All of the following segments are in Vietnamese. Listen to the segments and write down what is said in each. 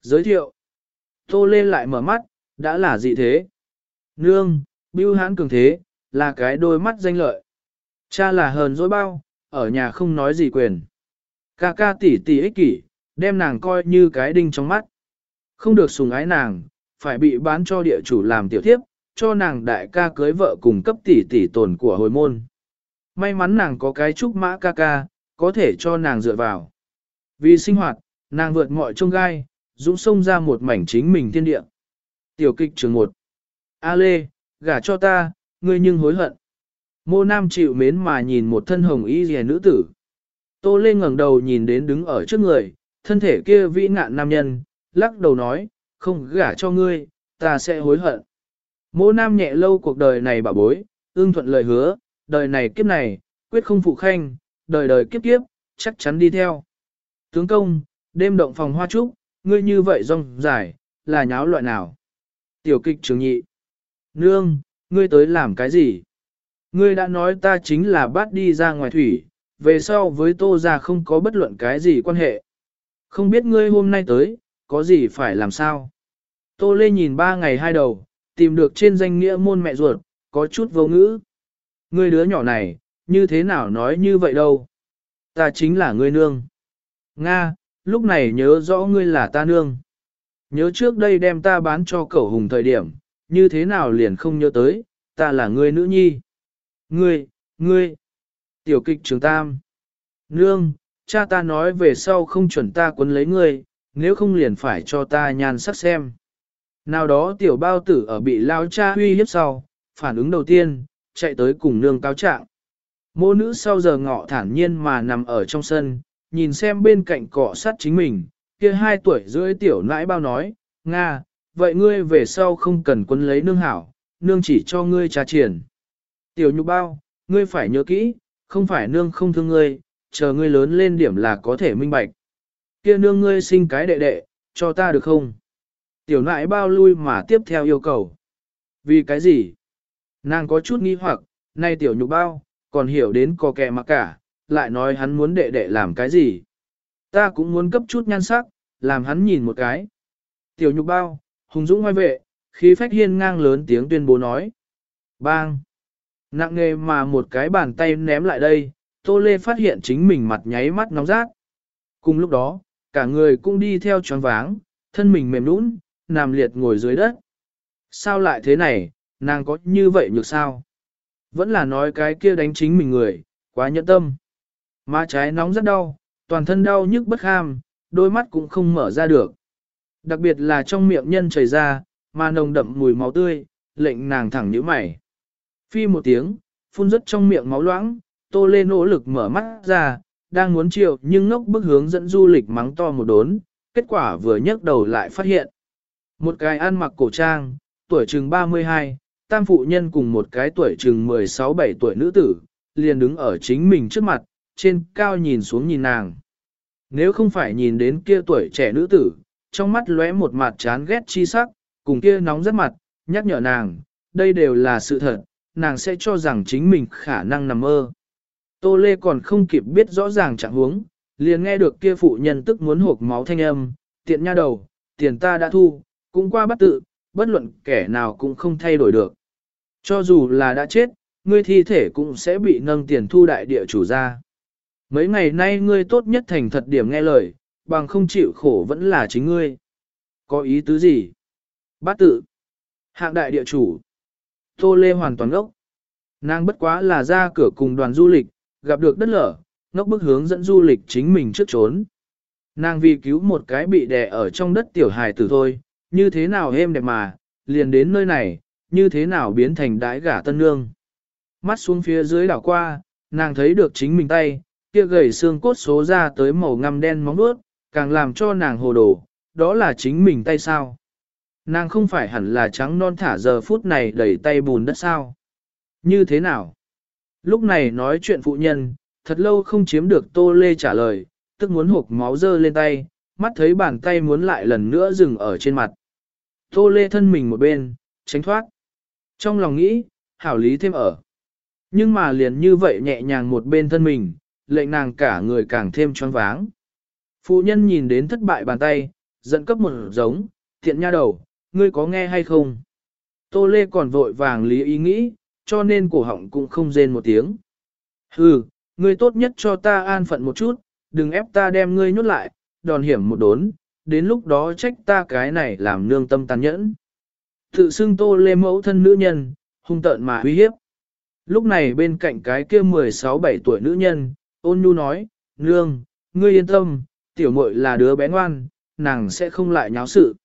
Giới thiệu. Tô Lê lại mở mắt, đã là gì thế? Nương, bưu hãn cường thế, là cái đôi mắt danh lợi. Cha là hờn dối bao, ở nhà không nói gì quyền. Ca ca tỷ tỷ ích kỷ, đem nàng coi như cái đinh trong mắt. Không được sùng ái nàng, phải bị bán cho địa chủ làm tiểu thiếp, cho nàng đại ca cưới vợ cùng cấp tỷ tỷ tồn của hồi môn. May mắn nàng có cái trúc mã ca ca, có thể cho nàng dựa vào. Vì sinh hoạt, nàng vượt mọi trông gai, dũng sông ra một mảnh chính mình thiên địa. Tiểu kịch trường một. A Lê, gả cho ta, ngươi nhưng hối hận. Mô Nam chịu mến mà nhìn một thân hồng y rìa nữ tử. Tô Lê ngẩng đầu nhìn đến đứng ở trước người, thân thể kia vĩ ngạn nam nhân, lắc đầu nói, không gả cho ngươi, ta sẽ hối hận. Mô Nam nhẹ lâu cuộc đời này bà bối, ương thuận lời hứa, đời này kiếp này, quyết không phụ khanh, đời đời kiếp kiếp, chắc chắn đi theo. Tướng công, đêm động phòng hoa trúc, ngươi như vậy rong dài, là nháo loại nào? Tiểu kịch trường nhị. Nương, ngươi tới làm cái gì? Ngươi đã nói ta chính là bắt đi ra ngoài thủy, về sau với tô ra không có bất luận cái gì quan hệ. Không biết ngươi hôm nay tới, có gì phải làm sao? Tô Lê nhìn ba ngày hai đầu, tìm được trên danh nghĩa môn mẹ ruột, có chút vô ngữ. Ngươi đứa nhỏ này, như thế nào nói như vậy đâu? Ta chính là ngươi nương. Nga, lúc này nhớ rõ ngươi là ta nương. Nhớ trước đây đem ta bán cho cẩu hùng thời điểm, như thế nào liền không nhớ tới, ta là ngươi nữ nhi. Ngươi, ngươi, tiểu kịch trường tam. Nương, cha ta nói về sau không chuẩn ta quấn lấy ngươi, nếu không liền phải cho ta nhan sắc xem. Nào đó tiểu bao tử ở bị lao cha huy hiếp sau, phản ứng đầu tiên, chạy tới cùng nương cáo trạng. Mô nữ sau giờ ngọ thản nhiên mà nằm ở trong sân, nhìn xem bên cạnh cọ sát chính mình, kia hai tuổi rưỡi tiểu nãi bao nói, Nga, vậy ngươi về sau không cần quân lấy nương hảo, nương chỉ cho ngươi trà triển. Tiểu nhục bao, ngươi phải nhớ kỹ, không phải nương không thương ngươi, chờ ngươi lớn lên điểm là có thể minh bạch. Kia nương ngươi sinh cái đệ đệ, cho ta được không? Tiểu nãi bao lui mà tiếp theo yêu cầu. Vì cái gì? Nàng có chút nghi hoặc, nay tiểu nhục bao, còn hiểu đến có kẻ mà cả, lại nói hắn muốn đệ đệ làm cái gì. Ta cũng muốn cấp chút nhan sắc, làm hắn nhìn một cái. Tiểu nhục bao, hùng dũng ngoài vệ, khí phách hiên ngang lớn tiếng tuyên bố nói. Bang! Nặng nghề mà một cái bàn tay ném lại đây, Tô Lê phát hiện chính mình mặt nháy mắt nóng rát. Cùng lúc đó, cả người cũng đi theo choáng váng, thân mình mềm nũng, nằm liệt ngồi dưới đất. Sao lại thế này, nàng có như vậy nhược sao? Vẫn là nói cái kia đánh chính mình người, quá nhẫn tâm. Má trái nóng rất đau, toàn thân đau nhức bất ham, đôi mắt cũng không mở ra được. Đặc biệt là trong miệng nhân chảy ra, mà nồng đậm mùi máu tươi, lệnh nàng thẳng nhíu mày. Phi một tiếng, phun rất trong miệng máu loãng, tô lê nỗ lực mở mắt ra, đang muốn chịu nhưng ngốc bức hướng dẫn du lịch mắng to một đốn, kết quả vừa nhấc đầu lại phát hiện. Một cái ăn mặc cổ trang, tuổi chừng 32, tam phụ nhân cùng một cái tuổi chừng 16-17 tuổi nữ tử, liền đứng ở chính mình trước mặt, trên cao nhìn xuống nhìn nàng. Nếu không phải nhìn đến kia tuổi trẻ nữ tử, trong mắt lóe một mặt chán ghét chi sắc, cùng kia nóng rất mặt, nhắc nhở nàng, đây đều là sự thật, nàng sẽ cho rằng chính mình khả năng nằm mơ. Tô Lê còn không kịp biết rõ ràng trạng huống, liền nghe được kia phụ nhân tức muốn hộp máu thanh âm, tiện nha đầu, tiền ta đã thu, cũng qua bắt tự, bất luận kẻ nào cũng không thay đổi được. Cho dù là đã chết, ngươi thi thể cũng sẽ bị nâng tiền thu đại địa chủ ra. Mấy ngày nay ngươi tốt nhất thành thật điểm nghe lời, bằng không chịu khổ vẫn là chính ngươi. Có ý tứ gì? Bát tự. Hạng đại địa chủ. Tô Lê hoàn toàn ngốc. Nàng bất quá là ra cửa cùng đoàn du lịch, gặp được đất lở, ngốc bức hướng dẫn du lịch chính mình trước trốn. Nàng vì cứu một cái bị đè ở trong đất tiểu hài tử thôi, như thế nào êm đẹp mà, liền đến nơi này, như thế nào biến thành đái gả tân nương. Mắt xuống phía dưới đảo qua, nàng thấy được chính mình tay, kia gầy xương cốt số ra tới màu ngăm đen móng vuốt, càng làm cho nàng hồ đồ, đó là chính mình tay sao. Nàng không phải hẳn là trắng non thả giờ phút này đẩy tay bùn đất sao. Như thế nào? Lúc này nói chuyện phụ nhân, thật lâu không chiếm được tô lê trả lời, tức muốn hộp máu dơ lên tay, mắt thấy bàn tay muốn lại lần nữa dừng ở trên mặt. Tô lê thân mình một bên, tránh thoát. Trong lòng nghĩ, hảo lý thêm ở. Nhưng mà liền như vậy nhẹ nhàng một bên thân mình, lệnh nàng cả người càng thêm choáng váng. Phụ nhân nhìn đến thất bại bàn tay, giận cấp một giống, thiện nha đầu, ngươi có nghe hay không? Tô Lê còn vội vàng lý ý nghĩ, cho nên cổ họng cũng không rên một tiếng. Hừ, ngươi tốt nhất cho ta an phận một chút, đừng ép ta đem ngươi nhốt lại, đòn hiểm một đốn, đến lúc đó trách ta cái này làm nương tâm tàn nhẫn. Tự xưng Tô Lê mẫu thân nữ nhân, hung tợn mà uy hiếp. Lúc này bên cạnh cái kia 16-17 tuổi nữ nhân, ôn nhu nói, nương, ngươi yên tâm, tiểu muội là đứa bé ngoan, nàng sẽ không lại nháo sự.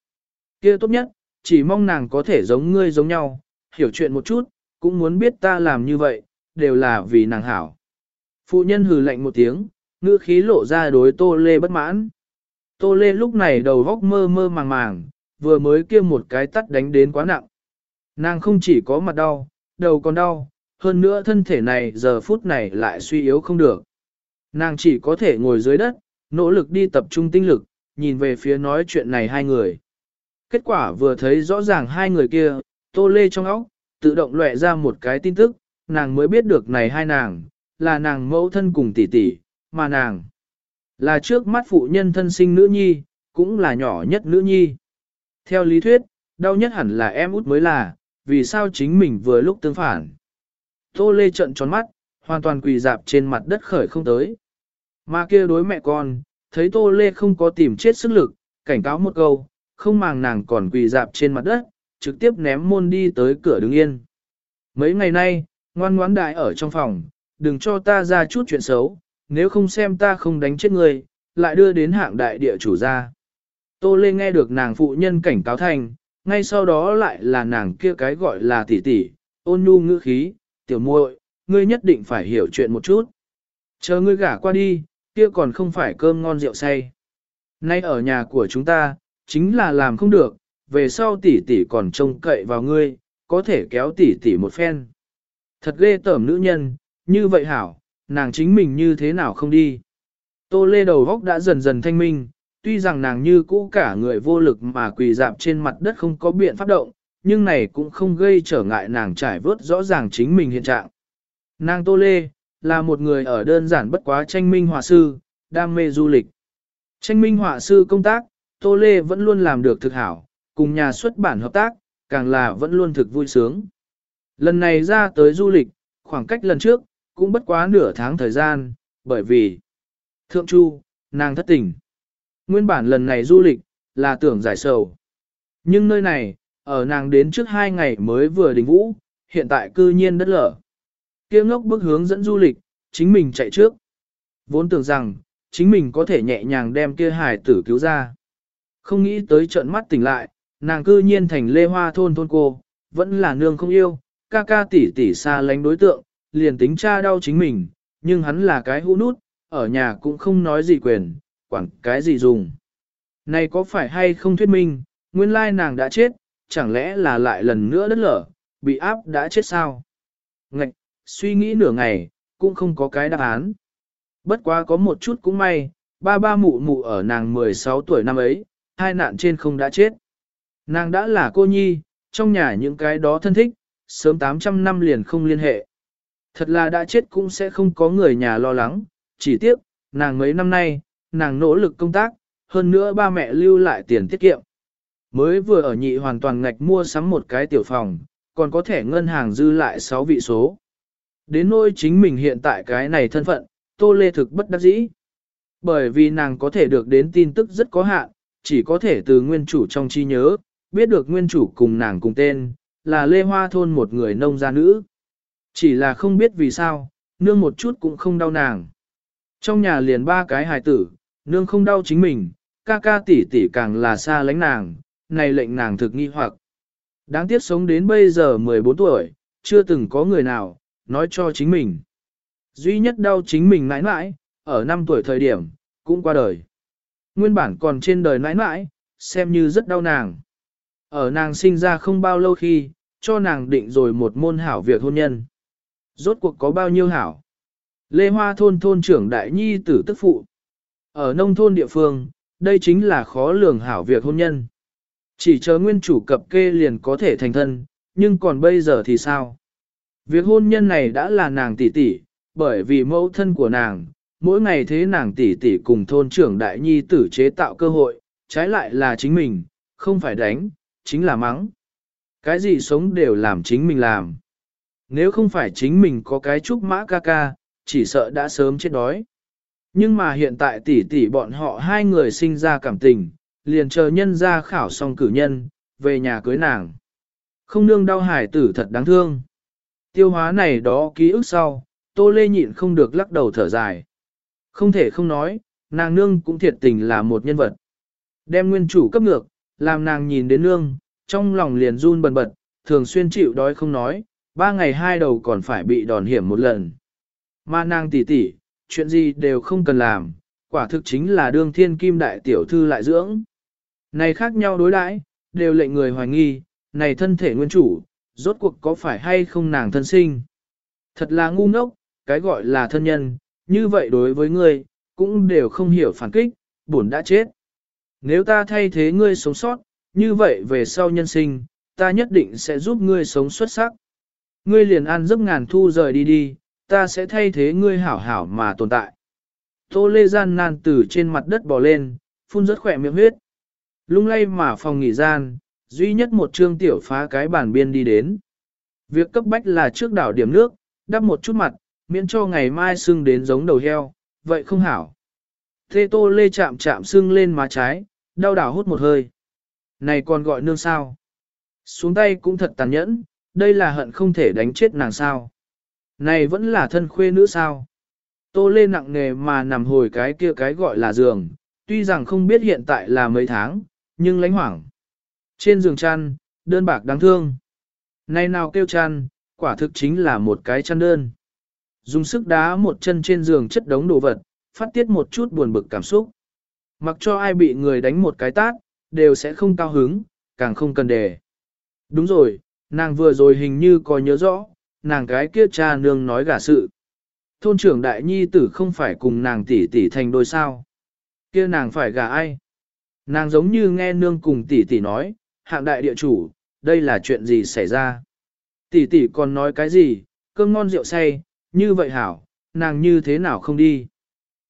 Kia tốt nhất, chỉ mong nàng có thể giống ngươi giống nhau, hiểu chuyện một chút, cũng muốn biết ta làm như vậy, đều là vì nàng hảo. Phụ nhân hừ lạnh một tiếng, ngữ khí lộ ra đối Tô Lê bất mãn. Tô Lê lúc này đầu góc mơ mơ màng màng, vừa mới kia một cái tắt đánh đến quá nặng. Nàng không chỉ có mặt đau, đầu còn đau, hơn nữa thân thể này giờ phút này lại suy yếu không được. Nàng chỉ có thể ngồi dưới đất, nỗ lực đi tập trung tinh lực, nhìn về phía nói chuyện này hai người. Kết quả vừa thấy rõ ràng hai người kia, tô lê trong óc, tự động lệ ra một cái tin tức, nàng mới biết được này hai nàng, là nàng mẫu thân cùng tỷ tỷ, mà nàng là trước mắt phụ nhân thân sinh nữ nhi, cũng là nhỏ nhất nữ nhi. Theo lý thuyết, đau nhất hẳn là em út mới là, vì sao chính mình vừa lúc tương phản. Tô Lê trận tròn mắt, hoàn toàn quỳ dạp trên mặt đất khởi không tới. Mà kia đối mẹ con, thấy Tô Lê không có tìm chết sức lực, cảnh cáo một câu, không màng nàng còn quỳ dạp trên mặt đất, trực tiếp ném môn đi tới cửa đứng yên. Mấy ngày nay, ngoan ngoãn đại ở trong phòng, đừng cho ta ra chút chuyện xấu, nếu không xem ta không đánh chết người, lại đưa đến hạng đại địa chủ ra. Tô Lê nghe được nàng phụ nhân cảnh cáo thành, ngay sau đó lại là nàng kia cái gọi là tỷ tỷ, ôn nhu ngữ khí, tiểu muội, ngươi nhất định phải hiểu chuyện một chút. Chờ ngươi gả qua đi, kia còn không phải cơm ngon rượu say. Nay ở nhà của chúng ta, chính là làm không được, về sau tỷ tỷ còn trông cậy vào ngươi, có thể kéo tỷ tỷ một phen. Thật ghê tởm nữ nhân, như vậy hảo, nàng chính mình như thế nào không đi. Tô lê đầu góc đã dần dần thanh minh, tuy rằng nàng như cũ cả người vô lực mà quỳ dạp trên mặt đất không có biện pháp động, nhưng này cũng không gây trở ngại nàng trải vớt rõ ràng chính mình hiện trạng. Nàng Tô Lê, là một người ở đơn giản bất quá tranh minh họa sư, đam mê du lịch. Tranh minh họa sư công tác, Tô Lê vẫn luôn làm được thực hảo, cùng nhà xuất bản hợp tác, càng là vẫn luôn thực vui sướng. Lần này ra tới du lịch, khoảng cách lần trước, cũng bất quá nửa tháng thời gian, bởi vì Thượng Chu, nàng thất tình. Nguyên bản lần này du lịch, là tưởng giải sầu. Nhưng nơi này, ở nàng đến trước hai ngày mới vừa đình vũ, hiện tại cư nhiên đất lở. Kia ngốc bước hướng dẫn du lịch, chính mình chạy trước. Vốn tưởng rằng, chính mình có thể nhẹ nhàng đem kia Hải tử cứu ra. Không nghĩ tới trận mắt tỉnh lại, nàng cư nhiên thành lê hoa thôn thôn cô, vẫn là nương không yêu, ca ca tỷ tỷ xa lánh đối tượng, liền tính cha đau chính mình, nhưng hắn là cái hũ nút, ở nhà cũng không nói gì quyền, quảng cái gì dùng. Này có phải hay không thuyết minh, nguyên lai nàng đã chết, chẳng lẽ là lại lần nữa đất lở, bị áp đã chết sao? Ngạch, suy nghĩ nửa ngày, cũng không có cái đáp án. Bất quá có một chút cũng may, ba ba mụ mụ ở nàng 16 tuổi năm ấy, hai nạn trên không đã chết. Nàng đã là cô nhi, trong nhà những cái đó thân thích, sớm 800 năm liền không liên hệ. Thật là đã chết cũng sẽ không có người nhà lo lắng, chỉ tiếc, nàng mấy năm nay, nàng nỗ lực công tác, hơn nữa ba mẹ lưu lại tiền tiết kiệm. Mới vừa ở nhị hoàn toàn ngạch mua sắm một cái tiểu phòng, còn có thể ngân hàng dư lại 6 vị số. Đến nỗi chính mình hiện tại cái này thân phận, Tô Lê thực bất đắc dĩ. Bởi vì nàng có thể được đến tin tức rất có hạn, chỉ có thể từ nguyên chủ trong trí nhớ, biết được nguyên chủ cùng nàng cùng tên, là Lê Hoa Thôn một người nông gia nữ. Chỉ là không biết vì sao, nương một chút cũng không đau nàng. Trong nhà liền ba cái hài tử, nương không đau chính mình, ca ca tỷ tỷ càng là xa lánh nàng, này lệnh nàng thực nghi hoặc. Đáng tiếc sống đến bây giờ 14 tuổi, chưa từng có người nào, nói cho chính mình. Duy nhất đau chính mình nãi nãi, ở 5 tuổi thời điểm, cũng qua đời. Nguyên bản còn trên đời nãi nãi, xem như rất đau nàng. Ở nàng sinh ra không bao lâu khi, cho nàng định rồi một môn hảo việc hôn nhân. Rốt cuộc có bao nhiêu hảo? Lê Hoa thôn thôn trưởng đại nhi tử tức phụ. Ở nông thôn địa phương, đây chính là khó lường hảo việc hôn nhân. Chỉ chờ nguyên chủ cập kê liền có thể thành thân, nhưng còn bây giờ thì sao? Việc hôn nhân này đã là nàng tỷ tỷ, bởi vì mẫu thân của nàng, mỗi ngày thế nàng tỷ tỷ cùng thôn trưởng đại nhi tử chế tạo cơ hội, Trái lại là chính mình, không phải đánh, chính là mắng. Cái gì sống đều làm chính mình làm. Nếu không phải chính mình có cái chúc mã ca ca, chỉ sợ đã sớm chết đói. Nhưng mà hiện tại tỷ tỷ bọn họ hai người sinh ra cảm tình, liền chờ nhân ra khảo xong cử nhân, về nhà cưới nàng. Không nương đau hải tử thật đáng thương. Tiêu hóa này đó ký ức sau, tô lê nhịn không được lắc đầu thở dài. Không thể không nói, nàng nương cũng thiệt tình là một nhân vật. Đem nguyên chủ cấp ngược, làm nàng nhìn đến nương, trong lòng liền run bần bật, thường xuyên chịu đói không nói, ba ngày hai đầu còn phải bị đòn hiểm một lần. Mà nàng tỷ tỷ, chuyện gì đều không cần làm, quả thực chính là đương thiên kim đại tiểu thư lại dưỡng. Này khác nhau đối đãi, đều lệnh người hoài nghi, này thân thể nguyên chủ, rốt cuộc có phải hay không nàng thân sinh. Thật là ngu ngốc, cái gọi là thân nhân, như vậy đối với ngươi, cũng đều không hiểu phản kích, buồn đã chết. Nếu ta thay thế ngươi sống sót, như vậy về sau nhân sinh, ta nhất định sẽ giúp ngươi sống xuất sắc. Ngươi liền ăn giấc ngàn thu rời đi đi, ta sẽ thay thế ngươi hảo hảo mà tồn tại. Tô lê gian nan từ trên mặt đất bò lên, phun rất khỏe miệng huyết. Lung lay mà phòng nghỉ gian, duy nhất một trương tiểu phá cái bản biên đi đến. Việc cấp bách là trước đảo điểm nước, đắp một chút mặt, miễn cho ngày mai sưng đến giống đầu heo, vậy không hảo. Thê tô lê chạm chạm sưng lên má trái, đau đảo hút một hơi. Này còn gọi nương sao? Xuống tay cũng thật tàn nhẫn, đây là hận không thể đánh chết nàng sao. Này vẫn là thân khuê nữ sao. Tô lê nặng nề mà nằm hồi cái kia cái gọi là giường, tuy rằng không biết hiện tại là mấy tháng, nhưng lãnh hoảng. Trên giường chăn, đơn bạc đáng thương. nay nào kêu chăn, quả thực chính là một cái chăn đơn. Dùng sức đá một chân trên giường chất đống đồ vật, phát tiết một chút buồn bực cảm xúc. Mặc cho ai bị người đánh một cái tát, đều sẽ không cao hứng, càng không cần đề. Đúng rồi, nàng vừa rồi hình như có nhớ rõ, nàng cái kia cha nương nói gả sự. Thôn trưởng đại nhi tử không phải cùng nàng tỷ tỷ thành đôi sao. Kia nàng phải gả ai? Nàng giống như nghe nương cùng tỷ tỷ nói, hạng đại địa chủ, đây là chuyện gì xảy ra? Tỷ tỷ còn nói cái gì, cơm ngon rượu say, như vậy hảo, nàng như thế nào không đi?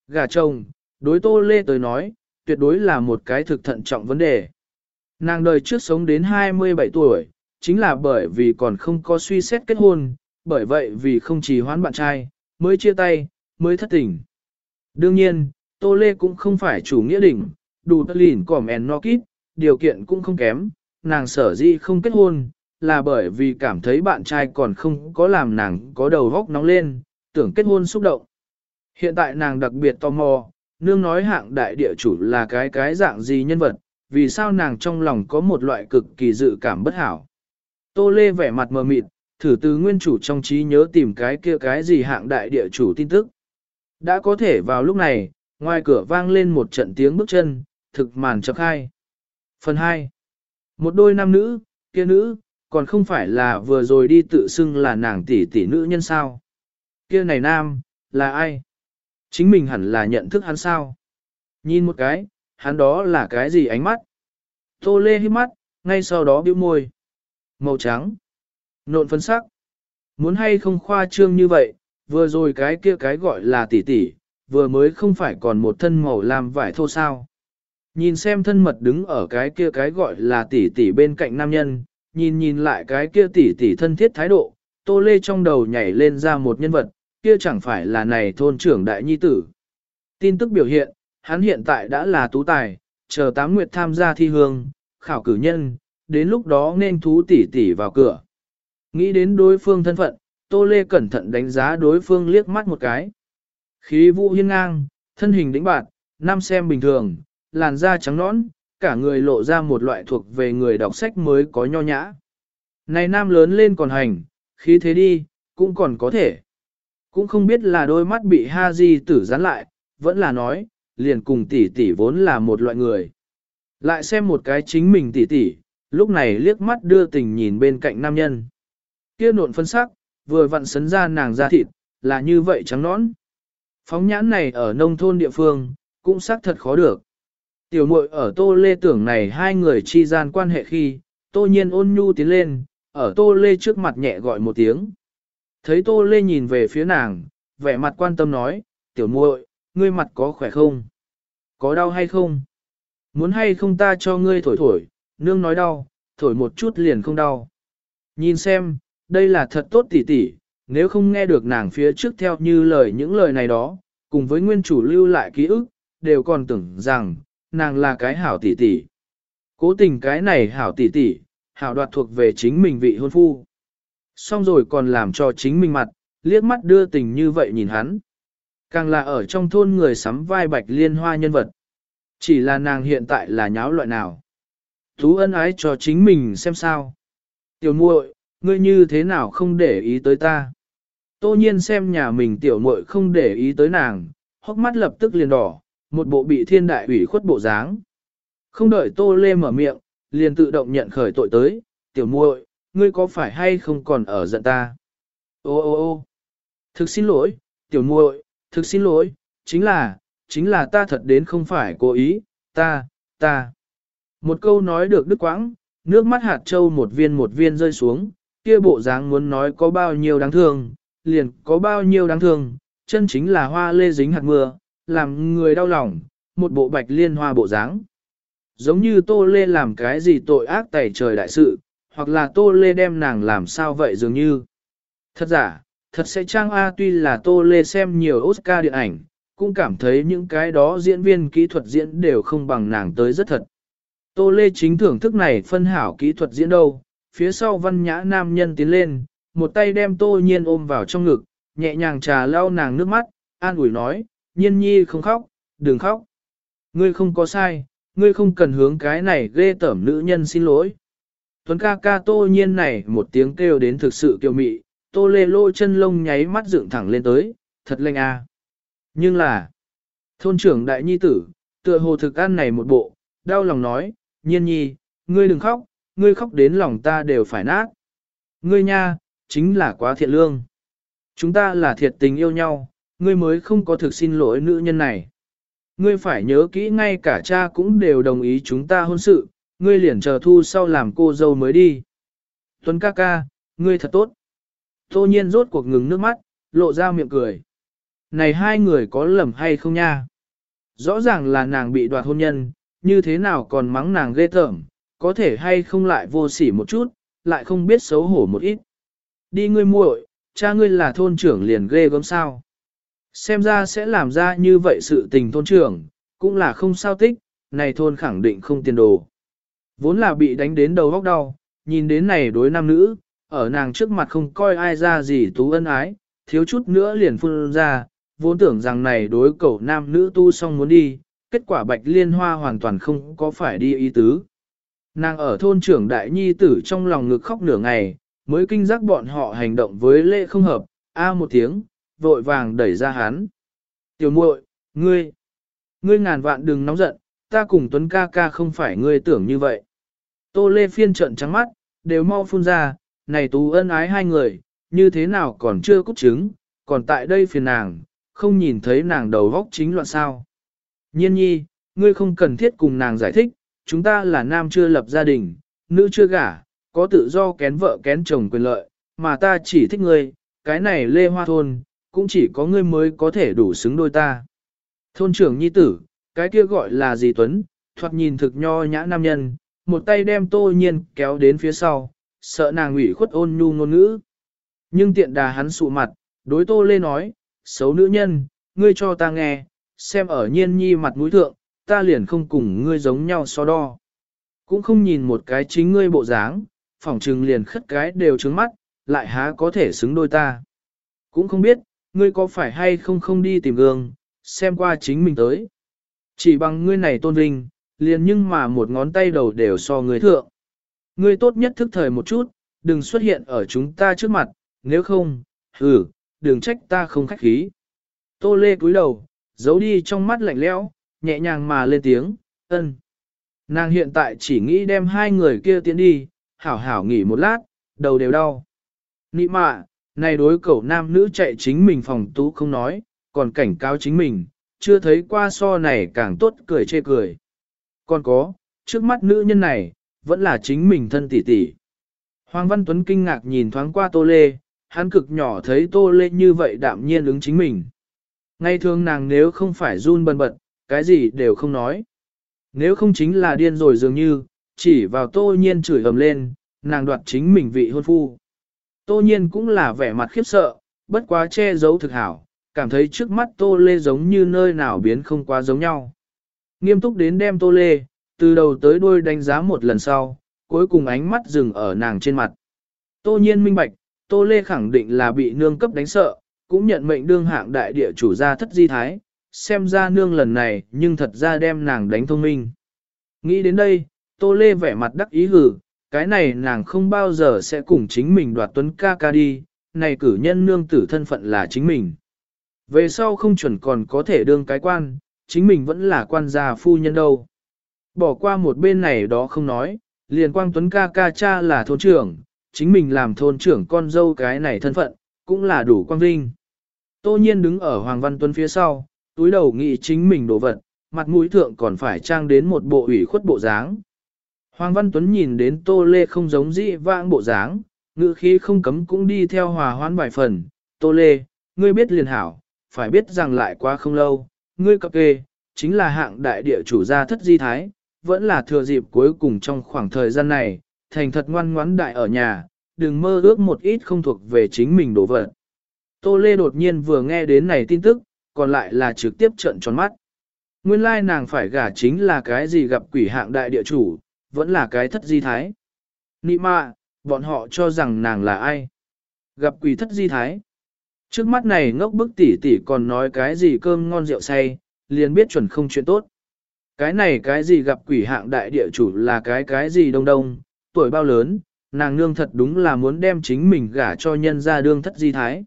Gả chồng, đối tô lê tới nói, tuyệt đối là một cái thực thận trọng vấn đề. Nàng đời trước sống đến 27 tuổi, chính là bởi vì còn không có suy xét kết hôn, bởi vậy vì không chỉ hoán bạn trai, mới chia tay, mới thất tình. Đương nhiên, Tô Lê cũng không phải chủ nghĩa đỉnh, đủ tất lìn cỏm en no kít, điều kiện cũng không kém, nàng sở dĩ không kết hôn, là bởi vì cảm thấy bạn trai còn không có làm nàng có đầu góc nóng lên, tưởng kết hôn xúc động. Hiện tại nàng đặc biệt tò mò, nương nói hạng đại địa chủ là cái cái dạng gì nhân vật, vì sao nàng trong lòng có một loại cực kỳ dự cảm bất hảo. Tô Lê vẻ mặt mờ mịt, thử từ nguyên chủ trong trí nhớ tìm cái kia cái gì hạng đại địa chủ tin tức. Đã có thể vào lúc này, ngoài cửa vang lên một trận tiếng bước chân, thực màn chập khai. Phần 2. Một đôi nam nữ, kia nữ, còn không phải là vừa rồi đi tự xưng là nàng tỷ tỷ nữ nhân sao. Kia này nam, là ai? Chính mình hẳn là nhận thức hắn sao? Nhìn một cái, hắn đó là cái gì ánh mắt? Tô lê hít mắt, ngay sau đó bĩu môi. Màu trắng. Nộn phấn sắc. Muốn hay không khoa trương như vậy, vừa rồi cái kia cái gọi là tỷ tỷ, vừa mới không phải còn một thân màu làm vải thô sao. Nhìn xem thân mật đứng ở cái kia cái gọi là tỷ tỷ bên cạnh nam nhân, nhìn nhìn lại cái kia tỷ tỷ thân thiết thái độ, tô lê trong đầu nhảy lên ra một nhân vật, kia chẳng phải là này thôn trưởng đại nhi tử. Tin tức biểu hiện, hắn hiện tại đã là tú tài, chờ tám nguyệt tham gia thi hương, khảo cử nhân, đến lúc đó nên thú tỷ tỷ vào cửa. Nghĩ đến đối phương thân phận, Tô Lê cẩn thận đánh giá đối phương liếc mắt một cái. Khí vũ hiên ngang, thân hình đĩnh bạt, nam xem bình thường, làn da trắng nõn, cả người lộ ra một loại thuộc về người đọc sách mới có nho nhã. Này nam lớn lên còn hành, khí thế đi, cũng còn có thể. Cũng không biết là đôi mắt bị ha di tử dán lại, vẫn là nói, liền cùng tỷ tỷ vốn là một loại người. Lại xem một cái chính mình tỷ tỷ, lúc này liếc mắt đưa tình nhìn bên cạnh nam nhân. Kia nộn phân sắc, vừa vặn sấn ra nàng ra thịt, là như vậy trắng nõn. Phóng nhãn này ở nông thôn địa phương, cũng xác thật khó được. Tiểu muội ở tô lê tưởng này hai người chi gian quan hệ khi, tô nhiên ôn nhu tiến lên, ở tô lê trước mặt nhẹ gọi một tiếng. Thấy tô lê nhìn về phía nàng, vẻ mặt quan tâm nói, tiểu muội, ngươi mặt có khỏe không? Có đau hay không? muốn hay không ta cho ngươi thổi thổi, nương nói đau, thổi một chút liền không đau. Nhìn xem, đây là thật tốt tỉ tỉ, nếu không nghe được nàng phía trước theo như lời những lời này đó, cùng với nguyên chủ lưu lại ký ức, đều còn tưởng rằng, nàng là cái hảo tỷ tỷ. Cố tình cái này hảo tỷ tỷ, hảo đoạt thuộc về chính mình vị hôn phu. Xong rồi còn làm cho chính mình mặt, liếc mắt đưa tình như vậy nhìn hắn. Càng là ở trong thôn người sắm vai bạch liên hoa nhân vật. Chỉ là nàng hiện tại là nháo loại nào. Tú ân ái cho chính mình xem sao. Tiểu muội, ngươi như thế nào không để ý tới ta. Tô nhiên xem nhà mình tiểu muội không để ý tới nàng, hốc mắt lập tức liền đỏ, một bộ bị thiên đại ủy khuất bộ dáng. Không đợi tô lê mở miệng, liền tự động nhận khởi tội tới, tiểu muội, ngươi có phải hay không còn ở giận ta? Ô ô ô thực xin lỗi, tiểu muội, thực xin lỗi, chính là, chính là ta thật đến không phải cố ý, ta, ta. Một câu nói được đứt quãng, nước mắt hạt trâu một viên một viên rơi xuống, kia bộ dáng muốn nói có bao nhiêu đáng thương, liền có bao nhiêu đáng thương, chân chính là hoa lê dính hạt mưa, làm người đau lòng, một bộ bạch liên hoa bộ dáng. Giống như tô lê làm cái gì tội ác tẩy trời đại sự, hoặc là tô lê đem nàng làm sao vậy dường như. Thật giả, thật sẽ trang A tuy là tô lê xem nhiều Oscar điện ảnh, cũng cảm thấy những cái đó diễn viên kỹ thuật diễn đều không bằng nàng tới rất thật. Tô lê chính thưởng thức này phân hảo kỹ thuật diễn đâu, phía sau văn nhã nam nhân tiến lên, một tay đem tô nhiên ôm vào trong ngực, nhẹ nhàng trà lau nàng nước mắt, an ủi nói, nhiên nhi không khóc, đừng khóc. Ngươi không có sai, ngươi không cần hướng cái này ghê tẩm nữ nhân xin lỗi. Tuấn ca ca tô nhiên này một tiếng kêu đến thực sự kiều mị, tô lê lô chân lông nháy mắt dựng thẳng lên tới, thật lanh a. À. Nhưng là, thôn trưởng đại nhi tử, tựa hồ thực ăn này một bộ, đau lòng nói, nhiên nhi, ngươi đừng khóc, ngươi khóc đến lòng ta đều phải nát. Ngươi nha, chính là quá thiện lương. Chúng ta là thiệt tình yêu nhau, ngươi mới không có thực xin lỗi nữ nhân này. Ngươi phải nhớ kỹ ngay cả cha cũng đều đồng ý chúng ta hôn sự, ngươi liền chờ thu sau làm cô dâu mới đi. Tuấn ca ca, ngươi thật tốt. Tô nhiên rốt cuộc ngừng nước mắt, lộ ra miệng cười. Này hai người có lầm hay không nha? Rõ ràng là nàng bị đoạt hôn nhân, như thế nào còn mắng nàng ghê tởm, có thể hay không lại vô sỉ một chút, lại không biết xấu hổ một ít. Đi ngươi muội, cha ngươi là thôn trưởng liền ghê gớm sao. Xem ra sẽ làm ra như vậy sự tình thôn trưởng, cũng là không sao tích, này thôn khẳng định không tiền đồ. Vốn là bị đánh đến đầu góc đau, nhìn đến này đối nam nữ, ở nàng trước mặt không coi ai ra gì tú ân ái, thiếu chút nữa liền phun ra, vốn tưởng rằng này đối cậu nam nữ tu xong muốn đi, kết quả bạch liên hoa hoàn toàn không có phải đi ý tứ. Nàng ở thôn trưởng đại nhi tử trong lòng ngực khóc nửa ngày, mới kinh giác bọn họ hành động với lễ không hợp, a một tiếng, vội vàng đẩy ra hắn. Tiểu muội, ngươi, ngươi ngàn vạn đừng nóng giận, ta cùng Tuấn ca ca không phải ngươi tưởng như vậy. Tô Lê phiên trận trắng mắt, đều mau phun ra, này tú ân ái hai người, như thế nào còn chưa cút trứng, còn tại đây phiền nàng, không nhìn thấy nàng đầu góc chính loạn sao. Nhiên nhi, ngươi không cần thiết cùng nàng giải thích, chúng ta là nam chưa lập gia đình, nữ chưa gả, có tự do kén vợ kén chồng quyền lợi, mà ta chỉ thích ngươi, cái này lê hoa thôn, cũng chỉ có ngươi mới có thể đủ xứng đôi ta. Thôn trưởng nhi tử, cái kia gọi là gì Tuấn, thoạt nhìn thực nho nhã nam nhân, một tay đem tô nhiên kéo đến phía sau, sợ nàng ủy khuất ôn nhu ngôn ngữ. Nhưng tiện đà hắn sụ mặt, đối tô lê nói, xấu nữ nhân, ngươi cho ta nghe, xem ở nhiên nhi mặt mũi thượng, ta liền không cùng ngươi giống nhau so đo. Cũng không nhìn một cái chính ngươi bộ dáng, phỏng trừng liền khất cái đều trứng mắt, lại há có thể xứng đôi ta. Cũng không biết, ngươi có phải hay không không đi tìm gương, xem qua chính mình tới. Chỉ bằng ngươi này tôn vinh, liền nhưng mà một ngón tay đầu đều so ngươi thượng. Ngươi tốt nhất thức thời một chút, đừng xuất hiện ở chúng ta trước mặt, nếu không, hừ, đừng trách ta không khách khí. Tô lê cúi đầu, giấu đi trong mắt lạnh lẽo, nhẹ nhàng mà lên tiếng, ân. Nàng hiện tại chỉ nghĩ đem hai người kia tiến đi, hảo hảo nghỉ một lát, đầu đều đau. Nị mạ, này đối cậu nam nữ chạy chính mình phòng tú không nói, còn cảnh cáo chính mình, chưa thấy qua so này càng tốt cười chê cười. Còn có, trước mắt nữ nhân này, vẫn là chính mình thân tỷ tỷ. Hoàng Văn Tuấn kinh ngạc nhìn thoáng qua Tô Lê, hắn cực nhỏ thấy Tô Lê như vậy đạm nhiên ứng chính mình. Ngay thường nàng nếu không phải run bần bật, cái gì đều không nói. Nếu không chính là điên rồi dường như, chỉ vào tô nhiên chửi ầm lên, nàng đoạt chính mình vị hôn phu. Tô nhiên cũng là vẻ mặt khiếp sợ, bất quá che giấu thực hảo, cảm thấy trước mắt tô lê giống như nơi nào biến không quá giống nhau. Nghiêm túc đến đem tô lê, từ đầu tới đuôi đánh giá một lần sau, cuối cùng ánh mắt dừng ở nàng trên mặt. Tô nhiên minh bạch, tô lê khẳng định là bị nương cấp đánh sợ, cũng nhận mệnh đương hạng đại địa chủ gia thất di thái, xem ra nương lần này nhưng thật ra đem nàng đánh thông minh. Nghĩ đến đây, tô lê vẻ mặt đắc ý hử, cái này nàng không bao giờ sẽ cùng chính mình đoạt tuấn ca ca đi, này cử nhân nương tử thân phận là chính mình. Về sau không chuẩn còn có thể đương cái quan, chính mình vẫn là quan gia phu nhân đâu. Bỏ qua một bên này đó không nói, liền quang tuấn ca ca cha là thôn trưởng, chính mình làm thôn trưởng con dâu cái này thân phận, cũng là đủ quang vinh. Tô nhiên đứng ở Hoàng Văn Tuấn phía sau, túi đầu nghĩ chính mình đổ vật, mặt mũi thượng còn phải trang đến một bộ ủy khuất bộ dáng. Hoàng Văn Tuấn nhìn đến Tô Lê không giống dị vãng bộ dáng, ngữ khí không cấm cũng đi theo hòa hoãn vài phần. Tô Lê, ngươi biết liền hảo, phải biết rằng lại quá không lâu, ngươi cập kê, chính là hạng đại địa chủ gia thất di thái, vẫn là thừa dịp cuối cùng trong khoảng thời gian này, thành thật ngoan ngoãn đại ở nhà, đừng mơ ước một ít không thuộc về chính mình đổ vật. Tô Lê đột nhiên vừa nghe đến này tin tức, còn lại là trực tiếp trợn tròn mắt. Nguyên lai nàng phải gả chính là cái gì gặp quỷ hạng đại địa chủ, vẫn là cái thất di thái. Nị mạ, bọn họ cho rằng nàng là ai? Gặp quỷ thất di thái. Trước mắt này ngốc bức tỉ tỉ còn nói cái gì cơm ngon rượu say, liền biết chuẩn không chuyện tốt. Cái này cái gì gặp quỷ hạng đại địa chủ là cái cái gì đông đông, tuổi bao lớn, nàng nương thật đúng là muốn đem chính mình gả cho nhân ra đương thất di thái.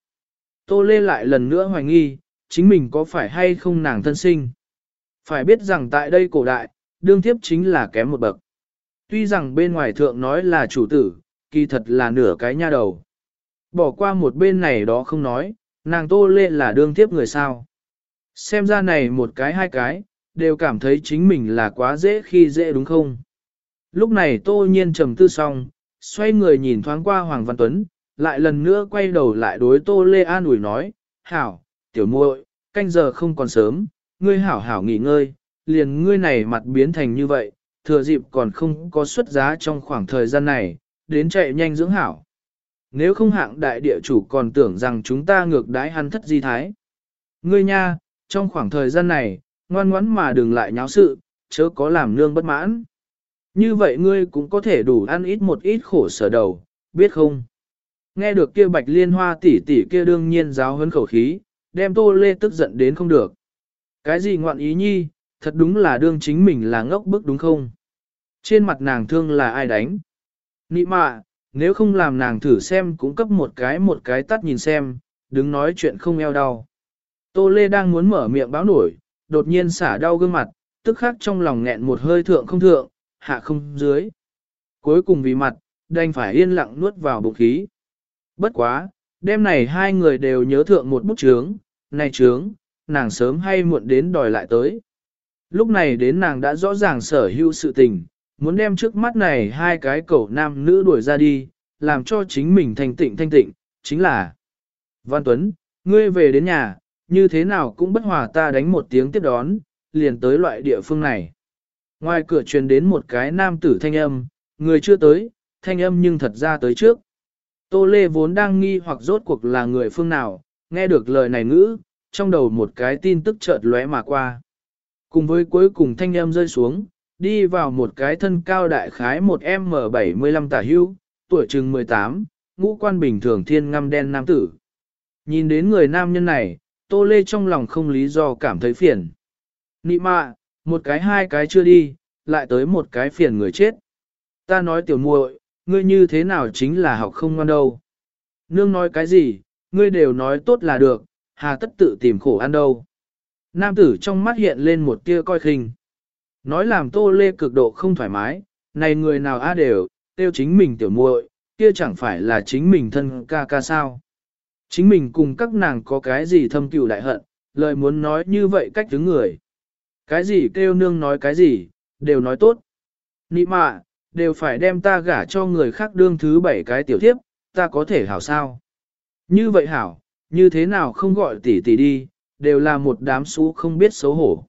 Tô Lê lại lần nữa hoài nghi, chính mình có phải hay không nàng thân sinh. Phải biết rằng tại đây cổ đại, đương tiếp chính là kém một bậc. Tuy rằng bên ngoài thượng nói là chủ tử, kỳ thật là nửa cái nha đầu. Bỏ qua một bên này đó không nói, nàng Tô Lê là đương tiếp người sao. Xem ra này một cái hai cái, đều cảm thấy chính mình là quá dễ khi dễ đúng không? Lúc này Tô Nhiên trầm tư xong, xoay người nhìn thoáng qua Hoàng Văn Tuấn, lại lần nữa quay đầu lại đối Tô Lê An ủi nói, Hảo, tiểu muội, canh giờ không còn sớm, ngươi hảo hảo nghỉ ngơi, liền ngươi này mặt biến thành như vậy, thừa dịp còn không có xuất giá trong khoảng thời gian này, đến chạy nhanh dưỡng hảo. Nếu không hạng đại địa chủ còn tưởng rằng chúng ta ngược đái hắn thất di thái. Ngươi nha, trong khoảng thời gian này, ngoan ngoãn mà đừng lại nháo sự, chớ có làm nương bất mãn. Như vậy ngươi cũng có thể đủ ăn ít một ít khổ sở đầu, biết không? Nghe được kia bạch liên hoa tỷ tỷ kia đương nhiên giáo hấn khẩu khí, đem tô lê tức giận đến không được. Cái gì ngoạn ý nhi, thật đúng là đương chính mình là ngốc bức đúng không? Trên mặt nàng thương là ai đánh? Nị mạ, nếu không làm nàng thử xem cũng cấp một cái một cái tắt nhìn xem, đứng nói chuyện không eo đau. Tô Lê đang muốn mở miệng báo nổi, đột nhiên xả đau gương mặt, tức khắc trong lòng nghẹn một hơi thượng không thượng, hạ không dưới. Cuối cùng vì mặt, đành phải yên lặng nuốt vào bụng khí. Bất quá, đêm này hai người đều nhớ thượng một bút chướng, này chướng, nàng sớm hay muộn đến đòi lại tới. Lúc này đến nàng đã rõ ràng sở hữu sự tình, muốn đem trước mắt này hai cái cậu nam nữ đuổi ra đi, làm cho chính mình thanh tịnh thanh tịnh, chính là Văn Tuấn, ngươi về đến nhà, như thế nào cũng bất hòa ta đánh một tiếng tiếp đón, liền tới loại địa phương này. Ngoài cửa truyền đến một cái nam tử thanh âm, người chưa tới, thanh âm nhưng thật ra tới trước. Tô Lê vốn đang nghi hoặc rốt cuộc là người phương nào, nghe được lời này ngữ, trong đầu một cái tin tức chợt lóe mà qua. Cùng với cuối cùng thanh âm rơi xuống, đi vào một cái thân cao đại khái một M75 tả hưu, tuổi chừng 18, ngũ quan bình thường thiên ngăm đen nam tử. Nhìn đến người nam nhân này, Tô Lê trong lòng không lý do cảm thấy phiền. Nị mạ, một cái hai cái chưa đi, lại tới một cái phiền người chết. Ta nói tiểu muội, ngươi như thế nào chính là học không ngon đâu. Nương nói cái gì, ngươi đều nói tốt là được, hà tất tự tìm khổ ăn đâu. Nam tử trong mắt hiện lên một tia coi khinh. Nói làm tô lê cực độ không thoải mái, này người nào a đều, tiêu chính mình tiểu muội, kia chẳng phải là chính mình thân ca ca sao. Chính mình cùng các nàng có cái gì thâm cừu đại hận, lời muốn nói như vậy cách đứng người. Cái gì kêu nương nói cái gì, đều nói tốt. Nị mạ, đều phải đem ta gả cho người khác đương thứ bảy cái tiểu thiếp, ta có thể hảo sao? Như vậy hảo, như thế nào không gọi tỷ tỷ đi, đều là một đám xú không biết xấu hổ.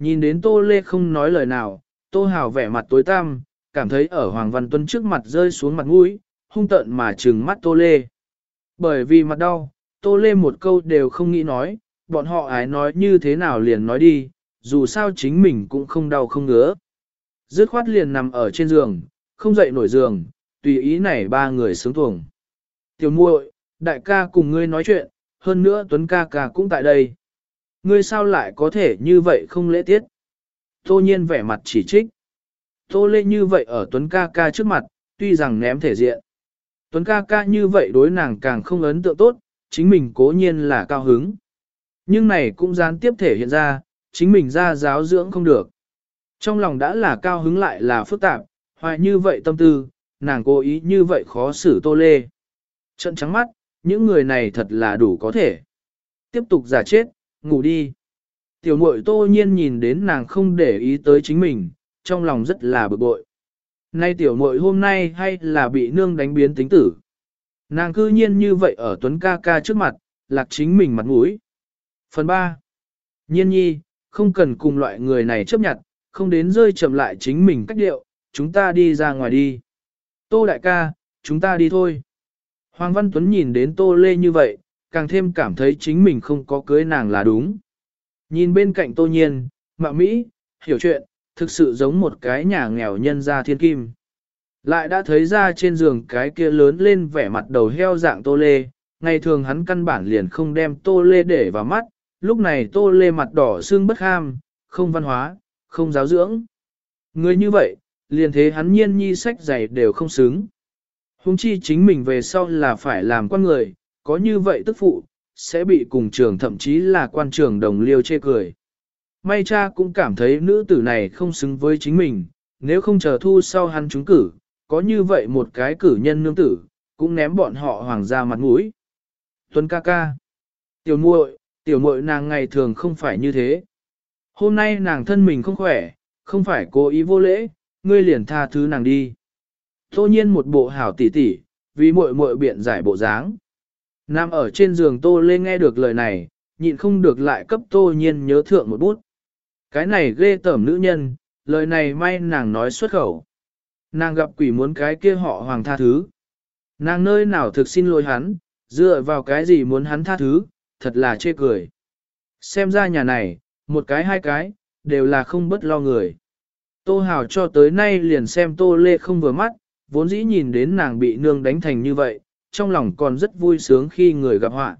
Nhìn đến Tô Lê không nói lời nào, Tô Hào vẻ mặt tối tăm, cảm thấy ở Hoàng Văn Tuấn trước mặt rơi xuống mặt mũi, hung tợn mà trừng mắt Tô Lê. Bởi vì mặt đau, Tô Lê một câu đều không nghĩ nói, bọn họ ái nói như thế nào liền nói đi, dù sao chính mình cũng không đau không ngứa. Dứt khoát liền nằm ở trên giường, không dậy nổi giường, tùy ý này ba người sướng tuồng. Tiểu muội, đại ca cùng ngươi nói chuyện, hơn nữa Tuấn ca ca cũng tại đây. Ngươi sao lại có thể như vậy không lễ tiết? Tô nhiên vẻ mặt chỉ trích. Tô lê như vậy ở Tuấn ca ca trước mặt, tuy rằng ném thể diện. Tuấn ca ca như vậy đối nàng càng không ấn tượng tốt, chính mình cố nhiên là cao hứng. Nhưng này cũng gián tiếp thể hiện ra, chính mình ra giáo dưỡng không được. Trong lòng đã là cao hứng lại là phức tạp, hoài như vậy tâm tư, nàng cố ý như vậy khó xử tô lê. Trận trắng mắt, những người này thật là đủ có thể. Tiếp tục giả chết, ngủ đi. Tiểu muội tô nhiên nhìn đến nàng không để ý tới chính mình, trong lòng rất là bực bội. Nay tiểu muội hôm nay hay là bị nương đánh biến tính tử. Nàng cư nhiên như vậy ở tuấn ca ca trước mặt, lạc chính mình mặt mũi. Phần 3. Nhiên nhi, không cần cùng loại người này chấp nhận, không đến rơi chậm lại chính mình cách điệu, chúng ta đi ra ngoài đi. Tô đại ca, chúng ta đi thôi. Hoàng Văn Tuấn nhìn đến Tô Lê như vậy, càng thêm cảm thấy chính mình không có cưới nàng là đúng. Nhìn bên cạnh Tô Nhiên, mạ Mỹ, hiểu chuyện, thực sự giống một cái nhà nghèo nhân gia thiên kim. Lại đã thấy ra trên giường cái kia lớn lên vẻ mặt đầu heo dạng Tô Lê, ngày thường hắn căn bản liền không đem Tô Lê để vào mắt, lúc này Tô Lê mặt đỏ xương bất ham, không văn hóa, không giáo dưỡng. Người như vậy, liền thế hắn nhiên nhi sách giày đều không xứng. Hùng chi chính mình về sau là phải làm quan người, có như vậy tức phụ, sẽ bị cùng trường thậm chí là quan trường đồng liêu chê cười. May cha cũng cảm thấy nữ tử này không xứng với chính mình, nếu không chờ thu sau hắn trúng cử, có như vậy một cái cử nhân nương tử, cũng ném bọn họ hoàng gia mặt mũi. Tuấn ca ca. Tiểu muội, tiểu muội nàng ngày thường không phải như thế. Hôm nay nàng thân mình không khỏe, không phải cố ý vô lễ, ngươi liền tha thứ nàng đi. Tô nhiên một bộ hảo tỉ tỉ, vì muội muội biện giải bộ dáng. Nam ở trên giường Tô Lê nghe được lời này, nhịn không được lại cấp Tô nhiên nhớ thượng một bút. Cái này ghê tởm nữ nhân, lời này may nàng nói xuất khẩu. Nàng gặp quỷ muốn cái kia họ hoàng tha thứ. Nàng nơi nào thực xin lỗi hắn, dựa vào cái gì muốn hắn tha thứ, thật là chê cười. Xem ra nhà này, một cái hai cái, đều là không bất lo người. Tô Hào cho tới nay liền xem Tô Lê không vừa mắt, vốn dĩ nhìn đến nàng bị nương đánh thành như vậy, trong lòng còn rất vui sướng khi người gặp họa.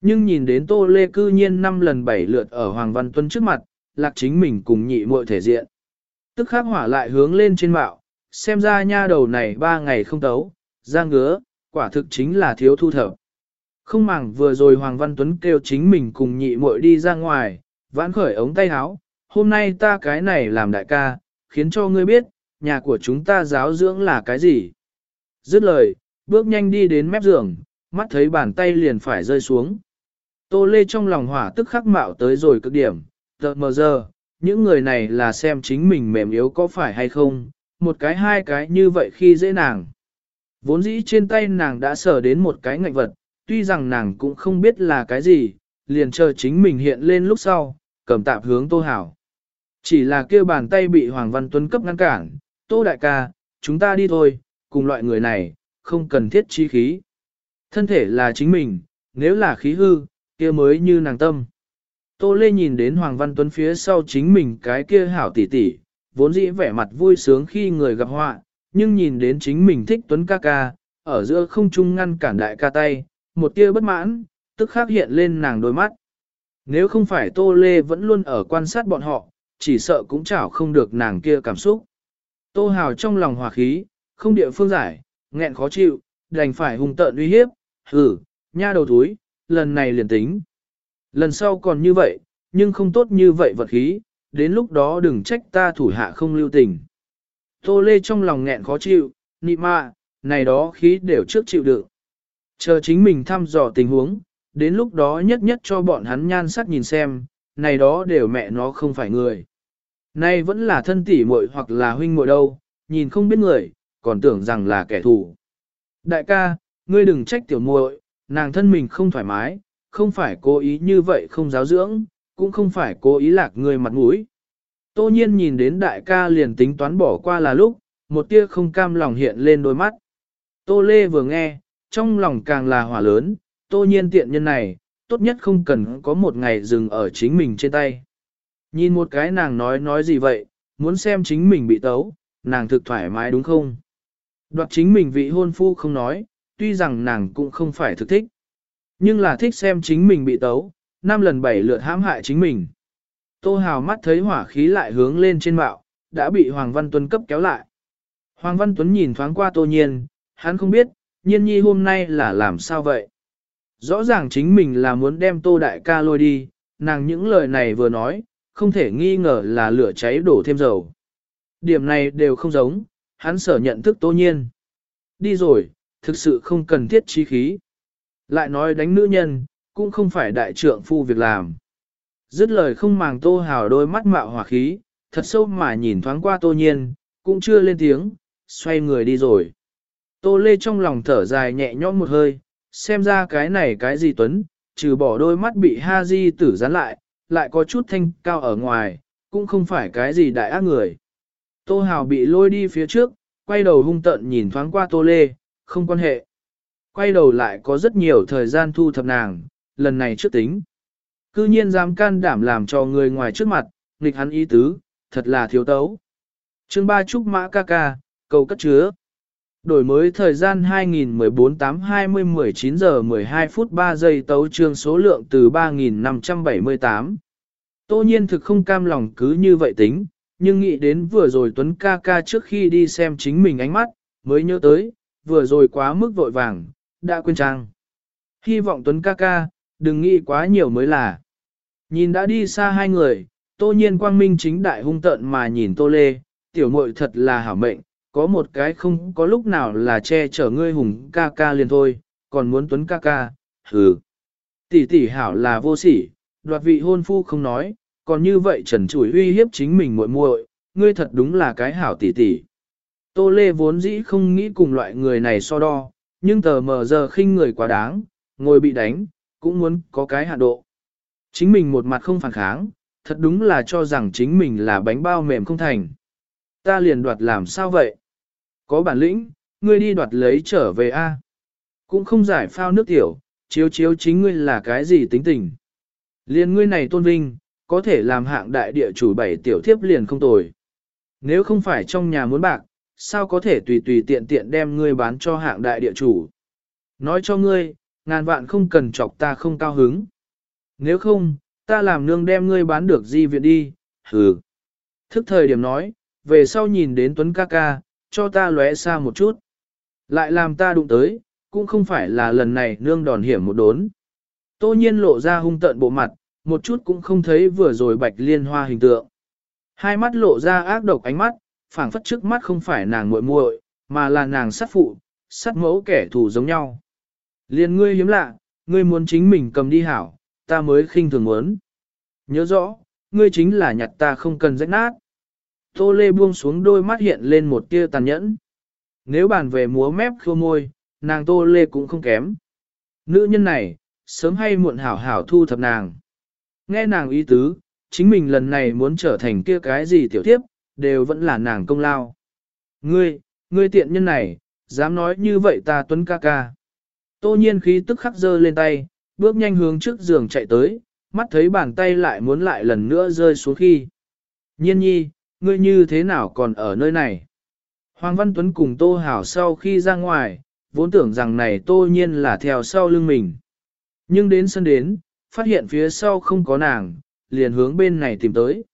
Nhưng nhìn đến Tô Lê cư nhiên năm lần bảy lượt ở Hoàng Văn Tuân trước mặt, lạc chính mình cùng nhị muội thể diện. Tức khắc hỏa lại hướng lên trên mạo, xem ra nha đầu này ba ngày không tấu, ra ngứa, quả thực chính là thiếu thu thập. Không màng vừa rồi Hoàng Văn Tuấn kêu chính mình cùng nhị muội đi ra ngoài, vãn khởi ống tay áo, hôm nay ta cái này làm đại ca, khiến cho ngươi biết, nhà của chúng ta giáo dưỡng là cái gì. Dứt lời, bước nhanh đi đến mép giường, mắt thấy bàn tay liền phải rơi xuống. Tô Lê trong lòng hỏa tức khắc mạo tới rồi cực điểm, tờ mờ giờ, những người này là xem chính mình mềm yếu có phải hay không, một cái hai cái như vậy khi dễ nàng. Vốn dĩ trên tay nàng đã sờ đến một cái ngạnh vật, tuy rằng nàng cũng không biết là cái gì, liền chờ chính mình hiện lên lúc sau, cầm tạp hướng Tô Hảo. Chỉ là kêu bàn tay bị Hoàng Văn Tuấn cấp ngăn cản, Tô Đại ca, chúng ta đi thôi, cùng loại người này, không cần thiết chi khí. Thân thể là chính mình, nếu là khí hư, kia mới như nàng tâm. Tô Lê nhìn đến Hoàng Văn Tuấn phía sau chính mình cái kia hảo tỉ tỉ, vốn dĩ vẻ mặt vui sướng khi người gặp họa, nhưng nhìn đến chính mình thích Tuấn ca ca, ở giữa không trung ngăn cản đại ca tay, một tia bất mãn, tức khắc hiện lên nàng đôi mắt. Nếu không phải Tô Lê vẫn luôn ở quan sát bọn họ, chỉ sợ cũng chảo không được nàng kia cảm xúc. Tô Hào trong lòng hòa khí, không địa phương giải, nghẹn khó chịu, đành phải hung tợn uy hiếp, hử, nha đầu túi, lần này liền tính. Lần sau còn như vậy, nhưng không tốt như vậy vật khí, đến lúc đó đừng trách ta thủ hạ không lưu tình. Tô Lê trong lòng nghẹn khó chịu, nị mạ, này đó khí đều trước chịu được. Chờ chính mình thăm dò tình huống, đến lúc đó nhất nhất cho bọn hắn nhan sắc nhìn xem, này đó đều mẹ nó không phải người. Nay vẫn là thân tỷ muội hoặc là huynh muội đâu, nhìn không biết người, còn tưởng rằng là kẻ thù. Đại ca, ngươi đừng trách tiểu muội, nàng thân mình không thoải mái, không phải cố ý như vậy không giáo dưỡng, cũng không phải cố ý lạc ngươi mặt mũi, Tô nhiên nhìn đến đại ca liền tính toán bỏ qua là lúc, một tia không cam lòng hiện lên đôi mắt. Tô Lê vừa nghe, trong lòng càng là hỏa lớn, tô nhiên tiện nhân này, tốt nhất không cần có một ngày dừng ở chính mình trên tay. Nhìn một cái nàng nói nói gì vậy, muốn xem chính mình bị tấu, nàng thực thoải mái đúng không? Đoạt chính mình vị hôn phu không nói, tuy rằng nàng cũng không phải thực thích. Nhưng là thích xem chính mình bị tấu, năm lần bảy lượt hãm hại chính mình. Tô Hào mắt thấy hỏa khí lại hướng lên trên mạo, đã bị Hoàng Văn Tuấn cấp kéo lại. Hoàng Văn Tuấn nhìn thoáng qua Tô Nhiên, hắn không biết, Nhiên Nhi hôm nay là làm sao vậy. Rõ ràng chính mình là muốn đem Tô Đại ca lôi đi, nàng những lời này vừa nói, không thể nghi ngờ là lửa cháy đổ thêm dầu. Điểm này đều không giống, hắn sở nhận thức Tô Nhiên. Đi rồi, thực sự không cần thiết trí khí. Lại nói đánh nữ nhân, cũng không phải đại trượng phu việc làm. Dứt lời không màng tô hào đôi mắt mạo hỏa khí, thật sâu mà nhìn thoáng qua tô nhiên, cũng chưa lên tiếng, xoay người đi rồi. Tô lê trong lòng thở dài nhẹ nhõm một hơi, xem ra cái này cái gì tuấn, trừ bỏ đôi mắt bị ha di tử dán lại, lại có chút thanh cao ở ngoài, cũng không phải cái gì đại ác người. Tô hào bị lôi đi phía trước, quay đầu hung tận nhìn thoáng qua tô lê, không quan hệ. Quay đầu lại có rất nhiều thời gian thu thập nàng, lần này trước tính. Cư nhiên dám can đảm làm cho người ngoài trước mặt, nghịch hắn ý tứ, thật là thiếu tấu. chương ba Trúc Mã ca ca, cầu cất chứa. Đổi mới thời gian 2014 8 20 19 giờ 12 phút 3 giây tấu trương số lượng từ 3.578. Tô nhiên thực không cam lòng cứ như vậy tính, nhưng nghĩ đến vừa rồi Tuấn ca ca trước khi đi xem chính mình ánh mắt, mới nhớ tới, vừa rồi quá mức vội vàng, đã quên trang. Hy vọng Tuấn ca ca, đừng nghĩ quá nhiều mới là. Nhìn đã đi xa hai người, tô nhiên quang minh chính đại hung tận mà nhìn tô lê, tiểu muội thật là hảo mệnh, có một cái không có lúc nào là che chở ngươi hùng ca ca liền thôi, còn muốn tuấn ca ca, hừ. Tỷ tỷ hảo là vô sỉ, đoạt vị hôn phu không nói, còn như vậy trần chủi uy hiếp chính mình muội muội, ngươi thật đúng là cái hảo tỷ tỷ. Tô Lê vốn dĩ không nghĩ cùng loại người này so đo, nhưng tờ mờ giờ khinh người quá đáng, ngồi bị đánh, cũng muốn có cái hạ độ. Chính mình một mặt không phản kháng, thật đúng là cho rằng chính mình là bánh bao mềm không thành. Ta liền đoạt làm sao vậy? Có bản lĩnh, ngươi đi đoạt lấy trở về a. Cũng không giải phao nước tiểu, chiếu chiếu chính ngươi là cái gì tính tình. Liền ngươi này tôn vinh, có thể làm hạng đại địa chủ bảy tiểu thiếp liền không tồi. Nếu không phải trong nhà muốn bạc, sao có thể tùy tùy tiện tiện đem ngươi bán cho hạng đại địa chủ. Nói cho ngươi, ngàn vạn không cần chọc ta không cao hứng. Nếu không, ta làm nương đem ngươi bán được di viện đi, hừ. Thức thời điểm nói, về sau nhìn đến Tuấn ca ca, cho ta lóe xa một chút. Lại làm ta đụng tới, cũng không phải là lần này nương đòn hiểm một đốn. Tô nhiên lộ ra hung tợn bộ mặt, một chút cũng không thấy vừa rồi bạch liên hoa hình tượng. Hai mắt lộ ra ác độc ánh mắt, phảng phất trước mắt không phải nàng muội muội, mà là nàng sát phụ, sát mẫu kẻ thù giống nhau. Liên ngươi hiếm lạ, ngươi muốn chính mình cầm đi hảo, ta mới khinh thường muốn. Nhớ rõ, ngươi chính là nhặt ta không cần rách nát. Tô Lê buông xuống đôi mắt hiện lên một tia tàn nhẫn. Nếu bàn về múa mép khô môi, nàng Tô Lê cũng không kém. Nữ nhân này, sớm hay muộn hảo hảo thu thập nàng. Nghe nàng ý tứ, chính mình lần này muốn trở thành kia cái gì tiểu tiếp, đều vẫn là nàng công lao. Ngươi, ngươi tiện nhân này, dám nói như vậy ta tuấn ca ca. Tô nhiên khí tức khắc dơ lên tay, bước nhanh hướng trước giường chạy tới, mắt thấy bàn tay lại muốn lại lần nữa rơi xuống khi. Nhiên nhi, ngươi như thế nào còn ở nơi này? Hoàng Văn Tuấn cùng Tô Hảo sau khi ra ngoài, vốn tưởng rằng này Tô Nhiên là theo sau lưng mình. Nhưng đến sân đến, phát hiện phía sau không có nàng, liền hướng bên này tìm tới.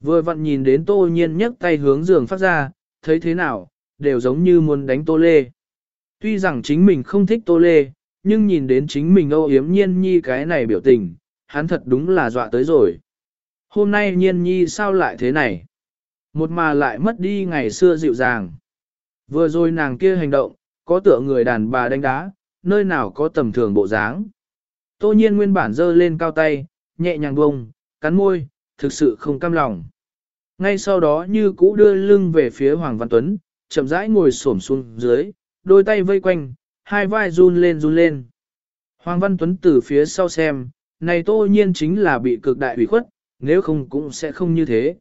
Vừa vặn nhìn đến Tô Nhiên nhấc tay hướng giường phát ra, thấy thế nào, đều giống như muốn đánh Tô Lê. Tuy rằng chính mình không thích Tô Lê, nhưng nhìn đến chính mình âu yếm nhiên nhi cái này biểu tình, hắn thật đúng là dọa tới rồi. Hôm nay nhiên nhi sao lại thế này? Một mà lại mất đi ngày xưa dịu dàng. Vừa rồi nàng kia hành động, có tựa người đàn bà đánh đá, nơi nào có tầm thường bộ dáng. Tô nhiên nguyên bản dơ lên cao tay, nhẹ nhàng bông, cắn môi, thực sự không cam lòng. Ngay sau đó như cũ đưa lưng về phía Hoàng Văn Tuấn, chậm rãi ngồi xổm xuống dưới, đôi tay vây quanh, hai vai run lên run lên. Hoàng Văn Tuấn từ phía sau xem, này tô nhiên chính là bị cực đại ủy khuất, nếu không cũng sẽ không như thế.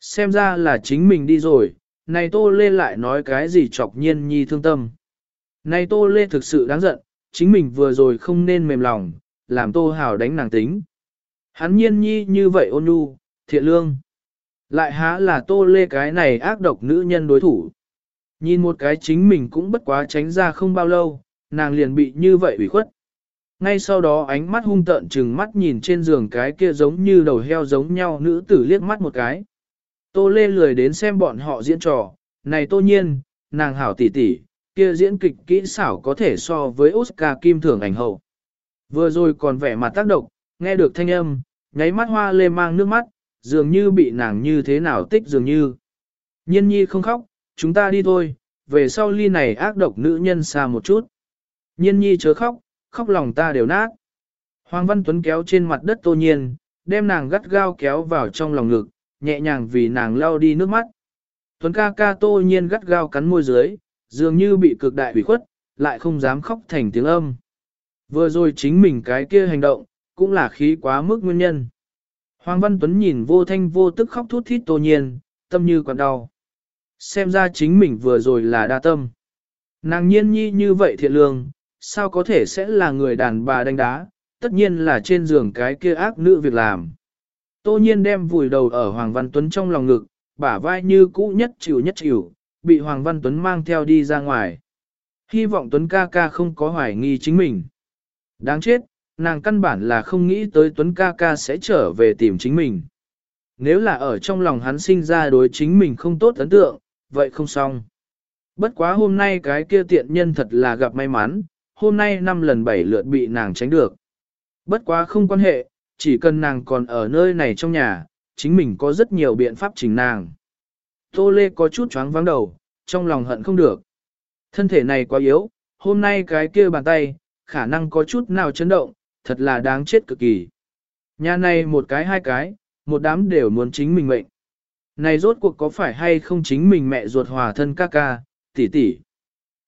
Xem ra là chính mình đi rồi, này Tô Lê lại nói cái gì chọc nhiên nhi thương tâm. Này Tô Lê thực sự đáng giận, chính mình vừa rồi không nên mềm lòng, làm Tô Hào đánh nàng tính. Hắn nhiên nhi như vậy ôn nhu, thiện lương. Lại há là Tô Lê cái này ác độc nữ nhân đối thủ. Nhìn một cái chính mình cũng bất quá tránh ra không bao lâu, nàng liền bị như vậy ủy khuất. Ngay sau đó ánh mắt hung tợn trừng mắt nhìn trên giường cái kia giống như đầu heo giống nhau nữ tử liếc mắt một cái. Tô Lê lười đến xem bọn họ diễn trò, này tô nhiên, nàng hảo tỷ tỷ, kia diễn kịch kỹ xảo có thể so với Oscar kim thưởng ảnh hậu. Vừa rồi còn vẻ mặt tác động, nghe được thanh âm, nháy mắt hoa lê mang nước mắt, dường như bị nàng như thế nào tích dường như. Nhiên nhi không khóc, chúng ta đi thôi, về sau ly này ác độc nữ nhân xa một chút. Nhiên nhi chớ khóc, khóc lòng ta đều nát. Hoàng Văn Tuấn kéo trên mặt đất tô nhiên, đem nàng gắt gao kéo vào trong lòng ngực, nhẹ nhàng vì nàng lau đi nước mắt. Tuấn ca ca tô nhiên gắt gao cắn môi dưới, dường như bị cực đại bị khuất, lại không dám khóc thành tiếng âm. Vừa rồi chính mình cái kia hành động, cũng là khí quá mức nguyên nhân. Hoàng Văn Tuấn nhìn vô thanh vô tức khóc thút thít tô nhiên, tâm như còn đau. Xem ra chính mình vừa rồi là đa tâm. Nàng nhiên nhi như vậy thiện lương, sao có thể sẽ là người đàn bà đánh đá, tất nhiên là trên giường cái kia ác nữ việc làm. Tô nhiên đem vùi đầu ở Hoàng Văn Tuấn trong lòng ngực, bả vai như cũ nhất chịu nhất chịu, bị Hoàng Văn Tuấn mang theo đi ra ngoài. Hy vọng Tuấn ca ca không có hoài nghi chính mình. Đáng chết, nàng căn bản là không nghĩ tới Tuấn ca ca sẽ trở về tìm chính mình. Nếu là ở trong lòng hắn sinh ra đối chính mình không tốt ấn tượng, vậy không xong. Bất quá hôm nay cái kia tiện nhân thật là gặp may mắn, hôm nay năm lần bảy lượt bị nàng tránh được. Bất quá không quan hệ, chỉ cần nàng còn ở nơi này trong nhà, chính mình có rất nhiều biện pháp chỉnh nàng. Tô Lê có chút choáng vắng đầu, trong lòng hận không được. Thân thể này quá yếu, hôm nay cái kia bàn tay, khả năng có chút nào chấn động, thật là đáng chết cực kỳ. Nhà này một cái hai cái, một đám đều muốn chính mình mệnh. Này rốt cuộc có phải hay không chính mình mẹ ruột hòa thân ca ca, tỷ tỷ.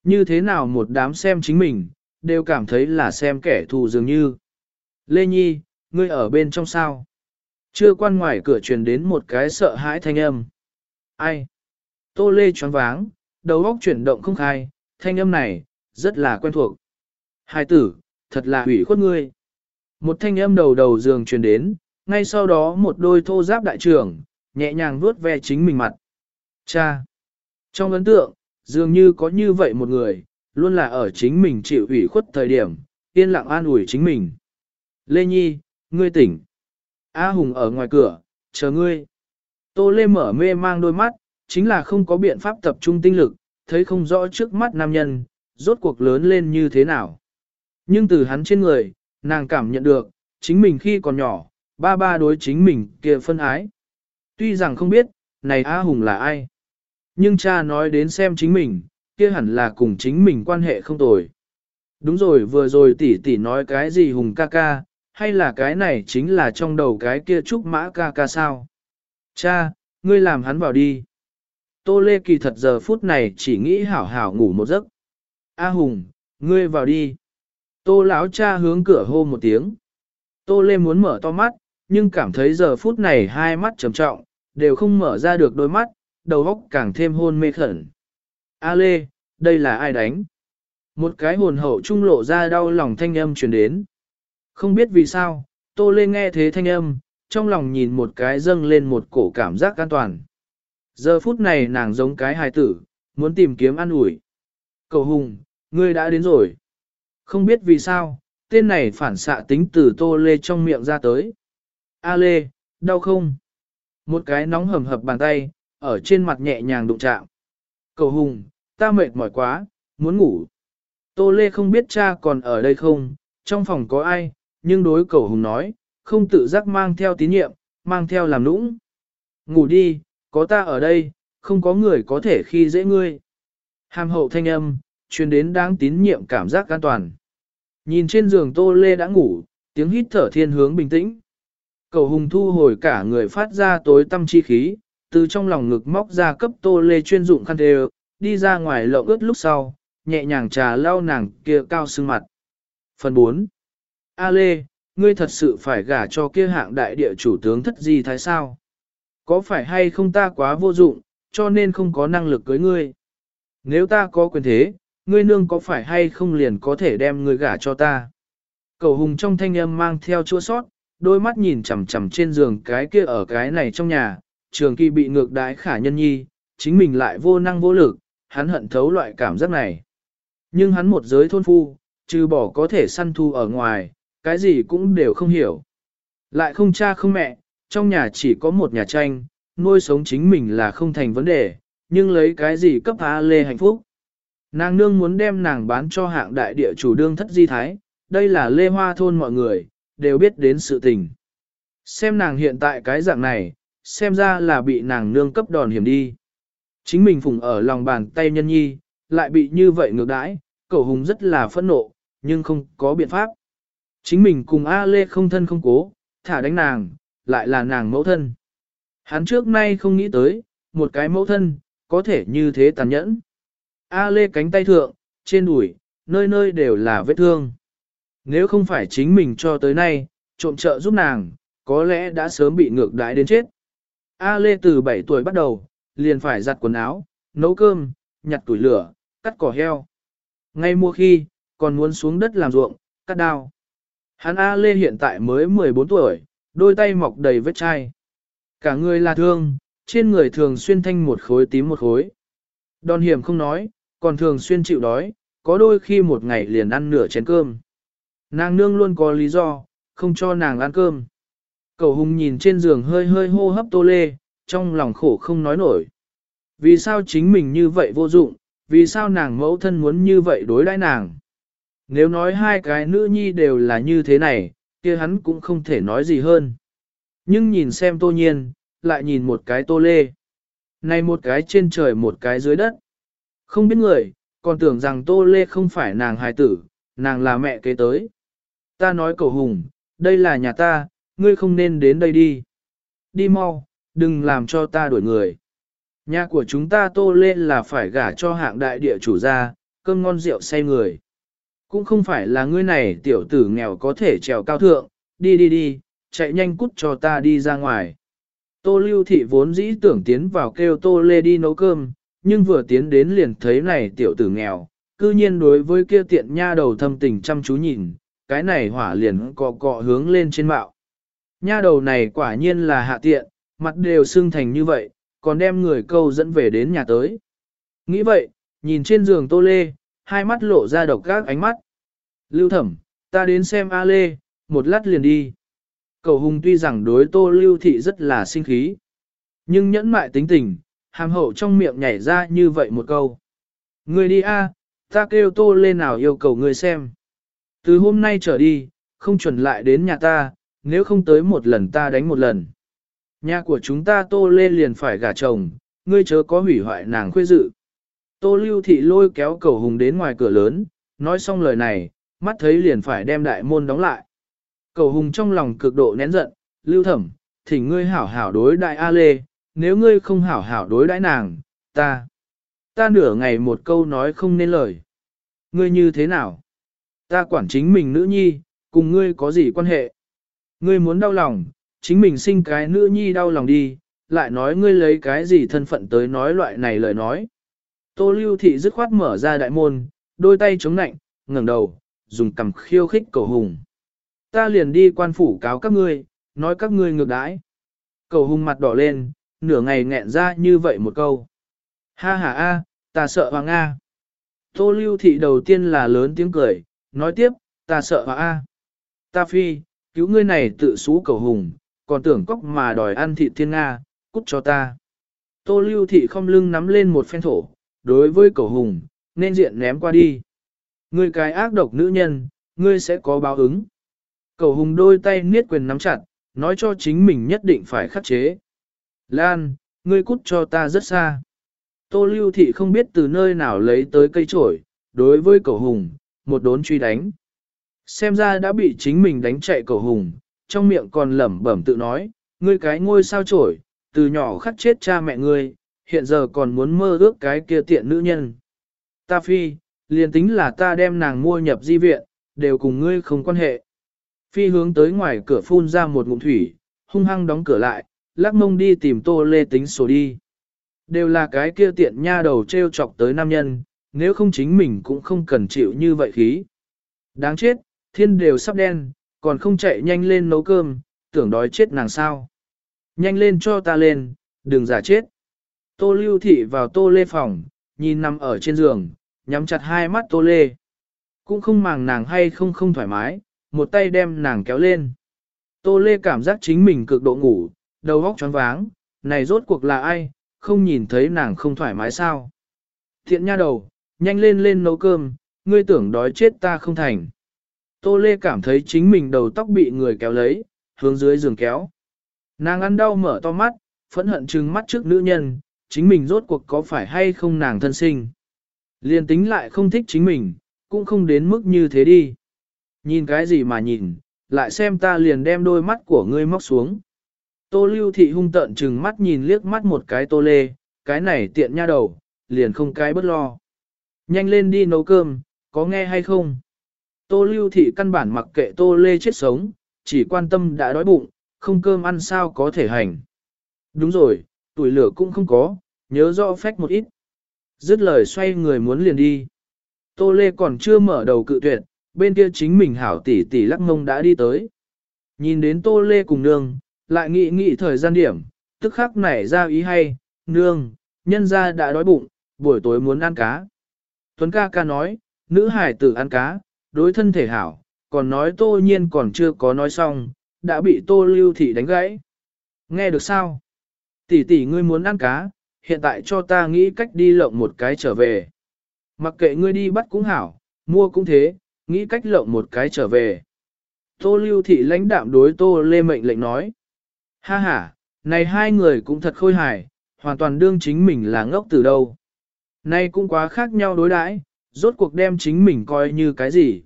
Như thế nào một đám xem chính mình, đều cảm thấy là xem kẻ thù dường như. Lê Nhi, ngươi ở bên trong sao? Chưa quan ngoài cửa truyền đến một cái sợ hãi thanh âm. Ai? Tô Lê choáng váng, đầu óc chuyển động không khai, thanh âm này, rất là quen thuộc. Hai tử, thật là hủy khuất ngươi. Một thanh âm đầu đầu giường truyền đến, ngay sau đó một đôi thô giáp đại trưởng, nhẹ nhàng vuốt ve chính mình mặt. Cha! Trong ấn tượng, dường như có như vậy một người, luôn là ở chính mình chịu ủy khuất thời điểm, yên lặng an ủi chính mình. Lê Nhi, ngươi tỉnh. A Hùng ở ngoài cửa, chờ ngươi. Tô Lê mở mê mang đôi mắt, chính là không có biện pháp tập trung tinh lực, thấy không rõ trước mắt nam nhân, rốt cuộc lớn lên như thế nào. Nhưng từ hắn trên người, nàng cảm nhận được, chính mình khi còn nhỏ, ba ba đối chính mình kia phân ái. Tuy rằng không biết, này A Hùng là ai. Nhưng cha nói đến xem chính mình, kia hẳn là cùng chính mình quan hệ không tồi. Đúng rồi vừa rồi tỷ tỷ nói cái gì Hùng ca ca, hay là cái này chính là trong đầu cái kia trúc mã ca ca sao? Cha, ngươi làm hắn vào đi. Tô Lê Kỳ thật giờ phút này chỉ nghĩ hảo hảo ngủ một giấc. A Hùng, ngươi vào đi. Tô lão cha hướng cửa hô một tiếng. Tô Lê muốn mở to mắt, nhưng cảm thấy giờ phút này hai mắt trầm trọng, đều không mở ra được đôi mắt, đầu óc càng thêm hôn mê khẩn. A Lê, đây là ai đánh? Một cái hồn hậu trung lộ ra đau lòng thanh âm truyền đến. Không biết vì sao, Tô Lê nghe thế thanh âm, trong lòng nhìn một cái dâng lên một cổ cảm giác an toàn. Giờ phút này nàng giống cái hài tử, muốn tìm kiếm an ủi. Cầu Hùng, ngươi đã đến rồi. Không biết vì sao, tên này phản xạ tính từ Tô Lê trong miệng ra tới. A Lê, đau không? Một cái nóng hầm hập bàn tay, ở trên mặt nhẹ nhàng đụng chạm. Cầu Hùng, ta mệt mỏi quá, muốn ngủ. Tô Lê không biết cha còn ở đây không, trong phòng có ai, nhưng đối cầu Hùng nói, không tự giác mang theo tín nhiệm, mang theo làm nũng. Ngủ đi, có ta ở đây, không có người có thể khi dễ ngươi. Hàm hậu thanh âm, truyền đến đáng tín nhiệm cảm giác an toàn. Nhìn trên giường Tô Lê đã ngủ, tiếng hít thở thiên hướng bình tĩnh. Cầu hùng thu hồi cả người phát ra tối tâm chi khí, từ trong lòng ngực móc ra cấp Tô Lê chuyên dụng khăn đều đi ra ngoài lộng ướt lúc sau, nhẹ nhàng trà lau nàng kia cao sưng mặt. Phần 4. A Lê, ngươi thật sự phải gả cho kia hạng đại địa chủ tướng thất di thái sao? Có phải hay không ta quá vô dụng, cho nên không có năng lực cưới ngươi? Nếu ta có quyền thế, ngươi nương có phải hay không liền có thể đem ngươi gả cho ta? Cầu hùng trong thanh âm mang theo chua sót, đôi mắt nhìn chằm chằm trên giường cái kia ở cái này trong nhà, trường kỳ bị ngược đái khả nhân nhi, chính mình lại vô năng vô lực, hắn hận thấu loại cảm giác này. Nhưng hắn một giới thôn phu, trừ bỏ có thể săn thu ở ngoài, cái gì cũng đều không hiểu. Lại không cha không mẹ, trong nhà chỉ có một nhà tranh, nuôi sống chính mình là không thành vấn đề, nhưng lấy cái gì cấp A Lê hạnh phúc. Nàng nương muốn đem nàng bán cho hạng đại địa chủ đương thất di thái, đây là Lê Hoa thôn mọi người, đều biết đến sự tình. Xem nàng hiện tại cái dạng này, xem ra là bị nàng nương cấp đòn hiểm đi. Chính mình phùng ở lòng bàn tay nhân nhi, lại bị như vậy ngược đãi, cậu hùng rất là phẫn nộ, nhưng không có biện pháp. Chính mình cùng A Lê không thân không cố, thả đánh nàng, lại là nàng mẫu thân. Hắn trước nay không nghĩ tới, một cái mẫu thân, có thể như thế tàn nhẫn. A Lê cánh tay thượng, trên đùi, nơi nơi đều là vết thương. Nếu không phải chính mình cho tới nay, trộm trợ giúp nàng, có lẽ đã sớm bị ngược đãi đến chết. A Lê từ 7 tuổi bắt đầu, liền phải giặt quần áo, nấu cơm, nhặt tuổi lửa, cắt cỏ heo. Ngay mùa khi, còn muốn xuống đất làm ruộng, cắt đao. Hắn A Lê hiện tại mới 14 tuổi, đôi tay mọc đầy vết chai. Cả người là thương, trên người thường xuyên thanh một khối tím một khối. Đòn hiểm không nói, còn thường xuyên chịu đói, có đôi khi một ngày liền ăn nửa chén cơm. Nàng nương luôn có lý do, không cho nàng ăn cơm. Cầu hùng nhìn trên giường hơi hơi hô hấp tô lê, trong lòng khổ không nói nổi. Vì sao chính mình như vậy vô dụng, vì sao nàng mẫu thân muốn như vậy đối đãi nàng. Nếu nói hai cái nữ nhi đều là như thế này, kia hắn cũng không thể nói gì hơn. Nhưng nhìn xem tô nhiên, lại nhìn một cái tô lê. Này một cái trên trời một cái dưới đất. Không biết người, còn tưởng rằng tô lê không phải nàng hài tử, nàng là mẹ kế tới. Ta nói cầu hùng, đây là nhà ta, ngươi không nên đến đây đi. Đi mau, đừng làm cho ta đuổi người. Nhà của chúng ta tô lê là phải gả cho hạng đại địa chủ ra, cơm ngon rượu say người. Cũng không phải là ngươi này tiểu tử nghèo có thể trèo cao thượng, đi đi đi, chạy nhanh cút cho ta đi ra ngoài. Tô lưu thị vốn dĩ tưởng tiến vào kêu tô lê đi nấu cơm, nhưng vừa tiến đến liền thấy này tiểu tử nghèo, cư nhiên đối với kia tiện nha đầu thâm tình chăm chú nhìn, cái này hỏa liền cọ cọ hướng lên trên mạo. Nha đầu này quả nhiên là hạ tiện, mặt đều xương thành như vậy, còn đem người câu dẫn về đến nhà tới. Nghĩ vậy, nhìn trên giường tô lê, hai mắt lộ ra độc các ánh mắt. Lưu thẩm, ta đến xem A Lê, một lát liền đi. Cầu hùng tuy rằng đối tô lưu thị rất là sinh khí, nhưng nhẫn mại tính tình, hàm hậu trong miệng nhảy ra như vậy một câu. Ngươi đi a, ta kêu tô lên nào yêu cầu ngươi xem. Từ hôm nay trở đi, không chuẩn lại đến nhà ta, nếu không tới một lần ta đánh một lần. Nhà của chúng ta tô lê liền phải gả chồng, ngươi chớ có hủy hoại nàng khuê dự. Tô lưu thị lôi kéo cầu hùng đến ngoài cửa lớn, nói xong lời này, mắt thấy liền phải đem đại môn đóng lại. Cầu hùng trong lòng cực độ nén giận, lưu thẩm, thỉnh ngươi hảo hảo đối đại A Lê, nếu ngươi không hảo hảo đối đãi nàng, ta, ta nửa ngày một câu nói không nên lời. Ngươi như thế nào? Ta quản chính mình nữ nhi, cùng ngươi có gì quan hệ? Ngươi muốn đau lòng, chính mình sinh cái nữ nhi đau lòng đi, lại nói ngươi lấy cái gì thân phận tới nói loại này lời nói. Tô lưu thị dứt khoát mở ra đại môn, đôi tay chống nạnh, ngẩng đầu, dùng cầm khiêu khích cầu hùng. Ta liền đi quan phủ cáo các ngươi, nói các ngươi ngược đãi. Cầu hùng mặt đỏ lên, nửa ngày nghẹn ra như vậy một câu. Ha ha a, ta sợ hoàng A. Tô lưu thị đầu tiên là lớn tiếng cười, nói tiếp, ta sợ hoàng A. Ta phi, cứu ngươi này tự xú cầu hùng, còn tưởng cóc mà đòi ăn thịt thiên Nga, cút cho ta. Tô lưu thị không lưng nắm lên một phen thổ, đối với cầu hùng, nên diện ném qua đi. Ngươi cái ác độc nữ nhân, ngươi sẽ có báo ứng. Cầu hùng đôi tay niết quyền nắm chặt, nói cho chính mình nhất định phải khắc chế. Lan, ngươi cút cho ta rất xa. Tô lưu thị không biết từ nơi nào lấy tới cây trổi, đối với cậu hùng, một đốn truy đánh. Xem ra đã bị chính mình đánh chạy cậu hùng, trong miệng còn lẩm bẩm tự nói, ngươi cái ngôi sao trổi, từ nhỏ khắc chết cha mẹ ngươi, hiện giờ còn muốn mơ ước cái kia tiện nữ nhân. Ta phi, liền tính là ta đem nàng mua nhập di viện, đều cùng ngươi không quan hệ. Phi hướng tới ngoài cửa phun ra một ngụm thủy, hung hăng đóng cửa lại, lắc mông đi tìm tô lê tính sổ đi. Đều là cái kia tiện nha đầu treo chọc tới nam nhân, nếu không chính mình cũng không cần chịu như vậy khí. Đáng chết, thiên đều sắp đen, còn không chạy nhanh lên nấu cơm, tưởng đói chết nàng sao. Nhanh lên cho ta lên, đừng giả chết. Tô lưu thị vào tô lê phòng, nhìn nằm ở trên giường, nhắm chặt hai mắt tô lê. Cũng không màng nàng hay không không thoải mái, một tay đem nàng kéo lên. Tô lê cảm giác chính mình cực độ ngủ, đầu óc choáng váng, này rốt cuộc là ai, không nhìn thấy nàng không thoải mái sao. Thiện nha đầu, nhanh lên lên nấu cơm, ngươi tưởng đói chết ta không thành. Tô Lê cảm thấy chính mình đầu tóc bị người kéo lấy, hướng dưới giường kéo. Nàng ăn đau mở to mắt, phẫn hận trừng mắt trước nữ nhân, chính mình rốt cuộc có phải hay không nàng thân sinh. Liên tính lại không thích chính mình, cũng không đến mức như thế đi. Nhìn cái gì mà nhìn, lại xem ta liền đem đôi mắt của ngươi móc xuống. Tô lưu thị hung tợn chừng mắt nhìn liếc mắt một cái tô lê, cái này tiện nha đầu, liền không cái bất lo. Nhanh lên đi nấu cơm, có nghe hay không? Tô lưu thị căn bản mặc kệ tô lê chết sống, chỉ quan tâm đã đói bụng, không cơm ăn sao có thể hành. Đúng rồi, tuổi lửa cũng không có, nhớ rõ phách một ít. Dứt lời xoay người muốn liền đi. Tô lê còn chưa mở đầu cự tuyệt, bên kia chính mình hảo tỷ tỷ lắc mông đã đi tới. Nhìn đến tô lê cùng nương, lại nghĩ nghĩ thời gian điểm, tức khắc nảy ra ý hay, nương, nhân ra đã đói bụng, buổi tối muốn ăn cá. Tuấn ca ca nói, nữ hải tử ăn cá, đối thân thể hảo, còn nói tô nhiên còn chưa có nói xong, đã bị tô lưu thị đánh gãy. Nghe được sao? Tỷ tỷ ngươi muốn ăn cá, hiện tại cho ta nghĩ cách đi lộng một cái trở về. Mặc kệ ngươi đi bắt cũng hảo, mua cũng thế, nghĩ cách lộng một cái trở về. Tô lưu thị lãnh đạm đối tô lê mệnh lệnh nói. Ha ha, này hai người cũng thật khôi hài, hoàn toàn đương chính mình là ngốc từ đâu. Nay cũng quá khác nhau đối đãi, rốt cuộc đem chính mình coi như cái gì.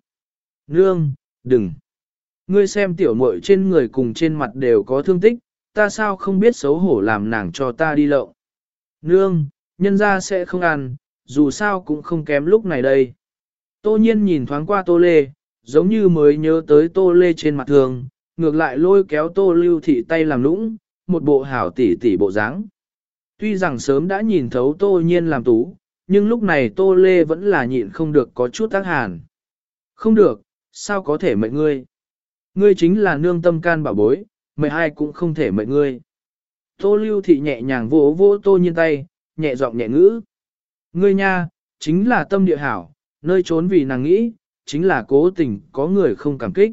Nương, đừng. Ngươi xem tiểu muội trên người cùng trên mặt đều có thương tích, ta sao không biết xấu hổ làm nàng cho ta đi lậu. Nương, nhân ra sẽ không ăn, dù sao cũng không kém lúc này đây. Tô nhiên nhìn thoáng qua tô lê, giống như mới nhớ tới tô lê trên mặt thường, ngược lại lôi kéo tô lưu thị tay làm lũng, một bộ hảo tỉ tỉ bộ dáng. Tuy rằng sớm đã nhìn thấu tô nhiên làm tú, nhưng lúc này tô lê vẫn là nhịn không được có chút tác hàn. Không được, sao có thể mệnh ngươi? Ngươi chính là nương tâm can bảo bối, mệnh ai cũng không thể mệnh ngươi. Tô lưu thị nhẹ nhàng vỗ vỗ tô nhiên tay, nhẹ giọng nhẹ ngữ. Ngươi nha, chính là tâm địa hảo, nơi trốn vì nàng nghĩ, chính là cố tình có người không cảm kích.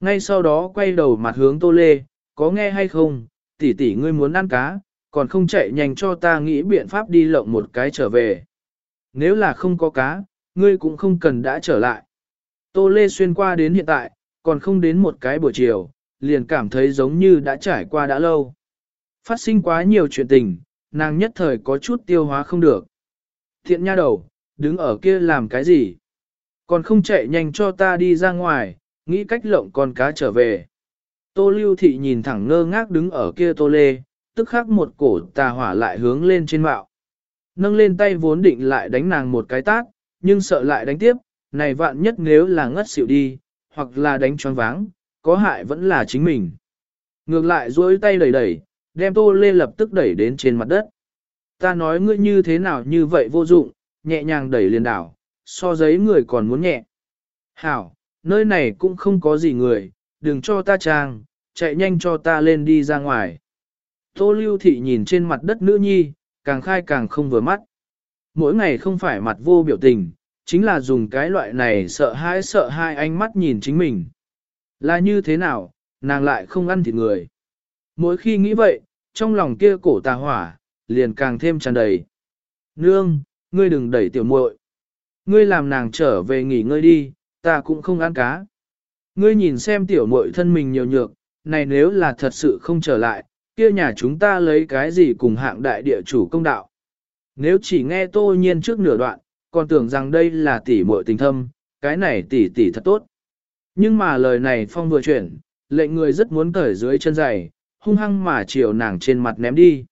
Ngay sau đó quay đầu mặt hướng tô lê, có nghe hay không, tỷ tỷ ngươi muốn ăn cá, còn không chạy nhanh cho ta nghĩ biện pháp đi lộng một cái trở về. Nếu là không có cá, ngươi cũng không cần đã trở lại. Tô Lê xuyên qua đến hiện tại, còn không đến một cái buổi chiều, liền cảm thấy giống như đã trải qua đã lâu. Phát sinh quá nhiều chuyện tình, nàng nhất thời có chút tiêu hóa không được. Thiện nha đầu, đứng ở kia làm cái gì? Còn không chạy nhanh cho ta đi ra ngoài, nghĩ cách lộng con cá trở về. Tô lưu thị nhìn thẳng ngơ ngác đứng ở kia tô lê, tức khắc một cổ tà hỏa lại hướng lên trên mạo. Nâng lên tay vốn định lại đánh nàng một cái tát, nhưng sợ lại đánh tiếp, này vạn nhất nếu là ngất xỉu đi, hoặc là đánh choáng váng, có hại vẫn là chính mình. Ngược lại duỗi tay đẩy đẩy, đem tô lê lập tức đẩy đến trên mặt đất. Ta nói ngươi như thế nào như vậy vô dụng, nhẹ nhàng đẩy liền đảo, so giấy người còn muốn nhẹ. Hảo, nơi này cũng không có gì người, đừng cho ta trang, chạy nhanh cho ta lên đi ra ngoài. Tô lưu thị nhìn trên mặt đất nữ nhi, càng khai càng không vừa mắt. Mỗi ngày không phải mặt vô biểu tình, chính là dùng cái loại này sợ hãi sợ hai ánh mắt nhìn chính mình. Là như thế nào, nàng lại không ăn thịt người. Mỗi khi nghĩ vậy, trong lòng kia cổ tà hỏa, liền càng thêm tràn đầy. Nương, ngươi đừng đẩy tiểu muội. Ngươi làm nàng trở về nghỉ ngơi đi, ta cũng không ăn cá. Ngươi nhìn xem tiểu muội thân mình nhiều nhược, này nếu là thật sự không trở lại, kia nhà chúng ta lấy cái gì cùng hạng đại địa chủ công đạo. Nếu chỉ nghe tô nhiên trước nửa đoạn, còn tưởng rằng đây là tỷ muội tình thâm, cái này tỷ tỷ thật tốt. Nhưng mà lời này phong vừa chuyển, lệnh người rất muốn cởi dưới chân giày, hung hăng mà chiều nàng trên mặt ném đi.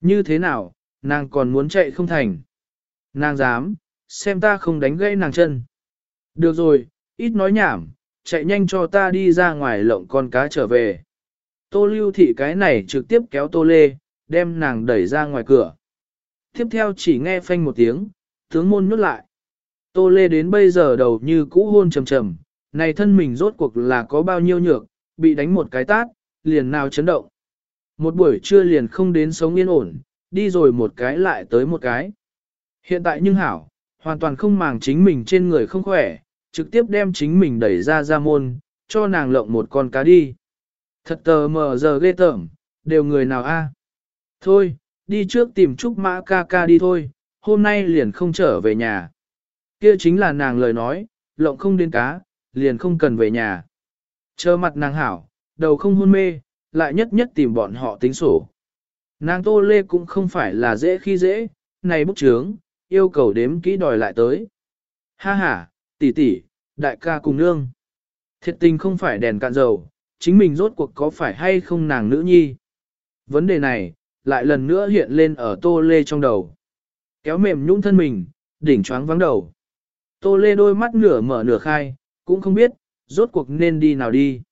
Như thế nào, nàng còn muốn chạy không thành. Nàng dám, xem ta không đánh gãy nàng chân. Được rồi, ít nói nhảm, chạy nhanh cho ta đi ra ngoài lộng con cá trở về. Tô lưu thị cái này trực tiếp kéo tô lê, đem nàng đẩy ra ngoài cửa. Tiếp theo chỉ nghe phanh một tiếng, tướng môn nhốt lại. Tô lê đến bây giờ đầu như cũ hôn trầm trầm, này thân mình rốt cuộc là có bao nhiêu nhược, bị đánh một cái tát, liền nào chấn động. Một buổi trưa liền không đến sống yên ổn, đi rồi một cái lại tới một cái. Hiện tại nhưng hảo, hoàn toàn không màng chính mình trên người không khỏe, trực tiếp đem chính mình đẩy ra ra môn, cho nàng lộng một con cá đi. Thật tờ mờ giờ ghê tởm, đều người nào a? Thôi, đi trước tìm Trúc Mã ca ca đi thôi, hôm nay liền không trở về nhà. Kia chính là nàng lời nói, lộng không đến cá, liền không cần về nhà. Chờ mặt nàng hảo, đầu không hôn mê, lại nhất nhất tìm bọn họ tính sổ. Nàng Tô Lê cũng không phải là dễ khi dễ, này bức trướng, yêu cầu đếm kỹ đòi lại tới. Ha ha, tỷ tỷ, đại ca cùng nương. Thiệt tình không phải đèn cạn dầu, chính mình rốt cuộc có phải hay không nàng nữ nhi. Vấn đề này, lại lần nữa hiện lên ở Tô Lê trong đầu. Kéo mềm nhũng thân mình, đỉnh choáng vắng đầu. Tô Lê đôi mắt nửa mở nửa khai, cũng không biết, rốt cuộc nên đi nào đi.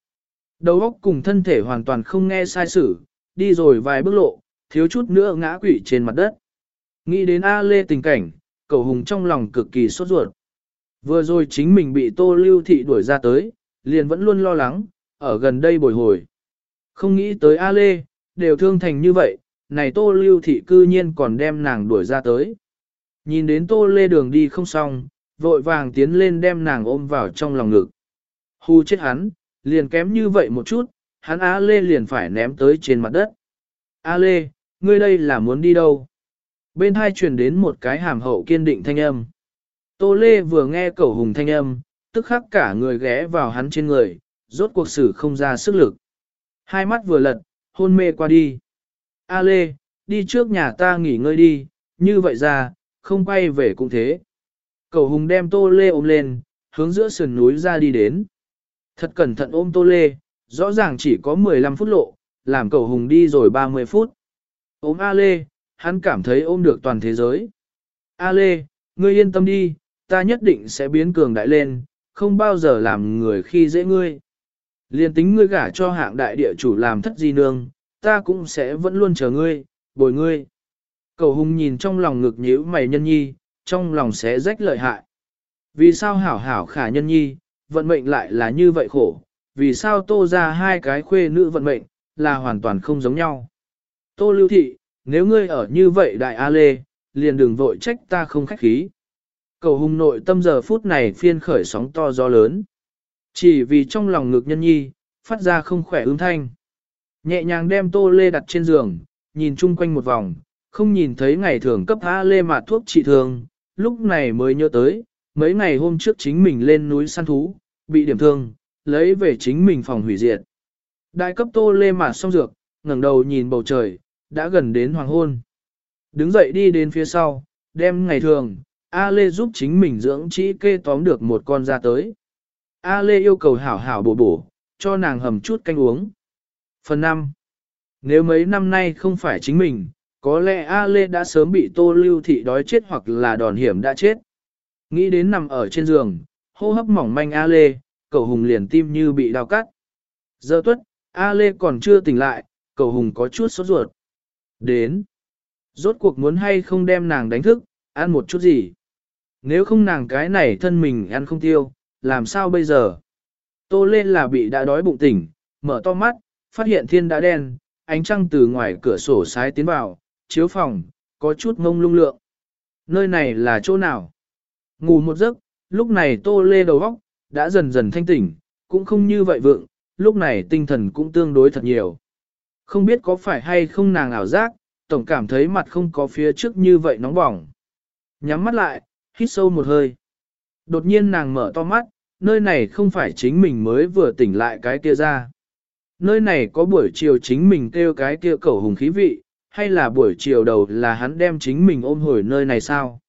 Đầu óc cùng thân thể hoàn toàn không nghe sai sử, đi rồi vài bước lộ, thiếu chút nữa ngã quỵ trên mặt đất. Nghĩ đến A Lê tình cảnh, cầu hùng trong lòng cực kỳ sốt ruột. Vừa rồi chính mình bị tô lưu thị đuổi ra tới, liền vẫn luôn lo lắng, ở gần đây bồi hồi. Không nghĩ tới A Lê, đều thương thành như vậy, này tô lưu thị cư nhiên còn đem nàng đuổi ra tới. Nhìn đến tô lê đường đi không xong, vội vàng tiến lên đem nàng ôm vào trong lòng ngực. Hù chết hắn, liền kém như vậy một chút, hắn A Lê liền phải ném tới trên mặt đất. A Lê, ngươi đây là muốn đi đâu? Bên hai truyền đến một cái hàm hậu kiên định thanh âm. Tô Lê vừa nghe cẩu hùng thanh âm, tức khắc cả người ghé vào hắn trên người, rốt cuộc xử không ra sức lực. Hai mắt vừa lật, hôn mê qua đi. A Lê, đi trước nhà ta nghỉ ngơi đi, như vậy ra, không quay về cũng thế. Cẩu hùng đem Tô Lê ôm lên, hướng giữa sườn núi ra đi đến. Thật cẩn thận ôm Tô Lê, rõ ràng chỉ có 15 phút lộ, làm cậu hùng đi rồi 30 phút. Ôm A Lê, hắn cảm thấy ôm được toàn thế giới. A Lê, ngươi yên tâm đi, ta nhất định sẽ biến cường đại lên, không bao giờ làm người khi dễ ngươi. Liên tính ngươi gả cho hạng đại địa chủ làm thất di nương, ta cũng sẽ vẫn luôn chờ ngươi, bồi ngươi. Cầu hùng nhìn trong lòng ngực nhíu mày nhân nhi, trong lòng sẽ rách lợi hại. Vì sao hảo hảo khả nhân nhi, vận mệnh lại là như vậy khổ, vì sao tô ra hai cái khuê nữ vận mệnh, là hoàn toàn không giống nhau. Tô lưu thị, nếu ngươi ở như vậy đại A Lê, liền đừng vội trách ta không khách khí. Cầu hùng nội tâm giờ phút này phiên khởi sóng to gió lớn. Chỉ vì trong lòng ngực nhân nhi, phát ra không khỏe ưm thanh. Nhẹ nhàng đem tô lê đặt trên giường, nhìn chung quanh một vòng, không nhìn thấy ngày thường cấp A lê mà thuốc trị thương, lúc này mới nhớ tới, mấy ngày hôm trước chính mình lên núi săn thú, bị điểm thương, lấy về chính mình phòng hủy diệt. Đại cấp tô lê mà xong dược, ngẩng đầu nhìn bầu trời, đã gần đến hoàng hôn. Đứng dậy đi đến phía sau, đem ngày thường, A Lê giúp chính mình dưỡng trĩ kê tóm được một con ra tới. A Lê yêu cầu hảo hảo bổ bổ, cho nàng hầm chút canh uống. Phần 5. Nếu mấy năm nay không phải chính mình, có lẽ A Lê đã sớm bị tô lưu thị đói chết hoặc là đòn hiểm đã chết. Nghĩ đến nằm ở trên giường, hô hấp mỏng manh A Lê, cầu hùng liền tim như bị đau cắt. Giờ tuất, A Lê còn chưa tỉnh lại, cầu hùng có chút sốt ruột. Đến. Rốt cuộc muốn hay không đem nàng đánh thức, ăn một chút gì. Nếu không nàng cái này thân mình ăn không tiêu, làm sao bây giờ? Tô lên là bị đã đói bụng tỉnh, mở to mắt, phát hiện thiên đã đen, ánh trăng từ ngoài cửa sổ sái tiến vào, chiếu phòng, có chút ngông lung lượng. Nơi này là chỗ nào? Ngủ một giấc, lúc này tô lê đầu óc đã dần dần thanh tỉnh, cũng không như vậy vượng, lúc này tinh thần cũng tương đối thật nhiều. Không biết có phải hay không nàng ảo giác, tổng cảm thấy mặt không có phía trước như vậy nóng bỏng. Nhắm mắt lại, hít sâu một hơi. Đột nhiên nàng mở to mắt, nơi này không phải chính mình mới vừa tỉnh lại cái kia ra. Nơi này có buổi chiều chính mình kêu cái kia cẩu hùng khí vị, hay là buổi chiều đầu là hắn đem chính mình ôm hồi nơi này sao?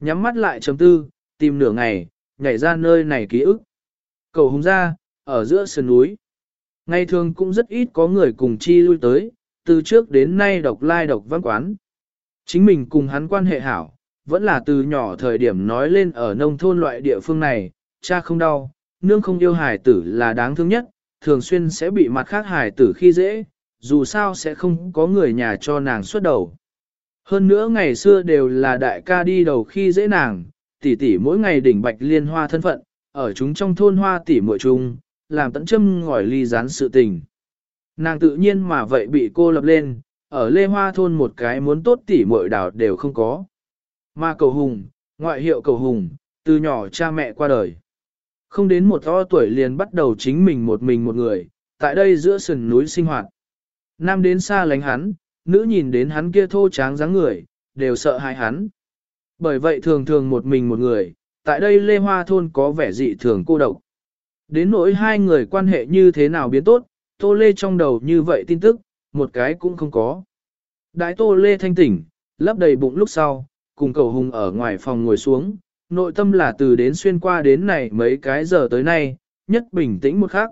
Nhắm mắt lại chấm tư, tìm nửa ngày, nhảy ra nơi này ký ức. Cầu hùng ra, ở giữa sườn núi. Ngày thường cũng rất ít có người cùng chi lui tới, từ trước đến nay độc lai độc văn quán. Chính mình cùng hắn quan hệ hảo, vẫn là từ nhỏ thời điểm nói lên ở nông thôn loại địa phương này, cha không đau, nương không yêu hài tử là đáng thương nhất, thường xuyên sẽ bị mặt khác hài tử khi dễ, dù sao sẽ không có người nhà cho nàng xuất đầu. Hơn nữa ngày xưa đều là đại ca đi đầu khi dễ nàng, tỷ tỷ mỗi ngày đỉnh bạch liên hoa thân phận, ở chúng trong thôn hoa tỷ muội chung, làm tận châm ngòi ly gián sự tình. Nàng tự nhiên mà vậy bị cô lập lên, ở Lê Hoa thôn một cái muốn tốt tỷ muội đảo đều không có. Mà cầu hùng, ngoại hiệu cầu hùng, từ nhỏ cha mẹ qua đời. Không đến một to tuổi liền bắt đầu chính mình một mình một người, tại đây giữa sườn núi sinh hoạt. Nam đến xa lánh hắn, nữ nhìn đến hắn kia thô tráng dáng người, đều sợ hãi hắn. Bởi vậy thường thường một mình một người, tại đây Lê Hoa Thôn có vẻ dị thường cô độc. Đến nỗi hai người quan hệ như thế nào biến tốt, Tô Lê trong đầu như vậy tin tức, một cái cũng không có. Đại Tô Lê thanh tỉnh, lấp đầy bụng lúc sau, cùng cầu hùng ở ngoài phòng ngồi xuống, nội tâm là từ đến xuyên qua đến này mấy cái giờ tới nay, nhất bình tĩnh một khắc.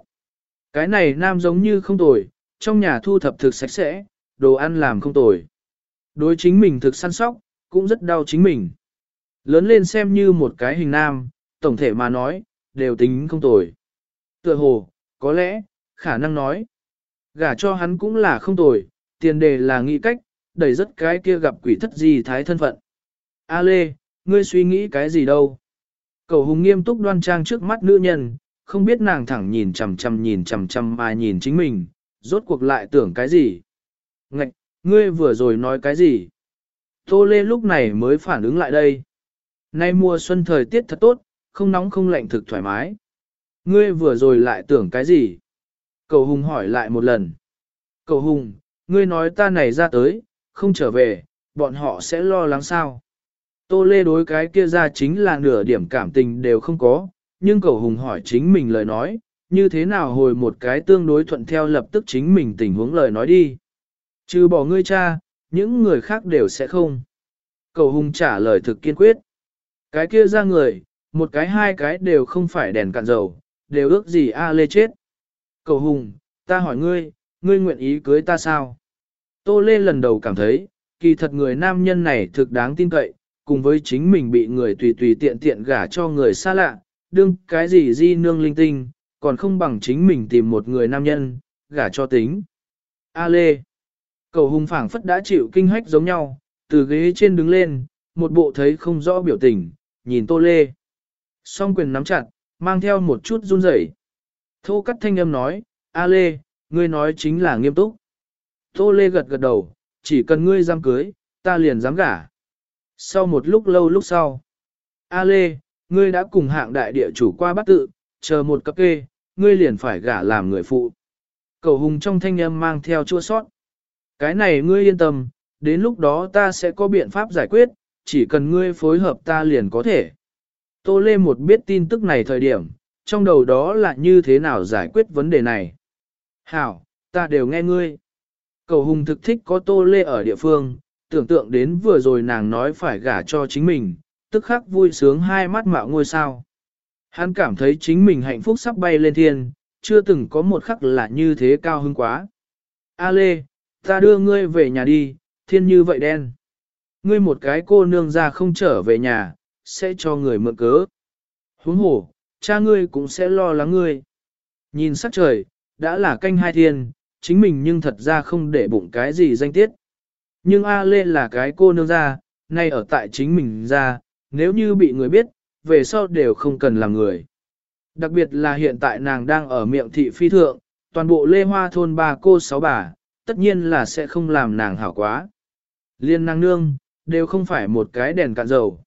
Cái này nam giống như không tồi, trong nhà thu thập thực sạch sẽ, đồ ăn làm không tồi. Đối chính mình thực săn sóc, cũng rất đau chính mình. Lớn lên xem như một cái hình nam, tổng thể mà nói, đều tính không tồi. Tựa hồ, có lẽ, khả năng nói. Gả cho hắn cũng là không tồi, tiền đề là nghĩ cách, đẩy rất cái kia gặp quỷ thất gì thái thân phận. A Lê, ngươi suy nghĩ cái gì đâu? Cầu hùng nghiêm túc đoan trang trước mắt nữ nhân, không biết nàng thẳng nhìn chằm chằm nhìn chằm chằm mà nhìn chính mình, rốt cuộc lại tưởng cái gì? Ngạch, ngươi vừa rồi nói cái gì? Tô Lê lúc này mới phản ứng lại đây. Nay mùa xuân thời tiết thật tốt, không nóng không lạnh thực thoải mái. Ngươi vừa rồi lại tưởng cái gì? Cầu Hùng hỏi lại một lần. Cầu Hùng, ngươi nói ta này ra tới, không trở về, bọn họ sẽ lo lắng sao? Tô Lê đối cái kia ra chính là nửa điểm cảm tình đều không có, nhưng cầu Hùng hỏi chính mình lời nói, như thế nào hồi một cái tương đối thuận theo lập tức chính mình tình huống lời nói đi. Trừ bỏ ngươi cha, những người khác đều sẽ không. Cầu Hùng trả lời thực kiên quyết. Cái kia ra người, một cái hai cái đều không phải đèn cạn dầu, đều ước gì A Lê chết. Cầu Hùng, ta hỏi ngươi, ngươi nguyện ý cưới ta sao? Tô Lê lần đầu cảm thấy, kỳ thật người nam nhân này thực đáng tin cậy, cùng với chính mình bị người tùy tùy tiện tiện gả cho người xa lạ, đương cái gì di nương linh tinh, còn không bằng chính mình tìm một người nam nhân, gả cho tính. A Lê Cầu hùng phảng phất đã chịu kinh hách giống nhau, từ ghế trên đứng lên, một bộ thấy không rõ biểu tình, nhìn Tô Lê. Song quyền nắm chặt, mang theo một chút run rẩy. Thô cắt thanh âm nói, A Lê, ngươi nói chính là nghiêm túc. Tô Lê gật gật đầu, chỉ cần ngươi dám cưới, ta liền dám gả. Sau một lúc lâu lúc sau, A Lê, ngươi đã cùng hạng đại địa chủ qua bắt tự, chờ một cấp kê, ngươi liền phải gả làm người phụ. Cầu hùng trong thanh âm mang theo chua sót. Cái này ngươi yên tâm, đến lúc đó ta sẽ có biện pháp giải quyết, chỉ cần ngươi phối hợp ta liền có thể. Tô Lê một biết tin tức này thời điểm, trong đầu đó là như thế nào giải quyết vấn đề này. Hảo, ta đều nghe ngươi. Cầu hùng thực thích có Tô Lê ở địa phương, tưởng tượng đến vừa rồi nàng nói phải gả cho chính mình, tức khắc vui sướng hai mắt mạo ngôi sao. Hắn cảm thấy chính mình hạnh phúc sắp bay lên thiên, chưa từng có một khắc là như thế cao hứng quá. A Lê, ta đưa ngươi về nhà đi, thiên như vậy đen. Ngươi một cái cô nương ra không trở về nhà, sẽ cho người mượn cớ. Huống hồ, cha ngươi cũng sẽ lo lắng ngươi. Nhìn sắc trời, đã là canh hai thiên, chính mình nhưng thật ra không để bụng cái gì danh tiết. Nhưng A Lê là cái cô nương ra, nay ở tại chính mình ra, nếu như bị người biết, về sau đều không cần làm người. Đặc biệt là hiện tại nàng đang ở miệng thị phi thượng, toàn bộ Lê Hoa thôn ba cô sáu bà, tất nhiên là sẽ không làm nàng hảo quá. Liên nàng nương, đều không phải một cái đèn cạn dầu.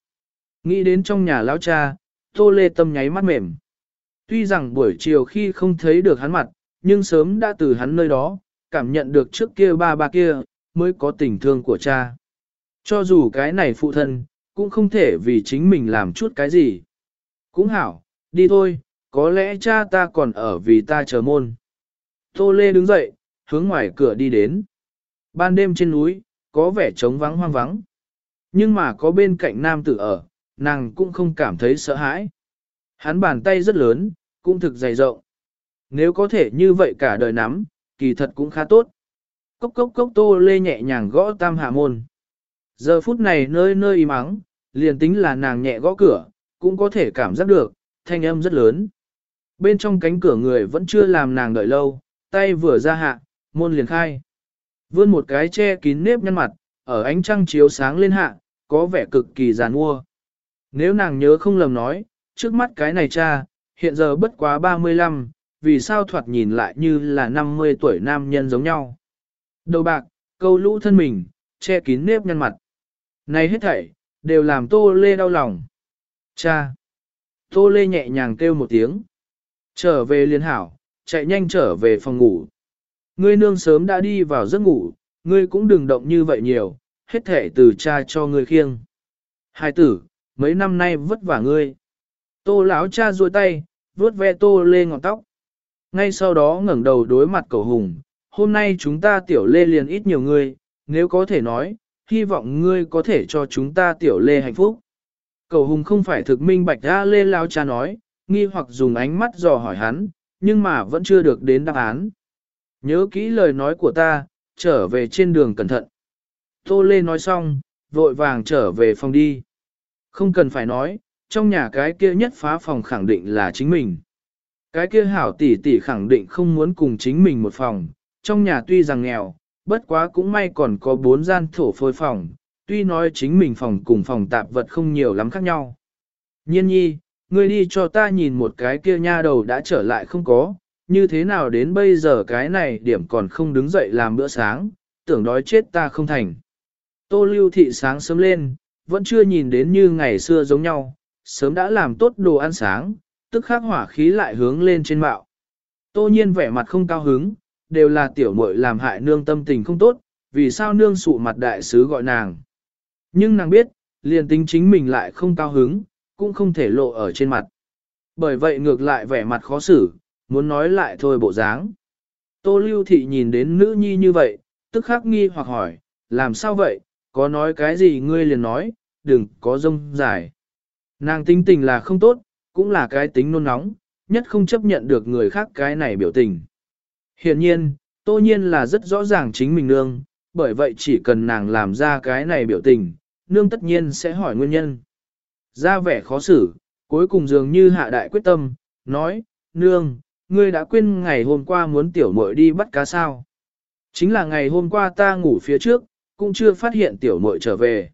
Nghĩ đến trong nhà lão cha, Tô Lê Tâm nháy mắt mềm. Tuy rằng buổi chiều khi không thấy được hắn mặt, nhưng sớm đã từ hắn nơi đó, cảm nhận được trước kia ba ba kia, mới có tình thương của cha. Cho dù cái này phụ thân, cũng không thể vì chính mình làm chút cái gì. Cũng hảo, đi thôi, có lẽ cha ta còn ở vì ta chờ môn. Tô Lê đứng dậy, hướng ngoài cửa đi đến. Ban đêm trên núi, có vẻ trống vắng hoang vắng. Nhưng mà có bên cạnh nam tử ở, nàng cũng không cảm thấy sợ hãi. Hắn bàn tay rất lớn, cũng thực dày rộng. Nếu có thể như vậy cả đời nắm, kỳ thật cũng khá tốt. Cốc cốc cốc tô lê nhẹ nhàng gõ tam hạ môn. Giờ phút này nơi nơi im ắng, liền tính là nàng nhẹ gõ cửa, cũng có thể cảm giác được, thanh âm rất lớn. Bên trong cánh cửa người vẫn chưa làm nàng đợi lâu, tay vừa ra hạ, môn liền khai. Vươn một cái che kín nếp nhăn mặt, ở ánh trăng chiếu sáng lên hạ, có vẻ cực kỳ giàn mua. Nếu nàng nhớ không lầm nói, trước mắt cái này cha, hiện giờ bất quá 35, vì sao thoạt nhìn lại như là 50 tuổi nam nhân giống nhau. Đầu bạc, câu lũ thân mình, che kín nếp nhăn mặt. Này hết thảy, đều làm Tô Lê đau lòng. Cha! Tô Lê nhẹ nhàng kêu một tiếng. Trở về liên hảo, chạy nhanh trở về phòng ngủ. Ngươi nương sớm đã đi vào giấc ngủ, ngươi cũng đừng động như vậy nhiều, hết thể từ cha cho ngươi khiêng. Hai tử, mấy năm nay vất vả ngươi. Tô lão cha duỗi tay, vuốt ve tô lê ngọn tóc. Ngay sau đó ngẩng đầu đối mặt cậu hùng, hôm nay chúng ta tiểu lê liền ít nhiều ngươi, nếu có thể nói, hy vọng ngươi có thể cho chúng ta tiểu lê hạnh phúc. Cầu hùng không phải thực minh bạch ra lê lao cha nói, nghi hoặc dùng ánh mắt dò hỏi hắn, nhưng mà vẫn chưa được đến đáp án. Nhớ kỹ lời nói của ta, trở về trên đường cẩn thận. Tô Lê nói xong, vội vàng trở về phòng đi. Không cần phải nói, trong nhà cái kia nhất phá phòng khẳng định là chính mình. Cái kia hảo tỷ tỷ khẳng định không muốn cùng chính mình một phòng, trong nhà tuy rằng nghèo, bất quá cũng may còn có bốn gian thổ phôi phòng, tuy nói chính mình phòng cùng phòng tạp vật không nhiều lắm khác nhau. Nhiên nhi, ngươi đi cho ta nhìn một cái kia nha đầu đã trở lại không có, như thế nào đến bây giờ cái này điểm còn không đứng dậy làm bữa sáng, tưởng đói chết ta không thành. Tô lưu thị sáng sớm lên, vẫn chưa nhìn đến như ngày xưa giống nhau, sớm đã làm tốt đồ ăn sáng, tức khắc hỏa khí lại hướng lên trên mạo. Tô nhiên vẻ mặt không cao hứng, đều là tiểu muội làm hại nương tâm tình không tốt, vì sao nương sụ mặt đại sứ gọi nàng. Nhưng nàng biết, liền tính chính mình lại không cao hứng, cũng không thể lộ ở trên mặt. Bởi vậy ngược lại vẻ mặt khó xử, muốn nói lại thôi bộ dáng. Tô lưu thị nhìn đến nữ nhi như vậy, tức khắc nghi hoặc hỏi, làm sao vậy, có nói cái gì ngươi liền nói, đừng có rông dài. Nàng tính tình là không tốt, cũng là cái tính nôn nóng, nhất không chấp nhận được người khác cái này biểu tình. Hiện nhiên, tô nhiên là rất rõ ràng chính mình nương, bởi vậy chỉ cần nàng làm ra cái này biểu tình, nương tất nhiên sẽ hỏi nguyên nhân. Ra vẻ khó xử, cuối cùng dường như hạ đại quyết tâm, nói, nương, ngươi đã quên ngày hôm qua muốn tiểu muội đi bắt cá sao. Chính là ngày hôm qua ta ngủ phía trước, cũng chưa phát hiện tiểu muội trở về.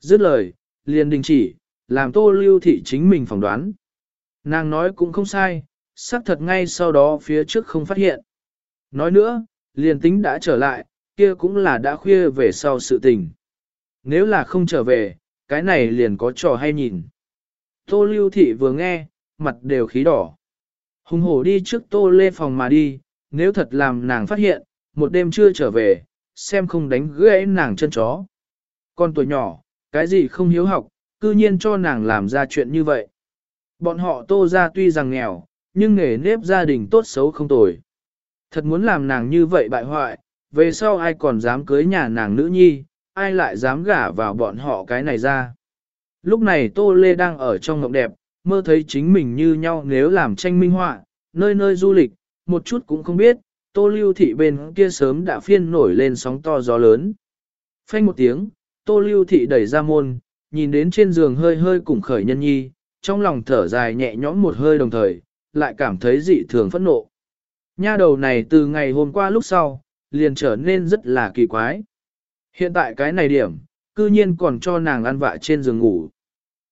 Dứt lời, liền đình chỉ, làm tô lưu thị chính mình phỏng đoán. Nàng nói cũng không sai, xác thật ngay sau đó phía trước không phát hiện. Nói nữa, liền tính đã trở lại, kia cũng là đã khuya về sau sự tình. Nếu là không trở về, cái này liền có trò hay nhìn. Tô lưu thị vừa nghe, mặt đều khí đỏ. Hùng hổ đi trước tô lê phòng mà đi, nếu thật làm nàng phát hiện, một đêm chưa trở về, xem không đánh gãy nàng chân chó. Con tuổi nhỏ, cái gì không hiếu học, cư nhiên cho nàng làm ra chuyện như vậy. Bọn họ tô ra tuy rằng nghèo, nhưng nghề nếp gia đình tốt xấu không tồi. Thật muốn làm nàng như vậy bại hoại, về sau ai còn dám cưới nhà nàng nữ nhi, ai lại dám gả vào bọn họ cái này ra. Lúc này Tô Lê đang ở trong ngọc đẹp, mơ thấy chính mình như nhau nếu làm tranh minh họa, nơi nơi du lịch, một chút cũng không biết, Tô Lưu Thị bên kia sớm đã phiên nổi lên sóng to gió lớn. Phanh một tiếng, Tô Lưu Thị đẩy ra môn, nhìn đến trên giường hơi hơi cùng khởi nhân nhi, trong lòng thở dài nhẹ nhõm một hơi đồng thời, lại cảm thấy dị thường phẫn nộ. Nha đầu này từ ngày hôm qua lúc sau, liền trở nên rất là kỳ quái. Hiện tại cái này điểm, cư nhiên còn cho nàng ăn vạ trên giường ngủ.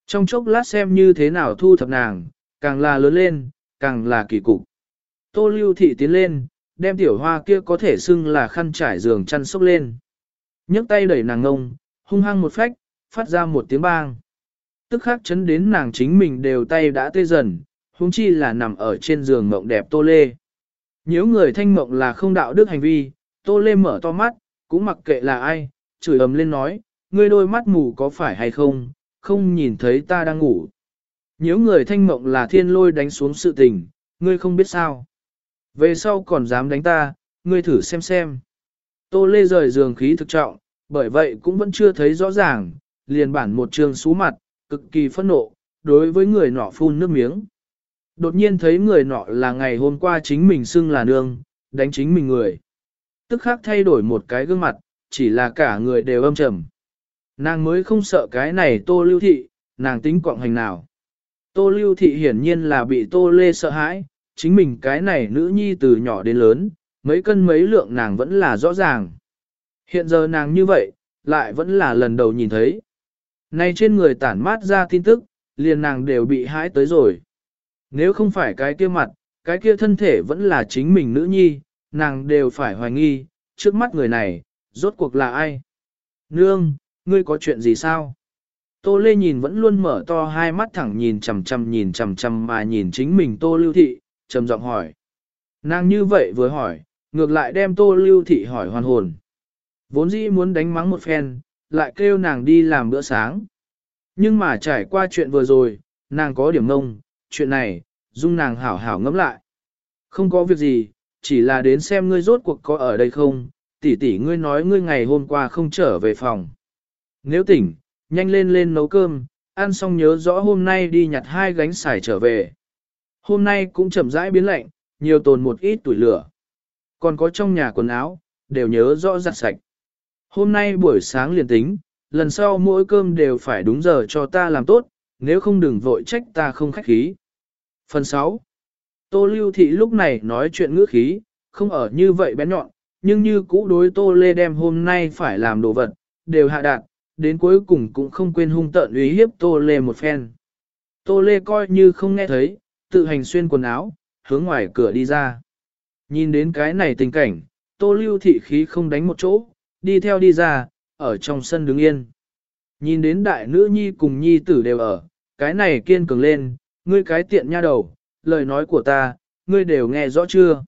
Trong chốc lát xem như thế nào thu thập nàng, càng là lớn lên, càng là kỳ cục. Tô lưu thị tiến lên, đem tiểu hoa kia có thể xưng là khăn trải giường chăn sốc lên. nhấc tay đẩy nàng ngông, hung hăng một phách, phát ra một tiếng bang. Tức khắc chấn đến nàng chính mình đều tay đã tê dần, huống chi là nằm ở trên giường mộng đẹp tô lê. Nếu người thanh mộng là không đạo đức hành vi, tô lê mở to mắt, cũng mặc kệ là ai, chửi ầm lên nói, ngươi đôi mắt mù có phải hay không, không nhìn thấy ta đang ngủ. Nếu người thanh mộng là thiên lôi đánh xuống sự tình, ngươi không biết sao. Về sau còn dám đánh ta, ngươi thử xem xem. Tô Lê rời giường khí thực trọng, bởi vậy cũng vẫn chưa thấy rõ ràng, liền bản một trường xú mặt, cực kỳ phẫn nộ, đối với người nọ phun nước miếng. Đột nhiên thấy người nọ là ngày hôm qua chính mình xưng là nương, đánh chính mình người. Tức khắc thay đổi một cái gương mặt, chỉ là cả người đều âm trầm. Nàng mới không sợ cái này tô lưu thị, nàng tính quọng hành nào. Tô lưu thị hiển nhiên là bị tô lê sợ hãi, chính mình cái này nữ nhi từ nhỏ đến lớn, mấy cân mấy lượng nàng vẫn là rõ ràng. Hiện giờ nàng như vậy, lại vẫn là lần đầu nhìn thấy. Nay trên người tản mát ra tin tức, liền nàng đều bị hãi tới rồi. Nếu không phải cái kia mặt, cái kia thân thể vẫn là chính mình nữ nhi, nàng đều phải hoài nghi, trước mắt người này, rốt cuộc là ai? Nương, ngươi có chuyện gì sao? Tô Lê nhìn vẫn luôn mở to hai mắt thẳng nhìn chằm chằm nhìn chằm chằm mà nhìn chính mình Tô Lưu Thị, trầm giọng hỏi. Nàng như vậy vừa hỏi, ngược lại đem Tô Lưu Thị hỏi hoàn hồn. Vốn dĩ muốn đánh mắng một phen, lại kêu nàng đi làm bữa sáng. Nhưng mà trải qua chuyện vừa rồi, nàng có điểm ngông, chuyện này, dung nàng hảo hảo ngẫm lại. Không có việc gì, chỉ là đến xem ngươi rốt cuộc có ở đây không, tỷ tỷ ngươi nói ngươi ngày hôm qua không trở về phòng. Nếu tỉnh, nhanh lên lên nấu cơm, ăn xong nhớ rõ hôm nay đi nhặt hai gánh xài trở về. Hôm nay cũng chậm rãi biến lạnh, nhiều tồn một ít tuổi lửa. Còn có trong nhà quần áo, đều nhớ rõ giặt sạch. Hôm nay buổi sáng liền tính, lần sau mỗi cơm đều phải đúng giờ cho ta làm tốt, nếu không đừng vội trách ta không khách khí. Phần 6. Tô Lưu Thị lúc này nói chuyện ngữ khí, không ở như vậy bén nhọn, nhưng như cũ đối Tô Lê đem hôm nay phải làm đồ vật, đều hạ đạt, đến cuối cùng cũng không quên hung tợn uy hiếp Tô Lê một phen. Tô Lê coi như không nghe thấy, tự hành xuyên quần áo, hướng ngoài cửa đi ra. Nhìn đến cái này tình cảnh, Tô Lưu Thị khí không đánh một chỗ, đi theo đi ra, ở trong sân đứng yên. Nhìn đến đại nữ nhi cùng nhi tử đều ở, cái này kiên cường lên, ngươi cái tiện nha đầu, lời nói của ta, ngươi đều nghe rõ chưa?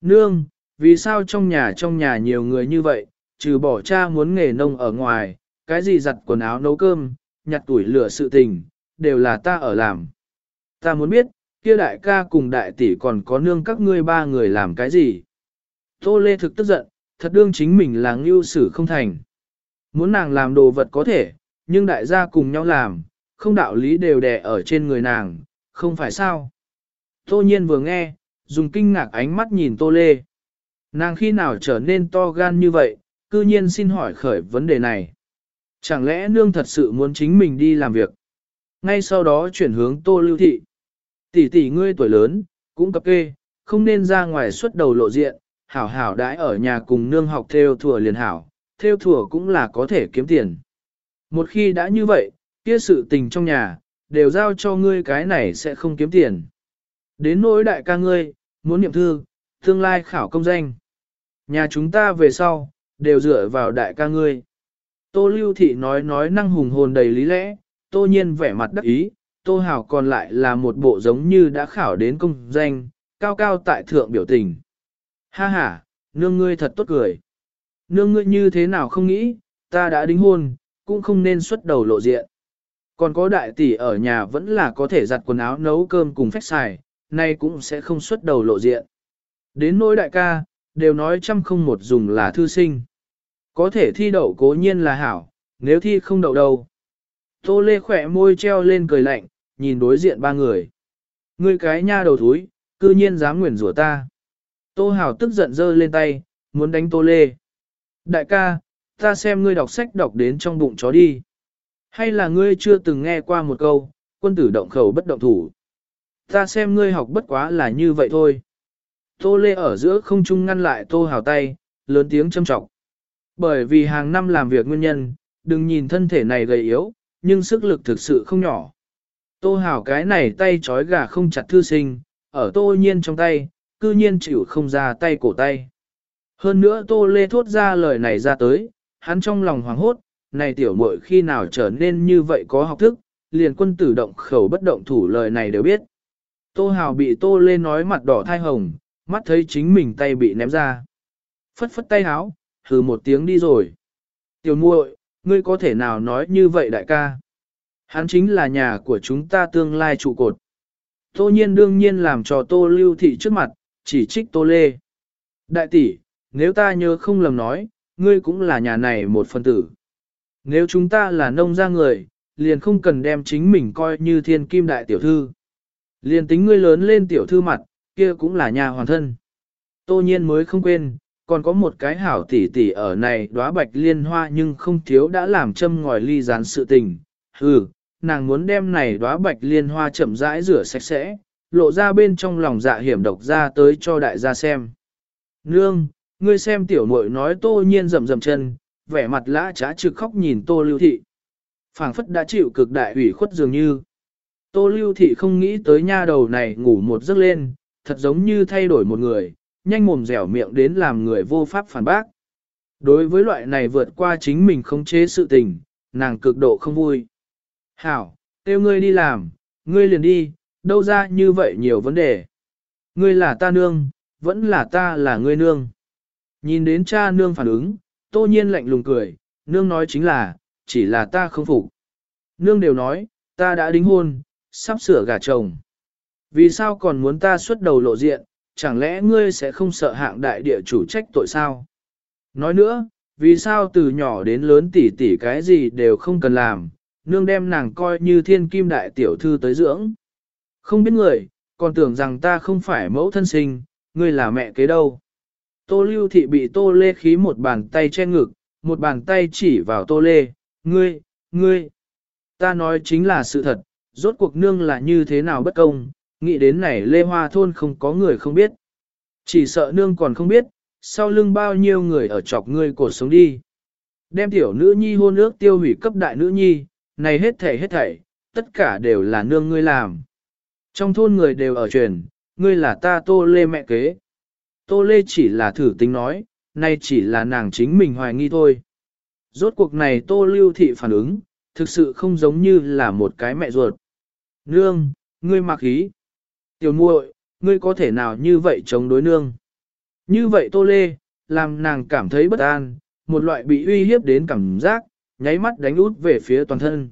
Nương, vì sao trong nhà trong nhà nhiều người như vậy, trừ bỏ cha muốn nghề nông ở ngoài, cái gì giặt quần áo nấu cơm, nhặt tuổi lửa sự tình, đều là ta ở làm. Ta muốn biết, kia đại ca cùng đại tỷ còn có nương các ngươi ba người làm cái gì? Tô Lê thực tức giận, thật đương chính mình là ngưu sử không thành. Muốn nàng làm đồ vật có thể, nhưng đại gia cùng nhau làm, không đạo lý đều đè ở trên người nàng, không phải sao. Tô nhiên vừa nghe, dùng kinh ngạc ánh mắt nhìn Tô Lê. Nàng khi nào trở nên to gan như vậy, cư nhiên xin hỏi khởi vấn đề này. Chẳng lẽ nương thật sự muốn chính mình đi làm việc? Ngay sau đó chuyển hướng Tô Lưu Thị. Tỷ tỷ ngươi tuổi lớn, cũng cập kê, không nên ra ngoài xuất đầu lộ diện, hảo hảo đãi ở nhà cùng nương học theo thùa liền hảo, theo thùa cũng là có thể kiếm tiền. Một khi đã như vậy, kia sự tình trong nhà, đều giao cho ngươi cái này sẽ không kiếm tiền. Đến nỗi đại ca ngươi, muốn niệm thư, tương lai khảo công danh. Nhà chúng ta về sau, đều dựa vào đại ca ngươi. Tô Lưu Thị nói nói năng hùng hồn đầy lý lẽ, tô nhiên vẻ mặt đắc ý, tô hào còn lại là một bộ giống như đã khảo đến công danh, cao cao tại thượng biểu tình. Ha ha, nương ngươi thật tốt cười. Nương ngươi như thế nào không nghĩ, ta đã đính hôn, cũng không nên xuất đầu lộ diện. Còn có đại tỷ ở nhà vẫn là có thể giặt quần áo nấu cơm cùng phách xài, nay cũng sẽ không xuất đầu lộ diện. Đến nỗi đại ca, đều nói trăm không một dùng là thư sinh. Có thể thi đậu cố nhiên là hảo, nếu thi không đậu đâu. Tô Lê khỏe môi treo lên cười lạnh, nhìn đối diện ba người. Ngươi cái nha đầu thúi, cư nhiên dám nguyền rủa ta. Tô Hảo tức giận giơ lên tay, muốn đánh Tô Lê. Đại ca, ta xem ngươi đọc sách đọc đến trong bụng chó đi. Hay là ngươi chưa từng nghe qua một câu, quân tử động khẩu bất động thủ. Ta xem ngươi học bất quá là như vậy thôi. Tô Lê ở giữa không trung ngăn lại Tô Hào tay, lớn tiếng châm trọng. Bởi vì hàng năm làm việc nguyên nhân, đừng nhìn thân thể này gầy yếu, nhưng sức lực thực sự không nhỏ. Tô Hào cái này tay trói gà không chặt thư sinh, ở Tô Nhiên trong tay, cư nhiên chịu không ra tay cổ tay. Hơn nữa Tô Lê thốt ra lời này ra tới, hắn trong lòng hoảng hốt, này tiểu muội khi nào trở nên như vậy có học thức, liền quân tử động khẩu bất động thủ lời này đều biết. Tô Hào bị Tô Lê nói mặt đỏ thai hồng, mắt thấy chính mình tay bị ném ra. Phất phất tay háo, hừ một tiếng đi rồi. Tiểu muội, ngươi có thể nào nói như vậy đại ca? Hắn chính là nhà của chúng ta tương lai trụ cột. Tô nhiên đương nhiên làm cho Tô Lưu Thị trước mặt, chỉ trích Tô Lê. Đại tỷ, nếu ta nhớ không lầm nói, ngươi cũng là nhà này một phần tử. Nếu chúng ta là nông gia người, liền không cần đem chính mình coi như thiên kim đại tiểu thư. Liền tính ngươi lớn lên tiểu thư mặt, kia cũng là nhà hoàn thân. Tô nhiên mới không quên, còn có một cái hảo tỷ tỷ ở này đóa bạch liên hoa nhưng không thiếu đã làm châm ngòi ly gián sự tình. Hừ, nàng muốn đem này đóa bạch liên hoa chậm rãi rửa sạch sẽ, lộ ra bên trong lòng dạ hiểm độc ra tới cho đại gia xem. Nương, ngươi xem tiểu muội nói tô nhiên rầm rầm chân, vẻ mặt lã trá trực khóc nhìn tô lưu thị. phảng phất đã chịu cực đại ủy khuất dường như. Tô lưu thị không nghĩ tới nha đầu này ngủ một giấc lên, thật giống như thay đổi một người, nhanh mồm dẻo miệng đến làm người vô pháp phản bác. Đối với loại này vượt qua chính mình không chế sự tình, nàng cực độ không vui. Hảo, kêu ngươi đi làm, ngươi liền đi, đâu ra như vậy nhiều vấn đề. Ngươi là ta nương, vẫn là ta là ngươi nương. Nhìn đến cha nương phản ứng, tô nhiên lạnh lùng cười, nương nói chính là, chỉ là ta không phục. Nương đều nói, ta đã đính hôn, sắp sửa gả chồng. Vì sao còn muốn ta xuất đầu lộ diện, chẳng lẽ ngươi sẽ không sợ hạng đại địa chủ trách tội sao? Nói nữa, vì sao từ nhỏ đến lớn tỷ tỷ cái gì đều không cần làm, nương đem nàng coi như thiên kim đại tiểu thư tới dưỡng. Không biết người, còn tưởng rằng ta không phải mẫu thân sinh, ngươi là mẹ kế đâu. Tô lưu thị bị tô lê khí một bàn tay che ngực, một bàn tay chỉ vào tô lê, ngươi, ngươi. Ta nói chính là sự thật, rốt cuộc nương là như thế nào bất công, nghĩ đến này lê hoa thôn không có người không biết. Chỉ sợ nương còn không biết, sau lưng bao nhiêu người ở chọc ngươi cột sống đi. Đem tiểu nữ nhi hôn ước tiêu hủy cấp đại nữ nhi, này hết thảy hết thảy, tất cả đều là nương ngươi làm. Trong thôn người đều ở truyền, ngươi là ta tô lê mẹ kế. Tô lê chỉ là thử tính nói, nay chỉ là nàng chính mình hoài nghi thôi. Rốt cuộc này tô lưu thị phản ứng, thực sự không giống như là một cái mẹ ruột. Nương, ngươi mặc ý. Tiểu muội, ngươi có thể nào như vậy chống đối nương? Như vậy tô lê, làm nàng cảm thấy bất an, một loại bị uy hiếp đến cảm giác, nháy mắt đánh út về phía toàn thân.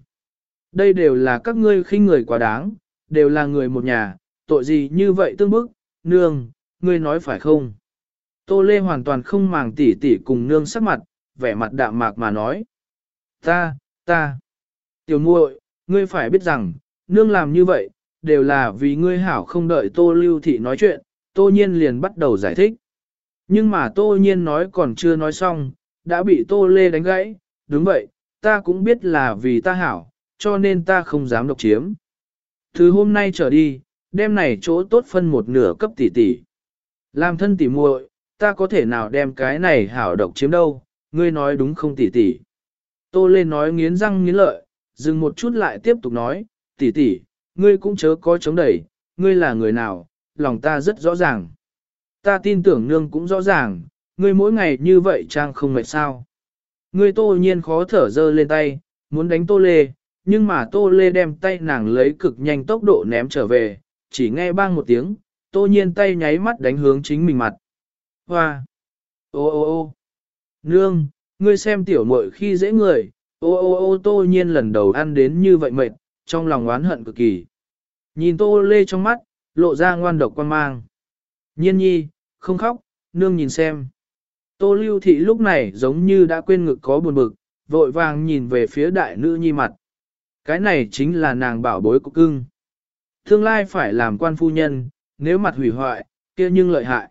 Đây đều là các ngươi khinh người quá đáng, đều là người một nhà, tội gì như vậy tương bức, nương, ngươi nói phải không? Tô Lê hoàn toàn không màng tỉ tỉ cùng nương sắc mặt, vẻ mặt đạm mạc mà nói. Ta, ta, tiểu muội, ngươi phải biết rằng, nương làm như vậy, đều là vì ngươi hảo không đợi Tô Lưu Thị nói chuyện, Tô Nhiên liền bắt đầu giải thích. Nhưng mà Tô Nhiên nói còn chưa nói xong, đã bị Tô Lê đánh gãy, đúng vậy, ta cũng biết là vì ta hảo, cho nên ta không dám độc chiếm. Từ hôm nay trở đi, đêm này chỗ tốt phân một nửa cấp tỷ tỷ. Làm thân tỉ muội, ta có thể nào đem cái này hảo độc chiếm đâu, ngươi nói đúng không tỷ tỷ. Tô Lê nói nghiến răng nghiến lợi, dừng một chút lại tiếp tục nói, tỷ tỷ, ngươi cũng chớ có chống đẩy, ngươi là người nào, lòng ta rất rõ ràng. Ta tin tưởng nương cũng rõ ràng, ngươi mỗi ngày như vậy trang không mệt sao. Ngươi tô nhiên khó thở dơ lên tay, muốn đánh tô lê, nhưng mà tô lê đem tay nàng lấy cực nhanh tốc độ ném trở về, chỉ nghe bang một tiếng, tô nhiên tay nháy mắt đánh hướng chính mình mặt. Hoa! Ô ô ô! Nương, ngươi xem tiểu muội khi dễ người, ô ô ô tô nhiên lần đầu ăn đến như vậy mệt, trong lòng oán hận cực kỳ. Nhìn tô lê trong mắt, lộ ra ngoan độc quan mang. Nhiên nhi, không khóc, nương nhìn xem. Tô lưu thị lúc này giống như đã quên ngực có buồn bực, vội vàng nhìn về phía đại nữ nhi mặt. Cái này chính là nàng bảo bối của cưng. Tương lai phải làm quan phu nhân, nếu mặt hủy hoại, kia nhưng lợi hại.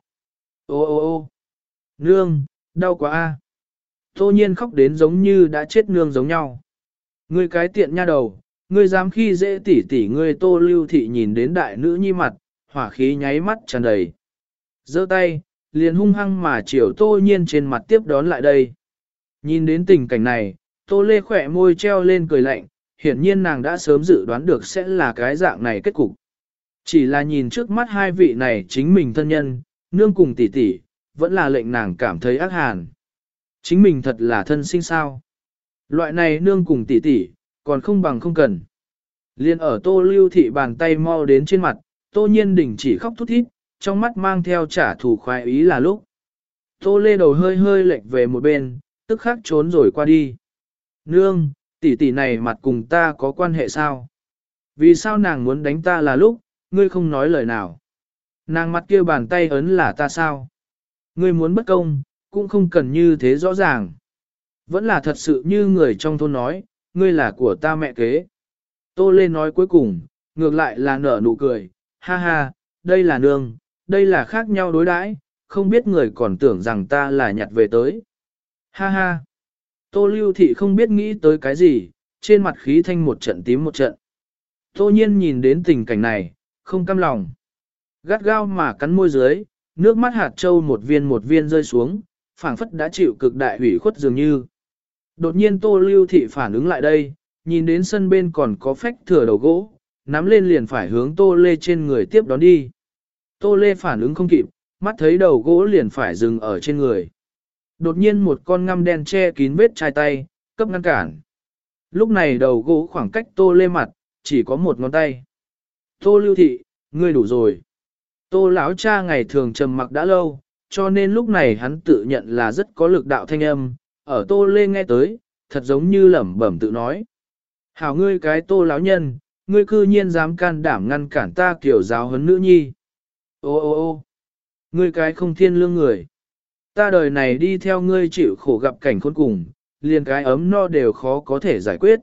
Ô ô ô nương, đau quá a. Tô nhiên khóc đến giống như đã chết nương giống nhau. Ngươi cái tiện nha đầu, ngươi dám khi dễ tỉ tỉ ngươi tô lưu thị nhìn đến đại nữ nhi mặt, hỏa khí nháy mắt tràn đầy giơ tay, liền hung hăng mà chiều tô nhiên trên mặt tiếp đón lại đây. Nhìn đến tình cảnh này, tô lê khỏe môi treo lên cười lạnh, hiển nhiên nàng đã sớm dự đoán được sẽ là cái dạng này kết cục. Chỉ là nhìn trước mắt hai vị này chính mình thân nhân, nương cùng tỷ tỷ, vẫn là lệnh nàng cảm thấy ác hàn. Chính mình thật là thân sinh sao. Loại này nương cùng tỷ tỷ, còn không bằng không cần. Liên ở tô lưu thị bàn tay mau đến trên mặt, tô nhiên đỉnh chỉ khóc thút thít, trong mắt mang theo trả thù khoái ý là lúc. Tô lê đầu hơi hơi lệch về một bên, tức khắc trốn rồi qua đi. Nương, tỷ tỷ này mặt cùng ta có quan hệ sao? Vì sao nàng muốn đánh ta là lúc, ngươi không nói lời nào? Nàng mặt kia bàn tay ấn là ta sao? Ngươi muốn bất công, cũng không cần như thế rõ ràng. Vẫn là thật sự như người trong thôn nói, ngươi là của ta mẹ kế. Tô Lê nói cuối cùng, ngược lại là nở nụ cười, ha ha, đây là nương, đây là khác nhau đối đãi, không biết người còn tưởng rằng ta là nhặt về tới. Ha ha! Tô lưu thị không biết nghĩ tới cái gì, trên mặt khí thanh một trận tím một trận. Tô nhiên nhìn đến tình cảnh này, không cam lòng. Gắt gao mà cắn môi dưới, nước mắt hạt trâu một viên một viên rơi xuống, phảng phất đã chịu cực đại hủy khuất dường như. Đột nhiên tô lưu thị phản ứng lại đây, nhìn đến sân bên còn có phách thừa đầu gỗ, nắm lên liền phải hướng tô lê trên người tiếp đón đi. Tô lê phản ứng không kịp, mắt thấy đầu gỗ liền phải dừng ở trên người. Đột nhiên một con ngăm đen che kín vết chai tay, cấp ngăn cản. Lúc này đầu gỗ khoảng cách tô lê mặt, chỉ có một ngón tay. Tô lưu thị, ngươi đủ rồi. Tô lão cha ngày thường trầm mặc đã lâu, cho nên lúc này hắn tự nhận là rất có lực đạo thanh âm, ở tô lê nghe tới, thật giống như lẩm bẩm tự nói. Hảo ngươi cái tô lão nhân, ngươi cư nhiên dám can đảm ngăn cản ta kiểu giáo huấn nữ nhi. Ô ô ô ngươi cái không thiên lương người. Ta đời này đi theo ngươi chịu khổ gặp cảnh khốn cùng, liền cái ấm no đều khó có thể giải quyết.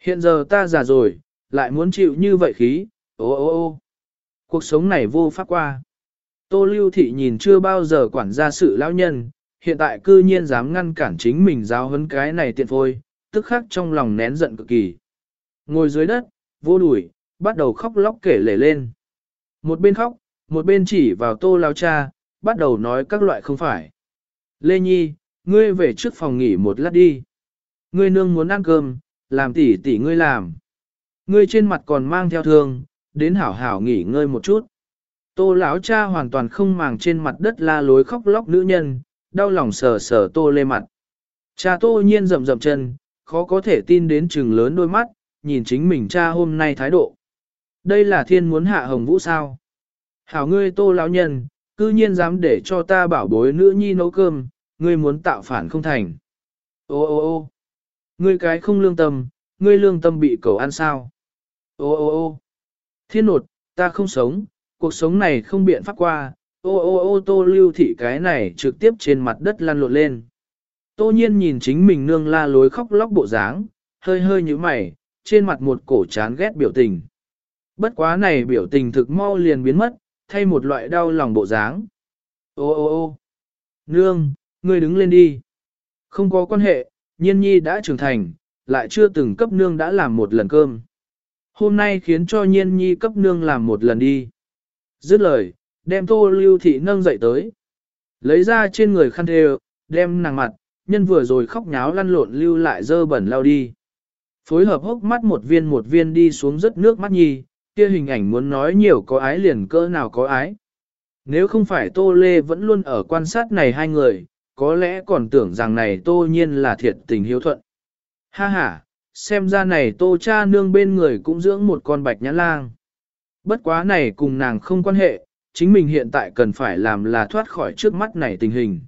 Hiện giờ ta già rồi, lại muốn chịu như vậy khí, ô ô ô. Cuộc sống này vô pháp qua. Tô Lưu Thị nhìn chưa bao giờ quản gia sự lão nhân, hiện tại cư nhiên dám ngăn cản chính mình giáo huấn cái này tiện phôi, tức khắc trong lòng nén giận cực kỳ. Ngồi dưới đất, vô đuổi, bắt đầu khóc lóc kể lể lên. Một bên khóc, một bên chỉ vào tô lao cha, bắt đầu nói các loại không phải. Lê Nhi, ngươi về trước phòng nghỉ một lát đi. Ngươi nương muốn ăn cơm, làm tỉ tỉ ngươi làm. Ngươi trên mặt còn mang theo thương, đến hảo hảo nghỉ ngơi một chút. Tô lão cha hoàn toàn không màng trên mặt đất la lối khóc lóc nữ nhân, đau lòng sờ sờ tô lê mặt. Cha tô nhiên rậm rậm chân, khó có thể tin đến chừng lớn đôi mắt, nhìn chính mình cha hôm nay thái độ. Đây là thiên muốn hạ hồng vũ sao? Hảo ngươi tô lão nhân, cư nhiên dám để cho ta bảo bối nữ nhi nấu cơm, ngươi muốn tạo phản không thành. Ô ô ô ngươi cái không lương tâm, ngươi lương tâm bị cầu ăn sao? Ô ô ô thiên nột, ta không sống, cuộc sống này không biện pháp qua, ô ô ô tô lưu thị cái này trực tiếp trên mặt đất lăn lộn lên. Tô nhiên nhìn chính mình nương la lối khóc lóc bộ dáng, hơi hơi như mày, trên mặt một cổ chán ghét biểu tình. Bất quá này biểu tình thực mau liền biến mất, thay một loại đau lòng bộ dáng. Ô ô ô nương, ngươi đứng lên đi. Không có quan hệ, nhiên nhi đã trưởng thành, lại chưa từng cấp nương đã làm một lần cơm. Hôm nay khiến cho nhiên nhi cấp nương làm một lần đi. Dứt lời, đem tô lưu thị nâng dậy tới. Lấy ra trên người khăn thề, đem nàng mặt, nhân vừa rồi khóc nháo lăn lộn lưu lại dơ bẩn lao đi. Phối hợp hốc mắt một viên một viên đi xuống rất nước mắt nhi, kia hình ảnh muốn nói nhiều có ái liền cỡ nào có ái. Nếu không phải Tô Lê vẫn luôn ở quan sát này hai người, có lẽ còn tưởng rằng này Tô Nhiên là thiệt tình hiếu thuận. Ha ha, xem ra này Tô cha nương bên người cũng dưỡng một con bạch nhãn lang. Bất quá này cùng nàng không quan hệ, chính mình hiện tại cần phải làm là thoát khỏi trước mắt này tình hình.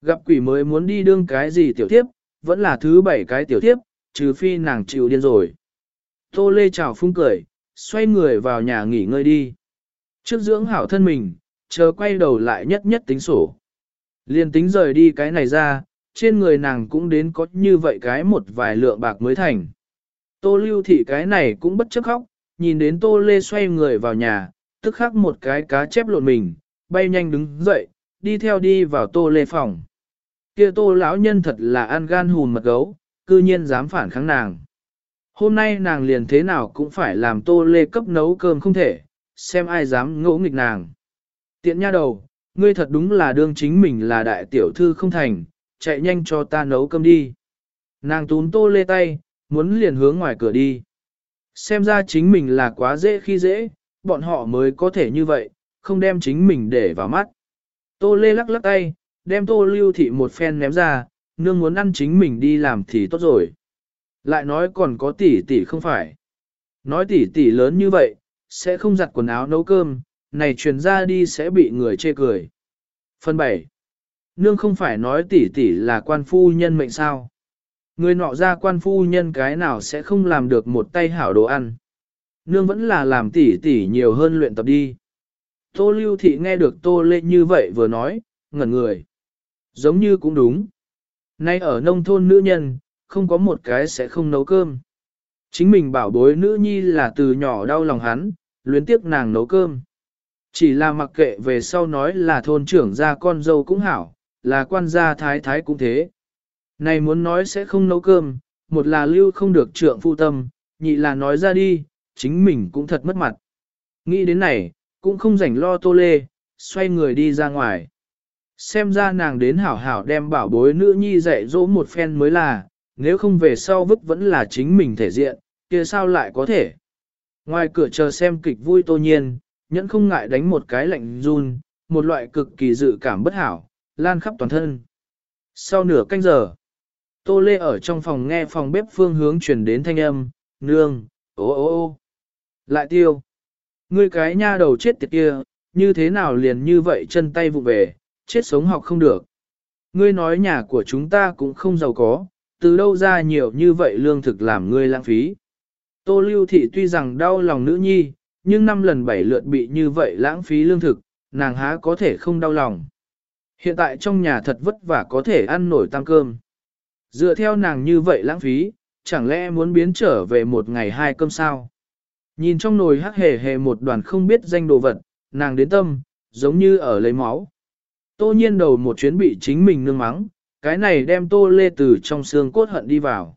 Gặp quỷ mới muốn đi đương cái gì tiểu tiếp, vẫn là thứ bảy cái tiểu tiếp, trừ phi nàng chịu điên rồi. Tô Lê chào phung cười, xoay người vào nhà nghỉ ngơi đi. Trước dưỡng hảo thân mình, chờ quay đầu lại nhất nhất tính sổ. Liên tính rời đi cái này ra, trên người nàng cũng đến có như vậy cái một vài lượng bạc mới thành. Tô lưu thị cái này cũng bất chấp khóc, nhìn đến tô lê xoay người vào nhà, tức khắc một cái cá chép lộn mình, bay nhanh đứng dậy, đi theo đi vào tô lê phòng. kia tô lão nhân thật là ăn gan hùn mật gấu, cư nhiên dám phản kháng nàng. Hôm nay nàng liền thế nào cũng phải làm tô lê cấp nấu cơm không thể, xem ai dám ngỗ nghịch nàng. Tiện nha đầu, ngươi thật đúng là đương chính mình là đại tiểu thư không thành, chạy nhanh cho ta nấu cơm đi. Nàng tún tô lê tay, muốn liền hướng ngoài cửa đi. Xem ra chính mình là quá dễ khi dễ, bọn họ mới có thể như vậy, không đem chính mình để vào mắt. Tô lê lắc lắc tay, đem tô lưu thị một phen ném ra, nương muốn ăn chính mình đi làm thì tốt rồi. Lại nói còn có tỷ tỷ không phải. Nói tỷ tỷ lớn như vậy, sẽ không giặt quần áo nấu cơm, này truyền ra đi sẽ bị người chê cười. Phần 7. Nương không phải nói tỷ tỷ là quan phu nhân mệnh sao. Người nọ ra quan phu nhân cái nào sẽ không làm được một tay hảo đồ ăn. Nương vẫn là làm tỷ tỷ nhiều hơn luyện tập đi. Tô lưu thị nghe được tô lê như vậy vừa nói, ngẩn người. Giống như cũng đúng. Nay ở nông thôn nữ nhân, không có một cái sẽ không nấu cơm. Chính mình bảo bối nữ nhi là từ nhỏ đau lòng hắn, luyến tiếc nàng nấu cơm. Chỉ là mặc kệ về sau nói là thôn trưởng gia con dâu cũng hảo, là quan gia thái thái cũng thế. Này muốn nói sẽ không nấu cơm, một là lưu không được trượng phu tâm, nhị là nói ra đi, chính mình cũng thật mất mặt. Nghĩ đến này, cũng không rảnh lo tô lê, xoay người đi ra ngoài. Xem ra nàng đến hảo hảo đem bảo bối nữ nhi dạy dỗ một phen mới là, nếu không về sau vứt vẫn là chính mình thể diện, kia sao lại có thể. Ngoài cửa chờ xem kịch vui tô nhiên, nhẫn không ngại đánh một cái lạnh run, một loại cực kỳ dự cảm bất hảo, lan khắp toàn thân. Sau nửa canh giờ, Tô Lê ở trong phòng nghe phòng bếp phương hướng truyền đến thanh âm, nương, ô ô ô, lại tiêu. Ngươi cái nha đầu chết tiệt kia, như thế nào liền như vậy chân tay vụ về, chết sống học không được. Ngươi nói nhà của chúng ta cũng không giàu có, từ đâu ra nhiều như vậy lương thực làm ngươi lãng phí. Tô Lưu Thị tuy rằng đau lòng nữ nhi, nhưng năm lần bảy lượt bị như vậy lãng phí lương thực, nàng há có thể không đau lòng. Hiện tại trong nhà thật vất vả có thể ăn nổi tăng cơm. Dựa theo nàng như vậy lãng phí, chẳng lẽ muốn biến trở về một ngày hai cơm sao? Nhìn trong nồi hắc hề hề một đoàn không biết danh đồ vật, nàng đến tâm, giống như ở lấy máu. Tô nhiên đầu một chuyến bị chính mình nương mắng, cái này đem tô lê từ trong xương cốt hận đi vào.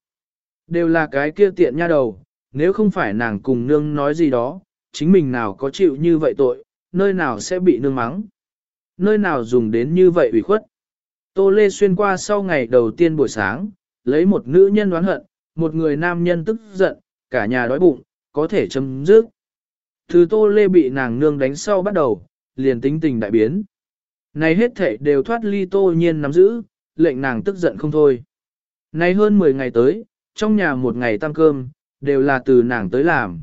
Đều là cái kia tiện nha đầu, nếu không phải nàng cùng nương nói gì đó, chính mình nào có chịu như vậy tội, nơi nào sẽ bị nương mắng. Nơi nào dùng đến như vậy ủy khuất. Tô Lê xuyên qua sau ngày đầu tiên buổi sáng, lấy một nữ nhân đoán hận, một người nam nhân tức giận, cả nhà đói bụng, có thể chấm dứt. Thứ Tô Lê bị nàng nương đánh sau bắt đầu, liền tính tình đại biến. Này hết thể đều thoát ly Tô Nhiên nắm giữ, lệnh nàng tức giận không thôi. Này hơn 10 ngày tới, trong nhà một ngày tăng cơm, đều là từ nàng tới làm.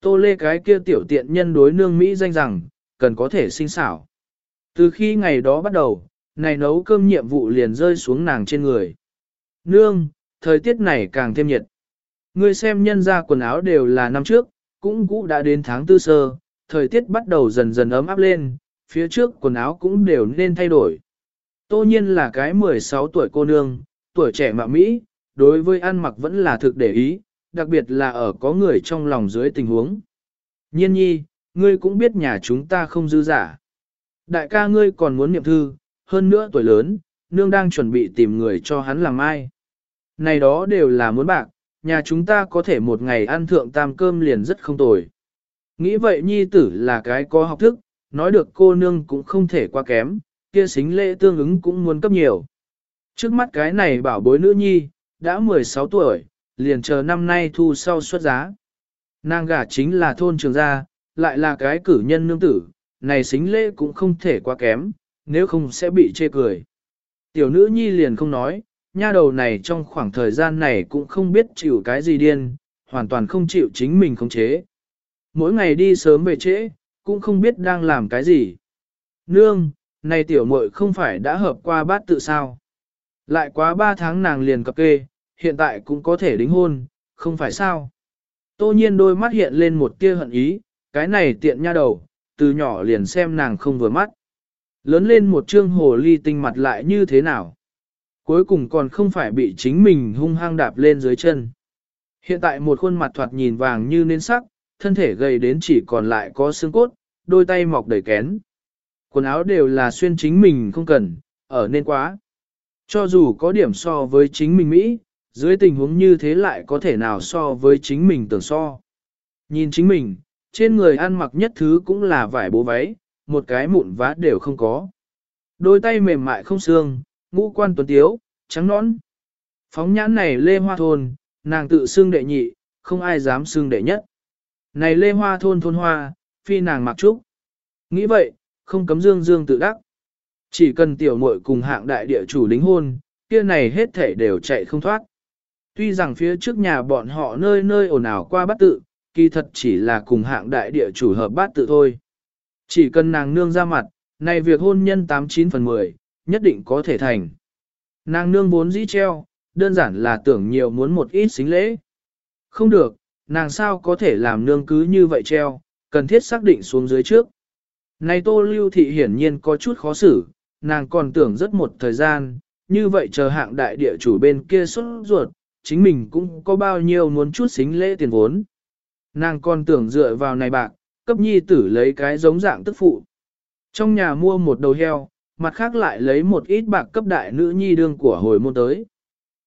Tô Lê cái kia tiểu tiện nhân đối nương Mỹ danh rằng, cần có thể sinh xảo. Từ khi ngày đó bắt đầu, này nấu cơm nhiệm vụ liền rơi xuống nàng trên người. Nương, thời tiết này càng thêm nhiệt. Ngươi xem nhân ra quần áo đều là năm trước, cũng cũ đã đến tháng tư sơ, thời tiết bắt đầu dần dần ấm áp lên, phía trước quần áo cũng đều nên thay đổi. Tô nhiên là cái 16 tuổi cô nương, tuổi trẻ mạ Mỹ, đối với ăn mặc vẫn là thực để ý, đặc biệt là ở có người trong lòng dưới tình huống. Nhiên nhi, ngươi cũng biết nhà chúng ta không dư giả. Đại ca ngươi còn muốn niệm thư, hơn nữa tuổi lớn, nương đang chuẩn bị tìm người cho hắn làm ai. Này đó đều là muốn bạc, nhà chúng ta có thể một ngày ăn thượng tam cơm liền rất không tồi. Nghĩ vậy nhi tử là cái có học thức, nói được cô nương cũng không thể qua kém, kia xính lễ tương ứng cũng muốn cấp nhiều. Trước mắt cái này bảo bối nữ nhi, đã 16 tuổi, liền chờ năm nay thu sau xuất giá. Nàng gả chính là thôn trường gia, lại là cái cử nhân nương tử, này xính lễ cũng không thể quá kém, nếu không sẽ bị chê cười. Tiểu nữ nhi liền không nói, nha đầu này trong khoảng thời gian này cũng không biết chịu cái gì điên, hoàn toàn không chịu chính mình khống chế. Mỗi ngày đi sớm về trễ, cũng không biết đang làm cái gì. Nương, này tiểu muội không phải đã hợp qua bát tự sao. Lại quá ba tháng nàng liền cập kê, hiện tại cũng có thể đính hôn, không phải sao. Tô nhiên đôi mắt hiện lên một tia hận ý, cái này tiện nha đầu, từ nhỏ liền xem nàng không vừa mắt. Lớn lên một trương hồ ly tinh mặt lại như thế nào? Cuối cùng còn không phải bị chính mình hung hăng đạp lên dưới chân. Hiện tại một khuôn mặt thoạt nhìn vàng như nến sắc, thân thể gầy đến chỉ còn lại có xương cốt, đôi tay mọc đầy kén. Quần áo đều là xuyên chính mình không cần, ở nên quá. Cho dù có điểm so với chính mình Mỹ, dưới tình huống như thế lại có thể nào so với chính mình tưởng so. Nhìn chính mình, trên người ăn mặc nhất thứ cũng là vải bố váy, một cái mụn vá đều không có. Đôi tay mềm mại không xương, ngũ quan tuấn tiếu, trắng nõn. Phóng nhãn này lê hoa thôn, nàng tự xưng đệ nhị, không ai dám xưng đệ nhất. Này lê hoa thôn thôn hoa, phi nàng mặc trúc. Nghĩ vậy, không cấm dương dương tự đắc. Chỉ cần tiểu muội cùng hạng đại địa chủ lính hôn, kia này hết thể đều chạy không thoát. Tuy rằng phía trước nhà bọn họ nơi nơi ồn ào qua bắt tự, kỳ thật chỉ là cùng hạng đại địa chủ hợp bát tự thôi. Chỉ cần nàng nương ra mặt, này việc hôn nhân 89 phần 10, nhất định có thể thành. Nàng nương vốn dĩ treo, đơn giản là tưởng nhiều muốn một ít xính lễ. Không được, nàng sao có thể làm nương cứ như vậy treo, cần thiết xác định xuống dưới trước. Này tô lưu thị hiển nhiên có chút khó xử, nàng còn tưởng rất một thời gian, như vậy chờ hạng đại địa chủ bên kia xuất ruột, chính mình cũng có bao nhiêu muốn chút xính lễ tiền vốn. Nàng còn tưởng dựa vào này bạc, cấp nhi tử lấy cái giống dạng tức phụ. Trong nhà mua một đầu heo, mặt khác lại lấy một ít bạc cấp đại nữ nhi đương của hồi môn tới.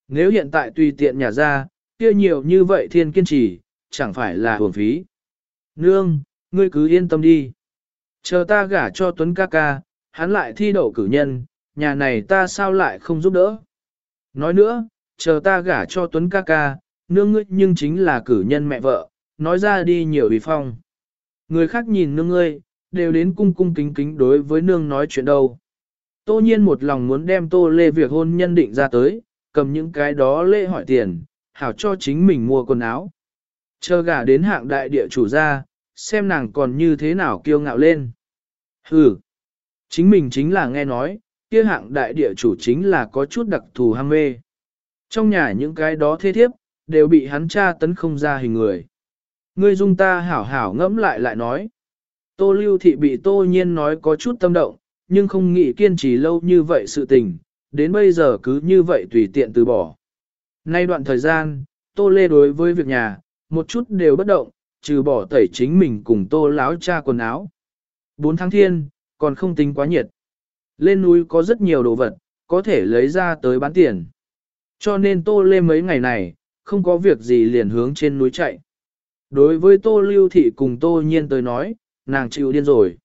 Nếu hiện tại tùy tiện nhà ra, kia nhiều như vậy thiên kiên trì, chẳng phải là hưởng phí. Nương, ngươi cứ yên tâm đi. Chờ ta gả cho Tuấn ca ca, hắn lại thi đậu cử nhân, nhà này ta sao lại không giúp đỡ. Nói nữa, chờ ta gả cho Tuấn ca ca, nương ngươi nhưng chính là cử nhân mẹ vợ, nói ra đi nhiều vì phong. Người khác nhìn nương ngươi, đều đến cung cung kính kính đối với nương nói chuyện đâu. Tô nhiên một lòng muốn đem tô lê việc hôn nhân định ra tới, cầm những cái đó lê hỏi tiền, hảo cho chính mình mua quần áo. Chờ gả đến hạng đại địa chủ ra, xem nàng còn như thế nào kiêu ngạo lên. Hừ, chính mình chính là nghe nói, kia hạng đại địa chủ chính là có chút đặc thù ham mê. Trong nhà những cái đó thế thiếp, đều bị hắn tra tấn không ra hình người. Ngươi dung ta hảo hảo ngẫm lại lại nói. Tô lưu thị bị tô nhiên nói có chút tâm động, nhưng không nghĩ kiên trì lâu như vậy sự tình, đến bây giờ cứ như vậy tùy tiện từ bỏ. Nay đoạn thời gian, tô lê đối với việc nhà, một chút đều bất động, trừ bỏ tẩy chính mình cùng tô láo cha quần áo. Bốn tháng thiên, còn không tính quá nhiệt. Lên núi có rất nhiều đồ vật, có thể lấy ra tới bán tiền. Cho nên tô lê mấy ngày này, không có việc gì liền hướng trên núi chạy. Đối với tô lưu thị cùng tô nhiên tới nói, nàng chịu điên rồi.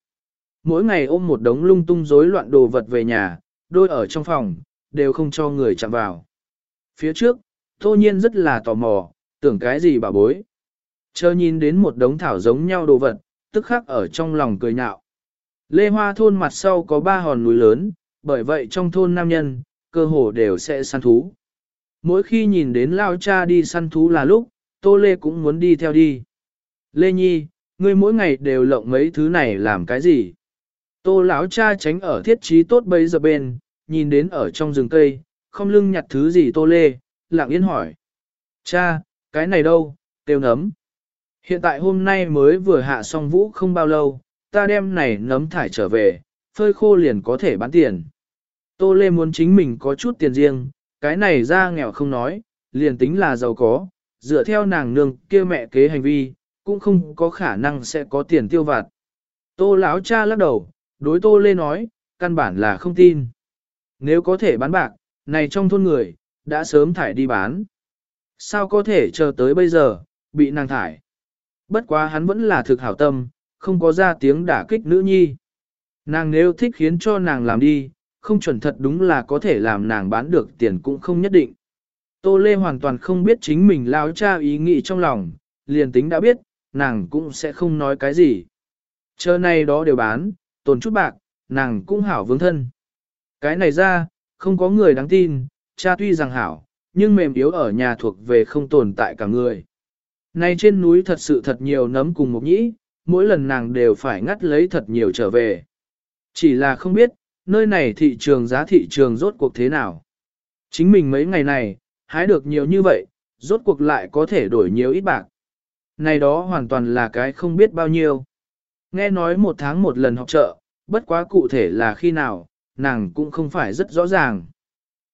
Mỗi ngày ôm một đống lung tung rối loạn đồ vật về nhà, đôi ở trong phòng, đều không cho người chạm vào. Phía trước, tô nhiên rất là tò mò, tưởng cái gì bà bối. Chờ nhìn đến một đống thảo giống nhau đồ vật, tức khắc ở trong lòng cười nhạo. Lê Hoa thôn mặt sau có ba hòn núi lớn, bởi vậy trong thôn nam nhân, cơ hồ đều sẽ săn thú. Mỗi khi nhìn đến lao cha đi săn thú là lúc, Tô Lê cũng muốn đi theo đi. Lê Nhi, ngươi mỗi ngày đều lộng mấy thứ này làm cái gì? Tô lão cha tránh ở thiết trí tốt bấy giờ bên, nhìn đến ở trong rừng cây, không lưng nhặt thứ gì Tô Lê, lặng yên hỏi. Cha, cái này đâu, tiêu nấm. Hiện tại hôm nay mới vừa hạ xong vũ không bao lâu, ta đem này nấm thải trở về, phơi khô liền có thể bán tiền. Tô Lê muốn chính mình có chút tiền riêng, cái này ra nghèo không nói, liền tính là giàu có, dựa theo nàng nương kia mẹ kế hành vi, cũng không có khả năng sẽ có tiền tiêu vặt. Tô lão cha lắc đầu, đối Tô Lê nói, căn bản là không tin. Nếu có thể bán bạc, này trong thôn người, đã sớm thải đi bán. Sao có thể chờ tới bây giờ, bị nàng thải. Bất quá hắn vẫn là thực hảo tâm, không có ra tiếng đả kích nữ nhi. Nàng nếu thích khiến cho nàng làm đi, không chuẩn thật đúng là có thể làm nàng bán được tiền cũng không nhất định. Tô Lê hoàn toàn không biết chính mình lao cha ý nghĩ trong lòng, liền tính đã biết, nàng cũng sẽ không nói cái gì. Chờ này đó đều bán, tồn chút bạc, nàng cũng hảo vướng thân. Cái này ra, không có người đáng tin, cha tuy rằng hảo, nhưng mềm yếu ở nhà thuộc về không tồn tại cả người. Này trên núi thật sự thật nhiều nấm cùng một nhĩ, mỗi lần nàng đều phải ngắt lấy thật nhiều trở về. Chỉ là không biết, nơi này thị trường giá thị trường rốt cuộc thế nào. Chính mình mấy ngày này, hái được nhiều như vậy, rốt cuộc lại có thể đổi nhiều ít bạc. Này đó hoàn toàn là cái không biết bao nhiêu. Nghe nói một tháng một lần học trợ, bất quá cụ thể là khi nào, nàng cũng không phải rất rõ ràng.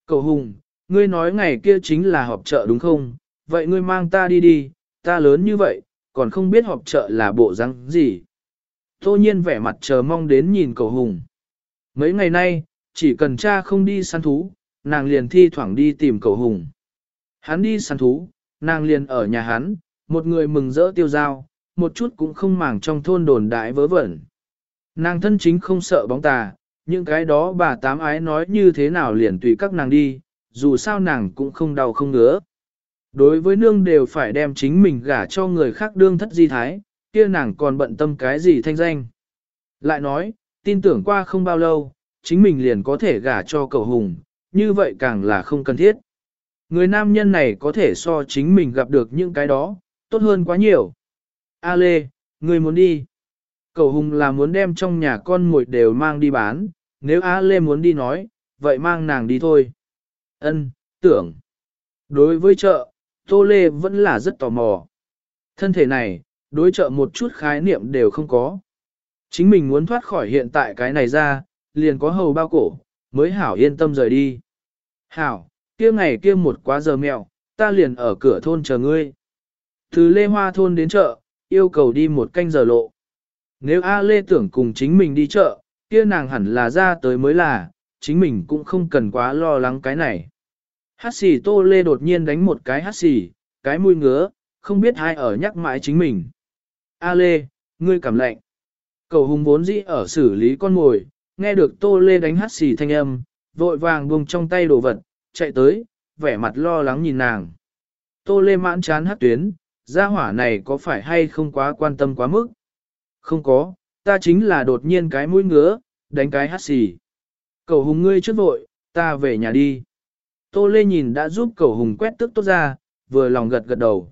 Cậu Hùng, ngươi nói ngày kia chính là họp chợ đúng không? Vậy ngươi mang ta đi đi, ta lớn như vậy, còn không biết họp chợ là bộ răng gì. Tô nhiên vẻ mặt chờ mong đến nhìn cậu Hùng. Mấy ngày nay, chỉ cần cha không đi săn thú, nàng liền thi thoảng đi tìm cậu Hùng. Hắn đi săn thú, nàng liền ở nhà hắn, một người mừng rỡ tiêu dao, một chút cũng không màng trong thôn đồn đại vớ vẩn. Nàng thân chính không sợ bóng tà, những cái đó bà tám ái nói như thế nào liền tùy các nàng đi, dù sao nàng cũng không đau không ngứa. Đối với nương đều phải đem chính mình gả cho người khác đương thất di thái, kia nàng còn bận tâm cái gì thanh danh. Lại nói, tin tưởng qua không bao lâu, chính mình liền có thể gả cho cậu hùng, như vậy càng là không cần thiết. Người nam nhân này có thể so chính mình gặp được những cái đó, tốt hơn quá nhiều. A Lê, người muốn đi. Cậu Hùng là muốn đem trong nhà con mồi đều mang đi bán, nếu A Lê muốn đi nói, vậy mang nàng đi thôi. Ân, tưởng. Đối với chợ, Tô Lê vẫn là rất tò mò. Thân thể này, đối chợ một chút khái niệm đều không có. Chính mình muốn thoát khỏi hiện tại cái này ra, liền có hầu bao cổ, mới hảo yên tâm rời đi. Hảo, kia ngày kia một quá giờ mèo, ta liền ở cửa thôn chờ ngươi. Từ Lê Hoa thôn đến chợ, yêu cầu đi một canh giờ lộ. Nếu A Lê tưởng cùng chính mình đi chợ, kia nàng hẳn là ra tới mới là, chính mình cũng không cần quá lo lắng cái này. Hát xì tô lê đột nhiên đánh một cái hát xì, cái mũi ngứa, không biết ai ở nhắc mãi chính mình. A lê, ngươi cảm lạnh. Cầu hùng vốn dĩ ở xử lý con mồi, nghe được tô lê đánh hát xì thanh âm, vội vàng buông trong tay đồ vật, chạy tới, vẻ mặt lo lắng nhìn nàng. Tô lê mãn chán hát tuyến, gia hỏa này có phải hay không quá quan tâm quá mức? Không có, ta chính là đột nhiên cái mũi ngứa, đánh cái hát xì. Cầu hùng ngươi trước vội, ta về nhà đi. Tô Lê nhìn đã giúp cầu hùng quét tức tốt ra, vừa lòng gật gật đầu.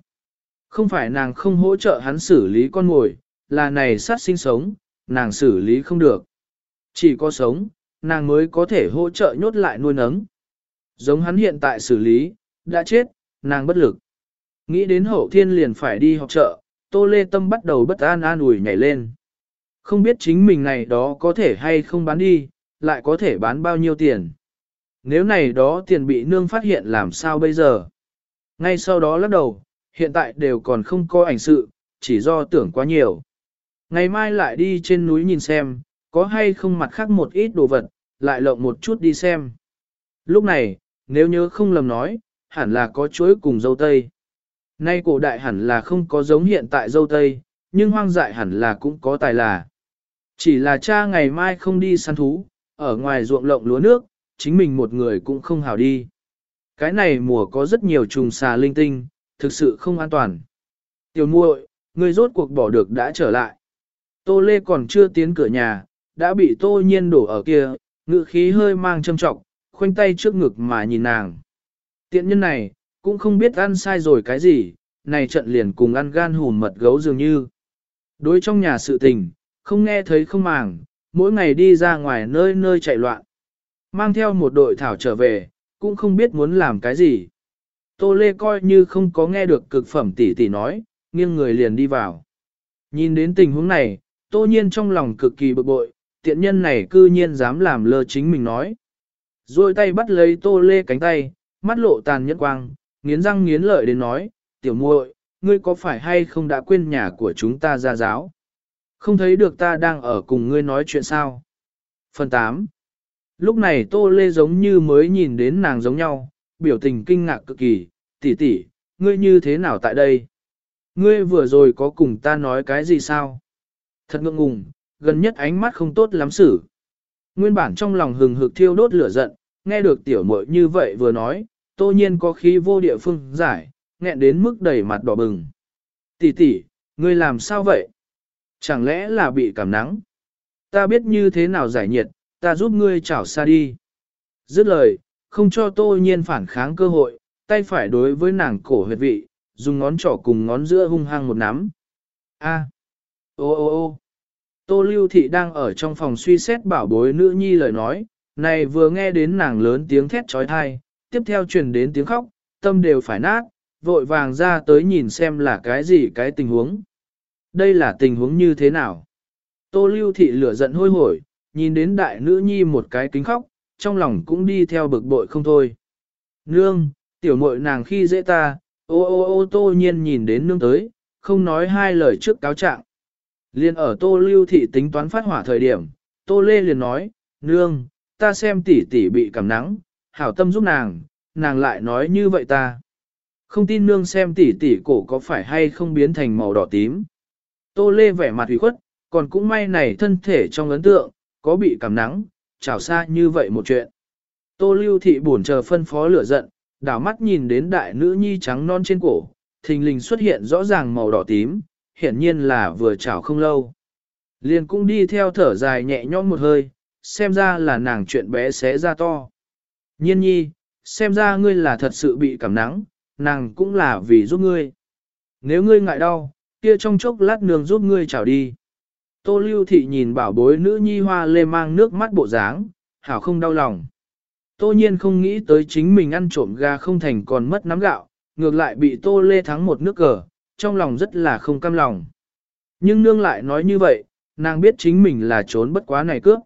Không phải nàng không hỗ trợ hắn xử lý con mồi, là này sát sinh sống, nàng xử lý không được. Chỉ có sống, nàng mới có thể hỗ trợ nhốt lại nuôi nấng. Giống hắn hiện tại xử lý, đã chết, nàng bất lực. Nghĩ đến hậu thiên liền phải đi học chợ, Tô Lê Tâm bắt đầu bất an an ủi nhảy lên. Không biết chính mình này đó có thể hay không bán đi, lại có thể bán bao nhiêu tiền. Nếu này đó tiền bị nương phát hiện làm sao bây giờ? Ngay sau đó lắc đầu, hiện tại đều còn không có ảnh sự, chỉ do tưởng quá nhiều. Ngày mai lại đi trên núi nhìn xem, có hay không mặt khác một ít đồ vật, lại lộng một chút đi xem. Lúc này, nếu nhớ không lầm nói, hẳn là có chuối cùng dâu tây. Nay cổ đại hẳn là không có giống hiện tại dâu tây, nhưng hoang dại hẳn là cũng có tài là. Chỉ là cha ngày mai không đi săn thú, ở ngoài ruộng lộng lúa nước, chính mình một người cũng không hào đi. Cái này mùa có rất nhiều trùng xà linh tinh, thực sự không an toàn. Tiểu muội, người rốt cuộc bỏ được đã trở lại. Tô Lê còn chưa tiến cửa nhà, đã bị Tô Nhiên đổ ở kia, ngự khí hơi mang châm trọng, khoanh tay trước ngực mà nhìn nàng. Tiện nhân này, cũng không biết ăn sai rồi cái gì, này trận liền cùng ăn gan hùn mật gấu dường như. Đối trong nhà sự tình, không nghe thấy không màng, mỗi ngày đi ra ngoài nơi nơi chạy loạn. Mang theo một đội thảo trở về, cũng không biết muốn làm cái gì. Tô Lê coi như không có nghe được cực phẩm tỷ tỷ nói, nghiêng người liền đi vào. Nhìn đến tình huống này, tô nhiên trong lòng cực kỳ bực bội, tiện nhân này cư nhiên dám làm lơ chính mình nói. Rồi tay bắt lấy tô lê cánh tay, mắt lộ tàn nhẫn quang, nghiến răng nghiến lợi đến nói, tiểu muội, ngươi có phải hay không đã quên nhà của chúng ta ra giáo? Không thấy được ta đang ở cùng ngươi nói chuyện sao? Phần 8 Lúc này Tô Lê giống như mới nhìn đến nàng giống nhau, biểu tình kinh ngạc cực kỳ, tỷ tỷ, ngươi như thế nào tại đây? Ngươi vừa rồi có cùng ta nói cái gì sao? Thật ngượng ngùng, gần nhất ánh mắt không tốt lắm xử. Nguyên bản trong lòng hừng hực thiêu đốt lửa giận, nghe được tiểu muội như vậy vừa nói, tô nhiên có khí vô địa phương giải, nghẹn đến mức đầy mặt đỏ bừng. Tỷ tỷ, ngươi làm sao vậy? Chẳng lẽ là bị cảm nắng? Ta biết như thế nào giải nhiệt, ta giúp ngươi chảo xa đi. Dứt lời, không cho tô nhiên phản kháng cơ hội, tay phải đối với nàng cổ huyệt vị, dùng ngón trỏ cùng ngón giữa hung hăng một nắm. A. Ô ô ô Tô Lưu Thị đang ở trong phòng suy xét bảo bối nữ nhi lời nói, này vừa nghe đến nàng lớn tiếng thét trói thai, tiếp theo truyền đến tiếng khóc, tâm đều phải nát, vội vàng ra tới nhìn xem là cái gì cái tình huống. Đây là tình huống như thế nào? Tô Lưu Thị lửa giận hôi hổi, nhìn đến đại nữ nhi một cái kính khóc, trong lòng cũng đi theo bực bội không thôi. Nương, tiểu muội nàng khi dễ ta, ô ô ô tô nhiên nhìn đến nương tới, không nói hai lời trước cáo trạng. Liên ở tô lưu thị tính toán phát hỏa thời điểm, tô lê liền nói, nương, ta xem tỷ tỷ bị cảm nắng, hảo tâm giúp nàng, nàng lại nói như vậy ta. Không tin nương xem tỷ tỷ cổ có phải hay không biến thành màu đỏ tím. Tô lê vẻ mặt hủy khuất, còn cũng may này thân thể trong ấn tượng, có bị cảm nắng, chảo xa như vậy một chuyện. Tô lưu thị buồn chờ phân phó lửa giận, đảo mắt nhìn đến đại nữ nhi trắng non trên cổ, thình lình xuất hiện rõ ràng màu đỏ tím, hiển nhiên là vừa chảo không lâu. Liền cũng đi theo thở dài nhẹ nhõm một hơi, xem ra là nàng chuyện bé xé ra to. Nhiên nhi, xem ra ngươi là thật sự bị cảm nắng, nàng cũng là vì giúp ngươi. Nếu ngươi ngại đau, kia trong chốc lát nương giúp ngươi chảo đi. Tô lưu thị nhìn bảo bối nữ nhi hoa lê mang nước mắt bộ dáng, hảo không đau lòng. Tô nhiên không nghĩ tới chính mình ăn trộm gà không thành còn mất nắm gạo, ngược lại bị tô lê thắng một nước cờ, trong lòng rất là không cam lòng. Nhưng nương lại nói như vậy, nàng biết chính mình là trốn bất quá này cướp.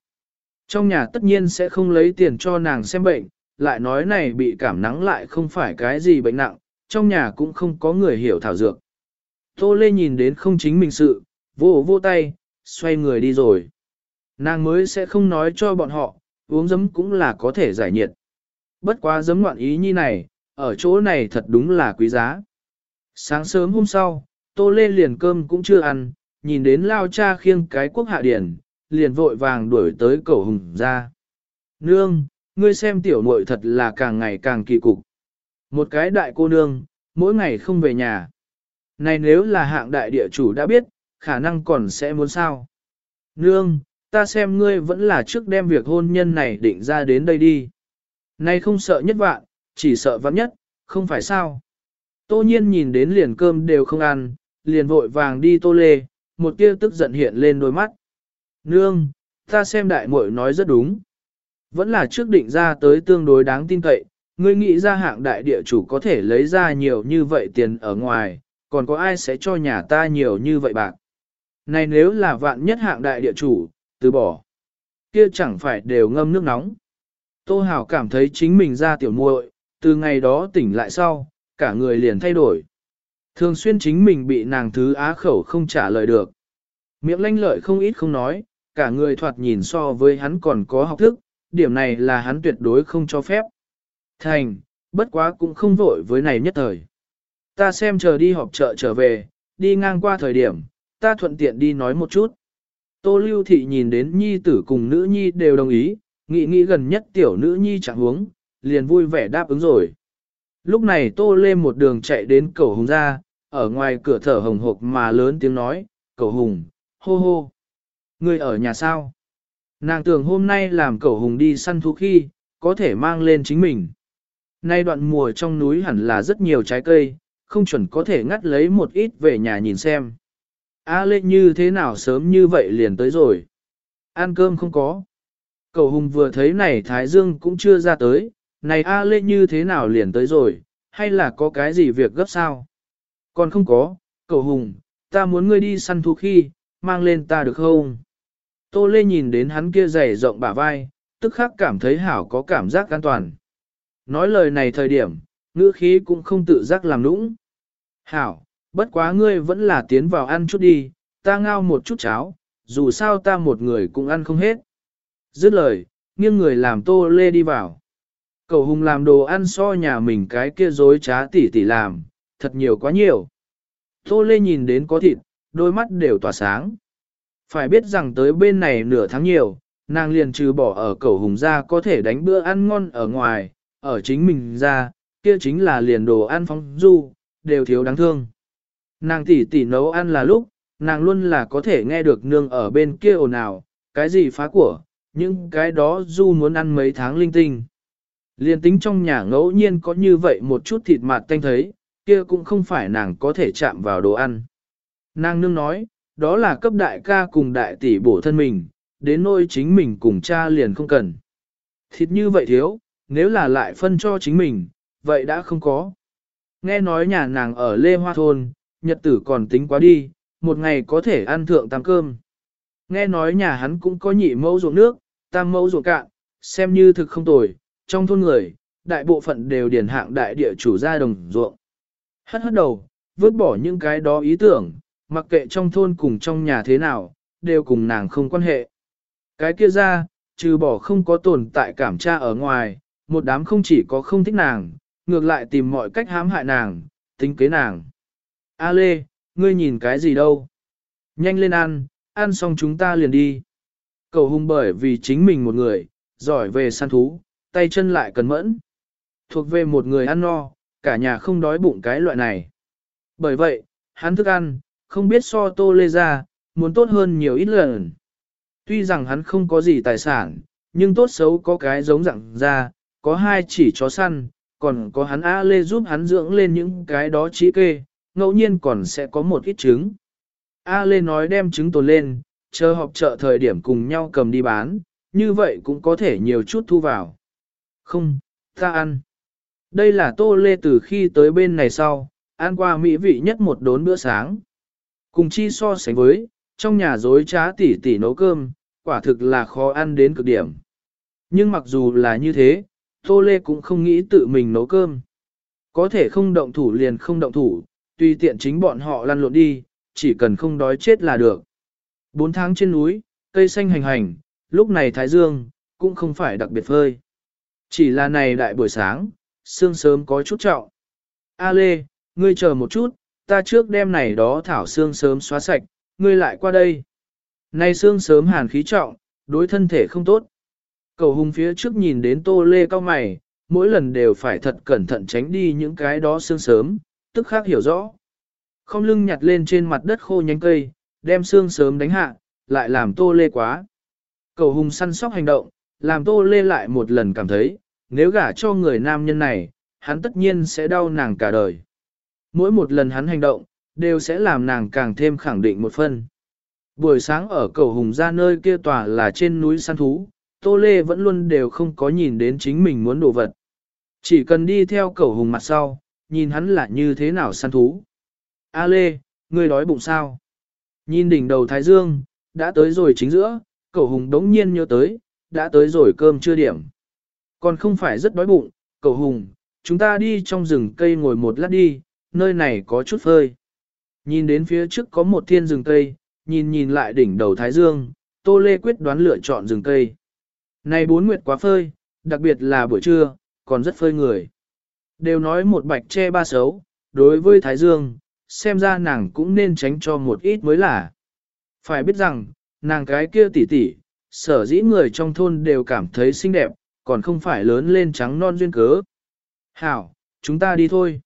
Trong nhà tất nhiên sẽ không lấy tiền cho nàng xem bệnh, lại nói này bị cảm nắng lại không phải cái gì bệnh nặng, trong nhà cũng không có người hiểu thảo dược. Tô Lê nhìn đến không chính mình sự, vô vô tay, xoay người đi rồi. Nàng mới sẽ không nói cho bọn họ, uống giấm cũng là có thể giải nhiệt. Bất quá giấm ngoạn ý như này, ở chỗ này thật đúng là quý giá. Sáng sớm hôm sau, Tô Lê liền cơm cũng chưa ăn, nhìn đến lao cha khiêng cái quốc hạ điển, liền vội vàng đuổi tới cầu hùng ra. Nương, ngươi xem tiểu muội thật là càng ngày càng kỳ cục. Một cái đại cô nương, mỗi ngày không về nhà. Này nếu là hạng đại địa chủ đã biết, khả năng còn sẽ muốn sao. Nương, ta xem ngươi vẫn là trước đem việc hôn nhân này định ra đến đây đi. Này không sợ nhất vạn, chỉ sợ vạn nhất, không phải sao. Tô nhiên nhìn đến liền cơm đều không ăn, liền vội vàng đi tô lê, một tia tức giận hiện lên đôi mắt. Nương, ta xem đại muội nói rất đúng. Vẫn là trước định ra tới tương đối đáng tin cậy, ngươi nghĩ ra hạng đại địa chủ có thể lấy ra nhiều như vậy tiền ở ngoài, còn có ai sẽ cho nhà ta nhiều như vậy bạc. Này nếu là vạn nhất hạng đại địa chủ, từ bỏ, kia chẳng phải đều ngâm nước nóng. Tô Hảo cảm thấy chính mình ra tiểu muội, từ ngày đó tỉnh lại sau, cả người liền thay đổi. Thường xuyên chính mình bị nàng thứ á khẩu không trả lời được. Miệng lanh lợi không ít không nói, cả người thoạt nhìn so với hắn còn có học thức, điểm này là hắn tuyệt đối không cho phép. Thành, bất quá cũng không vội với này nhất thời. Ta xem chờ đi họp chợ trở về, đi ngang qua thời điểm, ta thuận tiện đi nói một chút. Tô Lưu Thị nhìn đến nhi tử cùng nữ nhi đều đồng ý, nghĩ nghĩ gần nhất tiểu nữ nhi chẳng huống, liền vui vẻ đáp ứng rồi. Lúc này Tô Lê một đường chạy đến cầu hùng ra, ở ngoài cửa thở hồng hộc mà lớn tiếng nói, cầu hùng, hô hô. Người ở nhà sao? Nàng tưởng hôm nay làm cầu hùng đi săn thú khi, có thể mang lên chính mình. Nay đoạn mùa trong núi hẳn là rất nhiều trái cây, không chuẩn có thể ngắt lấy một ít về nhà nhìn xem. A lê như thế nào sớm như vậy liền tới rồi. Ăn cơm không có. Cầu hùng vừa thấy này Thái Dương cũng chưa ra tới, này A lê như thế nào liền tới rồi, hay là có cái gì việc gấp sao? Còn không có, cậu hùng, ta muốn ngươi đi săn thú khi, mang lên ta được không? Tô lê nhìn đến hắn kia dày rộng bả vai, tức khắc cảm thấy hảo có cảm giác an toàn. Nói lời này thời điểm, ngữ khí cũng không tự giác làm nũng. Hảo, bất quá ngươi vẫn là tiến vào ăn chút đi, ta ngao một chút cháo, dù sao ta một người cũng ăn không hết. Dứt lời, nghiêng người làm tô lê đi vào. Cầu hùng làm đồ ăn so nhà mình cái kia dối trá tỉ tỉ làm, thật nhiều quá nhiều. Tô lê nhìn đến có thịt, đôi mắt đều tỏa sáng. Phải biết rằng tới bên này nửa tháng nhiều, nàng liền trừ bỏ ở cầu hùng ra có thể đánh bữa ăn ngon ở ngoài, ở chính mình ra, kia chính là liền đồ ăn phóng du, đều thiếu đáng thương. Nàng tỉ tỉ nấu ăn là lúc, nàng luôn là có thể nghe được nương ở bên kia ồn ào, cái gì phá của, những cái đó du muốn ăn mấy tháng linh tinh. Liên tính trong nhà ngẫu nhiên có như vậy một chút thịt mạt tanh thấy, kia cũng không phải nàng có thể chạm vào đồ ăn. Nàng nương nói, đó là cấp đại ca cùng đại tỷ bổ thân mình, đến nôi chính mình cùng cha liền không cần. Thịt như vậy thiếu, nếu là lại phân cho chính mình, vậy đã không có. Nghe nói nhà nàng ở Lê Hoa Thôn, nhật tử còn tính quá đi, một ngày có thể ăn thượng tam cơm. Nghe nói nhà hắn cũng có nhị mẫu ruộng nước, tam mẫu ruộng cạn, xem như thực không tồi, trong thôn người, đại bộ phận đều điển hạng đại địa chủ gia đồng ruộng. Hất hất đầu, vứt bỏ những cái đó ý tưởng, mặc kệ trong thôn cùng trong nhà thế nào, đều cùng nàng không quan hệ. Cái kia ra, trừ bỏ không có tồn tại cảm tra ở ngoài, một đám không chỉ có không thích nàng, ngược lại tìm mọi cách hãm hại nàng, tính kế nàng. A Lê, ngươi nhìn cái gì đâu? Nhanh lên ăn, ăn xong chúng ta liền đi. Cầu hung bởi vì chính mình một người, giỏi về săn thú, tay chân lại cần mẫn. Thuộc về một người ăn no, cả nhà không đói bụng cái loại này. Bởi vậy, hắn thức ăn, không biết so tô lê ra, muốn tốt hơn nhiều ít lần. Tuy rằng hắn không có gì tài sản, nhưng tốt xấu có cái giống dạng ra, có hai chỉ chó săn, còn có hắn A Lê giúp hắn dưỡng lên những cái đó trí kê, ngẫu nhiên còn sẽ có một ít trứng. A Lê nói đem trứng tồn lên, chờ họp chợ thời điểm cùng nhau cầm đi bán, như vậy cũng có thể nhiều chút thu vào. Không, ta ăn. Đây là tô lê từ khi tới bên này sau, ăn qua mỹ vị nhất một đốn bữa sáng. Cùng chi so sánh với, trong nhà dối trá tỉ tỉ nấu cơm, quả thực là khó ăn đến cực điểm. Nhưng mặc dù là như thế, Tô Lê cũng không nghĩ tự mình nấu cơm. Có thể không động thủ liền không động thủ, tùy tiện chính bọn họ lăn lộn đi, chỉ cần không đói chết là được. Bốn tháng trên núi, cây xanh hành hành, lúc này Thái Dương, cũng không phải đặc biệt phơi. Chỉ là này đại buổi sáng, sương sớm có chút trọng. A Lê, ngươi chờ một chút, ta trước đêm này đó thảo sương sớm xóa sạch, ngươi lại qua đây. Này xương sớm hàn khí trọng, đối thân thể không tốt. Cầu hùng phía trước nhìn đến tô lê cao mày, mỗi lần đều phải thật cẩn thận tránh đi những cái đó xương sớm, tức khác hiểu rõ. Không lưng nhặt lên trên mặt đất khô nhánh cây, đem xương sớm đánh hạ, lại làm tô lê quá. Cầu hùng săn sóc hành động, làm tô lê lại một lần cảm thấy, nếu gả cho người nam nhân này, hắn tất nhiên sẽ đau nàng cả đời. Mỗi một lần hắn hành động, đều sẽ làm nàng càng thêm khẳng định một phần. Buổi sáng ở cầu hùng ra nơi kia tòa là trên núi săn thú, Tô Lê vẫn luôn đều không có nhìn đến chính mình muốn đồ vật. Chỉ cần đi theo cầu hùng mặt sau, nhìn hắn là như thế nào săn thú. A Lê, ngươi đói bụng sao? Nhìn đỉnh đầu Thái Dương, đã tới rồi chính giữa, cầu hùng đống nhiên nhớ tới, đã tới rồi cơm chưa điểm. Còn không phải rất đói bụng, cậu hùng, chúng ta đi trong rừng cây ngồi một lát đi, nơi này có chút phơi. Nhìn đến phía trước có một thiên rừng cây, nhìn nhìn lại đỉnh đầu Thái Dương, Tô Lê quyết đoán lựa chọn rừng cây. Này bốn nguyệt quá phơi, đặc biệt là buổi trưa, còn rất phơi người. Đều nói một bạch che ba xấu, đối với Thái Dương, xem ra nàng cũng nên tránh cho một ít mới là. Phải biết rằng, nàng cái kia tỉ tỉ, sở dĩ người trong thôn đều cảm thấy xinh đẹp, còn không phải lớn lên trắng non duyên cớ. Hảo, chúng ta đi thôi.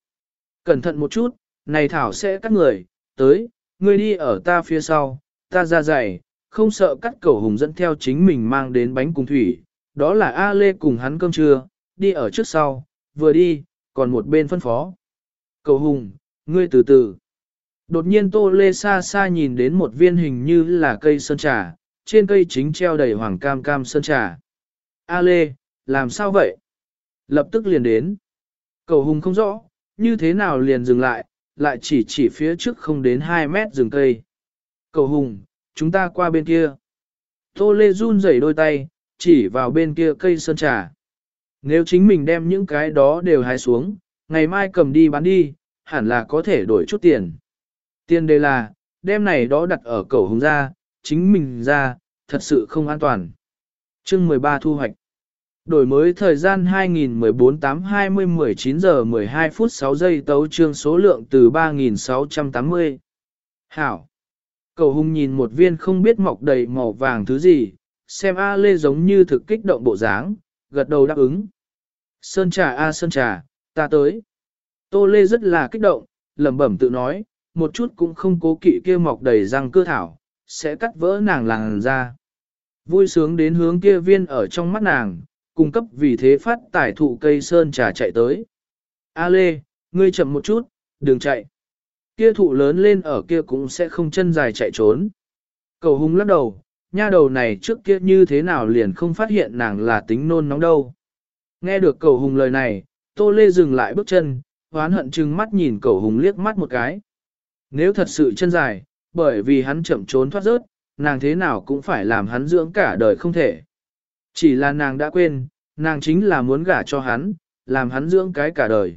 Cẩn thận một chút, này Thảo sẽ cắt người, tới, ngươi đi ở ta phía sau, ta ra dày, không sợ cắt cầu hùng dẫn theo chính mình mang đến bánh cùng thủy, đó là A Lê cùng hắn cơm trưa, đi ở trước sau, vừa đi, còn một bên phân phó. Cầu hùng, ngươi từ từ. Đột nhiên Tô Lê xa xa nhìn đến một viên hình như là cây sơn trà, trên cây chính treo đầy hoàng cam cam sơn trà. A Lê, làm sao vậy? Lập tức liền đến. Cầu hùng không rõ, như thế nào liền dừng lại, lại chỉ chỉ phía trước không đến 2 mét rừng cây. Cầu hùng, chúng ta qua bên kia. Tô Lê run rẩy đôi tay, chỉ vào bên kia cây sơn trà. Nếu chính mình đem những cái đó đều hái xuống, ngày mai cầm đi bán đi, hẳn là có thể đổi chút tiền. Tiền đây là, đem này đó đặt ở cầu hùng ra, chính mình ra, thật sự không an toàn. Chương 13 thu hoạch. Đổi mới thời gian 2014 8 20 19 giờ 12 phút 6 giây tấu trương số lượng từ 3680. Hảo. Cầu hung nhìn một viên không biết mọc đầy màu vàng thứ gì, xem A Lê giống như thực kích động bộ dáng, gật đầu đáp ứng. Sơn trà A Sơn trà, ta tới. Tô Lê rất là kích động, lẩm bẩm tự nói, một chút cũng không cố kỵ kia mọc đầy răng cưa thảo, sẽ cắt vỡ nàng làng ra. Vui sướng đến hướng kia viên ở trong mắt nàng, cung cấp vì thế phát tải thụ cây sơn trà chạy tới. A Lê, ngươi chậm một chút, đừng chạy. Kia thụ lớn lên ở kia cũng sẽ không chân dài chạy trốn. Cầu hung lắc đầu, nha đầu này trước kia như thế nào liền không phát hiện nàng là tính nôn nóng đâu. Nghe được cầu hùng lời này, Tô Lê dừng lại bước chân, hoán hận chừng mắt nhìn cầu hùng liếc mắt một cái. Nếu thật sự chân dài, bởi vì hắn chậm trốn thoát rớt, nàng thế nào cũng phải làm hắn dưỡng cả đời không thể. Chỉ là nàng đã quên, nàng chính là muốn gả cho hắn, làm hắn dưỡng cái cả đời.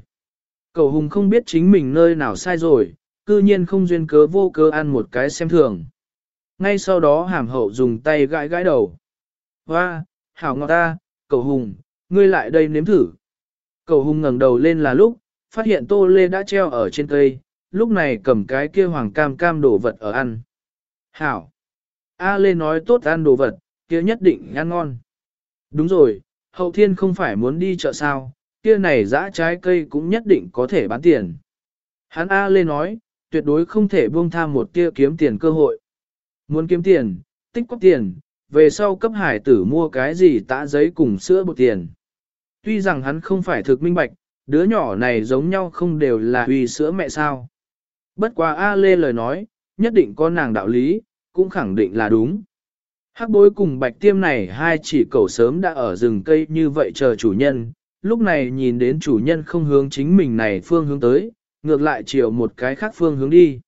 Cầu hùng không biết chính mình nơi nào sai rồi, cư nhiên không duyên cớ vô cớ ăn một cái xem thường. Ngay sau đó hàm hậu dùng tay gãi gãi đầu. Hoa, hảo ngọt ta, cầu hùng, ngươi lại đây nếm thử. Cầu hùng ngẩng đầu lên là lúc, phát hiện tô lê đã treo ở trên cây, lúc này cầm cái kia hoàng cam cam đổ vật ở ăn. Hảo. A lê nói tốt ăn đồ vật, kia nhất định ăn ngon. Đúng rồi, hậu thiên không phải muốn đi chợ sao, kia này dã trái cây cũng nhất định có thể bán tiền. Hắn A lê nói, tuyệt đối không thể buông tham một tia kiếm tiền cơ hội. Muốn kiếm tiền, tích có tiền, về sau cấp hải tử mua cái gì tã giấy cùng sữa bột tiền. Tuy rằng hắn không phải thực minh bạch, đứa nhỏ này giống nhau không đều là vì sữa mẹ sao. Bất quá A Lê lời nói, nhất định có nàng đạo lý, cũng khẳng định là đúng. Hắc bối cùng bạch tiêm này hai chỉ cầu sớm đã ở rừng cây như vậy chờ chủ nhân, lúc này nhìn đến chủ nhân không hướng chính mình này phương hướng tới, ngược lại chiều một cái khác phương hướng đi.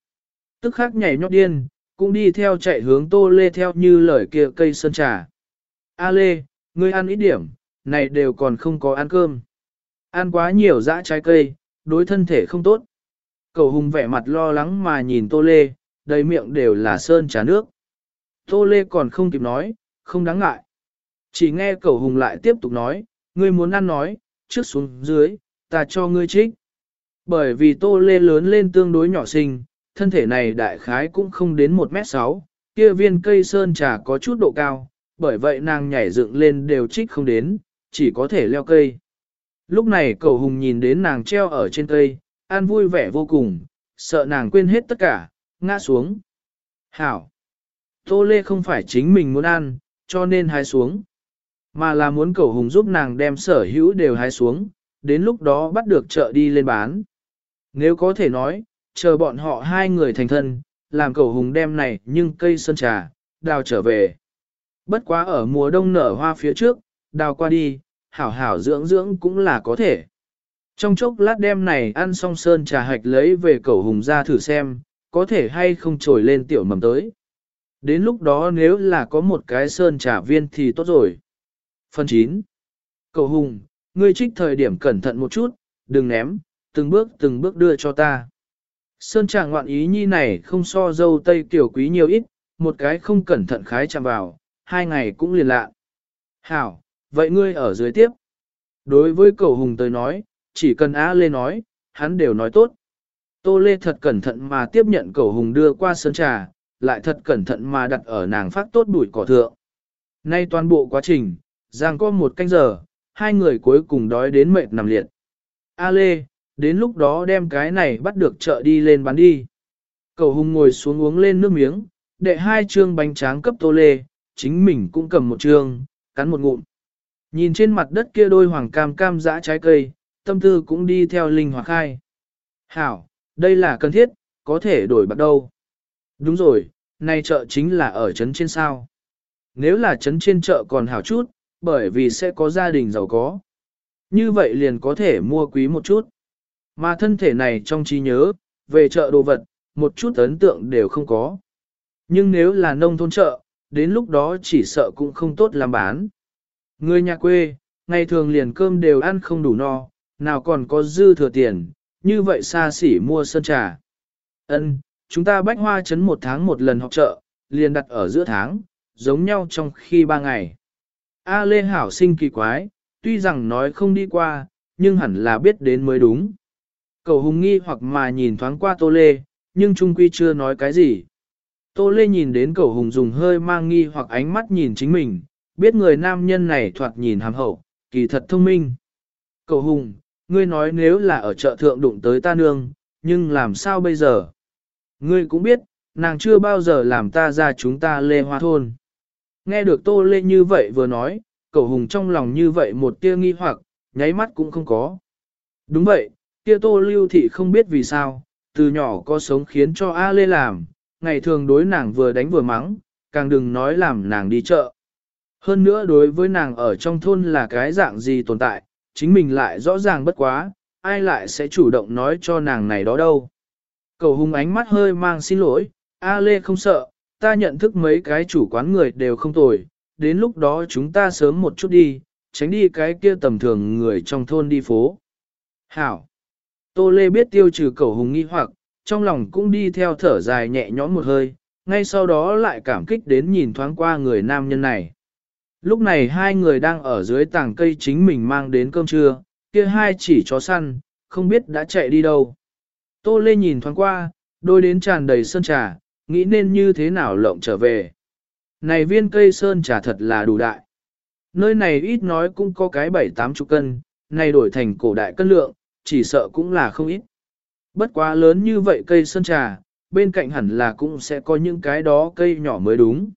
Tức khắc nhảy nhót điên, cũng đi theo chạy hướng tô lê theo như lời kia cây sơn trà. A lê, ngươi ăn ít điểm, này đều còn không có ăn cơm. Ăn quá nhiều dã trái cây, đối thân thể không tốt. Cầu hùng vẻ mặt lo lắng mà nhìn tô lê, đầy miệng đều là sơn trà nước. Tô lê còn không kịp nói, không đáng ngại. Chỉ nghe cầu hùng lại tiếp tục nói, ngươi muốn ăn nói, trước xuống dưới, ta cho ngươi trích. Bởi vì tô lê lớn lên tương đối nhỏ xinh, thân thể này đại khái cũng không đến 1m6, kia viên cây sơn trà có chút độ cao, bởi vậy nàng nhảy dựng lên đều trích không đến, chỉ có thể leo cây. Lúc này cầu hùng nhìn đến nàng treo ở trên cây, an vui vẻ vô cùng, sợ nàng quên hết tất cả, ngã xuống. Hảo! Tô Lê không phải chính mình muốn ăn, cho nên hái xuống. Mà là muốn cầu hùng giúp nàng đem sở hữu đều hái xuống, đến lúc đó bắt được chợ đi lên bán. Nếu có thể nói, chờ bọn họ hai người thành thân, làm cầu hùng đem này nhưng cây sơn trà, đào trở về. Bất quá ở mùa đông nở hoa phía trước, đào qua đi, hảo hảo dưỡng dưỡng cũng là có thể. Trong chốc lát đêm này ăn xong sơn trà hạch lấy về cẩu hùng ra thử xem, có thể hay không trồi lên tiểu mầm tới. Đến lúc đó nếu là có một cái sơn trà viên thì tốt rồi. Phần 9. Cậu hùng, ngươi trích thời điểm cẩn thận một chút, đừng ném, từng bước từng bước đưa cho ta. Sơn trà ngoạn ý nhi này không so dâu tây tiểu quý nhiều ít, một cái không cẩn thận khái chạm vào, hai ngày cũng liền lạ. Hảo, vậy ngươi ở dưới tiếp. Đối với cậu hùng tới nói, chỉ cần Á Lê nói, hắn đều nói tốt. Tô Lê thật cẩn thận mà tiếp nhận cầu hùng đưa qua sơn trà, lại thật cẩn thận mà đặt ở nàng phát tốt bụi cỏ thượng. Nay toàn bộ quá trình, giang có một canh giờ, hai người cuối cùng đói đến mệt nằm liệt. A Lê, đến lúc đó đem cái này bắt được chợ đi lên bán đi. Cầu hùng ngồi xuống uống lên nước miếng, đệ hai trương bánh tráng cấp Tô Lê, chính mình cũng cầm một trương, cắn một ngụm. Nhìn trên mặt đất kia đôi hoàng cam cam dã trái cây, tâm tư cũng đi theo linh hoạt khai. Hảo, đây là cần thiết, có thể đổi bạc đâu. Đúng rồi, nay chợ chính là ở trấn trên sao. Nếu là trấn trên chợ còn hảo chút, bởi vì sẽ có gia đình giàu có. Như vậy liền có thể mua quý một chút. Mà thân thể này trong trí nhớ, về chợ đồ vật, một chút ấn tượng đều không có. Nhưng nếu là nông thôn chợ, đến lúc đó chỉ sợ cũng không tốt làm bán. Người nhà quê, ngày thường liền cơm đều ăn không đủ no, nào còn có dư thừa tiền, như vậy xa xỉ mua sơn trà. Ân, chúng ta bách hoa chấn một tháng một lần học chợ, liền đặt ở giữa tháng, giống nhau trong khi ba ngày. A Lê Hảo sinh kỳ quái, tuy rằng nói không đi qua, nhưng hẳn là biết đến mới đúng. Cầu hùng nghi hoặc mà nhìn thoáng qua Tô Lê, nhưng Trung Quy chưa nói cái gì. Tô Lê nhìn đến cầu hùng dùng hơi mang nghi hoặc ánh mắt nhìn chính mình, biết người nam nhân này thoạt nhìn hàm hậu, kỳ thật thông minh. Cầu hùng, ngươi nói nếu là ở chợ thượng đụng tới ta nương, nhưng làm sao bây giờ? Ngươi cũng biết, nàng chưa bao giờ làm ta ra chúng ta lê hoa thôn. Nghe được tô lê như vậy vừa nói, cầu hùng trong lòng như vậy một tia nghi hoặc, nháy mắt cũng không có. Đúng vậy, tia tô lưu thị không biết vì sao, từ nhỏ có sống khiến cho A lê làm, ngày thường đối nàng vừa đánh vừa mắng, càng đừng nói làm nàng đi chợ. Hơn nữa đối với nàng ở trong thôn là cái dạng gì tồn tại, chính mình lại rõ ràng bất quá, ai lại sẽ chủ động nói cho nàng này đó đâu. Cầu hùng ánh mắt hơi mang xin lỗi, A Lê không sợ, ta nhận thức mấy cái chủ quán người đều không tồi, đến lúc đó chúng ta sớm một chút đi, tránh đi cái kia tầm thường người trong thôn đi phố. Hảo! Tô Lê biết tiêu trừ cầu hùng nghi hoặc, trong lòng cũng đi theo thở dài nhẹ nhõm một hơi, ngay sau đó lại cảm kích đến nhìn thoáng qua người nam nhân này. Lúc này hai người đang ở dưới tảng cây chính mình mang đến cơm trưa, kia hai chỉ chó săn, không biết đã chạy đi đâu. Tô Lê nhìn thoáng qua, đôi đến tràn đầy sơn trà, nghĩ nên như thế nào lộng trở về. Này viên cây sơn trà thật là đủ đại. Nơi này ít nói cũng có cái bảy tám chục cân, này đổi thành cổ đại cân lượng, chỉ sợ cũng là không ít. Bất quá lớn như vậy cây sơn trà, bên cạnh hẳn là cũng sẽ có những cái đó cây nhỏ mới đúng.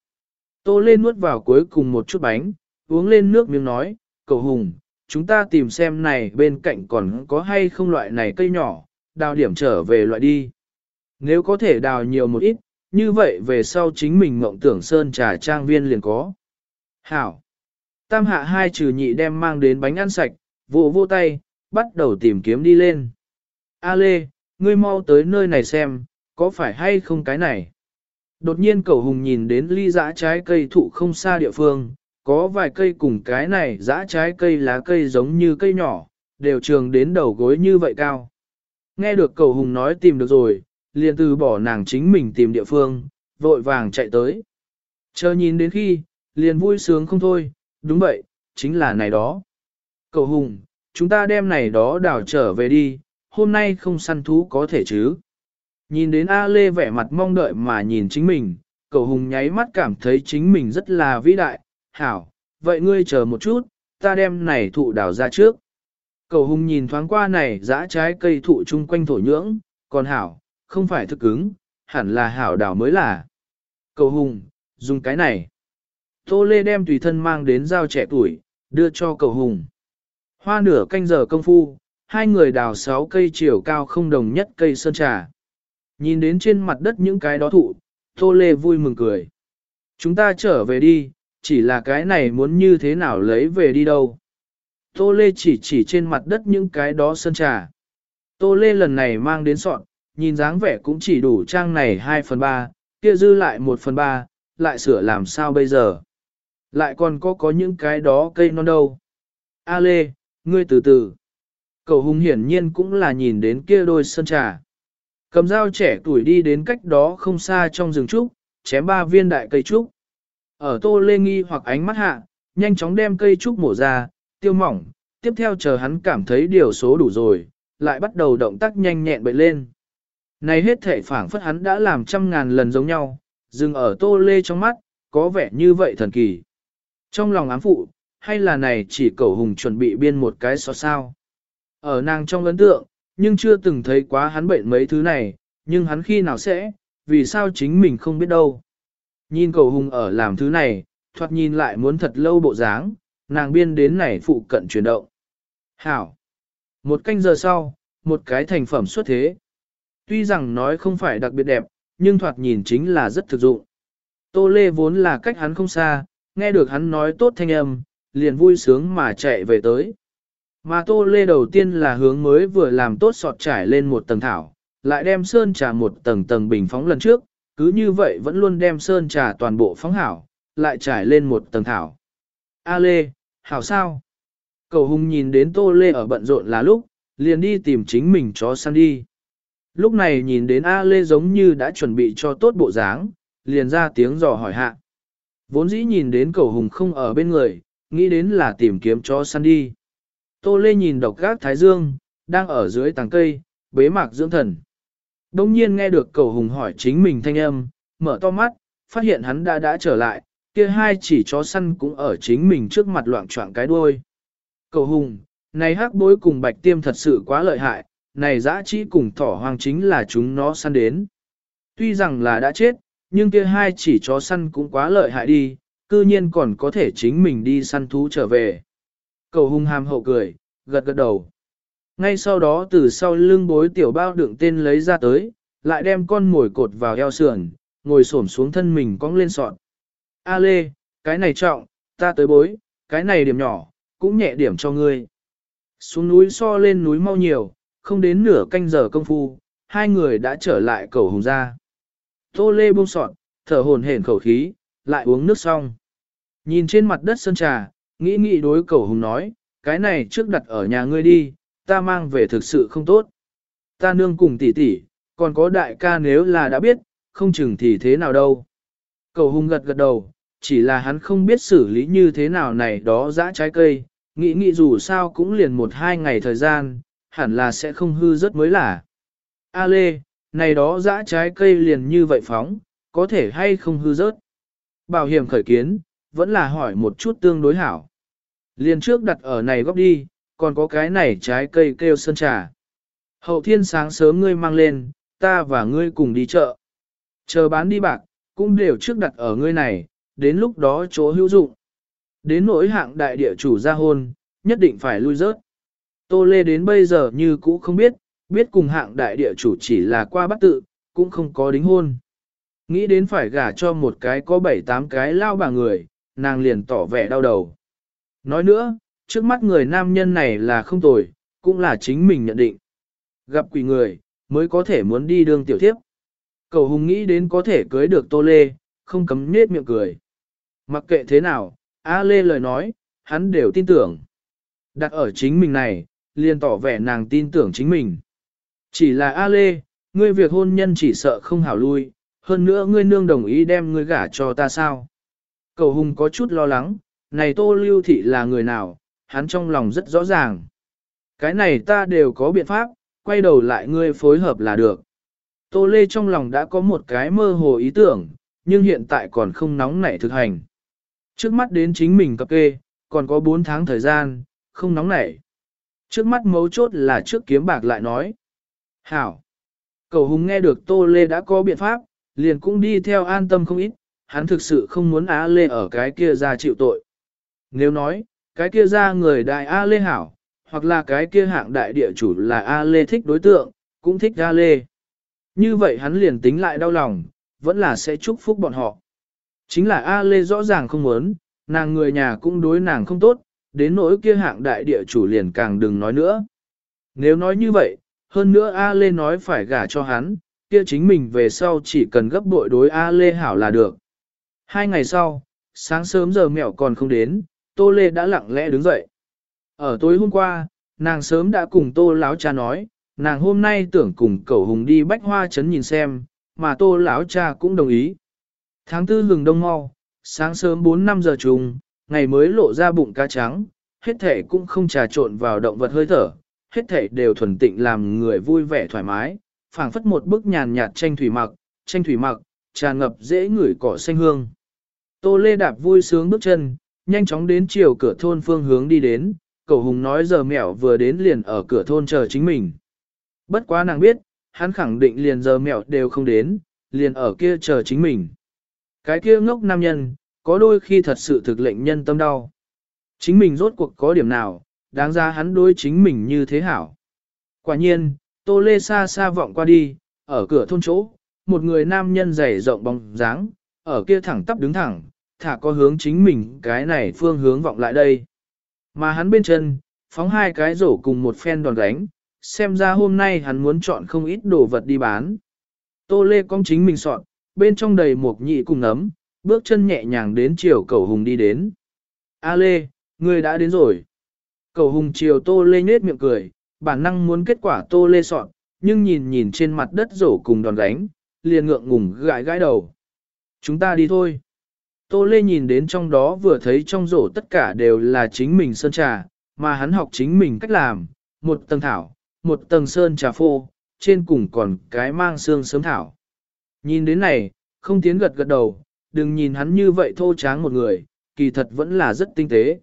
Tô lên nuốt vào cuối cùng một chút bánh, uống lên nước miếng nói, Cậu hùng, chúng ta tìm xem này bên cạnh còn có hay không loại này cây nhỏ, đào điểm trở về loại đi. Nếu có thể đào nhiều một ít, như vậy về sau chính mình mộng tưởng sơn trà trang viên liền có. Hảo! Tam hạ hai trừ nhị đem mang đến bánh ăn sạch, vô vô tay, bắt đầu tìm kiếm đi lên. A Lê, ngươi mau tới nơi này xem, có phải hay không cái này? Đột nhiên cầu hùng nhìn đến ly dã trái cây thụ không xa địa phương, có vài cây cùng cái này dã trái cây lá cây giống như cây nhỏ, đều trường đến đầu gối như vậy cao. Nghe được cầu hùng nói tìm được rồi, liền từ bỏ nàng chính mình tìm địa phương, vội vàng chạy tới. Chờ nhìn đến khi, liền vui sướng không thôi, đúng vậy, chính là này đó. Cầu hùng, chúng ta đem này đó đảo trở về đi, hôm nay không săn thú có thể chứ. Nhìn đến A Lê vẻ mặt mong đợi mà nhìn chính mình, cầu hùng nháy mắt cảm thấy chính mình rất là vĩ đại, hảo, vậy ngươi chờ một chút, ta đem này thụ đào ra trước. Cầu hùng nhìn thoáng qua này dã trái cây thụ chung quanh thổ nhưỡng, còn hảo, không phải thức cứng, hẳn là hảo đào mới là. Cầu hùng, dùng cái này. Tô Lê đem tùy thân mang đến dao trẻ tuổi, đưa cho cầu hùng. Hoa nửa canh giờ công phu, hai người đào sáu cây chiều cao không đồng nhất cây sơn trà. Nhìn đến trên mặt đất những cái đó thụ, Tô Lê vui mừng cười. Chúng ta trở về đi, chỉ là cái này muốn như thế nào lấy về đi đâu. Tô Lê chỉ chỉ trên mặt đất những cái đó sơn trà. Tô Lê lần này mang đến sọn, nhìn dáng vẻ cũng chỉ đủ trang này 2 phần 3, kia dư lại 1 phần 3, lại sửa làm sao bây giờ. Lại còn có có những cái đó cây non đâu. A Lê, ngươi từ từ. Cầu hùng hiển nhiên cũng là nhìn đến kia đôi sơn trà. Cầm dao trẻ tuổi đi đến cách đó không xa trong rừng trúc, chém ba viên đại cây trúc. Ở tô lê nghi hoặc ánh mắt hạ, nhanh chóng đem cây trúc mổ ra, tiêu mỏng, tiếp theo chờ hắn cảm thấy điều số đủ rồi, lại bắt đầu động tác nhanh nhẹn bậy lên. Này hết thể phảng phất hắn đã làm trăm ngàn lần giống nhau, dừng ở tô lê trong mắt, có vẻ như vậy thần kỳ. Trong lòng ám phụ, hay là này chỉ cầu hùng chuẩn bị biên một cái so sao. Ở nàng trong ấn tượng, nhưng chưa từng thấy quá hắn bệnh mấy thứ này, nhưng hắn khi nào sẽ, vì sao chính mình không biết đâu. Nhìn cầu hùng ở làm thứ này, thoạt nhìn lại muốn thật lâu bộ dáng, nàng biên đến này phụ cận chuyển động. Hảo! Một canh giờ sau, một cái thành phẩm xuất thế. Tuy rằng nói không phải đặc biệt đẹp, nhưng thoạt nhìn chính là rất thực dụng. Tô Lê vốn là cách hắn không xa, nghe được hắn nói tốt thanh âm, liền vui sướng mà chạy về tới. Mà tô lê đầu tiên là hướng mới vừa làm tốt sọt trải lên một tầng thảo, lại đem sơn trà một tầng tầng bình phóng lần trước, cứ như vậy vẫn luôn đem sơn trà toàn bộ phóng hảo, lại trải lên một tầng thảo. A lê, hảo sao? Cầu hùng nhìn đến tô lê ở bận rộn là lúc, liền đi tìm chính mình chó săn đi. Lúc này nhìn đến A lê giống như đã chuẩn bị cho tốt bộ dáng, liền ra tiếng dò hỏi hạ. Vốn dĩ nhìn đến cầu hùng không ở bên người, nghĩ đến là tìm kiếm chó săn đi. Tô Lê nhìn độc gác Thái Dương, đang ở dưới tàng cây, bế mạc dưỡng thần. Đông nhiên nghe được cầu hùng hỏi chính mình thanh âm, mở to mắt, phát hiện hắn đã đã trở lại, kia hai chỉ chó săn cũng ở chính mình trước mặt loạn choạng cái đuôi. Cầu hùng, này hắc bối cùng bạch tiêm thật sự quá lợi hại, này dã chỉ cùng thỏ hoang chính là chúng nó săn đến. Tuy rằng là đã chết, nhưng kia hai chỉ chó săn cũng quá lợi hại đi, cư nhiên còn có thể chính mình đi săn thú trở về. Cầu hung hàm hậu cười, gật gật đầu. Ngay sau đó từ sau lưng bối tiểu bao đựng tên lấy ra tới, lại đem con mồi cột vào eo sườn, ngồi xổm xuống thân mình cong lên sọn. A lê, cái này trọng, ta tới bối, cái này điểm nhỏ, cũng nhẹ điểm cho ngươi. Xuống núi so lên núi mau nhiều, không đến nửa canh giờ công phu, hai người đã trở lại cầu hùng ra. Tô lê buông sọn, thở hồn hển khẩu khí, lại uống nước xong. Nhìn trên mặt đất sơn trà, nghĩ nghĩ đối cầu hùng nói, cái này trước đặt ở nhà ngươi đi, ta mang về thực sự không tốt. Ta nương cùng tỷ tỷ, còn có đại ca nếu là đã biết, không chừng thì thế nào đâu. Cầu hùng gật gật đầu, chỉ là hắn không biết xử lý như thế nào này đó dã trái cây, nghĩ nghĩ dù sao cũng liền một hai ngày thời gian, hẳn là sẽ không hư rất mới là. A lê, này đó dã trái cây liền như vậy phóng, có thể hay không hư rớt. Bảo hiểm khởi kiến, vẫn là hỏi một chút tương đối hảo. Liền trước đặt ở này góc đi, còn có cái này trái cây kêu sơn trà. Hậu thiên sáng sớm ngươi mang lên, ta và ngươi cùng đi chợ. Chờ bán đi bạc, cũng đều trước đặt ở ngươi này, đến lúc đó chỗ hữu dụng. Đến nỗi hạng đại địa chủ ra hôn, nhất định phải lui rớt. Tô Lê đến bây giờ như cũ không biết, biết cùng hạng đại địa chủ chỉ là qua bắt tự, cũng không có đính hôn. Nghĩ đến phải gả cho một cái có bảy tám cái lao bà người, nàng liền tỏ vẻ đau đầu. Nói nữa, trước mắt người nam nhân này là không tồi, cũng là chính mình nhận định. Gặp quỷ người, mới có thể muốn đi đường tiểu thiếp. Cầu hùng nghĩ đến có thể cưới được tô lê, không cấm nết miệng cười. Mặc kệ thế nào, A Lê lời nói, hắn đều tin tưởng. Đặt ở chính mình này, liền tỏ vẻ nàng tin tưởng chính mình. Chỉ là A Lê, ngươi việc hôn nhân chỉ sợ không hảo lui, hơn nữa ngươi nương đồng ý đem ngươi gả cho ta sao. Cầu hùng có chút lo lắng, này tô lưu thị là người nào, hắn trong lòng rất rõ ràng. Cái này ta đều có biện pháp, quay đầu lại ngươi phối hợp là được. Tô Lê trong lòng đã có một cái mơ hồ ý tưởng, nhưng hiện tại còn không nóng nảy thực hành. Trước mắt đến chính mình cập kê, còn có 4 tháng thời gian, không nóng nảy. Trước mắt mấu chốt là trước kiếm bạc lại nói. Hảo! Cầu hùng nghe được Tô Lê đã có biện pháp, liền cũng đi theo an tâm không ít, hắn thực sự không muốn Á Lê ở cái kia ra chịu tội. Nếu nói, cái kia ra người đại A Lê hảo, hoặc là cái kia hạng đại địa chủ là A Lê thích đối tượng, cũng thích A Lê. Như vậy hắn liền tính lại đau lòng, vẫn là sẽ chúc phúc bọn họ. Chính là A Lê rõ ràng không muốn, nàng người nhà cũng đối nàng không tốt, đến nỗi kia hạng đại địa chủ liền càng đừng nói nữa. Nếu nói như vậy, hơn nữa A Lê nói phải gả cho hắn, kia chính mình về sau chỉ cần gấp bội đối A Lê hảo là được. Hai ngày sau, sáng sớm giờ mẹo còn không đến, Tô Lê đã lặng lẽ đứng dậy. Ở tối hôm qua, nàng sớm đã cùng Tô lão cha nói, nàng hôm nay tưởng cùng cậu hùng đi bách hoa trấn nhìn xem, mà Tô lão cha cũng đồng ý. Tháng tư hừng đông mau, sáng sớm 4-5 giờ trùng, ngày mới lộ ra bụng cá trắng, hết thể cũng không trà trộn vào động vật hơi thở, hết thể đều thuần tịnh làm người vui vẻ thoải mái, phảng phất một bức nhàn nhạt tranh thủy mặc, tranh thủy mặc, tràn ngập dễ ngửi cỏ xanh hương. Tô Lê đạp vui sướng bước chân, nhanh chóng đến chiều cửa thôn phương hướng đi đến, cậu hùng nói giờ mẹo vừa đến liền ở cửa thôn chờ chính mình. Bất quá nàng biết, hắn khẳng định liền giờ mẹo đều không đến, liền ở kia chờ chính mình. Cái kia ngốc nam nhân, có đôi khi thật sự thực lệnh nhân tâm đau. Chính mình rốt cuộc có điểm nào, đáng ra hắn đối chính mình như thế hảo. Quả nhiên, Tô Lê xa xa vọng qua đi, ở cửa thôn chỗ, một người nam nhân dày rộng bóng dáng, ở kia thẳng tắp đứng thẳng, thả có hướng chính mình cái này phương hướng vọng lại đây. Mà hắn bên chân, phóng hai cái rổ cùng một phen đòn đánh, xem ra hôm nay hắn muốn chọn không ít đồ vật đi bán. Tô Lê cong chính mình soạn, bên trong đầy một nhị cùng nấm, bước chân nhẹ nhàng đến chiều cầu hùng đi đến. A Lê, ngươi đã đến rồi. Cầu hùng chiều Tô Lê nết miệng cười, bản năng muốn kết quả Tô Lê soạn, nhưng nhìn nhìn trên mặt đất rổ cùng đòn đánh, liền ngượng ngùng gãi gãi đầu. Chúng ta đi thôi. Tô Lê nhìn đến trong đó vừa thấy trong rổ tất cả đều là chính mình sơn trà, mà hắn học chính mình cách làm, một tầng thảo, một tầng sơn trà phô, trên cùng còn cái mang xương sớm thảo. Nhìn đến này, không tiến gật gật đầu, đừng nhìn hắn như vậy thô tráng một người, kỳ thật vẫn là rất tinh tế.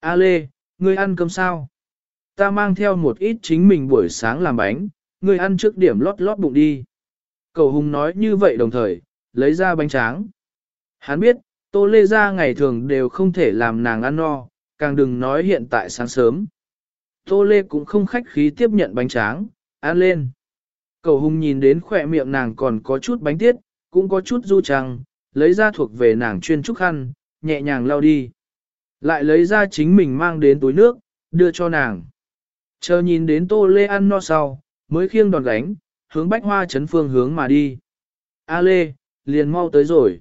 A Lê, ngươi ăn cơm sao? Ta mang theo một ít chính mình buổi sáng làm bánh, ngươi ăn trước điểm lót lót bụng đi. Cầu Hùng nói như vậy đồng thời, lấy ra bánh tráng. Hắn biết, Tô Lê ra ngày thường đều không thể làm nàng ăn no, càng đừng nói hiện tại sáng sớm. Tô Lê cũng không khách khí tiếp nhận bánh tráng, ăn lên. Cầu hùng nhìn đến khỏe miệng nàng còn có chút bánh tiết, cũng có chút du trăng, lấy ra thuộc về nàng chuyên trúc khăn, nhẹ nhàng lau đi. Lại lấy ra chính mình mang đến túi nước, đưa cho nàng. Chờ nhìn đến tô lê ăn no sau, mới khiêng đòn gánh, hướng bách hoa chấn phương hướng mà đi. A lê, liền mau tới rồi.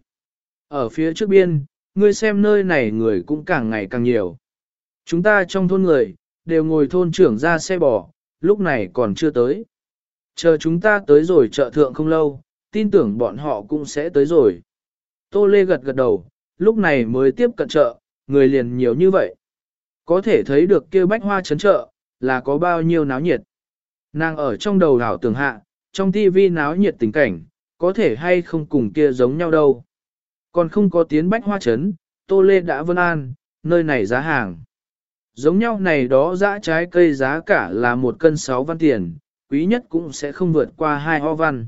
Ở phía trước biên, ngươi xem nơi này người cũng càng ngày càng nhiều. Chúng ta trong thôn người, đều ngồi thôn trưởng ra xe bò, lúc này còn chưa tới. Chờ chúng ta tới rồi chợ thượng không lâu, tin tưởng bọn họ cũng sẽ tới rồi. Tô Lê gật gật đầu, lúc này mới tiếp cận chợ, người liền nhiều như vậy. Có thể thấy được kia bách hoa chấn chợ, là có bao nhiêu náo nhiệt. Nàng ở trong đầu đảo tường hạ, trong tivi náo nhiệt tình cảnh, có thể hay không cùng kia giống nhau đâu. Còn không có tiến bách hoa chấn, Tô Lê đã vân an, nơi này giá hàng. Giống nhau này đó dã trái cây giá cả là một cân 6 văn tiền, quý nhất cũng sẽ không vượt qua hai ho văn.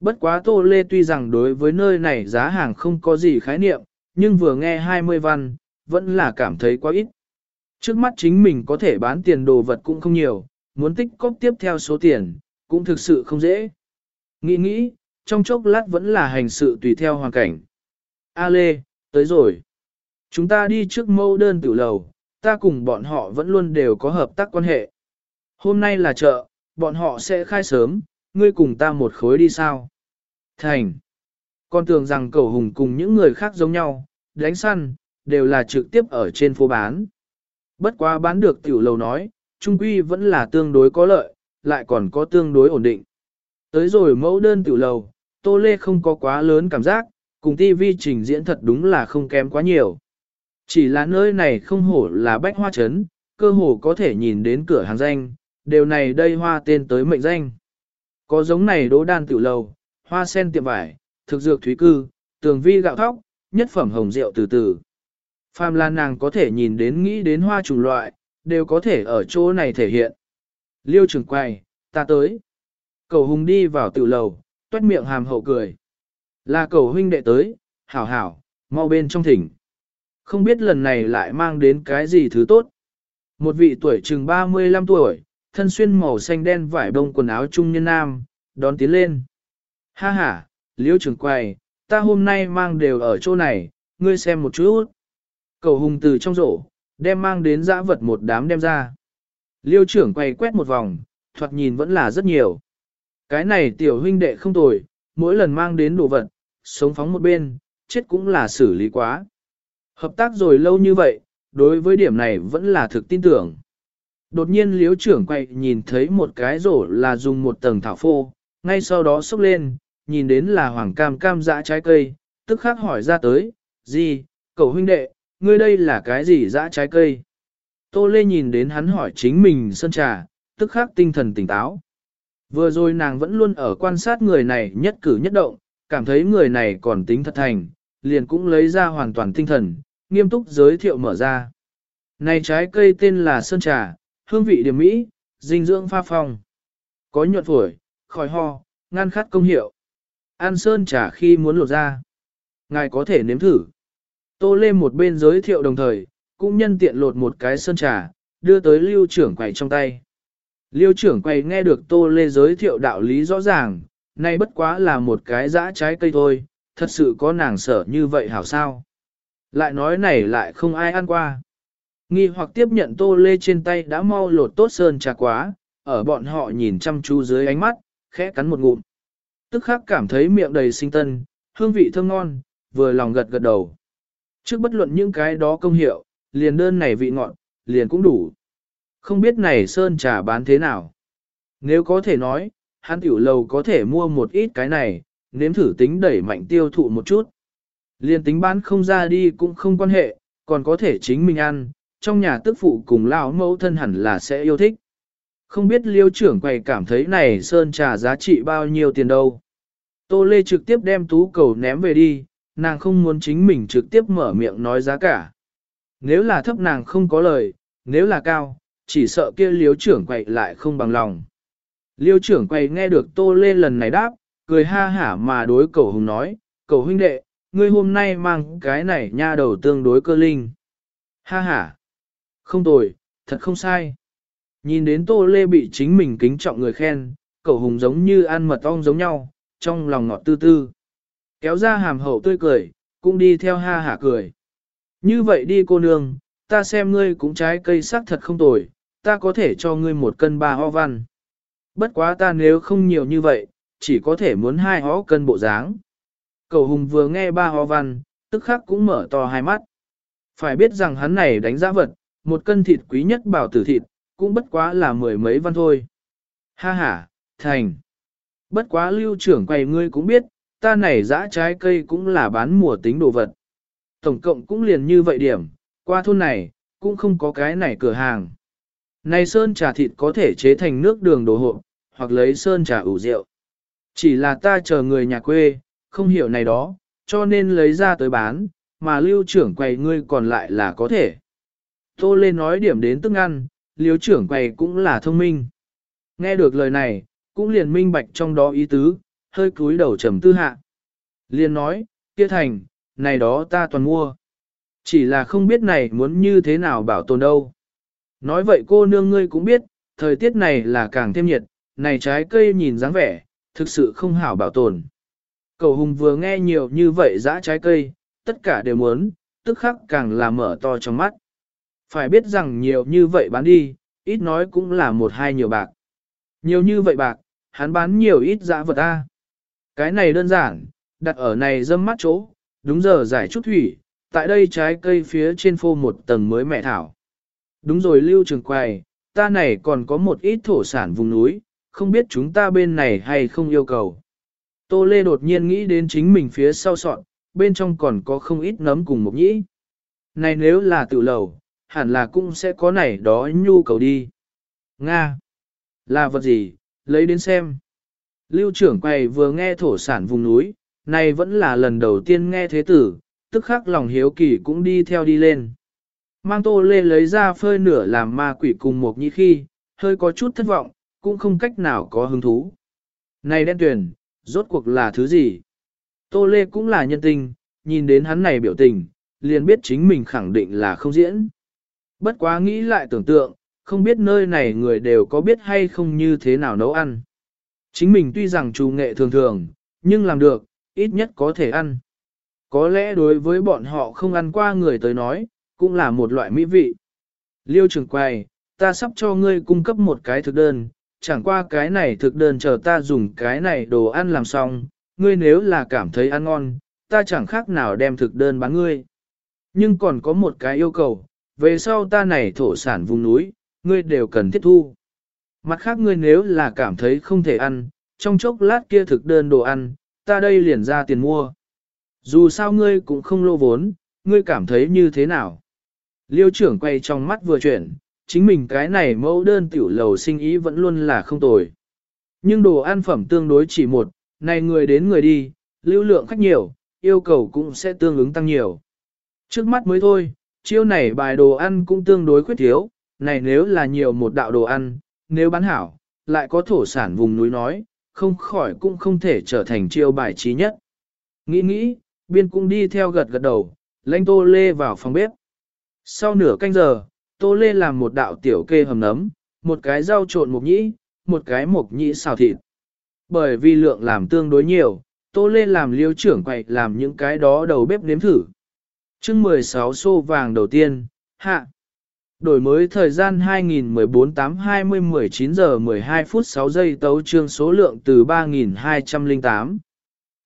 Bất quá Tô Lê tuy rằng đối với nơi này giá hàng không có gì khái niệm, nhưng vừa nghe 20 văn, vẫn là cảm thấy quá ít. Trước mắt chính mình có thể bán tiền đồ vật cũng không nhiều, muốn tích cóp tiếp theo số tiền, cũng thực sự không dễ. Nghĩ nghĩ, trong chốc lát vẫn là hành sự tùy theo hoàn cảnh. A Lê, tới rồi. Chúng ta đi trước mẫu đơn tiểu lầu, ta cùng bọn họ vẫn luôn đều có hợp tác quan hệ. Hôm nay là chợ, bọn họ sẽ khai sớm, ngươi cùng ta một khối đi sao? Thành. Con tưởng rằng cầu hùng cùng những người khác giống nhau, đánh săn, đều là trực tiếp ở trên phố bán. Bất quá bán được tiểu lầu nói, trung quy vẫn là tương đối có lợi, lại còn có tương đối ổn định. Tới rồi mẫu đơn tiểu lầu, Tô Lê không có quá lớn cảm giác, cùng TV trình diễn thật đúng là không kém quá nhiều. Chỉ là nơi này không hổ là bách hoa trấn, cơ hồ có thể nhìn đến cửa hàng danh, điều này đây hoa tên tới mệnh danh. Có giống này đỗ đan tiểu lầu, hoa sen tiệm vải, thực dược thúy cư, tường vi gạo thóc, nhất phẩm hồng rượu từ từ. Phàm là nàng có thể nhìn đến nghĩ đến hoa chủng loại, đều có thể ở chỗ này thể hiện. Liêu trường quay, ta tới. Cầu hùng đi vào tiểu lầu, tuét miệng hàm hậu cười. Là cầu huynh đệ tới, hảo hảo, mau bên trong thỉnh. Không biết lần này lại mang đến cái gì thứ tốt. Một vị tuổi chừng 35 tuổi, thân xuyên màu xanh đen vải bông quần áo trung nhân nam, đón tiến lên. Ha ha, liêu trưởng quầy, ta hôm nay mang đều ở chỗ này, ngươi xem một chút. Cầu hùng từ trong rổ, đem mang đến dã vật một đám đem ra. Liêu trưởng quay quét một vòng, thoạt nhìn vẫn là rất nhiều. Cái này tiểu huynh đệ không tồi, mỗi lần mang đến đồ vật, sống phóng một bên, chết cũng là xử lý quá. Hợp tác rồi lâu như vậy, đối với điểm này vẫn là thực tin tưởng. Đột nhiên liếu trưởng quay nhìn thấy một cái rổ là dùng một tầng thảo phô, ngay sau đó xúc lên, nhìn đến là hoàng cam cam dã trái cây, tức khắc hỏi ra tới, gì, cậu huynh đệ, ngươi đây là cái gì dã trái cây? Tô Lê nhìn đến hắn hỏi chính mình sân trà, tức khắc tinh thần tỉnh táo. Vừa rồi nàng vẫn luôn ở quan sát người này nhất cử nhất động, cảm thấy người này còn tính thật thành, liền cũng lấy ra hoàn toàn tinh thần, nghiêm túc giới thiệu mở ra. Này trái cây tên là sơn trà, hương vị điểm mỹ, dinh dưỡng pha phong. Có nhuận phổi, khỏi ho, ngăn khát công hiệu. Ăn sơn trà khi muốn lột ra. Ngài có thể nếm thử. Tô lê một bên giới thiệu đồng thời, cũng nhân tiện lột một cái sơn trà, đưa tới lưu trưởng quầy trong tay. Liêu trưởng quầy nghe được Tô Lê giới thiệu đạo lý rõ ràng, nay bất quá là một cái dã trái cây thôi, thật sự có nàng sở như vậy hảo sao. Lại nói này lại không ai ăn qua. Nghi hoặc tiếp nhận Tô Lê trên tay đã mau lột tốt sơn trà quá, ở bọn họ nhìn chăm chú dưới ánh mắt, khẽ cắn một ngụm. Tức khắc cảm thấy miệng đầy sinh tân, hương vị thơm ngon, vừa lòng gật gật đầu. Trước bất luận những cái đó công hiệu, liền đơn này vị ngọn, liền cũng đủ. Không biết này sơn trà bán thế nào. Nếu có thể nói, hắn tiểu lầu có thể mua một ít cái này, nếm thử tính đẩy mạnh tiêu thụ một chút. Liên tính bán không ra đi cũng không quan hệ, còn có thể chính mình ăn, trong nhà tức phụ cùng lão mẫu thân hẳn là sẽ yêu thích. Không biết liêu trưởng quầy cảm thấy này sơn trà giá trị bao nhiêu tiền đâu. Tô Lê trực tiếp đem tú cầu ném về đi, nàng không muốn chính mình trực tiếp mở miệng nói giá cả. Nếu là thấp nàng không có lời, nếu là cao, chỉ sợ kia Liếu trưởng quậy lại không bằng lòng. Liêu trưởng quầy nghe được Tô Lê lần này đáp, cười ha hả mà đối cầu hùng nói, cầu huynh đệ, ngươi hôm nay mang cái này nha đầu tương đối cơ linh. Ha hả, không tồi, thật không sai. Nhìn đến Tô Lê bị chính mình kính trọng người khen, cầu hùng giống như ăn mật ong giống nhau, trong lòng ngọt tư tư. Kéo ra hàm hậu tươi cười, cũng đi theo ha hả cười. Như vậy đi cô nương, ta xem ngươi cũng trái cây sắc thật không tồi, ta có thể cho ngươi một cân ba ho văn. Bất quá ta nếu không nhiều như vậy, chỉ có thể muốn hai hó cân bộ dáng. Cầu hùng vừa nghe ba hó văn, tức khắc cũng mở to hai mắt. Phải biết rằng hắn này đánh giá vật, một cân thịt quý nhất bảo tử thịt, cũng bất quá là mười mấy văn thôi. Ha ha, thành. Bất quá lưu trưởng quầy ngươi cũng biết, ta này dã trái cây cũng là bán mùa tính đồ vật. Tổng cộng cũng liền như vậy điểm, qua thôn này, cũng không có cái này cửa hàng. Này sơn trà thịt có thể chế thành nước đường đồ hộp, hoặc lấy sơn trà ủ rượu. Chỉ là ta chờ người nhà quê, không hiểu này đó, cho nên lấy ra tới bán, mà lưu trưởng quầy ngươi còn lại là có thể. Tô lên nói điểm đến tức ăn, lưu trưởng quầy cũng là thông minh. Nghe được lời này, cũng liền minh bạch trong đó ý tứ, hơi cúi đầu trầm tư hạ. Liền nói, kia thành, này đó ta toàn mua. Chỉ là không biết này muốn như thế nào bảo tồn đâu. Nói vậy cô nương ngươi cũng biết, thời tiết này là càng thêm nhiệt, này trái cây nhìn dáng vẻ, thực sự không hảo bảo tồn. Cầu hùng vừa nghe nhiều như vậy dã trái cây, tất cả đều muốn, tức khắc càng là mở to trong mắt. Phải biết rằng nhiều như vậy bán đi, ít nói cũng là một hai nhiều bạc. Nhiều như vậy bạc, hắn bán nhiều ít dã vật A. Cái này đơn giản, đặt ở này dâm mắt chỗ, đúng giờ giải chút thủy, tại đây trái cây phía trên phô một tầng mới mẹ thảo. Đúng rồi lưu trường quài, ta này còn có một ít thổ sản vùng núi, không biết chúng ta bên này hay không yêu cầu. Tô Lê đột nhiên nghĩ đến chính mình phía sau sọn, bên trong còn có không ít nấm cùng mộc nhĩ. Này nếu là tự lầu, hẳn là cũng sẽ có này đó nhu cầu đi. Nga! Là vật gì? Lấy đến xem. Lưu trưởng quầy vừa nghe thổ sản vùng núi, này vẫn là lần đầu tiên nghe thế tử, tức khắc lòng hiếu kỳ cũng đi theo đi lên. Mang tô lê lấy ra phơi nửa làm ma quỷ cùng một nhị khi, hơi có chút thất vọng, cũng không cách nào có hứng thú. Này đen tuyển, rốt cuộc là thứ gì? Tô lê cũng là nhân tình, nhìn đến hắn này biểu tình, liền biết chính mình khẳng định là không diễn. Bất quá nghĩ lại tưởng tượng, không biết nơi này người đều có biết hay không như thế nào nấu ăn. Chính mình tuy rằng trù nghệ thường thường, nhưng làm được, ít nhất có thể ăn. Có lẽ đối với bọn họ không ăn qua người tới nói, cũng là một loại mỹ vị. Liêu trường quay, ta sắp cho ngươi cung cấp một cái thực đơn, chẳng qua cái này thực đơn chờ ta dùng cái này đồ ăn làm xong, ngươi nếu là cảm thấy ăn ngon, ta chẳng khác nào đem thực đơn bán ngươi. Nhưng còn có một cái yêu cầu, về sau ta này thổ sản vùng núi, ngươi đều cần thiết thu. Mặt khác ngươi nếu là cảm thấy không thể ăn, trong chốc lát kia thực đơn đồ ăn, ta đây liền ra tiền mua. Dù sao ngươi cũng không lô vốn, ngươi cảm thấy như thế nào? Liêu trưởng quay trong mắt vừa chuyển, chính mình cái này mẫu đơn tiểu lầu sinh ý vẫn luôn là không tồi. Nhưng đồ ăn phẩm tương đối chỉ một, này người đến người đi, lưu lượng khách nhiều, yêu cầu cũng sẽ tương ứng tăng nhiều. Trước mắt mới thôi, chiêu này bài đồ ăn cũng tương đối khuyết thiếu, này nếu là nhiều một đạo đồ ăn, nếu bán hảo, lại có thổ sản vùng núi nói, không khỏi cũng không thể trở thành chiêu bài trí nhất. Nghĩ nghĩ, biên cũng đi theo gật gật đầu, lãnh tô lê vào phòng bếp. Sau nửa canh giờ, tô lê làm một đạo tiểu kê hầm nấm, một cái rau trộn mộc nhĩ, một cái mộc nhĩ xào thịt. Bởi vì lượng làm tương đối nhiều, tô lê làm liêu trưởng quậy làm những cái đó đầu bếp nếm thử. chương 16 xô vàng đầu tiên, hạ. Đổi mới thời gian 2014-8-20-19 giờ 12 phút 6 giây tấu trương số lượng từ 3.208.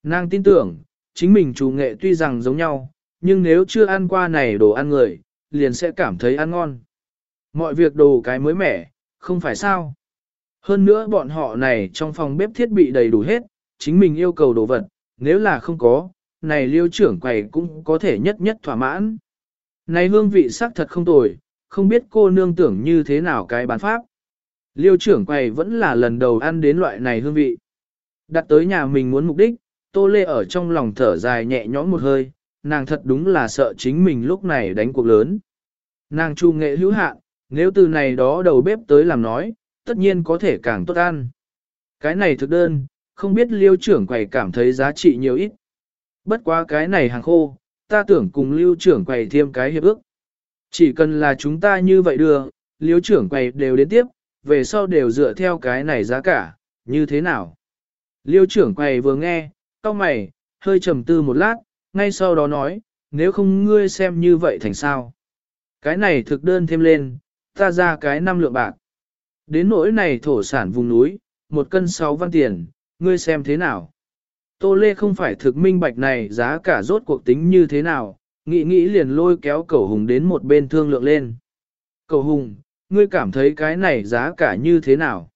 Nàng tin tưởng, chính mình chủ nghệ tuy rằng giống nhau, nhưng nếu chưa ăn qua này đồ ăn người, liền sẽ cảm thấy ăn ngon. Mọi việc đồ cái mới mẻ, không phải sao. Hơn nữa bọn họ này trong phòng bếp thiết bị đầy đủ hết, chính mình yêu cầu đồ vật, nếu là không có, này liêu trưởng quầy cũng có thể nhất nhất thỏa mãn. Này hương vị sắc thật không tồi, không biết cô nương tưởng như thế nào cái bán pháp. Liêu trưởng quầy vẫn là lần đầu ăn đến loại này hương vị. Đặt tới nhà mình muốn mục đích, Tô Lê ở trong lòng thở dài nhẹ nhõm một hơi, nàng thật đúng là sợ chính mình lúc này đánh cuộc lớn. Nàng chu nghệ hữu hạn, nếu từ này đó đầu bếp tới làm nói, tất nhiên có thể càng tốt ăn. Cái này thực đơn, không biết liêu trưởng quầy cảm thấy giá trị nhiều ít. Bất quá cái này hàng khô, ta tưởng cùng liêu trưởng quầy thêm cái hiệp ước. Chỉ cần là chúng ta như vậy đưa, liêu trưởng quầy đều đến tiếp, về sau đều dựa theo cái này giá cả, như thế nào? Liêu trưởng quầy vừa nghe, cau mày, hơi trầm tư một lát, ngay sau đó nói, nếu không ngươi xem như vậy thành sao? Cái này thực đơn thêm lên, ta ra cái năm lượng bạc. Đến nỗi này thổ sản vùng núi, một cân sáu văn tiền, ngươi xem thế nào? Tô Lê không phải thực minh bạch này giá cả rốt cuộc tính như thế nào, nghĩ nghĩ liền lôi kéo cầu hùng đến một bên thương lượng lên. Cầu hùng, ngươi cảm thấy cái này giá cả như thế nào?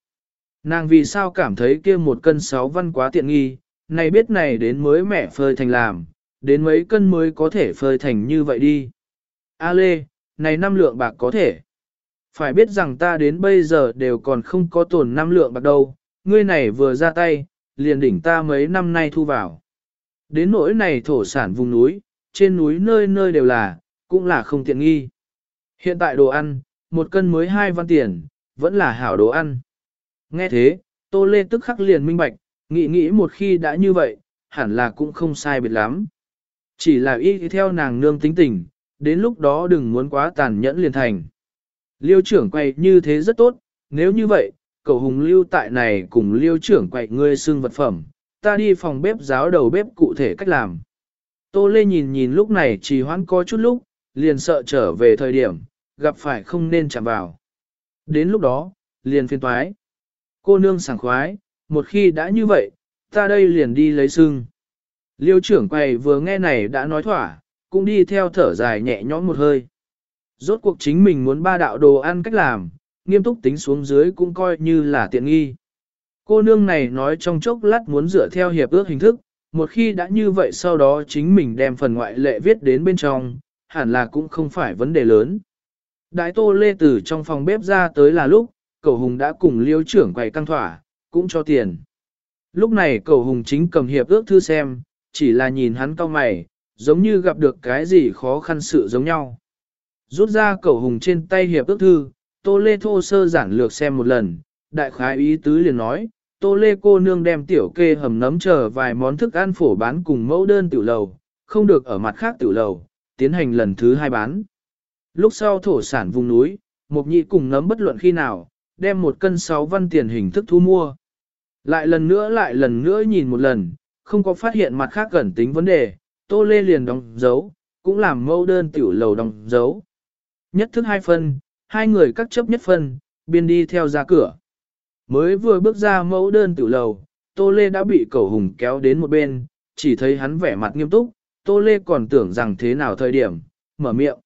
Nàng vì sao cảm thấy kia một cân sáu văn quá tiện nghi, này biết này đến mới mẹ phơi thành làm, đến mấy cân mới có thể phơi thành như vậy đi. A Lê, này năm lượng bạc có thể. Phải biết rằng ta đến bây giờ đều còn không có tồn năm lượng bạc đâu, ngươi này vừa ra tay, liền đỉnh ta mấy năm nay thu vào. Đến nỗi này thổ sản vùng núi, trên núi nơi nơi đều là, cũng là không tiện nghi. Hiện tại đồ ăn, một cân mới hai văn tiền, vẫn là hảo đồ ăn. Nghe thế, Tô Lê tức khắc liền minh bạch, nghĩ nghĩ một khi đã như vậy, hẳn là cũng không sai biệt lắm. Chỉ là y theo nàng nương tính tình, đến lúc đó đừng muốn quá tàn nhẫn liền thành. Liêu trưởng quay như thế rất tốt, nếu như vậy, cậu hùng lưu tại này cùng liêu trưởng quậy ngươi xương vật phẩm, ta đi phòng bếp giáo đầu bếp cụ thể cách làm. Tô Lê nhìn nhìn lúc này chỉ hoãn có chút lúc, liền sợ trở về thời điểm, gặp phải không nên chạm vào. Đến lúc đó, liền phiên toái. Cô nương sảng khoái, một khi đã như vậy, ta đây liền đi lấy xương. Liêu trưởng quầy vừa nghe này đã nói thỏa, cũng đi theo thở dài nhẹ nhõm một hơi. Rốt cuộc chính mình muốn ba đạo đồ ăn cách làm, nghiêm túc tính xuống dưới cũng coi như là tiện nghi. Cô nương này nói trong chốc lát muốn dựa theo hiệp ước hình thức, một khi đã như vậy sau đó chính mình đem phần ngoại lệ viết đến bên trong, hẳn là cũng không phải vấn đề lớn. Đại tô lê Tử trong phòng bếp ra tới là lúc, cầu hùng đã cùng liêu trưởng quầy căng thỏa, cũng cho tiền. Lúc này cầu hùng chính cầm hiệp ước thư xem, chỉ là nhìn hắn cau mày, giống như gặp được cái gì khó khăn sự giống nhau. Rút ra cẩu hùng trên tay hiệp ước thư, tô lê thô sơ giản lược xem một lần, đại khái ý tứ liền nói, tô lê cô nương đem tiểu kê hầm nấm chờ vài món thức ăn phổ bán cùng mẫu đơn tiểu lầu, không được ở mặt khác tiểu lầu, tiến hành lần thứ hai bán. Lúc sau thổ sản vùng núi, một nhị cùng nấm bất luận khi nào, đem một cân sáu văn tiền hình thức thu mua. Lại lần nữa lại lần nữa nhìn một lần, không có phát hiện mặt khác gần tính vấn đề, tô lê liền đóng dấu, cũng làm mẫu đơn tiểu lầu đóng dấu. Nhất thức hai phân, hai người cắt chấp nhất phân, biên đi theo ra cửa. Mới vừa bước ra mẫu đơn tiểu lầu, tô lê đã bị cẩu hùng kéo đến một bên, chỉ thấy hắn vẻ mặt nghiêm túc, tô lê còn tưởng rằng thế nào thời điểm, mở miệng.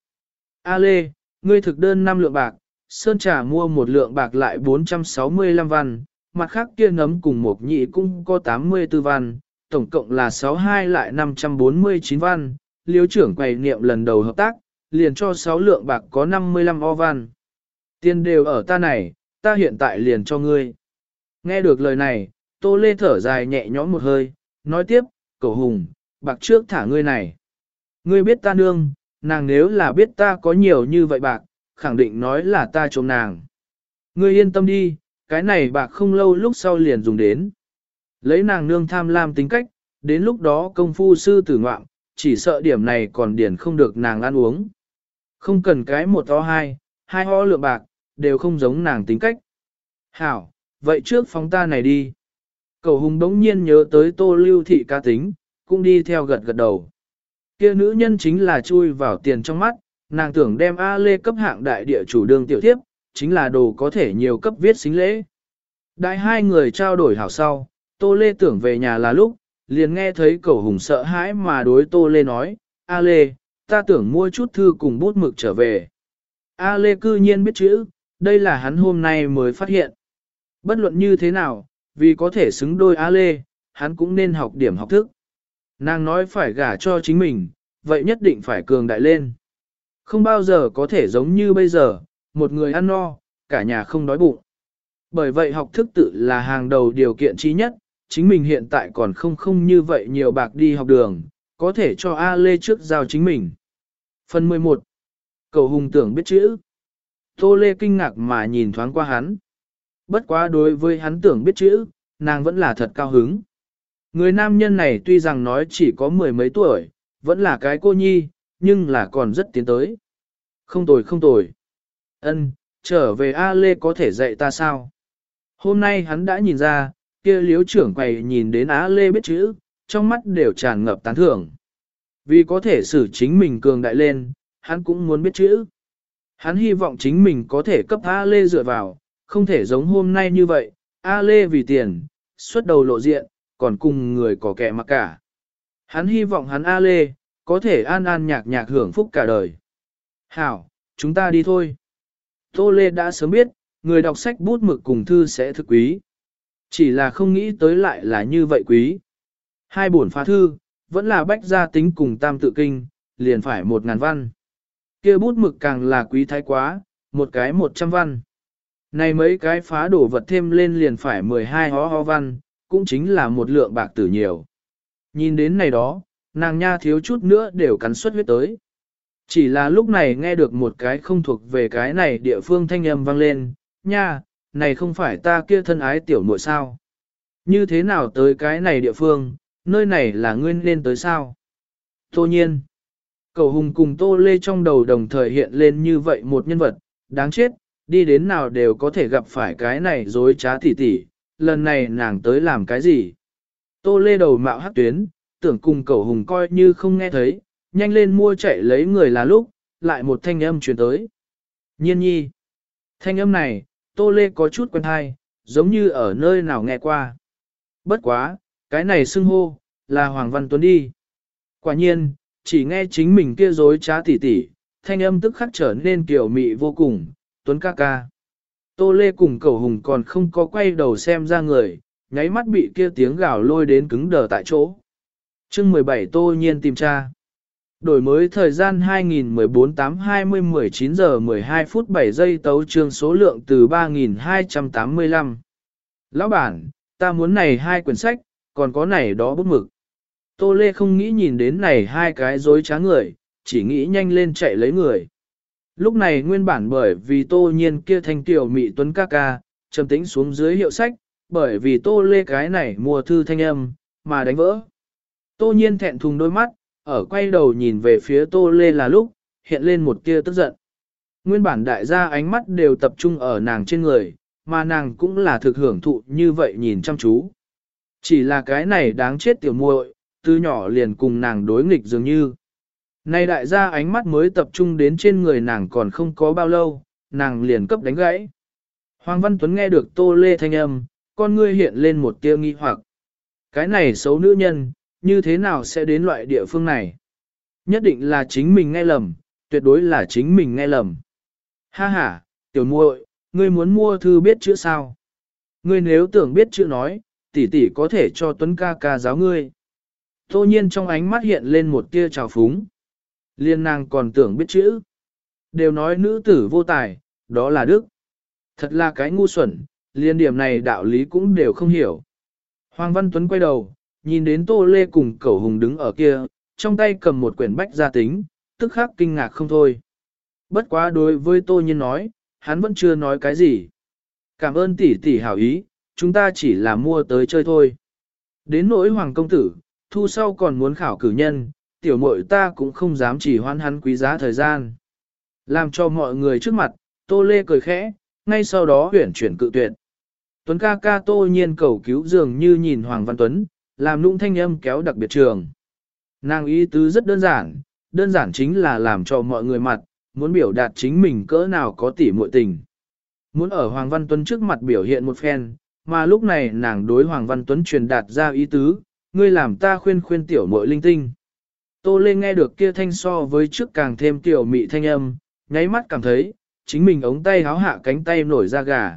A lê, ngươi thực đơn 5 lượng bạc, sơn trà mua một lượng bạc lại 465 văn, mặt khác kia nấm cùng một nhị cũng có 84 văn, tổng cộng là 62 lại 549 văn, liếu trưởng quầy niệm lần đầu hợp tác, liền cho 6 lượng bạc có 55 o văn. Tiền đều ở ta này, ta hiện tại liền cho ngươi. Nghe được lời này, Tô Lê thở dài nhẹ nhõm một hơi, nói tiếp, cậu hùng, bạc trước thả ngươi này. Ngươi biết ta nương, nàng nếu là biết ta có nhiều như vậy bạc, khẳng định nói là ta trộm nàng. Ngươi yên tâm đi, cái này bạc không lâu lúc sau liền dùng đến. Lấy nàng nương tham lam tính cách, đến lúc đó công phu sư tử ngoạm, chỉ sợ điểm này còn điển không được nàng ăn uống. Không cần cái một to hai, hai ho lượng bạc, đều không giống nàng tính cách. Hảo, vậy trước phóng ta này đi. Cầu hùng đống nhiên nhớ tới tô lưu thị ca tính, cũng đi theo gật gật đầu. Kia nữ nhân chính là chui vào tiền trong mắt, nàng tưởng đem A Lê cấp hạng đại địa chủ đương tiểu thiếp, chính là đồ có thể nhiều cấp viết xính lễ. Đại hai người trao đổi hảo sau, Tô Lê tưởng về nhà là lúc, liền nghe thấy cậu hùng sợ hãi mà đối Tô Lê nói, A Lê, ta tưởng mua chút thư cùng bút mực trở về. A Lê cư nhiên biết chữ, đây là hắn hôm nay mới phát hiện. Bất luận như thế nào, vì có thể xứng đôi A Lê, hắn cũng nên học điểm học thức. Nàng nói phải gả cho chính mình, vậy nhất định phải cường đại lên. Không bao giờ có thể giống như bây giờ, một người ăn no, cả nhà không đói bụng. Bởi vậy học thức tự là hàng đầu điều kiện trí nhất, chính mình hiện tại còn không không như vậy nhiều bạc đi học đường, có thể cho A Lê trước giao chính mình. Phần 11. Cầu hùng tưởng biết chữ. Tô Lê kinh ngạc mà nhìn thoáng qua hắn. Bất quá đối với hắn tưởng biết chữ, nàng vẫn là thật cao hứng. Người nam nhân này tuy rằng nói chỉ có mười mấy tuổi, vẫn là cái cô nhi, nhưng là còn rất tiến tới. Không tồi không tồi. Ân, trở về A Lê có thể dạy ta sao? Hôm nay hắn đã nhìn ra, kia liếu trưởng quầy nhìn đến á Lê biết chữ, trong mắt đều tràn ngập tán thưởng. Vì có thể xử chính mình cường đại lên, hắn cũng muốn biết chữ. Hắn hy vọng chính mình có thể cấp A Lê dựa vào, không thể giống hôm nay như vậy, A Lê vì tiền, xuất đầu lộ diện, còn cùng người có kẻ mặc cả. Hắn hy vọng hắn A Lê, có thể an an nhạc nhạc hưởng phúc cả đời. Hảo, chúng ta đi thôi. Tô Lê đã sớm biết, người đọc sách bút mực cùng thư sẽ thực quý. Chỉ là không nghĩ tới lại là như vậy quý. Hai bổn phá thư, vẫn là bách gia tính cùng tam tự kinh, liền phải một ngàn văn. kia bút mực càng là quý thái quá, một cái một trăm văn. Này mấy cái phá đổ vật thêm lên liền phải 12 hó ho văn, cũng chính là một lượng bạc tử nhiều. Nhìn đến này đó, nàng nha thiếu chút nữa đều cắn suất huyết tới. Chỉ là lúc này nghe được một cái không thuộc về cái này địa phương thanh âm vang lên, nha, này không phải ta kia thân ái tiểu muội sao. Như thế nào tới cái này địa phương, nơi này là nguyên nên tới sao? Tô nhiên, cầu hùng cùng tô lê trong đầu đồng thời hiện lên như vậy một nhân vật, đáng chết, đi đến nào đều có thể gặp phải cái này dối trá tỉ tỉ, lần này nàng tới làm cái gì? Tô lê đầu mạo hắc tuyến, tưởng cùng cầu hùng coi như không nghe thấy, nhanh lên mua chạy lấy người là lúc, lại một thanh âm truyền tới. Nhiên nhi. Thanh âm này, tô lê có chút quen thai, giống như ở nơi nào nghe qua. Bất quá, cái này xưng hô, là Hoàng Văn Tuấn đi. Quả nhiên, chỉ nghe chính mình kia dối trá tỉ tỉ, thanh âm tức khắc trở nên kiểu mị vô cùng, Tuấn ca ca. Tô Lê cùng cầu hùng còn không có quay đầu xem ra người, nháy mắt bị kia tiếng gào lôi đến cứng đờ tại chỗ. chương 17 Tô Nhiên tìm tra. Đổi mới thời gian 2014 8 20 19 giờ 12 phút 7 giây tấu trương số lượng từ 3285. Lão bản, ta muốn này hai quyển sách, còn có này đó bút mực. Tô Lê không nghĩ nhìn đến này hai cái dối trá người, chỉ nghĩ nhanh lên chạy lấy người. Lúc này nguyên bản bởi vì tô nhiên kia thanh tiểu mị tuấn ca ca, trầm tĩnh xuống dưới hiệu sách, bởi vì tô lê cái này mua thư thanh âm, mà đánh vỡ. Tô nhiên thẹn thùng đôi mắt, ở quay đầu nhìn về phía tô lê là lúc, hiện lên một tia tức giận. Nguyên bản đại gia ánh mắt đều tập trung ở nàng trên người, mà nàng cũng là thực hưởng thụ như vậy nhìn chăm chú. Chỉ là cái này đáng chết tiểu muội, từ nhỏ liền cùng nàng đối nghịch dường như. Nay đại gia ánh mắt mới tập trung đến trên người nàng còn không có bao lâu, nàng liền cấp đánh gãy. Hoàng Văn Tuấn nghe được tô lê thanh âm, con ngươi hiện lên một tia nghi hoặc. Cái này xấu nữ nhân, như thế nào sẽ đến loại địa phương này? Nhất định là chính mình nghe lầm, tuyệt đối là chính mình nghe lầm. Ha ha, tiểu muội, ngươi muốn mua thư biết chữ sao? Ngươi nếu tưởng biết chữ nói, tỷ tỷ có thể cho Tuấn ca ca giáo ngươi. Tô nhiên trong ánh mắt hiện lên một tia trào phúng. Liên nàng còn tưởng biết chữ. Đều nói nữ tử vô tài, đó là đức. Thật là cái ngu xuẩn, liên điểm này đạo lý cũng đều không hiểu. Hoàng Văn Tuấn quay đầu, nhìn đến Tô Lê cùng cẩu hùng đứng ở kia, trong tay cầm một quyển bách gia tính, tức khắc kinh ngạc không thôi. Bất quá đối với Tô Nhiên nói, hắn vẫn chưa nói cái gì. Cảm ơn tỷ tỷ hảo ý, chúng ta chỉ là mua tới chơi thôi. Đến nỗi Hoàng Công Tử, thu sau còn muốn khảo cử nhân, tiểu muội ta cũng không dám chỉ hoan hắn quý giá thời gian. Làm cho mọi người trước mặt, Tô Lê cười khẽ, ngay sau đó huyển chuyển cự tuyệt. Tuấn ca ca Tô nhiên cầu cứu dường như nhìn Hoàng Văn Tuấn, làm nũng thanh âm kéo đặc biệt trường. Nàng ý tứ rất đơn giản, đơn giản chính là làm cho mọi người mặt, muốn biểu đạt chính mình cỡ nào có tỉ muội tình. Muốn ở Hoàng Văn Tuấn trước mặt biểu hiện một phen, mà lúc này nàng đối Hoàng Văn Tuấn truyền đạt ra ý tứ, ngươi làm ta khuyên khuyên tiểu muội linh tinh. Tô Lê nghe được kia thanh so với trước càng thêm tiểu mị thanh âm, nháy mắt cảm thấy, chính mình ống tay háo hạ cánh tay nổi ra gà.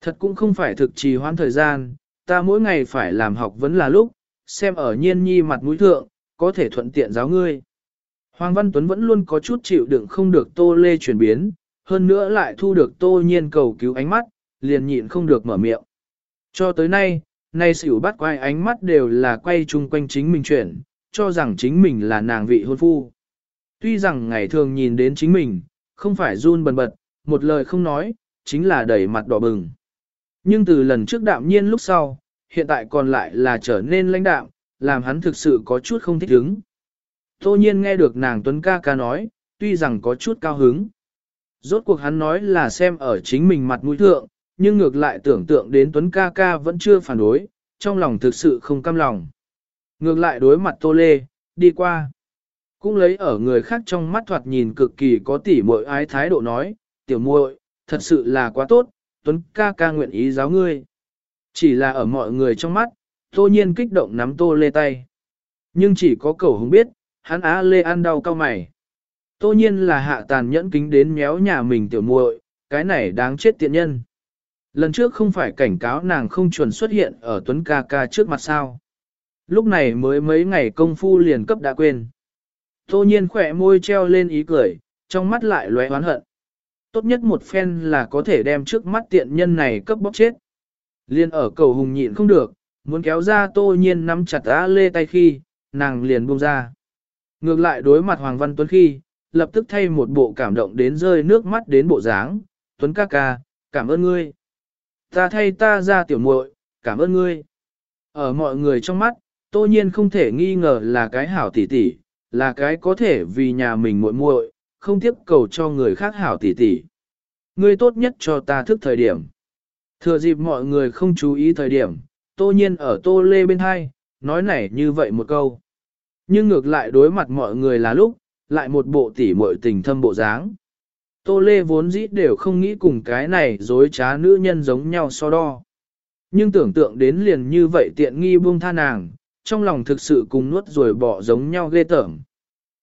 Thật cũng không phải thực trì hoãn thời gian, ta mỗi ngày phải làm học vẫn là lúc, xem ở nhiên nhi mặt mũi thượng, có thể thuận tiện giáo ngươi. Hoàng Văn Tuấn vẫn luôn có chút chịu đựng không được Tô Lê chuyển biến, hơn nữa lại thu được Tô Nhiên cầu cứu ánh mắt, liền nhịn không được mở miệng. Cho tới nay, nay xỉu bắt quay ánh mắt đều là quay chung quanh chính mình chuyển, cho rằng chính mình là nàng vị hôn phu. Tuy rằng ngày thường nhìn đến chính mình, không phải run bần bật, một lời không nói, chính là đẩy mặt đỏ bừng. Nhưng từ lần trước đạm nhiên lúc sau, hiện tại còn lại là trở nên lãnh đạm, làm hắn thực sự có chút không thích ứng. Tô nhiên nghe được nàng Tuấn ca ca nói, tuy rằng có chút cao hứng. Rốt cuộc hắn nói là xem ở chính mình mặt mũi thượng, nhưng ngược lại tưởng tượng đến Tuấn ca ca vẫn chưa phản đối, trong lòng thực sự không cam lòng. Ngược lại đối mặt Tô Lê, đi qua. Cũng lấy ở người khác trong mắt thoạt nhìn cực kỳ có tỉ muội ái thái độ nói, tiểu muội, thật sự là quá tốt, Tuấn ca ca nguyện ý giáo ngươi. Chỉ là ở mọi người trong mắt, Tô Nhiên kích động nắm Tô Lê tay. Nhưng chỉ có cậu không biết, hắn á Lê ăn đau cao mày. Tô Nhiên là hạ tàn nhẫn kính đến méo nhà mình tiểu muội, cái này đáng chết tiện nhân. Lần trước không phải cảnh cáo nàng không chuẩn xuất hiện ở Tuấn ca ca trước mặt sao. Lúc này mới mấy ngày công phu liền cấp đã quên. Tô nhiên khỏe môi treo lên ý cười, trong mắt lại lóe oán hận. Tốt nhất một phen là có thể đem trước mắt tiện nhân này cấp bóc chết. Liên ở cầu hùng nhịn không được, muốn kéo ra tô nhiên nắm chặt á lê tay khi, nàng liền buông ra. Ngược lại đối mặt Hoàng Văn Tuấn khi, lập tức thay một bộ cảm động đến rơi nước mắt đến bộ dáng. Tuấn ca ca, cảm ơn ngươi. Ta thay ta ra tiểu muội, cảm ơn ngươi. Ở mọi người trong mắt, tô nhiên không thể nghi ngờ là cái hảo tỷ tỷ, là cái có thể vì nhà mình muội muội, không tiếp cầu cho người khác hảo tỷ tỷ. Ngươi tốt nhất cho ta thức thời điểm. Thừa dịp mọi người không chú ý thời điểm, tô nhiên ở tô lê bên hai, nói nảy như vậy một câu. Nhưng ngược lại đối mặt mọi người là lúc, lại một bộ tỷ muội tình thâm bộ dáng. Tô lê vốn dĩ đều không nghĩ cùng cái này dối trá nữ nhân giống nhau so đo. Nhưng tưởng tượng đến liền như vậy tiện nghi buông tha nàng, trong lòng thực sự cùng nuốt rồi bỏ giống nhau ghê tởm.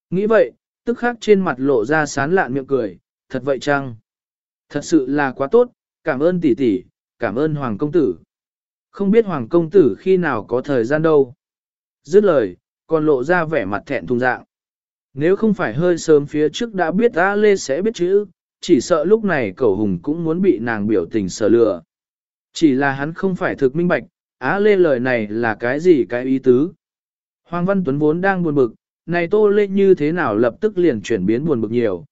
Nghĩ vậy, tức khắc trên mặt lộ ra sán lạn miệng cười, thật vậy chăng? Thật sự là quá tốt, cảm ơn tỷ tỷ, cảm ơn Hoàng Công Tử. Không biết Hoàng Công Tử khi nào có thời gian đâu. Dứt lời, còn lộ ra vẻ mặt thẹn thùng dạng. Nếu không phải hơi sớm phía trước đã biết A Lê sẽ biết chữ, chỉ sợ lúc này cậu hùng cũng muốn bị nàng biểu tình sở lừa. Chỉ là hắn không phải thực minh bạch, Á Lê lời này là cái gì cái ý tứ? Hoàng Văn Tuấn vốn đang buồn bực, này Tô Lê như thế nào lập tức liền chuyển biến buồn bực nhiều.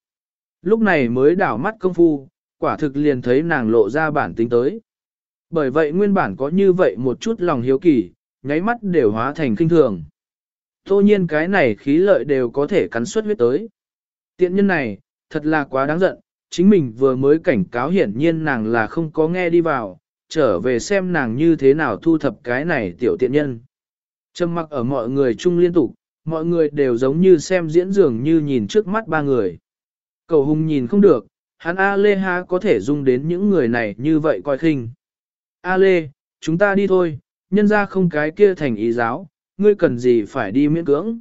Lúc này mới đảo mắt công phu, quả thực liền thấy nàng lộ ra bản tính tới. Bởi vậy nguyên bản có như vậy một chút lòng hiếu kỳ, nháy mắt đều hóa thành kinh thường. Tô nhiên cái này khí lợi đều có thể cắn suất huyết tới. Tiện nhân này, thật là quá đáng giận, chính mình vừa mới cảnh cáo hiển nhiên nàng là không có nghe đi vào, trở về xem nàng như thế nào thu thập cái này tiểu tiện nhân. Trầm mặc ở mọi người chung liên tục, mọi người đều giống như xem diễn dường như nhìn trước mắt ba người. Cầu hùng nhìn không được, hắn A Lê ha có thể dung đến những người này như vậy coi khinh. A Lê, chúng ta đi thôi, nhân ra không cái kia thành ý giáo, ngươi cần gì phải đi miễn cưỡng.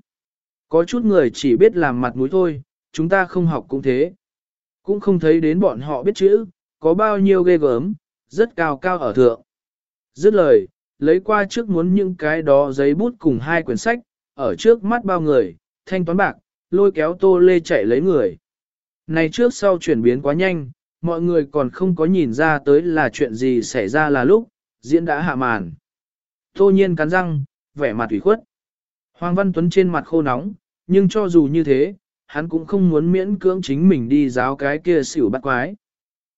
Có chút người chỉ biết làm mặt mũi thôi, chúng ta không học cũng thế. Cũng không thấy đến bọn họ biết chữ, có bao nhiêu ghê gớm, rất cao cao ở thượng. Dứt lời, lấy qua trước muốn những cái đó giấy bút cùng hai quyển sách, ở trước mắt bao người, thanh toán bạc, lôi kéo tô lê chạy lấy người. Này trước sau chuyển biến quá nhanh, mọi người còn không có nhìn ra tới là chuyện gì xảy ra là lúc, diễn đã hạ màn. Tô nhiên cắn răng, vẻ mặt ủy khuất. Hoàng Văn Tuấn trên mặt khô nóng, nhưng cho dù như thế, hắn cũng không muốn miễn cưỡng chính mình đi giáo cái kia xỉu bắt quái.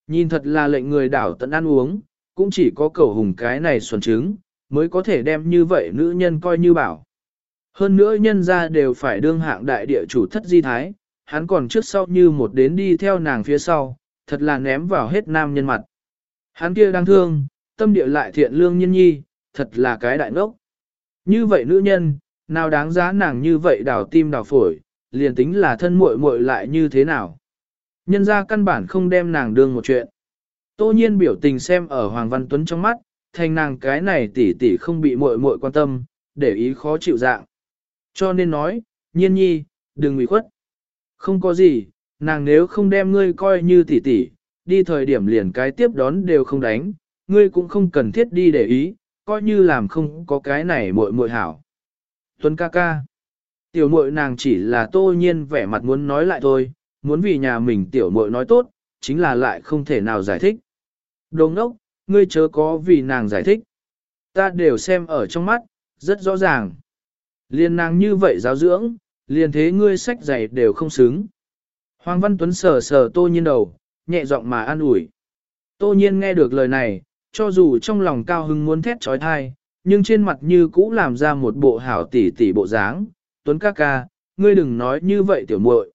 Nhìn thật là lệnh người đảo tận ăn uống, cũng chỉ có cầu hùng cái này xuẩn trứng, mới có thể đem như vậy nữ nhân coi như bảo. Hơn nữa nhân ra đều phải đương hạng đại địa chủ thất di thái, hắn còn trước sau như một đến đi theo nàng phía sau, thật là ném vào hết nam nhân mặt. Hắn kia đang thương, tâm địa lại thiện lương nhân nhi, thật là cái đại ngốc. Như vậy nữ nhân, nào đáng giá nàng như vậy đào tim đào phổi, liền tính là thân muội muội lại như thế nào. Nhân ra căn bản không đem nàng đương một chuyện. Tô nhiên biểu tình xem ở Hoàng Văn Tuấn trong mắt, thành nàng cái này tỷ tỷ không bị muội muội quan tâm, để ý khó chịu dạng. Cho nên nói, nhiên nhi, đừng bị khuất. Không có gì, nàng nếu không đem ngươi coi như tỷ tỷ, đi thời điểm liền cái tiếp đón đều không đánh, ngươi cũng không cần thiết đi để ý, coi như làm không có cái này muội muội hảo. Tuấn ca ca. Tiểu muội nàng chỉ là tô nhiên vẻ mặt muốn nói lại thôi, muốn vì nhà mình tiểu muội nói tốt, chính là lại không thể nào giải thích. Đồ ngốc, ngươi chớ có vì nàng giải thích. Ta đều xem ở trong mắt, rất rõ ràng. Liên nàng như vậy giáo dưỡng, liền thế ngươi sách giày đều không xứng. Hoàng Văn Tuấn sờ sờ tô nhiên đầu, nhẹ giọng mà an ủi. Tô nhiên nghe được lời này, cho dù trong lòng cao hưng muốn thét trói thai, nhưng trên mặt như cũ làm ra một bộ hảo tỉ tỉ bộ dáng. Tuấn ca ca, ngươi đừng nói như vậy tiểu muội.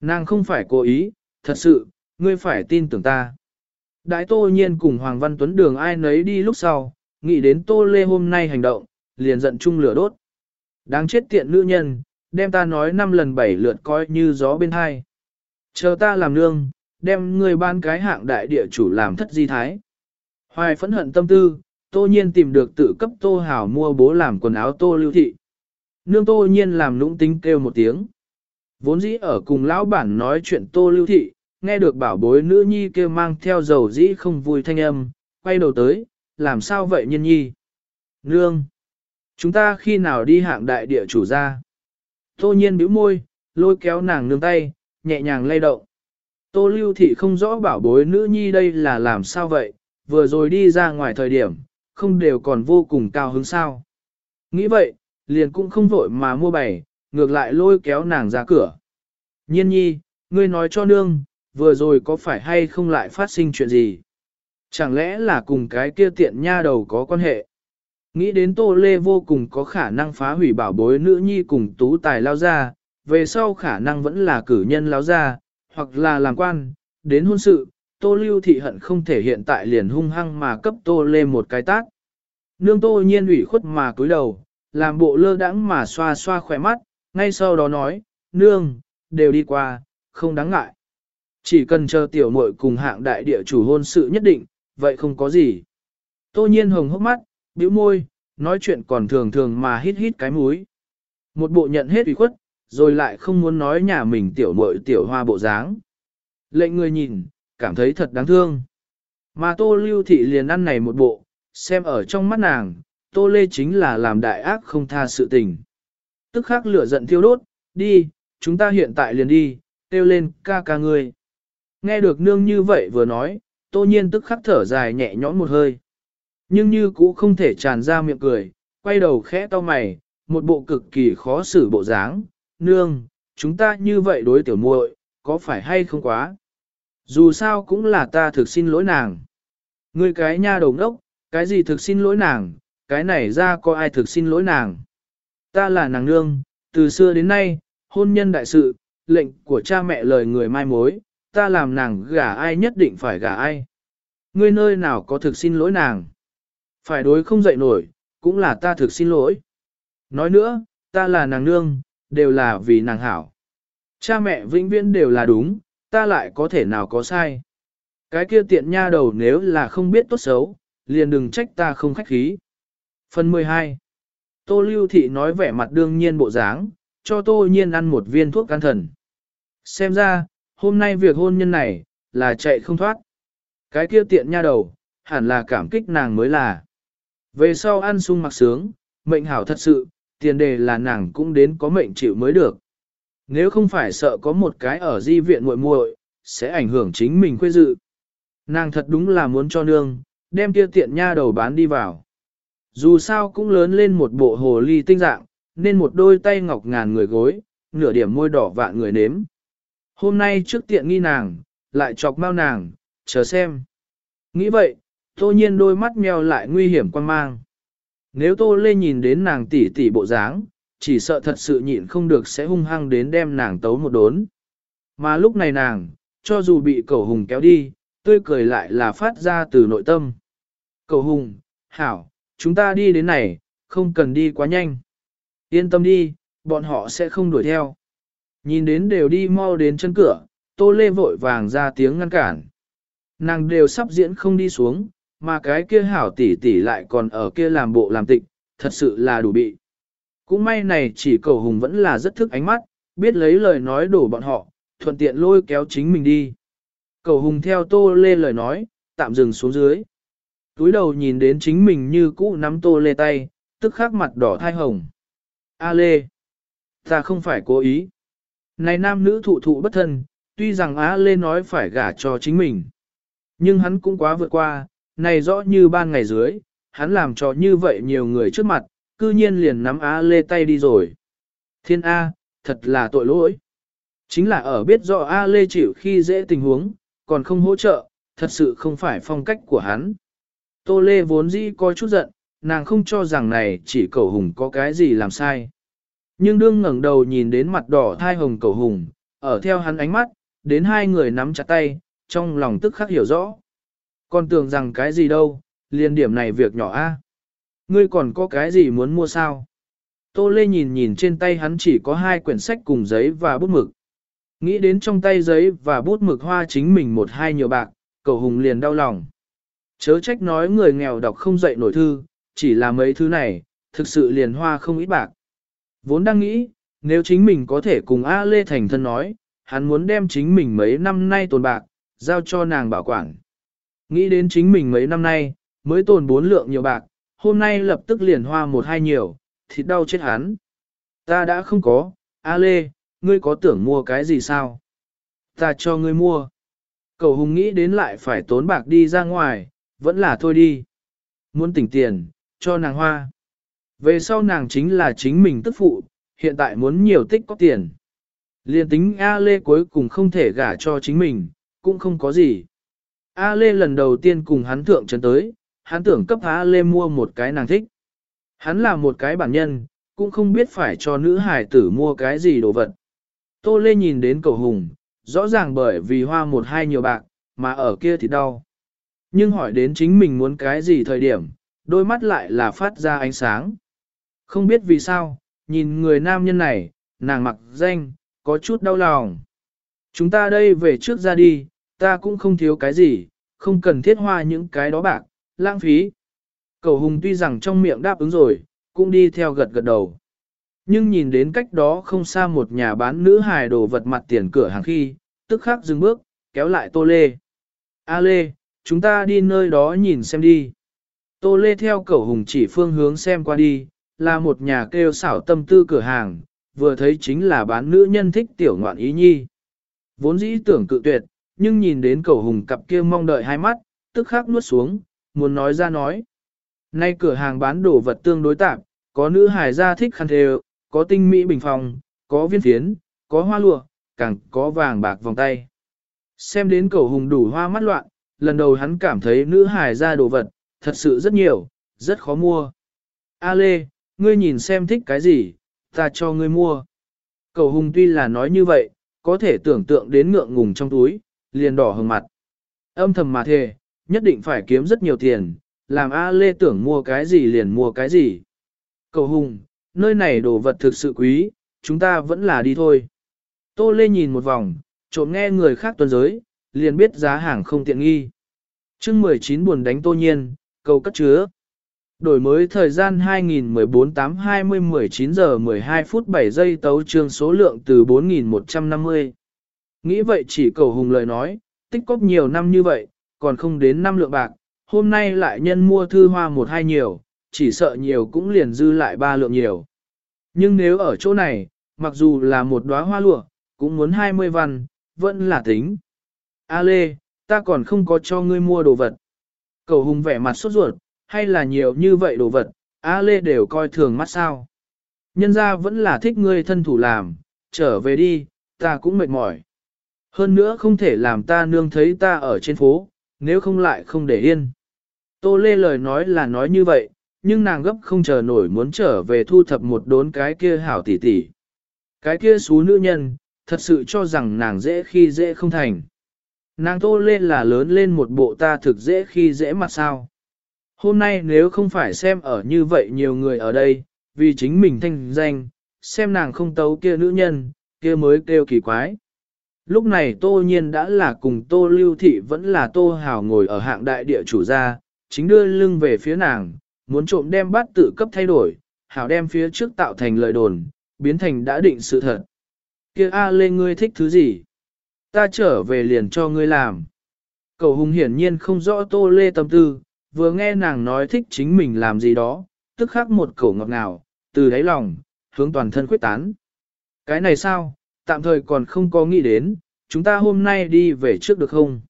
Nàng không phải cố ý, thật sự, ngươi phải tin tưởng ta. Đại tô nhiên cùng Hoàng Văn Tuấn đường ai nấy đi lúc sau, nghĩ đến tô lê hôm nay hành động, liền giận chung lửa đốt. Đáng chết tiện nữ nhân, đem ta nói năm lần bảy lượt coi như gió bên hai. Chờ ta làm nương, đem người ban cái hạng đại địa chủ làm thất di thái. Hoài phẫn hận tâm tư, tô nhiên tìm được tự cấp tô hảo mua bố làm quần áo tô lưu thị. Nương tô nhiên làm nũng tính kêu một tiếng. Vốn dĩ ở cùng lão bản nói chuyện tô lưu thị, nghe được bảo bối nữ nhi kêu mang theo dầu dĩ không vui thanh âm, quay đầu tới, làm sao vậy nhân nhi? Nương! Chúng ta khi nào đi hạng đại địa chủ ra? Tô nhiên bĩu môi, lôi kéo nàng nương tay, nhẹ nhàng lay động. Tô lưu thị không rõ bảo bối nữ nhi đây là làm sao vậy, vừa rồi đi ra ngoài thời điểm, không đều còn vô cùng cao hứng sao. Nghĩ vậy, liền cũng không vội mà mua bày, ngược lại lôi kéo nàng ra cửa. Nhiên nhi, ngươi nói cho nương, vừa rồi có phải hay không lại phát sinh chuyện gì? Chẳng lẽ là cùng cái kia tiện nha đầu có quan hệ? Nghĩ đến Tô Lê vô cùng có khả năng phá hủy bảo bối nữ nhi cùng tú tài lao ra, về sau khả năng vẫn là cử nhân láo ra, hoặc là làm quan, đến hôn sự, Tô Lưu Thị hận không thể hiện tại liền hung hăng mà cấp Tô Lê một cái tác. Nương Tô nhiên ủy khuất mà cúi đầu, làm bộ lơ đãng mà xoa xoa khỏe mắt, ngay sau đó nói, nương, đều đi qua, không đáng ngại. Chỉ cần chờ tiểu muội cùng hạng đại địa chủ hôn sự nhất định, vậy không có gì. Tô nhiên hồng hốc mắt, bĩu môi, nói chuyện còn thường thường mà hít hít cái mũi. Một bộ nhận hết ủy khuất, rồi lại không muốn nói nhà mình tiểu muội tiểu hoa bộ dáng. Lệnh người nhìn, cảm thấy thật đáng thương. Mà tô lưu thị liền ăn này một bộ, xem ở trong mắt nàng, tô lê chính là làm đại ác không tha sự tình. Tức khắc lửa giận thiêu đốt, đi, chúng ta hiện tại liền đi, kêu lên ca ca ngươi. Nghe được nương như vậy vừa nói, tô nhiên tức khắc thở dài nhẹ nhõm một hơi. Nhưng như cũ không thể tràn ra miệng cười, quay đầu khẽ to mày, một bộ cực kỳ khó xử bộ dáng, nương, chúng ta như vậy đối tiểu muội, có phải hay không quá? Dù sao cũng là ta thực xin lỗi nàng. Ngươi cái nha đầu ngốc, cái gì thực xin lỗi nàng, cái này ra có ai thực xin lỗi nàng. Ta là nàng nương, từ xưa đến nay, hôn nhân đại sự, lệnh của cha mẹ lời người mai mối, ta làm nàng gả ai nhất định phải gả ai. Ngươi nơi nào có thực xin lỗi nàng. Phải đối không dậy nổi, cũng là ta thực xin lỗi. Nói nữa, ta là nàng nương, đều là vì nàng hảo. Cha mẹ vĩnh viễn đều là đúng, ta lại có thể nào có sai. Cái kia tiện nha đầu nếu là không biết tốt xấu, liền đừng trách ta không khách khí. Phần 12 Tô Lưu Thị nói vẻ mặt đương nhiên bộ dáng, cho Tô Nhiên ăn một viên thuốc can thần. Xem ra, hôm nay việc hôn nhân này, là chạy không thoát. Cái kia tiện nha đầu, hẳn là cảm kích nàng mới là. Về sau ăn sung mặc sướng, mệnh hảo thật sự, tiền đề là nàng cũng đến có mệnh chịu mới được. Nếu không phải sợ có một cái ở di viện muội muội, sẽ ảnh hưởng chính mình khuê dự. Nàng thật đúng là muốn cho nương, đem kia tiện nha đầu bán đi vào. Dù sao cũng lớn lên một bộ hồ ly tinh dạng, nên một đôi tay ngọc ngàn người gối, nửa điểm môi đỏ vạn người nếm. Hôm nay trước tiện nghi nàng, lại chọc mau nàng, chờ xem. Nghĩ vậy, tô nhiên đôi mắt meo lại nguy hiểm quan mang. Nếu tô lê nhìn đến nàng tỉ tỉ bộ dáng, chỉ sợ thật sự nhịn không được sẽ hung hăng đến đem nàng tấu một đốn. Mà lúc này nàng, cho dù bị cậu hùng kéo đi, tươi cười lại là phát ra từ nội tâm. Cậu hùng, hảo, chúng ta đi đến này, không cần đi quá nhanh. Yên tâm đi, bọn họ sẽ không đuổi theo. Nhìn đến đều đi mau đến chân cửa, tô lê vội vàng ra tiếng ngăn cản. Nàng đều sắp diễn không đi xuống, mà cái kia hảo tỷ tỷ lại còn ở kia làm bộ làm tịch, thật sự là đủ bị. Cũng may này chỉ cầu hùng vẫn là rất thức ánh mắt, biết lấy lời nói đổ bọn họ, thuận tiện lôi kéo chính mình đi. Cầu hùng theo tô lê lời nói, tạm dừng xuống dưới. Túi đầu nhìn đến chính mình như cũ nắm tô lê tay, tức khắc mặt đỏ thai hồng. A lê, ta không phải cố ý. Này nam nữ thụ thụ bất thân, tuy rằng A lê nói phải gả cho chính mình. Nhưng hắn cũng quá vượt qua, này rõ như ban ngày dưới, hắn làm cho như vậy nhiều người trước mặt, cư nhiên liền nắm Á lê tay đi rồi. Thiên A, thật là tội lỗi. Chính là ở biết rõ A lê chịu khi dễ tình huống, còn không hỗ trợ, thật sự không phải phong cách của hắn. Tô lê vốn dĩ coi chút giận, nàng không cho rằng này chỉ cầu hùng có cái gì làm sai. Nhưng đương ngẩng đầu nhìn đến mặt đỏ thai hồng cầu hùng, ở theo hắn ánh mắt, đến hai người nắm chặt tay, trong lòng tức khắc hiểu rõ. Còn tưởng rằng cái gì đâu, liền điểm này việc nhỏ a. Ngươi còn có cái gì muốn mua sao? Tô Lê nhìn nhìn trên tay hắn chỉ có hai quyển sách cùng giấy và bút mực. Nghĩ đến trong tay giấy và bút mực hoa chính mình một hai nhiều bạc, cầu hùng liền đau lòng. Chớ trách nói người nghèo đọc không dậy nổi thư, chỉ là mấy thứ này, thực sự liền hoa không ít bạc. Vốn đang nghĩ, nếu chính mình có thể cùng A Lê thành thân nói, hắn muốn đem chính mình mấy năm nay tồn bạc, giao cho nàng bảo quản. Nghĩ đến chính mình mấy năm nay, mới tồn bốn lượng nhiều bạc, hôm nay lập tức liền hoa một hai nhiều, thịt đau chết hắn. Ta đã không có, A Lê, ngươi có tưởng mua cái gì sao? Ta cho ngươi mua. Cầu hùng nghĩ đến lại phải tốn bạc đi ra ngoài, vẫn là thôi đi. Muốn tỉnh tiền, cho nàng hoa. Về sau nàng chính là chính mình tức phụ, hiện tại muốn nhiều tích có tiền. Liên tính A Lê cuối cùng không thể gả cho chính mình, cũng không có gì. A Lê lần đầu tiên cùng hắn thượng trấn tới, hắn tưởng cấp A Lê mua một cái nàng thích. Hắn là một cái bản nhân, cũng không biết phải cho nữ hải tử mua cái gì đồ vật. Tô Lê nhìn đến cầu hùng, rõ ràng bởi vì hoa một hai nhiều bạc, mà ở kia thì đau. Nhưng hỏi đến chính mình muốn cái gì thời điểm, đôi mắt lại là phát ra ánh sáng. Không biết vì sao, nhìn người nam nhân này, nàng mặc danh, có chút đau lòng. Chúng ta đây về trước ra đi, ta cũng không thiếu cái gì, không cần thiết hoa những cái đó bạc, lãng phí. Cầu hùng tuy rằng trong miệng đáp ứng rồi, cũng đi theo gật gật đầu. Nhưng nhìn đến cách đó không xa một nhà bán nữ hài đồ vật mặt tiền cửa hàng khi, tức khắc dừng bước, kéo lại Tô Lê. A Lê, chúng ta đi nơi đó nhìn xem đi. Tô Lê theo cầu hùng chỉ phương hướng xem qua đi, là một nhà kêu xảo tâm tư cửa hàng, vừa thấy chính là bán nữ nhân thích tiểu ngoạn ý nhi. Vốn dĩ tưởng cự tuyệt, nhưng nhìn đến cầu hùng cặp kia mong đợi hai mắt, tức khắc nuốt xuống, muốn nói ra nói. Nay cửa hàng bán đồ vật tương đối tạp, có nữ hài gia thích khăn thề, có tinh mỹ bình phòng, có viên phiến, có hoa lụa, càng có vàng bạc vòng tay. Xem đến cầu hùng đủ hoa mắt loạn, lần đầu hắn cảm thấy nữ hài ra đồ vật, thật sự rất nhiều, rất khó mua. A Lê, ngươi nhìn xem thích cái gì, ta cho ngươi mua. Cầu hùng tuy là nói như vậy, có thể tưởng tượng đến ngượng ngùng trong túi, liền đỏ hừng mặt. Âm thầm mà thề, nhất định phải kiếm rất nhiều tiền, làm A Lê tưởng mua cái gì liền mua cái gì. Cầu hùng, nơi này đồ vật thực sự quý, chúng ta vẫn là đi thôi. Tô Lê nhìn một vòng, trộm nghe người khác tuần giới, liền biết giá hàng không tiện nghi. chương 19 buồn đánh tô nhiên, cầu cất chứa. Đổi mới thời gian 2014 8 20 19 giờ 12 phút 7 giây tấu trương số lượng từ 4150. Nghĩ vậy chỉ cầu hùng lời nói, tích cóp nhiều năm như vậy, còn không đến năm lượng bạc, hôm nay lại nhân mua thư hoa một hai nhiều, chỉ sợ nhiều cũng liền dư lại ba lượng nhiều. Nhưng nếu ở chỗ này, mặc dù là một đóa hoa lụa, cũng muốn 20 văn, vẫn là tính. A Lê, ta còn không có cho ngươi mua đồ vật. Cầu hùng vẻ mặt sốt ruột, hay là nhiều như vậy đồ vật, A Lê đều coi thường mắt sao. Nhân ra vẫn là thích ngươi thân thủ làm, trở về đi, ta cũng mệt mỏi. Hơn nữa không thể làm ta nương thấy ta ở trên phố, nếu không lại không để yên. Tô Lê lời nói là nói như vậy, nhưng nàng gấp không chờ nổi muốn trở về thu thập một đốn cái kia hảo tỷ tỷ. Cái kia xú nữ nhân, thật sự cho rằng nàng dễ khi dễ không thành. Nàng tô lên là lớn lên một bộ ta thực dễ khi dễ mặt sao. Hôm nay nếu không phải xem ở như vậy nhiều người ở đây, vì chính mình thanh danh, xem nàng không tấu kia nữ nhân, kia mới kêu kỳ quái. Lúc này tô nhiên đã là cùng tô lưu thị vẫn là tô hào ngồi ở hạng đại địa chủ gia, chính đưa lưng về phía nàng, muốn trộm đem bát tự cấp thay đổi, hảo đem phía trước tạo thành lời đồn, biến thành đã định sự thật. Kia A Lê ngươi thích thứ gì? Ta trở về liền cho ngươi làm. Cầu hùng hiển nhiên không rõ Tô Lê tâm tư, vừa nghe nàng nói thích chính mình làm gì đó, tức khắc một cổ ngọt ngào, từ đáy lòng, hướng toàn thân quyết tán. Cái này sao, tạm thời còn không có nghĩ đến, chúng ta hôm nay đi về trước được không?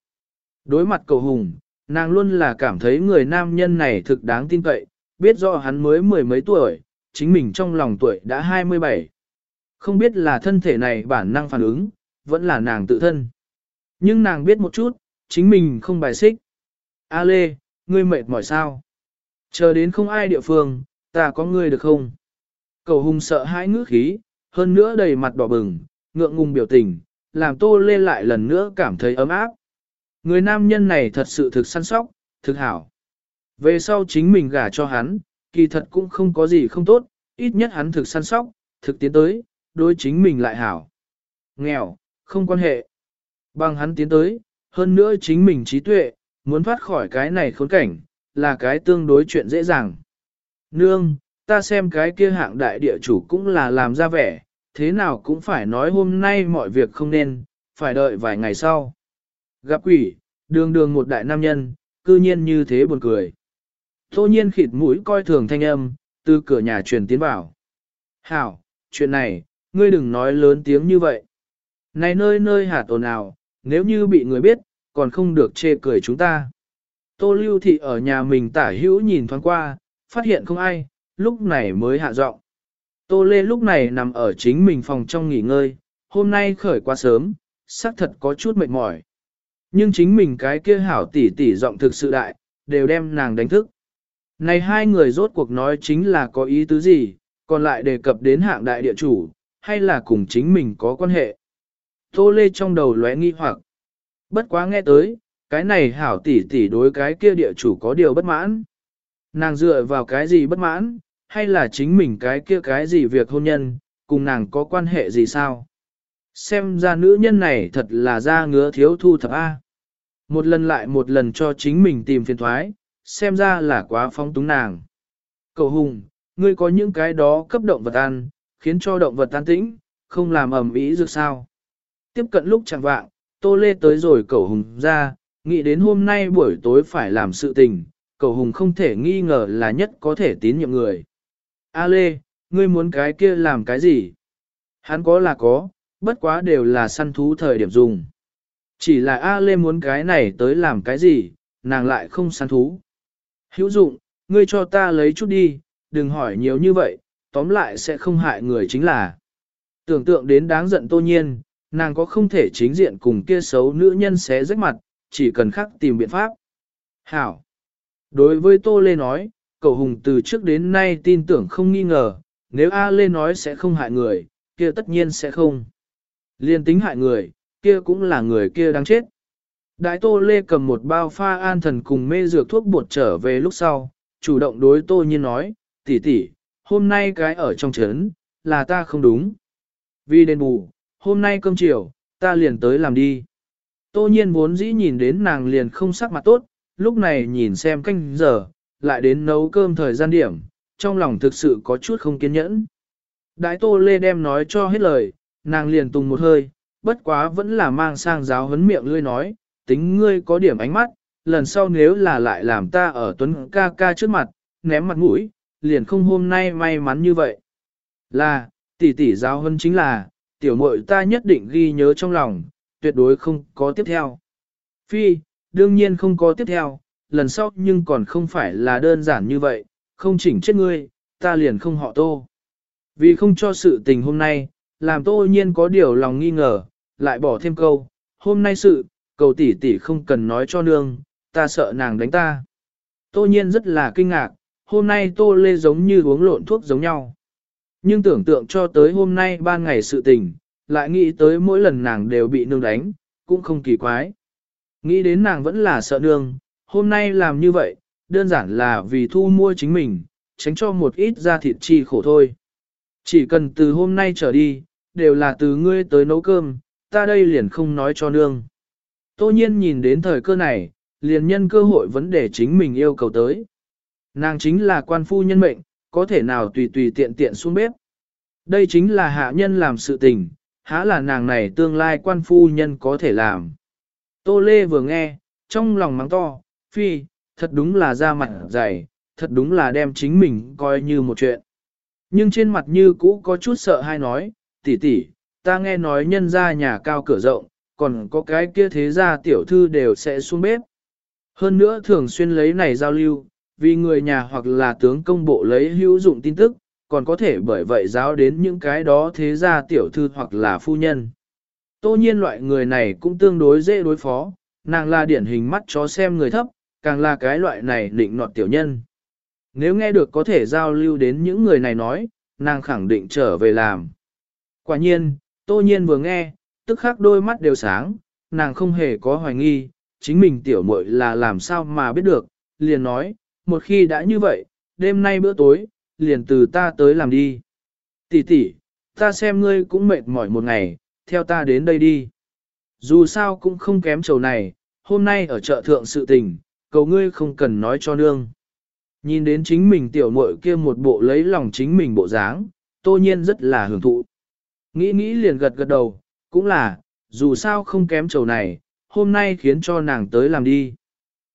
Đối mặt cầu hùng, nàng luôn là cảm thấy người nam nhân này thực đáng tin cậy, biết rõ hắn mới mười mấy tuổi, chính mình trong lòng tuổi đã 27. Không biết là thân thể này bản năng phản ứng, vẫn là nàng tự thân. Nhưng nàng biết một chút, chính mình không bài xích. A Lê, ngươi mệt mỏi sao? Chờ đến không ai địa phương, ta có ngươi được không? Cầu hùng sợ hãi ngữ khí, hơn nữa đầy mặt đỏ bừng, ngượng ngùng biểu tình, làm tô lê lại lần nữa cảm thấy ấm áp. Người nam nhân này thật sự thực săn sóc, thực hảo. Về sau chính mình gả cho hắn, kỳ thật cũng không có gì không tốt, ít nhất hắn thực săn sóc, thực tiến tới, đối chính mình lại hảo. Nghèo, không quan hệ. Bằng hắn tiến tới, hơn nữa chính mình trí tuệ, muốn thoát khỏi cái này khốn cảnh, là cái tương đối chuyện dễ dàng. Nương, ta xem cái kia hạng đại địa chủ cũng là làm ra vẻ, thế nào cũng phải nói hôm nay mọi việc không nên, phải đợi vài ngày sau. Gặp quỷ, đường đường một đại nam nhân, cư nhiên như thế buồn cười. Tô nhiên khịt mũi coi thường thanh âm, từ cửa nhà truyền tiến vào. Hảo, chuyện này, ngươi đừng nói lớn tiếng như vậy. Này nơi nơi hạt ồn ào, nếu như bị người biết, còn không được chê cười chúng ta. Tô lưu thị ở nhà mình tả hữu nhìn thoáng qua, phát hiện không ai, lúc này mới hạ giọng. Tô lê lúc này nằm ở chính mình phòng trong nghỉ ngơi, hôm nay khởi quá sớm, xác thật có chút mệt mỏi. Nhưng chính mình cái kia hảo tỉ tỉ giọng thực sự đại, đều đem nàng đánh thức. Này hai người rốt cuộc nói chính là có ý tứ gì, còn lại đề cập đến hạng đại địa chủ, hay là cùng chính mình có quan hệ. Tô Lê trong đầu lóe nghi hoặc. Bất quá nghe tới, cái này hảo tỷ tỷ đối cái kia địa chủ có điều bất mãn. Nàng dựa vào cái gì bất mãn, hay là chính mình cái kia cái gì việc hôn nhân, cùng nàng có quan hệ gì sao? Xem ra nữ nhân này thật là ra ngứa thiếu thu thập A. Một lần lại một lần cho chính mình tìm phiền thoái, xem ra là quá phong túng nàng. Cầu hùng, ngươi có những cái đó cấp động vật ăn, khiến cho động vật tan tĩnh, không làm ẩm ý được sao. Tiếp cận lúc chẳng vạng, Tô Lê tới rồi cầu hùng ra, nghĩ đến hôm nay buổi tối phải làm sự tình, cầu hùng không thể nghi ngờ là nhất có thể tín nhiệm người. A Lê, ngươi muốn cái kia làm cái gì? Hắn có là có, bất quá đều là săn thú thời điểm dùng. Chỉ là A Lê muốn cái này tới làm cái gì, nàng lại không săn thú. Hữu dụng, ngươi cho ta lấy chút đi, đừng hỏi nhiều như vậy, tóm lại sẽ không hại người chính là. Tưởng tượng đến đáng giận tô nhiên, nàng có không thể chính diện cùng kia xấu nữ nhân xé rách mặt, chỉ cần khắc tìm biện pháp. Hảo! Đối với Tô Lê nói, cậu Hùng từ trước đến nay tin tưởng không nghi ngờ, nếu A Lê nói sẽ không hại người, kia tất nhiên sẽ không. Liên tính hại người, kia cũng là người kia đang chết. Đại Tô Lê cầm một bao pha an thần cùng mê dược thuốc bột trở về lúc sau, chủ động đối Tô Nhiên nói, tỷ tỷ, hôm nay cái ở trong trấn là ta không đúng. Vì đền bù, hôm nay cơm chiều, ta liền tới làm đi. Tô Nhiên vốn dĩ nhìn đến nàng liền không sắc mặt tốt, lúc này nhìn xem canh giờ, lại đến nấu cơm thời gian điểm, trong lòng thực sự có chút không kiên nhẫn. Đại Tô Lê đem nói cho hết lời, nàng liền tùng một hơi, bất quá vẫn là mang sang giáo huấn miệng lươi nói, tính ngươi có điểm ánh mắt, lần sau nếu là lại làm ta ở tuấn ca ca trước mặt, ném mặt mũi, liền không hôm nay may mắn như vậy. Là, tỷ tỷ giáo huấn chính là, tiểu muội ta nhất định ghi nhớ trong lòng, tuyệt đối không có tiếp theo. Phi, đương nhiên không có tiếp theo, lần sau nhưng còn không phải là đơn giản như vậy, không chỉnh chết ngươi, ta liền không họ tô. Vì không cho sự tình hôm nay, làm tô nhiên có điều lòng nghi ngờ, lại bỏ thêm câu, hôm nay sự, cầu tỷ tỷ không cần nói cho nương, ta sợ nàng đánh ta. Tô nhiên rất là kinh ngạc, hôm nay tô lê giống như uống lộn thuốc giống nhau. Nhưng tưởng tượng cho tới hôm nay ba ngày sự tình, lại nghĩ tới mỗi lần nàng đều bị nương đánh, cũng không kỳ quái. Nghĩ đến nàng vẫn là sợ nương, hôm nay làm như vậy, đơn giản là vì thu mua chính mình, tránh cho một ít ra thịt chi khổ thôi. Chỉ cần từ hôm nay trở đi, đều là từ ngươi tới nấu cơm, ta đây liền không nói cho nương. Tô nhiên nhìn đến thời cơ này, liền nhân cơ hội vấn đề chính mình yêu cầu tới. Nàng chính là quan phu nhân mệnh, có thể nào tùy tùy tiện tiện xuống bếp. Đây chính là hạ nhân làm sự tình, há là nàng này tương lai quan phu nhân có thể làm. Tô Lê vừa nghe, trong lòng mắng to, phi, thật đúng là da mặt dày, thật đúng là đem chính mình coi như một chuyện. Nhưng trên mặt như cũ có chút sợ hay nói, tỷ tỷ, ta nghe nói nhân ra nhà cao cửa rộng, còn có cái kia thế gia tiểu thư đều sẽ xuống bếp. Hơn nữa thường xuyên lấy này giao lưu, vì người nhà hoặc là tướng công bộ lấy hữu dụng tin tức, còn có thể bởi vậy giáo đến những cái đó thế gia tiểu thư hoặc là phu nhân. Tô nhiên loại người này cũng tương đối dễ đối phó, nàng là điển hình mắt chó xem người thấp, càng là cái loại này định nọt tiểu nhân. Nếu nghe được có thể giao lưu đến những người này nói, nàng khẳng định trở về làm. Quả nhiên, tô nhiên vừa nghe, tức khắc đôi mắt đều sáng, nàng không hề có hoài nghi, chính mình tiểu muội là làm sao mà biết được, liền nói, một khi đã như vậy, đêm nay bữa tối, liền từ ta tới làm đi. Tỷ tỷ, ta xem ngươi cũng mệt mỏi một ngày, theo ta đến đây đi. Dù sao cũng không kém chầu này, hôm nay ở chợ thượng sự tình, cầu ngươi không cần nói cho nương. Nhìn đến chính mình tiểu muội kia một bộ lấy lòng chính mình bộ dáng, tô nhiên rất là hưởng thụ. Nghĩ nghĩ liền gật gật đầu, cũng là, dù sao không kém chầu này, hôm nay khiến cho nàng tới làm đi.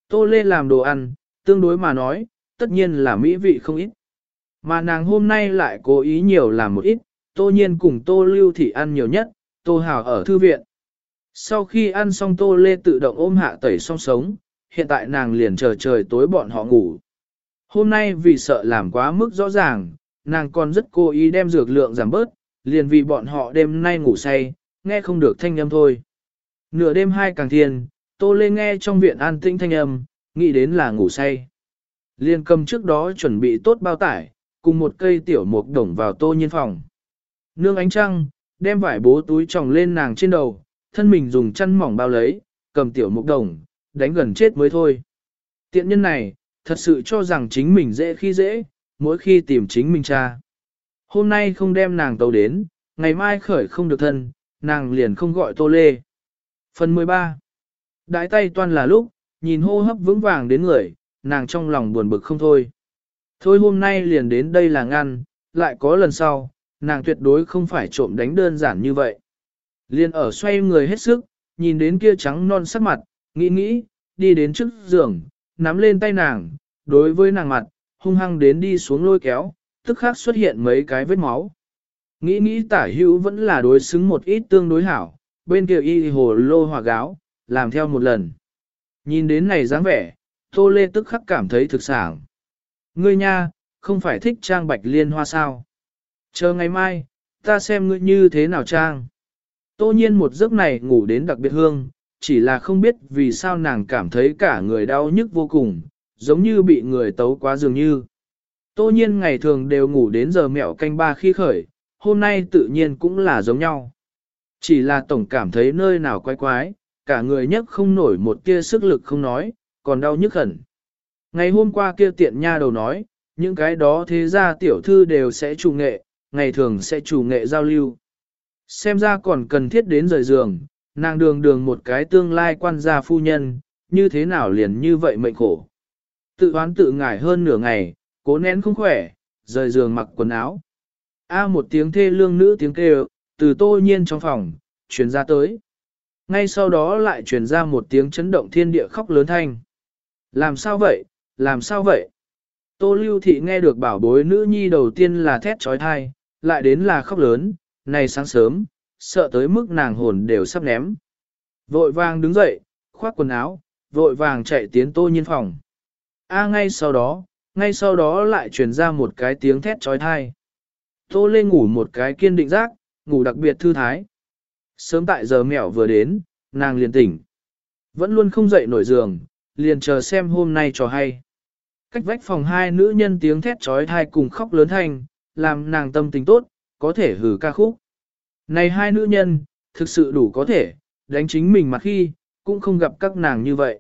Tô Lê làm đồ ăn, tương đối mà nói, tất nhiên là mỹ vị không ít. Mà nàng hôm nay lại cố ý nhiều làm một ít, tô nhiên cùng tô lưu thị ăn nhiều nhất, tô hào ở thư viện. Sau khi ăn xong tô lê tự động ôm hạ tẩy xong sống, hiện tại nàng liền chờ trời tối bọn họ ngủ. Hôm nay vì sợ làm quá mức rõ ràng, nàng còn rất cố ý đem dược lượng giảm bớt, liền vì bọn họ đêm nay ngủ say, nghe không được thanh âm thôi. Nửa đêm hai càng thiên, tô lê nghe trong viện an tĩnh thanh âm, nghĩ đến là ngủ say. Liên cầm trước đó chuẩn bị tốt bao tải, cùng một cây tiểu mục đồng vào tô nhiên phòng. Nương ánh trăng, đem vải bố túi tròng lên nàng trên đầu, thân mình dùng chăn mỏng bao lấy, cầm tiểu mục đồng, đánh gần chết mới thôi. Tiện nhân này, thật sự cho rằng chính mình dễ khi dễ, mỗi khi tìm chính mình cha. Hôm nay không đem nàng tàu đến, ngày mai khởi không được thân, nàng liền không gọi tô lê. Phần 13 Đại tay toan là lúc, nhìn hô hấp vững vàng đến người, nàng trong lòng buồn bực không thôi. Thôi hôm nay liền đến đây là ngăn, lại có lần sau, nàng tuyệt đối không phải trộm đánh đơn giản như vậy. Liên ở xoay người hết sức, nhìn đến kia trắng non sắc mặt, nghĩ nghĩ, đi đến trước giường, nắm lên tay nàng, đối với nàng mặt, hung hăng đến đi xuống lôi kéo, tức khắc xuất hiện mấy cái vết máu. Nghĩ nghĩ tả hữu vẫn là đối xứng một ít tương đối hảo, bên kia y hồ lô hòa gáo, làm theo một lần. Nhìn đến này dáng vẻ, Tô Lê tức khắc cảm thấy thực sảng. Ngươi nha, không phải thích trang bạch liên hoa sao? Chờ ngày mai, ta xem ngươi như thế nào trang. Tô nhiên một giấc này ngủ đến đặc biệt hương, chỉ là không biết vì sao nàng cảm thấy cả người đau nhức vô cùng, giống như bị người tấu quá dường như. Tô nhiên ngày thường đều ngủ đến giờ mẹo canh ba khi khởi, hôm nay tự nhiên cũng là giống nhau. Chỉ là tổng cảm thấy nơi nào quái quái, cả người nhấc không nổi một tia sức lực không nói, còn đau nhức hẳn. Ngày hôm qua kia tiện nha đầu nói, những cái đó thế ra tiểu thư đều sẽ chủ nghệ, ngày thường sẽ chủ nghệ giao lưu. Xem ra còn cần thiết đến rời giường, nàng đường đường một cái tương lai quan gia phu nhân, như thế nào liền như vậy mệnh khổ. Tự oán tự ngải hơn nửa ngày, cố nén không khỏe, rời giường mặc quần áo. A một tiếng thê lương nữ tiếng kêu, từ tô nhiên trong phòng, truyền ra tới. Ngay sau đó lại truyền ra một tiếng chấn động thiên địa khóc lớn thanh. Làm sao vậy, làm sao vậy? Tô lưu thị nghe được bảo bối nữ nhi đầu tiên là thét trói thai, lại đến là khóc lớn, này sáng sớm, sợ tới mức nàng hồn đều sắp ném. Vội vàng đứng dậy, khoác quần áo, vội vàng chạy tiến tô nhiên phòng. A ngay sau đó, ngay sau đó lại truyền ra một cái tiếng thét trói thai. Tô Lê ngủ một cái kiên định giác, ngủ đặc biệt thư thái. Sớm tại giờ mẹo vừa đến, nàng liền tỉnh. Vẫn luôn không dậy nổi giường, liền chờ xem hôm nay trò hay. Cách vách phòng hai nữ nhân tiếng thét trói thai cùng khóc lớn thanh, làm nàng tâm tình tốt, có thể hử ca khúc. Này hai nữ nhân, thực sự đủ có thể, đánh chính mình mặt khi, cũng không gặp các nàng như vậy.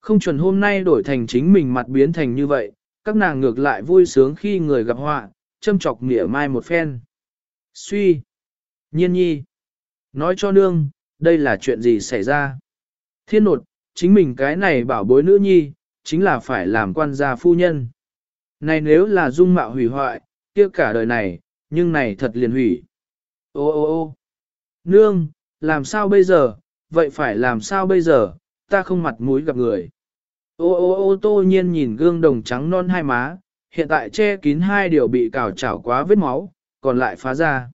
Không chuẩn hôm nay đổi thành chính mình mặt biến thành như vậy, các nàng ngược lại vui sướng khi người gặp họa, châm chọc mỉa mai một phen. Suy! Nhiên nhi! Nói cho nương, đây là chuyện gì xảy ra? Thiên nột, chính mình cái này bảo bối nữ nhi, chính là phải làm quan gia phu nhân. Này nếu là dung mạo hủy hoại, kia cả đời này, nhưng này thật liền hủy. Ô ô ô nương, làm sao bây giờ, vậy phải làm sao bây giờ, ta không mặt mũi gặp người. Ô ô ô tô nhiên nhìn gương đồng trắng non hai má, hiện tại che kín hai điều bị cào chảo quá vết máu, còn lại phá ra.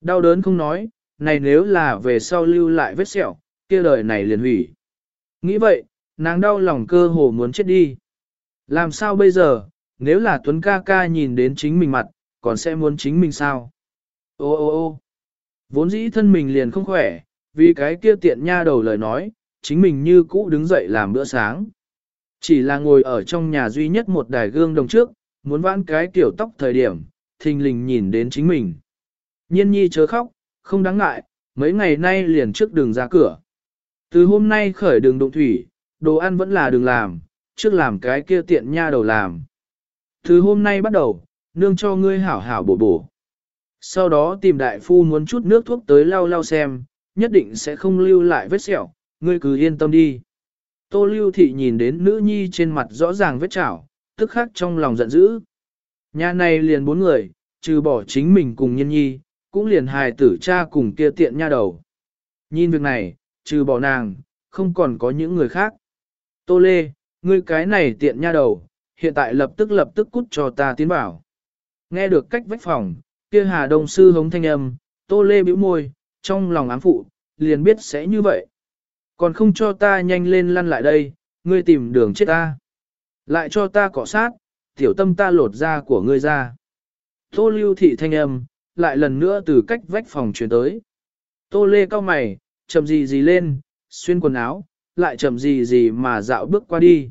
Đau đớn không nói, này nếu là về sau lưu lại vết sẹo, kia đời này liền hủy. Nghĩ vậy, nàng đau lòng cơ hồ muốn chết đi. Làm sao bây giờ, nếu là Tuấn ca ca nhìn đến chính mình mặt, còn sẽ muốn chính mình sao? Ô ô ô vốn dĩ thân mình liền không khỏe, vì cái kia tiện nha đầu lời nói, chính mình như cũ đứng dậy làm bữa sáng. Chỉ là ngồi ở trong nhà duy nhất một đài gương đồng trước, muốn vãn cái tiểu tóc thời điểm, thình lình nhìn đến chính mình. Nhiên nhi chớ khóc, không đáng ngại, mấy ngày nay liền trước đường ra cửa. Từ hôm nay khởi đường đụng thủy, đồ ăn vẫn là đường làm, trước làm cái kia tiện nha đầu làm. Từ hôm nay bắt đầu, nương cho ngươi hảo hảo bổ bổ. Sau đó tìm đại phu muốn chút nước thuốc tới lau lau xem, nhất định sẽ không lưu lại vết sẹo, ngươi cứ yên tâm đi. Tô lưu thị nhìn đến nữ nhi trên mặt rõ ràng vết chảo, tức khắc trong lòng giận dữ. Nhà này liền bốn người, trừ bỏ chính mình cùng nhân nhi, cũng liền hài tử cha cùng kia tiện nha đầu. Nhìn việc này, trừ bỏ nàng, không còn có những người khác. Tô Lê, ngươi cái này tiện nha đầu, hiện tại lập tức lập tức cút cho ta tiến bảo. Nghe được cách vách phòng, kia Hà Đông Sư hống thanh âm, Tô Lê bĩu môi, trong lòng ám phụ, liền biết sẽ như vậy. Còn không cho ta nhanh lên lăn lại đây, ngươi tìm đường chết ta. Lại cho ta cọ sát, tiểu tâm ta lột da của ngươi ra. Tô lưu thị thanh âm, lại lần nữa từ cách vách phòng truyền tới. Tô lê cao mày, chậm gì gì lên, xuyên quần áo, lại chậm gì gì mà dạo bước qua đi.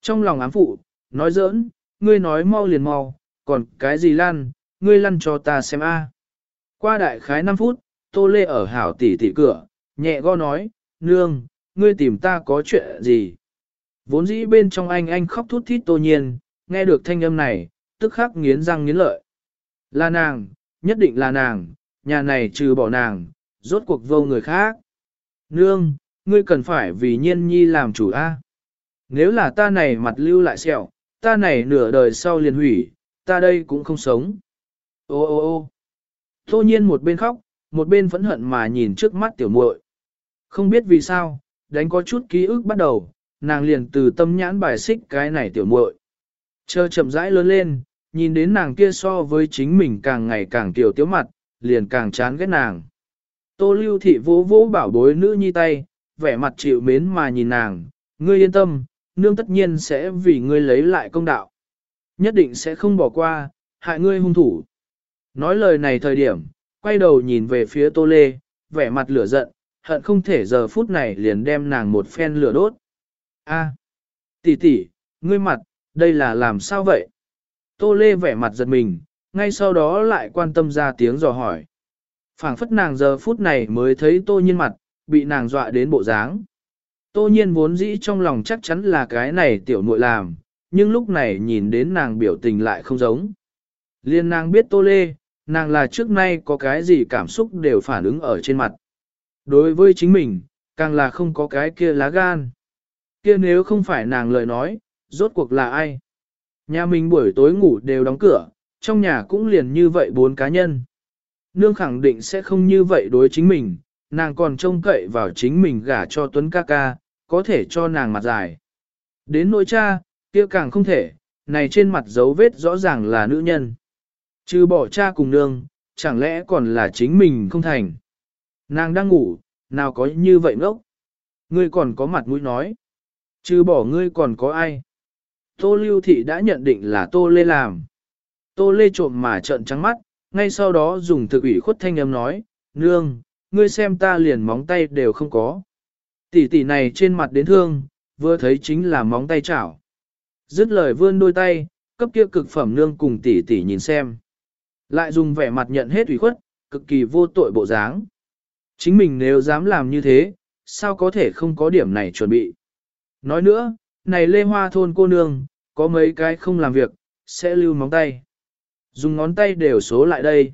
Trong lòng ám phụ, nói giỡn, ngươi nói mau liền mau, còn cái gì lan? Ngươi lăn cho ta xem a. Qua đại khái 5 phút, Tô Lê ở hảo tỷ tỷ cửa, nhẹ go nói, nương, ngươi tìm ta có chuyện gì? Vốn dĩ bên trong anh anh khóc thút thít tô nhiên, nghe được thanh âm này, tức khắc nghiến răng nghiến lợi. Là nàng, nhất định là nàng, nhà này trừ bỏ nàng, rốt cuộc vô người khác. Nương, ngươi cần phải vì nhiên nhi làm chủ a. Nếu là ta này mặt lưu lại sẹo, ta này nửa đời sau liền hủy, ta đây cũng không sống. Ô ô ô tô nhiên một bên khóc, một bên phẫn hận mà nhìn trước mắt tiểu muội. Không biết vì sao, đánh có chút ký ức bắt đầu, nàng liền từ tâm nhãn bài xích cái này tiểu muội. Chờ chậm rãi lớn lên, nhìn đến nàng kia so với chính mình càng ngày càng tiểu tiếu mặt, liền càng chán ghét nàng. Tô lưu thị vỗ vỗ bảo bối nữ nhi tay, vẻ mặt chịu mến mà nhìn nàng, ngươi yên tâm, nương tất nhiên sẽ vì ngươi lấy lại công đạo. Nhất định sẽ không bỏ qua, hại ngươi hung thủ. Nói lời này thời điểm, quay đầu nhìn về phía Tô Lê, vẻ mặt lửa giận, hận không thể giờ phút này liền đem nàng một phen lửa đốt. A, tỷ tỷ, ngươi mặt, đây là làm sao vậy? Tô Lê vẻ mặt giật mình, ngay sau đó lại quan tâm ra tiếng dò hỏi. phảng phất nàng giờ phút này mới thấy tô nhiên mặt, bị nàng dọa đến bộ dáng. Tô nhiên vốn dĩ trong lòng chắc chắn là cái này tiểu muội làm, nhưng lúc này nhìn đến nàng biểu tình lại không giống. Liên nàng biết tô lê, nàng là trước nay có cái gì cảm xúc đều phản ứng ở trên mặt. Đối với chính mình, càng là không có cái kia lá gan. Kia nếu không phải nàng lời nói, rốt cuộc là ai? Nhà mình buổi tối ngủ đều đóng cửa, trong nhà cũng liền như vậy bốn cá nhân. Nương khẳng định sẽ không như vậy đối chính mình, nàng còn trông cậy vào chính mình gả cho Tuấn ca ca, có thể cho nàng mặt dài. Đến nỗi cha, kia càng không thể, này trên mặt dấu vết rõ ràng là nữ nhân. Chứ bỏ cha cùng nương, chẳng lẽ còn là chính mình không thành. Nàng đang ngủ, nào có như vậy ngốc. Ngươi còn có mặt mũi nói. Chứ bỏ ngươi còn có ai. Tô Lưu Thị đã nhận định là Tô Lê làm. Tô Lê trộm mà trợn trắng mắt, ngay sau đó dùng thực ủy khuất thanh âm nói, Nương, ngươi xem ta liền móng tay đều không có. Tỷ tỷ này trên mặt đến thương, vừa thấy chính là móng tay chảo. Dứt lời vươn đôi tay, cấp kia cực phẩm nương cùng tỷ tỷ nhìn xem. Lại dùng vẻ mặt nhận hết ủy khuất, cực kỳ vô tội bộ dáng. Chính mình nếu dám làm như thế, sao có thể không có điểm này chuẩn bị. Nói nữa, này lê hoa thôn cô nương, có mấy cái không làm việc, sẽ lưu móng tay. Dùng ngón tay đều số lại đây.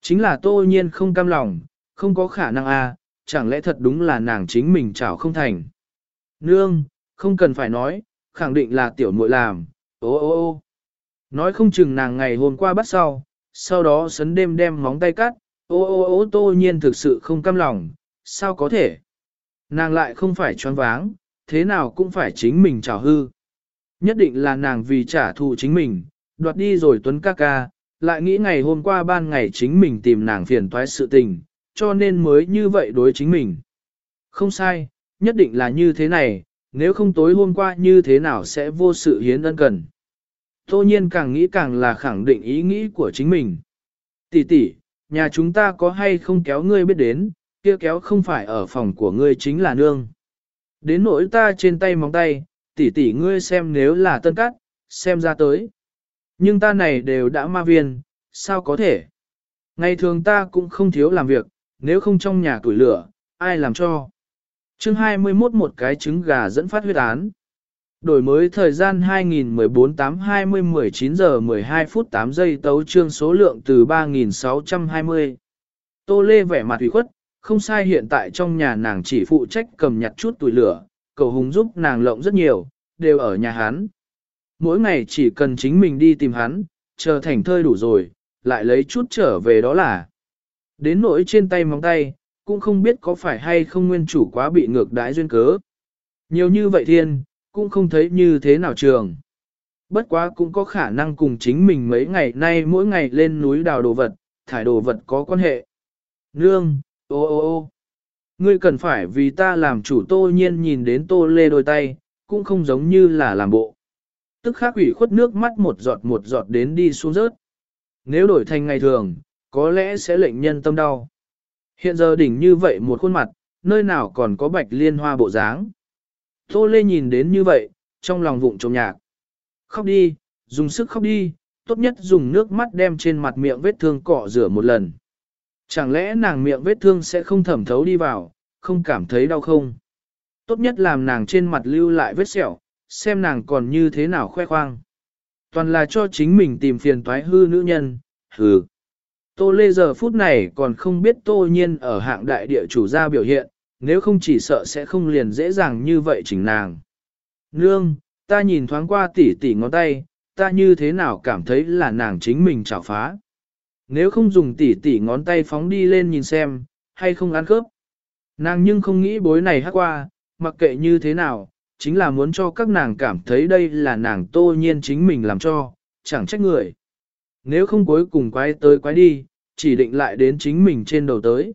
Chính là tô nhiên không cam lòng, không có khả năng a, à, chẳng lẽ thật đúng là nàng chính mình chảo không thành. Nương, không cần phải nói, khẳng định là tiểu muội làm, ô ô ô. Nói không chừng nàng ngày hôm qua bắt sau, sau đó sấn đêm đem móng tay cắt, ô ô ô tô nhiên thực sự không cam lòng, sao có thể. Nàng lại không phải choáng váng, thế nào cũng phải chính mình trào hư. Nhất định là nàng vì trả thù chính mình, đoạt đi rồi tuấn ca ca, lại nghĩ ngày hôm qua ban ngày chính mình tìm nàng phiền toái sự tình, cho nên mới như vậy đối chính mình. Không sai, nhất định là như thế này, nếu không tối hôm qua như thế nào sẽ vô sự hiến ân cần. Tô nhiên càng nghĩ càng là khẳng định ý nghĩ của chính mình. Tỷ tỷ, nhà chúng ta có hay không kéo ngươi biết đến, kia kéo không phải ở phòng của ngươi chính là nương. Đến nỗi ta trên tay móng tay, tỷ tỷ ngươi xem nếu là tân cắt, xem ra tới. Nhưng ta này đều đã ma viên, sao có thể? Ngày thường ta cũng không thiếu làm việc, nếu không trong nhà tuổi lửa, ai làm cho? chương 21 một cái trứng gà dẫn phát huyết án. Đổi mới thời gian 2014 8 20 19 giờ 12 phút 8 giây tấu trương số lượng từ 3.620. Tô Lê vẻ mặt ủy khuất, không sai hiện tại trong nhà nàng chỉ phụ trách cầm nhặt chút tuổi lửa, cầu hùng giúp nàng lộng rất nhiều, đều ở nhà hắn. Mỗi ngày chỉ cần chính mình đi tìm hắn, chờ thành thơi đủ rồi, lại lấy chút trở về đó là. Đến nỗi trên tay móng tay, cũng không biết có phải hay không nguyên chủ quá bị ngược đãi duyên cớ. Nhiều như vậy thiên, cũng không thấy như thế nào trường. Bất quá cũng có khả năng cùng chính mình mấy ngày nay mỗi ngày lên núi đào đồ vật, thải đồ vật có quan hệ. Nương, ô ô ô, ngươi cần phải vì ta làm chủ tô nhiên nhìn đến tô lê đôi tay, cũng không giống như là làm bộ. Tức khắc ủy khuất nước mắt một giọt một giọt đến đi xuống rớt. Nếu đổi thành ngày thường, có lẽ sẽ lệnh nhân tâm đau. Hiện giờ đỉnh như vậy một khuôn mặt, nơi nào còn có bạch liên hoa bộ dáng. Tô Lê nhìn đến như vậy, trong lòng vụng trộm nhạc. Khóc đi, dùng sức khóc đi, tốt nhất dùng nước mắt đem trên mặt miệng vết thương cọ rửa một lần. Chẳng lẽ nàng miệng vết thương sẽ không thẩm thấu đi vào, không cảm thấy đau không? Tốt nhất làm nàng trên mặt lưu lại vết sẹo, xem nàng còn như thế nào khoe khoang. Toàn là cho chính mình tìm phiền toái hư nữ nhân, hừ. Tô Lê giờ phút này còn không biết Tô Nhiên ở hạng đại địa chủ gia biểu hiện, nếu không chỉ sợ sẽ không liền dễ dàng như vậy chỉnh nàng. Nương, ta nhìn thoáng qua tỉ tỉ ngón tay, ta như thế nào cảm thấy là nàng chính mình chảo phá. Nếu không dùng tỉ tỉ ngón tay phóng đi lên nhìn xem, hay không ăn khớp. Nàng nhưng không nghĩ bối này hát qua, mặc kệ như thế nào, chính là muốn cho các nàng cảm thấy đây là nàng tô nhiên chính mình làm cho, chẳng trách người. Nếu không cuối cùng quay tới quay đi, chỉ định lại đến chính mình trên đầu tới.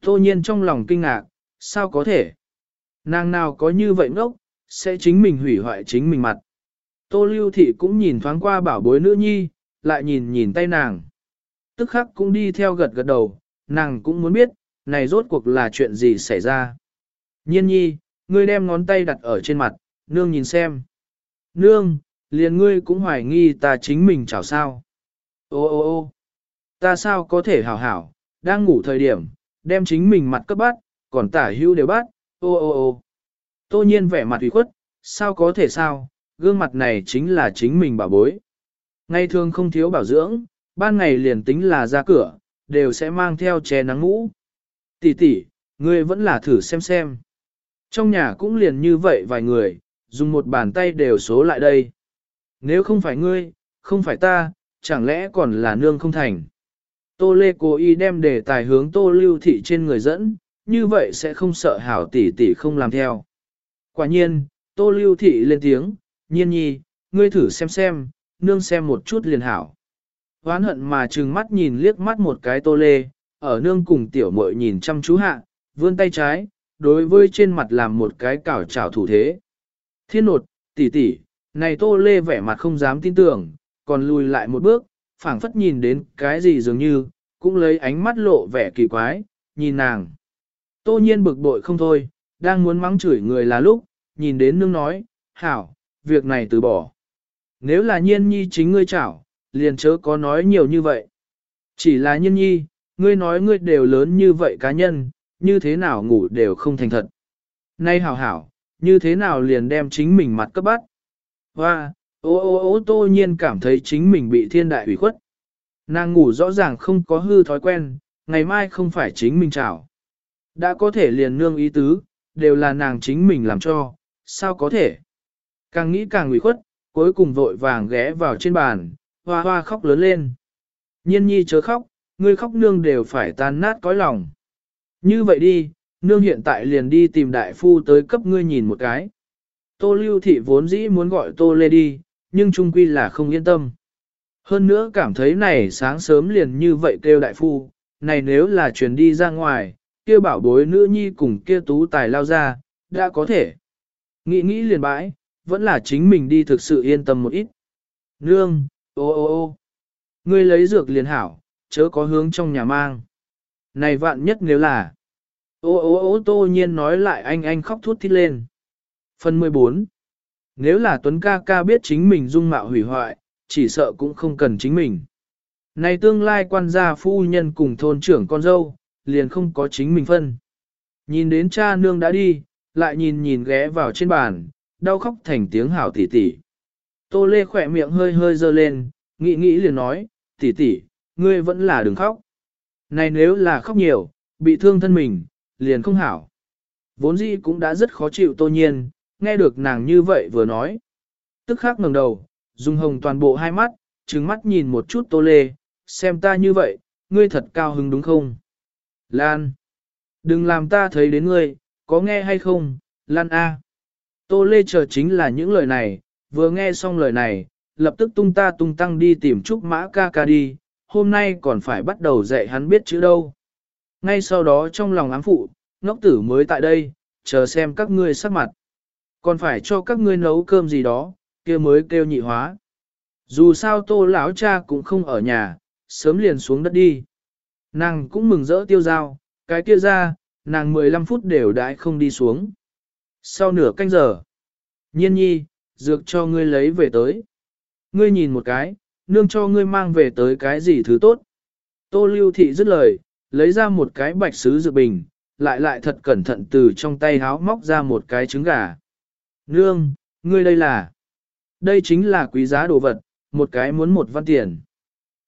Tô nhiên trong lòng kinh ngạc, sao có thể? Nàng nào có như vậy ngốc, sẽ chính mình hủy hoại chính mình mặt. Tô lưu thị cũng nhìn thoáng qua bảo bối nữ nhi, lại nhìn nhìn tay nàng. Tức khắc cũng đi theo gật gật đầu, nàng cũng muốn biết, này rốt cuộc là chuyện gì xảy ra. Nhiên nhi, ngươi đem ngón tay đặt ở trên mặt, nương nhìn xem. Nương, liền ngươi cũng hoài nghi ta chính mình chảo sao. Ô ô ô ta sao có thể hảo hảo, đang ngủ thời điểm, đem chính mình mặt cấp bắt, còn tả hưu đều bắt, ô ô ô. Tô nhiên vẻ mặt ủy khuất, sao có thể sao, gương mặt này chính là chính mình bảo bối. Ngày thường không thiếu bảo dưỡng, ban ngày liền tính là ra cửa, đều sẽ mang theo che nắng mũ. Tỷ tỷ, ngươi vẫn là thử xem xem. Trong nhà cũng liền như vậy vài người, dùng một bàn tay đều số lại đây. Nếu không phải ngươi, không phải ta, chẳng lẽ còn là nương không thành. Tô Lê cố ý đem đề tài hướng Tô Lưu Thị trên người dẫn, như vậy sẽ không sợ hảo tỷ tỷ không làm theo. Quả nhiên, Tô Lưu Thị lên tiếng, nhiên nhi, ngươi thử xem xem, nương xem một chút liền hảo. Hoán hận mà trừng mắt nhìn liếc mắt một cái Tô Lê, ở nương cùng tiểu muội nhìn chăm chú hạ, vươn tay trái, đối với trên mặt làm một cái cảo trảo thủ thế. Thiên nột, tỷ tỷ, này Tô Lê vẻ mặt không dám tin tưởng, còn lùi lại một bước, phảng phất nhìn đến cái gì dường như, cũng lấy ánh mắt lộ vẻ kỳ quái, nhìn nàng. Tô nhiên bực bội không thôi, đang muốn mắng chửi người là lúc, nhìn đến nương nói, hảo, việc này từ bỏ. Nếu là nhiên nhi chính ngươi chảo, liền chớ có nói nhiều như vậy. Chỉ là nhiên nhi, ngươi nói ngươi đều lớn như vậy cá nhân, như thế nào ngủ đều không thành thật. Nay hảo hảo, như thế nào liền đem chính mình mặt cấp bắt. Và, ô ô ô tô nhiên cảm thấy chính mình bị thiên đại ủy khuất. Nàng ngủ rõ ràng không có hư thói quen, ngày mai không phải chính mình chảo. Đã có thể liền nương ý tứ, đều là nàng chính mình làm cho, sao có thể. Càng nghĩ càng ủy khuất, cuối cùng vội vàng ghé vào trên bàn, hoa hoa khóc lớn lên. Nhiên nhi chớ khóc, ngươi khóc nương đều phải tan nát cõi lòng. Như vậy đi, nương hiện tại liền đi tìm đại phu tới cấp ngươi nhìn một cái. Tô lưu thị vốn dĩ muốn gọi tô lê đi, nhưng trung quy là không yên tâm. Hơn nữa cảm thấy này sáng sớm liền như vậy kêu đại phu, này nếu là truyền đi ra ngoài, kia bảo bối nữ nhi cùng kia tú tài lao ra, đã có thể. Nghĩ nghĩ liền bãi, vẫn là chính mình đi thực sự yên tâm một ít. Nương, ô ô ô, ngươi lấy dược liền hảo, chớ có hướng trong nhà mang. Này vạn nhất nếu là, ô ô ô tô nhiên nói lại anh anh khóc thút thít lên. Phần 14 Nếu là Tuấn ca ca biết chính mình dung mạo hủy hoại, chỉ sợ cũng không cần chính mình. Này tương lai quan gia phu nhân cùng thôn trưởng con dâu, liền không có chính mình phân. Nhìn đến cha nương đã đi, lại nhìn nhìn ghé vào trên bàn, đau khóc thành tiếng hảo tỉ tỉ. Tô Lê khỏe miệng hơi hơi dơ lên, nghĩ nghĩ liền nói, tỉ tỉ, ngươi vẫn là đừng khóc. Này nếu là khóc nhiều, bị thương thân mình, liền không hảo. Vốn dĩ cũng đã rất khó chịu tô nhiên, nghe được nàng như vậy vừa nói. Tức khắc ngẩng đầu, dùng hồng toàn bộ hai mắt, trừng mắt nhìn một chút tô lê, xem ta như vậy, ngươi thật cao hứng đúng không? Lan! Đừng làm ta thấy đến ngươi, có nghe hay không, Lan A. Tô lê chờ chính là những lời này, vừa nghe xong lời này, lập tức tung ta tung tăng đi tìm Trúc Mã ca ca đi, hôm nay còn phải bắt đầu dạy hắn biết chữ đâu. Ngay sau đó trong lòng ám phụ, ngốc tử mới tại đây, chờ xem các ngươi sắc mặt. Còn phải cho các ngươi nấu cơm gì đó, kia mới kêu nhị hóa. Dù sao tô lão cha cũng không ở nhà, sớm liền xuống đất đi. Nàng cũng mừng rỡ tiêu dao, cái kia ra, nàng 15 phút đều đãi không đi xuống. Sau nửa canh giờ, nhiên nhi, dược cho ngươi lấy về tới. Ngươi nhìn một cái, nương cho ngươi mang về tới cái gì thứ tốt. Tô lưu thị dứt lời, lấy ra một cái bạch sứ dược bình, lại lại thật cẩn thận từ trong tay háo móc ra một cái trứng gà. Nương, ngươi đây là... Đây chính là quý giá đồ vật, một cái muốn một văn tiền.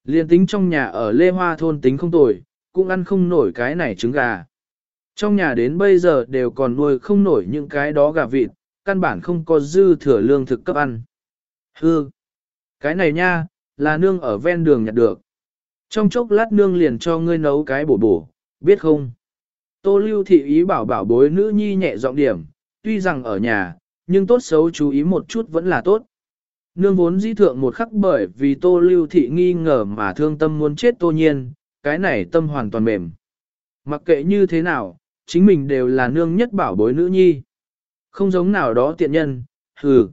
Liên tính trong nhà ở Lê Hoa thôn tính không tồi, cũng ăn không nổi cái này trứng gà. Trong nhà đến bây giờ đều còn nuôi không nổi những cái đó gà vịt, căn bản không có dư thừa lương thực cấp ăn. Hư! Cái này nha, là nương ở ven đường nhặt được. Trong chốc lát nương liền cho ngươi nấu cái bổ bổ, biết không? Tô lưu thị ý bảo bảo bối nữ nhi nhẹ giọng điểm, tuy rằng ở nhà, nhưng tốt xấu chú ý một chút vẫn là tốt. Nương vốn di thượng một khắc bởi vì tô lưu thị nghi ngờ mà thương tâm muốn chết tô nhiên, cái này tâm hoàn toàn mềm. Mặc kệ như thế nào, chính mình đều là nương nhất bảo bối nữ nhi. Không giống nào đó tiện nhân, hừ.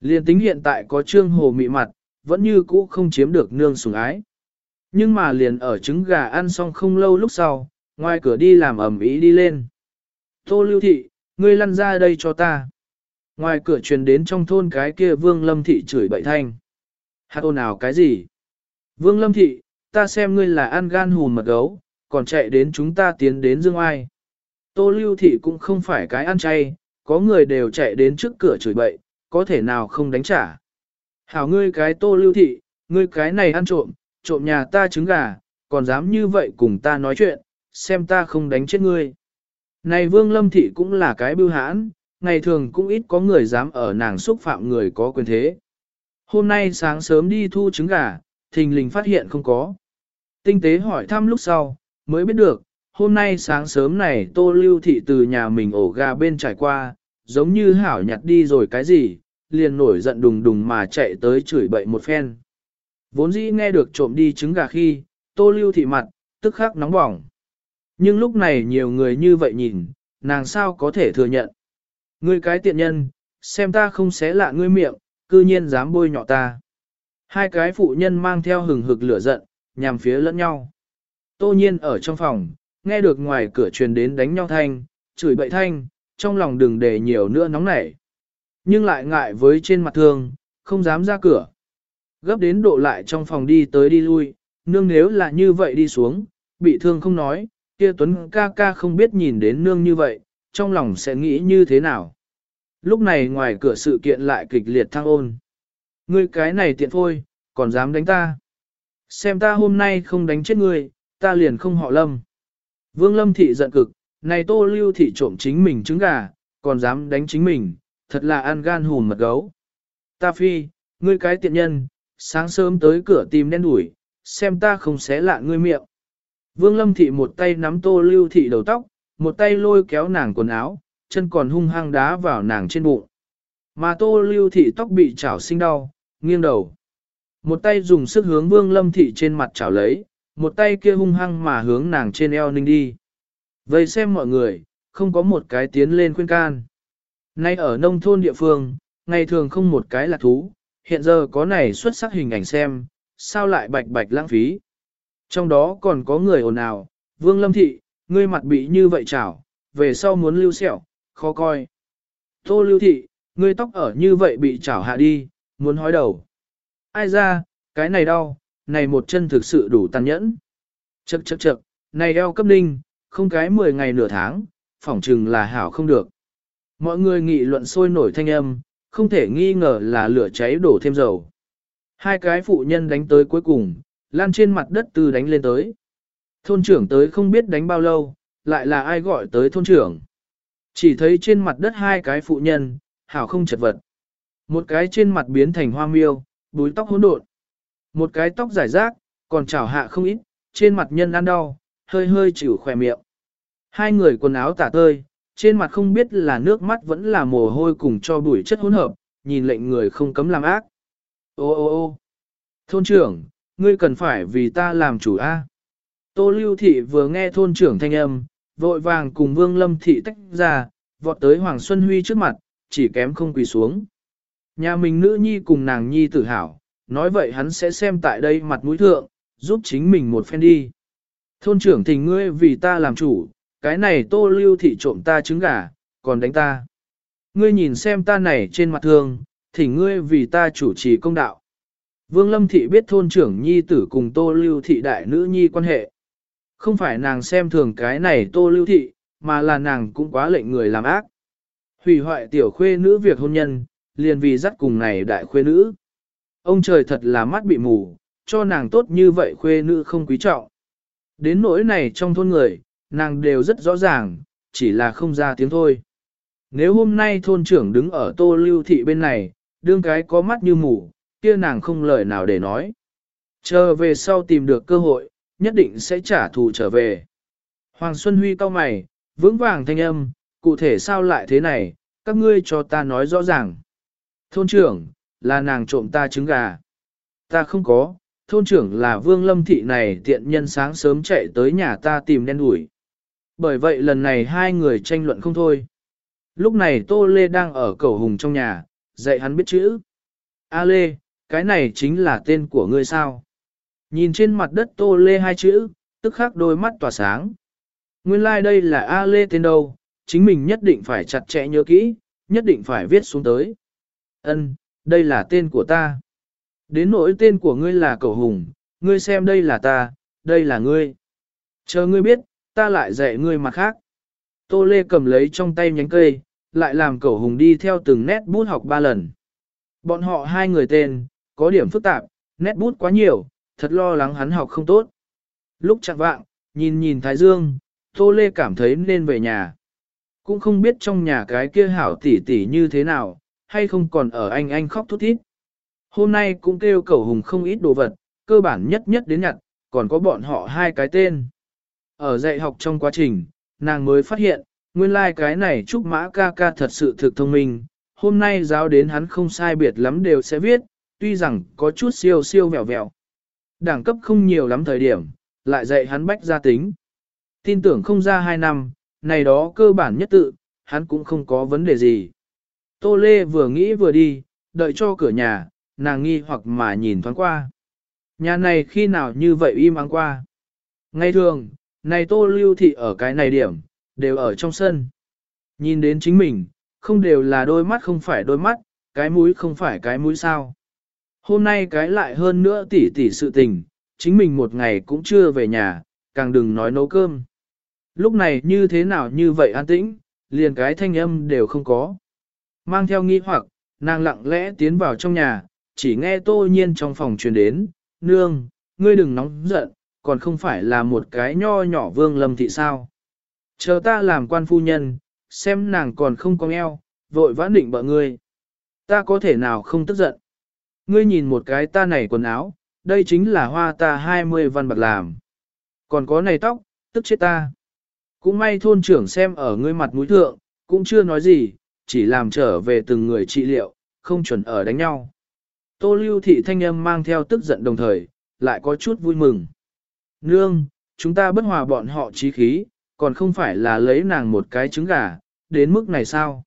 Liên tính hiện tại có trương hồ mị mặt, vẫn như cũ không chiếm được nương sủng ái. Nhưng mà liền ở trứng gà ăn xong không lâu lúc sau, ngoài cửa đi làm ẩm ý đi lên. Tô lưu thị, ngươi lăn ra đây cho ta. Ngoài cửa truyền đến trong thôn cái kia vương lâm thị chửi bậy thanh. Hát ồn nào cái gì? Vương lâm thị, ta xem ngươi là ăn gan hùn mật gấu, còn chạy đến chúng ta tiến đến dương ai. Tô lưu thị cũng không phải cái ăn chay, có người đều chạy đến trước cửa chửi bậy, có thể nào không đánh trả. Hảo ngươi cái tô lưu thị, ngươi cái này ăn trộm, trộm nhà ta trứng gà, còn dám như vậy cùng ta nói chuyện, xem ta không đánh chết ngươi. Này vương lâm thị cũng là cái bưu hãn, ngày thường cũng ít có người dám ở nàng xúc phạm người có quyền thế. Hôm nay sáng sớm đi thu trứng gà, thình lình phát hiện không có. Tinh tế hỏi thăm lúc sau, mới biết được, hôm nay sáng sớm này tô lưu thị từ nhà mình ổ gà bên trải qua, giống như hảo nhặt đi rồi cái gì, liền nổi giận đùng đùng mà chạy tới chửi bậy một phen. Vốn dĩ nghe được trộm đi trứng gà khi, tô lưu thị mặt, tức khắc nóng bỏng. Nhưng lúc này nhiều người như vậy nhìn, nàng sao có thể thừa nhận. Ngươi cái tiện nhân, xem ta không xé lạ ngươi miệng, cư nhiên dám bôi nhọ ta. Hai cái phụ nhân mang theo hừng hực lửa giận, nhằm phía lẫn nhau. Tô nhiên ở trong phòng, nghe được ngoài cửa truyền đến đánh nhau thanh, chửi bậy thanh, trong lòng đừng để nhiều nữa nóng nảy. Nhưng lại ngại với trên mặt thương, không dám ra cửa. Gấp đến độ lại trong phòng đi tới đi lui, nương nếu là như vậy đi xuống, bị thương không nói, kia Tuấn ca ca không biết nhìn đến nương như vậy, trong lòng sẽ nghĩ như thế nào. Lúc này ngoài cửa sự kiện lại kịch liệt thăng ôn. Ngươi cái này tiện phôi, còn dám đánh ta. Xem ta hôm nay không đánh chết ngươi, ta liền không họ lâm. Vương lâm thị giận cực, này tô lưu thị trộm chính mình trứng gà, còn dám đánh chính mình, thật là ăn gan hùn mật gấu. Ta phi, ngươi cái tiện nhân, sáng sớm tới cửa tìm đen đuổi, xem ta không xé lạ ngươi miệng. Vương lâm thị một tay nắm tô lưu thị đầu tóc, một tay lôi kéo nàng quần áo, chân còn hung hăng đá vào nàng trên bụng. Mà tô lưu thị tóc bị chảo sinh đau, nghiêng đầu. Một tay dùng sức hướng vương lâm thị trên mặt chảo lấy, một tay kia hung hăng mà hướng nàng trên eo ninh đi. Vậy xem mọi người, không có một cái tiến lên khuyên can. Nay ở nông thôn địa phương, ngày thường không một cái là thú, hiện giờ có này xuất sắc hình ảnh xem, sao lại bạch bạch lãng phí. Trong đó còn có người ồn ào, vương lâm thị, ngươi mặt bị như vậy chảo, về sau muốn lưu sẹo, khó coi. Tô lưu thị, ngươi tóc ở như vậy bị chảo hạ đi, muốn hói đầu. Ai ra, cái này đau, này một chân thực sự đủ tàn nhẫn. Chậc chậc chậc, này eo cấp ninh, không cái 10 ngày nửa tháng, phỏng chừng là hảo không được. Mọi người nghị luận sôi nổi thanh âm, không thể nghi ngờ là lửa cháy đổ thêm dầu. Hai cái phụ nhân đánh tới cuối cùng, lan trên mặt đất từ đánh lên tới. Thôn trưởng tới không biết đánh bao lâu, lại là ai gọi tới thôn trưởng. Chỉ thấy trên mặt đất hai cái phụ nhân, hảo không chật vật. Một cái trên mặt biến thành hoa miêu, búi tóc hỗn độn. Một cái tóc giải rác, còn chảo hạ không ít, trên mặt nhân ăn đau, hơi hơi chịu khỏe miệng. Hai người quần áo tả tơi, trên mặt không biết là nước mắt vẫn là mồ hôi cùng cho bụi chất hỗn hợp, nhìn lệnh người không cấm làm ác. Ô ô ô thôn trưởng, ngươi cần phải vì ta làm chủ A. Tô lưu thị vừa nghe thôn trưởng thanh âm, vội vàng cùng vương lâm thị tách ra, vọt tới Hoàng Xuân Huy trước mặt, chỉ kém không quỳ xuống. Nhà mình nữ nhi cùng nàng nhi tự hào, nói vậy hắn sẽ xem tại đây mặt mũi thượng, giúp chính mình một phen đi. Thôn trưởng thỉnh ngươi vì ta làm chủ, cái này tô lưu thị trộm ta trứng gà, còn đánh ta. Ngươi nhìn xem ta này trên mặt thương, thỉnh ngươi vì ta chủ trì công đạo. Vương Lâm Thị biết thôn trưởng nhi tử cùng tô lưu thị đại nữ nhi quan hệ. Không phải nàng xem thường cái này tô lưu thị, mà là nàng cũng quá lệnh người làm ác. Hủy hoại tiểu khuê nữ việc hôn nhân, liền vì dắt cùng này đại khuê nữ. Ông trời thật là mắt bị mù, cho nàng tốt như vậy khuê nữ không quý trọng. Đến nỗi này trong thôn người, nàng đều rất rõ ràng, chỉ là không ra tiếng thôi. Nếu hôm nay thôn trưởng đứng ở tô lưu thị bên này, đương cái có mắt như mù, kia nàng không lời nào để nói. Chờ về sau tìm được cơ hội, nhất định sẽ trả thù trở về. Hoàng Xuân Huy cau mày, vững vàng thanh âm, cụ thể sao lại thế này, các ngươi cho ta nói rõ ràng. Thôn trưởng, là nàng trộm ta trứng gà. Ta không có, thôn trưởng là vương lâm thị này tiện nhân sáng sớm chạy tới nhà ta tìm đen đuổi. Bởi vậy lần này hai người tranh luận không thôi. Lúc này Tô Lê đang ở cầu hùng trong nhà, dạy hắn biết chữ. A Lê, cái này chính là tên của ngươi sao? Nhìn trên mặt đất Tô Lê hai chữ, tức khắc đôi mắt tỏa sáng. Nguyên lai like đây là A Lê tên đâu, chính mình nhất định phải chặt chẽ nhớ kỹ, nhất định phải viết xuống tới. Ân, đây là tên của ta. Đến nỗi tên của ngươi là Cầu Hùng, ngươi xem đây là ta, đây là ngươi. Chờ ngươi biết, ta lại dạy ngươi mặt khác. Tô Lê cầm lấy trong tay nhánh cây, lại làm Cầu Hùng đi theo từng nét bút học ba lần. Bọn họ hai người tên, có điểm phức tạp, nét bút quá nhiều, thật lo lắng hắn học không tốt. Lúc chẳng vạng, nhìn nhìn Thái Dương, Tô Lê cảm thấy nên về nhà. Cũng không biết trong nhà cái kia hảo tỷ tỷ như thế nào, hay không còn ở anh anh khóc thút thít. Hôm nay cũng kêu cầu hùng không ít đồ vật, cơ bản nhất nhất đến nhặt, còn có bọn họ hai cái tên. Ở dạy học trong quá trình, nàng mới phát hiện, nguyên lai like cái này Trúc Mã ca ca thật sự thực thông minh, hôm nay giáo đến hắn không sai biệt lắm đều sẽ viết, tuy rằng có chút siêu siêu vẹo vẹo. Đẳng cấp không nhiều lắm thời điểm, lại dạy hắn bách gia tính. Tin tưởng không ra hai năm, này đó cơ bản nhất tự, hắn cũng không có vấn đề gì. Tô Lê vừa nghĩ vừa đi, đợi cho cửa nhà, nàng nghi hoặc mà nhìn thoáng qua. Nhà này khi nào như vậy im ắng qua. Ngay thường, này Tô Lưu Thị ở cái này điểm, đều ở trong sân. Nhìn đến chính mình, không đều là đôi mắt không phải đôi mắt, cái mũi không phải cái mũi sao. Hôm nay cái lại hơn nữa tỉ tỉ sự tình, chính mình một ngày cũng chưa về nhà, càng đừng nói nấu cơm. Lúc này như thế nào như vậy an tĩnh, liền cái thanh âm đều không có. Mang theo nghi hoặc, nàng lặng lẽ tiến vào trong nhà, chỉ nghe tô nhiên trong phòng truyền đến, nương, ngươi đừng nóng giận, còn không phải là một cái nho nhỏ vương lâm thị sao. Chờ ta làm quan phu nhân, xem nàng còn không có eo, vội vã định bợ ngươi. Ta có thể nào không tức giận. Ngươi nhìn một cái ta này quần áo, đây chính là hoa ta 20 văn bạc làm. Còn có này tóc, tức chết ta. Cũng may thôn trưởng xem ở ngươi mặt mũi thượng, cũng chưa nói gì, chỉ làm trở về từng người trị liệu, không chuẩn ở đánh nhau. Tô lưu thị thanh âm mang theo tức giận đồng thời, lại có chút vui mừng. Nương, chúng ta bất hòa bọn họ trí khí, còn không phải là lấy nàng một cái trứng gà, đến mức này sao?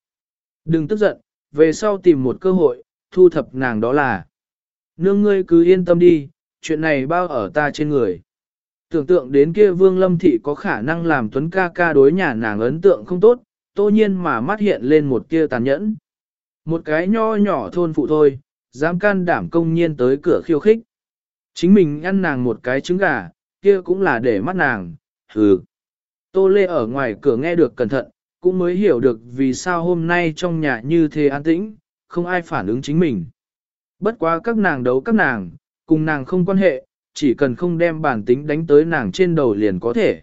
Đừng tức giận, về sau tìm một cơ hội, thu thập nàng đó là. Nương ngươi cứ yên tâm đi, chuyện này bao ở ta trên người. Tưởng tượng đến kia vương lâm thị có khả năng làm tuấn ca ca đối nhà nàng ấn tượng không tốt, tô nhiên mà mắt hiện lên một kia tàn nhẫn. Một cái nho nhỏ thôn phụ thôi, dám can đảm công nhiên tới cửa khiêu khích. Chính mình ăn nàng một cái trứng gà, kia cũng là để mắt nàng, hừ. Tô Lê ở ngoài cửa nghe được cẩn thận, cũng mới hiểu được vì sao hôm nay trong nhà như thế an tĩnh, không ai phản ứng chính mình. Bất quá các nàng đấu các nàng, cùng nàng không quan hệ, chỉ cần không đem bản tính đánh tới nàng trên đầu liền có thể.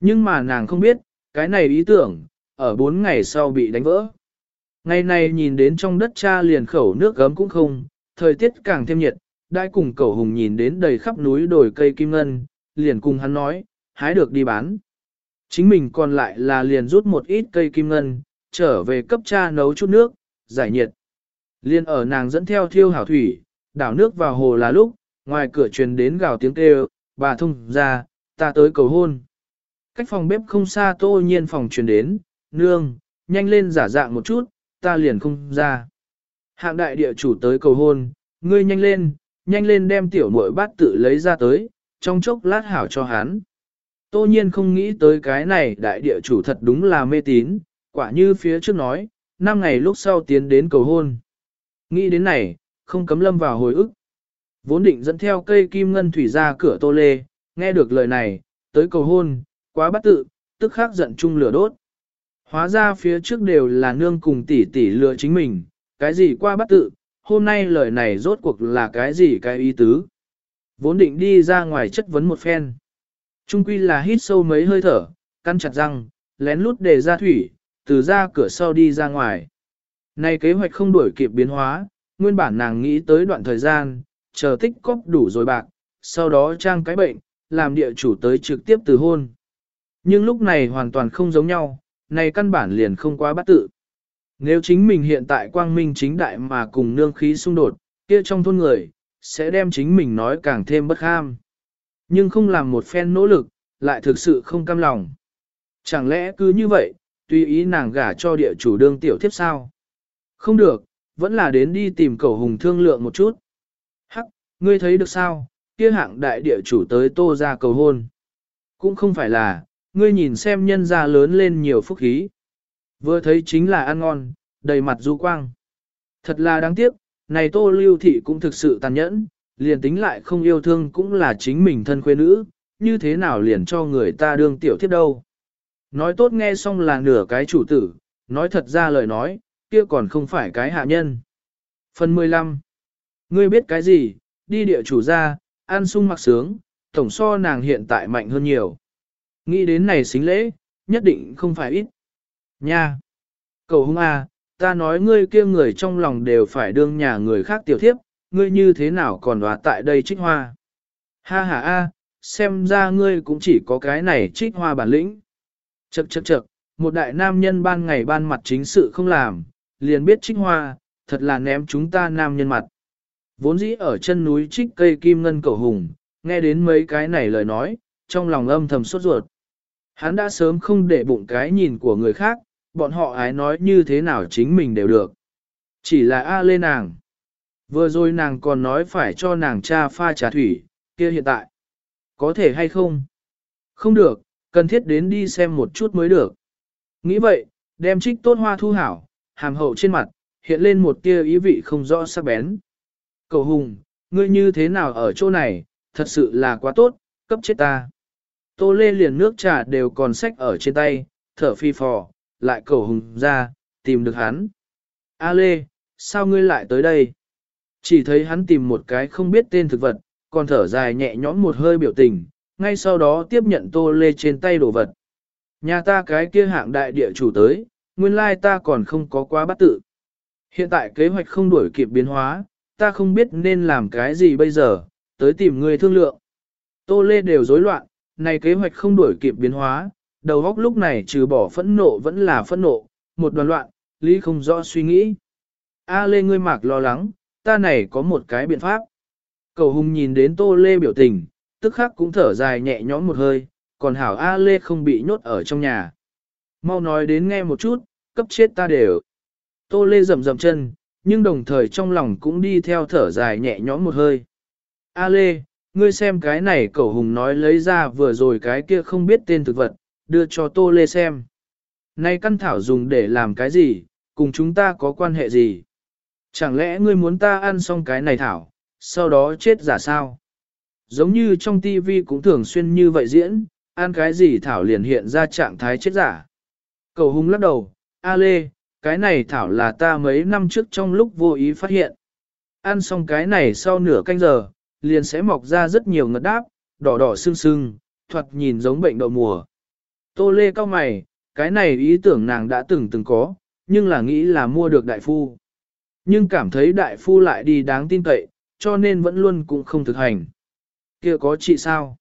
Nhưng mà nàng không biết, cái này ý tưởng, ở bốn ngày sau bị đánh vỡ. Ngày này nhìn đến trong đất cha liền khẩu nước gấm cũng không, thời tiết càng thêm nhiệt, đại cùng cậu hùng nhìn đến đầy khắp núi đồi cây kim ngân, liền cùng hắn nói, hái được đi bán. Chính mình còn lại là liền rút một ít cây kim ngân, trở về cấp cha nấu chút nước, giải nhiệt. Liên ở nàng dẫn theo thiêu hảo thủy, đảo nước vào hồ là lúc, ngoài cửa truyền đến gào tiếng kêu, bà thông ra, ta tới cầu hôn. Cách phòng bếp không xa tô nhiên phòng truyền đến, nương, nhanh lên giả dạng một chút, ta liền không ra. Hạng đại địa chủ tới cầu hôn, ngươi nhanh lên, nhanh lên đem tiểu muội bát tự lấy ra tới, trong chốc lát hảo cho hắn. Tô nhiên không nghĩ tới cái này đại địa chủ thật đúng là mê tín, quả như phía trước nói, năm ngày lúc sau tiến đến cầu hôn. Nghĩ đến này, không cấm lâm vào hồi ức. Vốn định dẫn theo cây kim ngân thủy ra cửa tô lê, nghe được lời này, tới cầu hôn, quá bắt tự, tức khắc giận chung lửa đốt. Hóa ra phía trước đều là nương cùng tỷ tỷ lừa chính mình, cái gì qua bắt tự, hôm nay lời này rốt cuộc là cái gì cái ý tứ. Vốn định đi ra ngoài chất vấn một phen. Trung quy là hít sâu mấy hơi thở, căn chặt răng, lén lút để ra thủy, từ ra cửa sau đi ra ngoài. Này kế hoạch không đuổi kịp biến hóa, nguyên bản nàng nghĩ tới đoạn thời gian, chờ tích cóp đủ rồi bạc, sau đó trang cái bệnh, làm địa chủ tới trực tiếp từ hôn. Nhưng lúc này hoàn toàn không giống nhau, này căn bản liền không quá bắt tự. Nếu chính mình hiện tại quang minh chính đại mà cùng nương khí xung đột, kia trong thôn người, sẽ đem chính mình nói càng thêm bất ham. Nhưng không làm một phen nỗ lực, lại thực sự không cam lòng. Chẳng lẽ cứ như vậy, tùy ý nàng gả cho địa chủ đương tiểu thiếp sao? Không được, vẫn là đến đi tìm cầu hùng thương lượng một chút. Hắc, ngươi thấy được sao, kia hạng đại địa chủ tới tô ra cầu hôn. Cũng không phải là, ngươi nhìn xem nhân gia lớn lên nhiều phúc khí. Vừa thấy chính là ăn ngon, đầy mặt du quang. Thật là đáng tiếc, này tô lưu thị cũng thực sự tàn nhẫn, liền tính lại không yêu thương cũng là chính mình thân quê nữ, như thế nào liền cho người ta đương tiểu thiếp đâu. Nói tốt nghe xong là nửa cái chủ tử, nói thật ra lời nói, kia còn không phải cái hạ nhân. Phần 15. Ngươi biết cái gì, đi địa chủ ra, ăn sung mặc sướng, tổng so nàng hiện tại mạnh hơn nhiều. Nghĩ đến này xính lễ, nhất định không phải ít. Nha! Cầu hung à, ta nói ngươi kia người trong lòng đều phải đương nhà người khác tiểu thiếp, ngươi như thế nào còn đoá tại đây trích hoa. Ha ha a, xem ra ngươi cũng chỉ có cái này trích hoa bản lĩnh. Chậc chậc chậc, một đại nam nhân ban ngày ban mặt chính sự không làm, liền biết trích hoa, thật là ném chúng ta nam nhân mặt. Vốn dĩ ở chân núi trích cây kim ngân cầu hùng, nghe đến mấy cái này lời nói, trong lòng âm thầm sốt ruột. Hắn đã sớm không để bụng cái nhìn của người khác, bọn họ ái nói như thế nào chính mình đều được. Chỉ là A lên nàng. Vừa rồi nàng còn nói phải cho nàng cha pha trà thủy, kia hiện tại. Có thể hay không? Không được, cần thiết đến đi xem một chút mới được. Nghĩ vậy, đem trích tốt hoa thu hảo, hàm hậu trên mặt, hiện lên một tia ý vị không rõ sắc bén. Cầu hùng, ngươi như thế nào ở chỗ này, thật sự là quá tốt, cấp chết ta. Tô lê liền nước trà đều còn sách ở trên tay, thở phi phò, lại cầu hùng ra, tìm được hắn. A lê, sao ngươi lại tới đây? Chỉ thấy hắn tìm một cái không biết tên thực vật, còn thở dài nhẹ nhõm một hơi biểu tình, ngay sau đó tiếp nhận tô lê trên tay đồ vật. Nhà ta cái kia hạng đại địa chủ tới, nguyên lai ta còn không có quá bắt tự. Hiện tại kế hoạch không đuổi kịp biến hóa, ta không biết nên làm cái gì bây giờ, tới tìm người thương lượng. Tô lê đều rối loạn, này kế hoạch không đuổi kịp biến hóa, đầu óc lúc này trừ bỏ phẫn nộ vẫn là phẫn nộ, một đoàn loạn, lý không rõ suy nghĩ. A lê ngươi mạc lo lắng, ta này có một cái biện pháp. Cầu hùng nhìn đến tô lê biểu tình, tức khắc cũng thở dài nhẹ nhõm một hơi, còn hảo A lê không bị nhốt ở trong nhà. Mau nói đến nghe một chút, cấp chết ta đều. Tô lê rầm rầm chân, nhưng đồng thời trong lòng cũng đi theo thở dài nhẹ nhõm một hơi. A lê, ngươi xem cái này cậu hùng nói lấy ra vừa rồi cái kia không biết tên thực vật, đưa cho tô lê xem. Này căn thảo dùng để làm cái gì, cùng chúng ta có quan hệ gì? Chẳng lẽ ngươi muốn ta ăn xong cái này thảo, sau đó chết giả sao? Giống như trong tivi cũng thường xuyên như vậy diễn, ăn cái gì thảo liền hiện ra trạng thái chết giả. Cầu hung lắc đầu, A Lê, cái này thảo là ta mấy năm trước trong lúc vô ý phát hiện. Ăn xong cái này sau nửa canh giờ, liền sẽ mọc ra rất nhiều ngật đáp, đỏ đỏ sưng sưng, thoạt nhìn giống bệnh đậu mùa. Tô Lê cao mày, cái này ý tưởng nàng đã từng từng có, nhưng là nghĩ là mua được đại phu. Nhưng cảm thấy đại phu lại đi đáng tin cậy, cho nên vẫn luôn cũng không thực hành. kia có trị sao?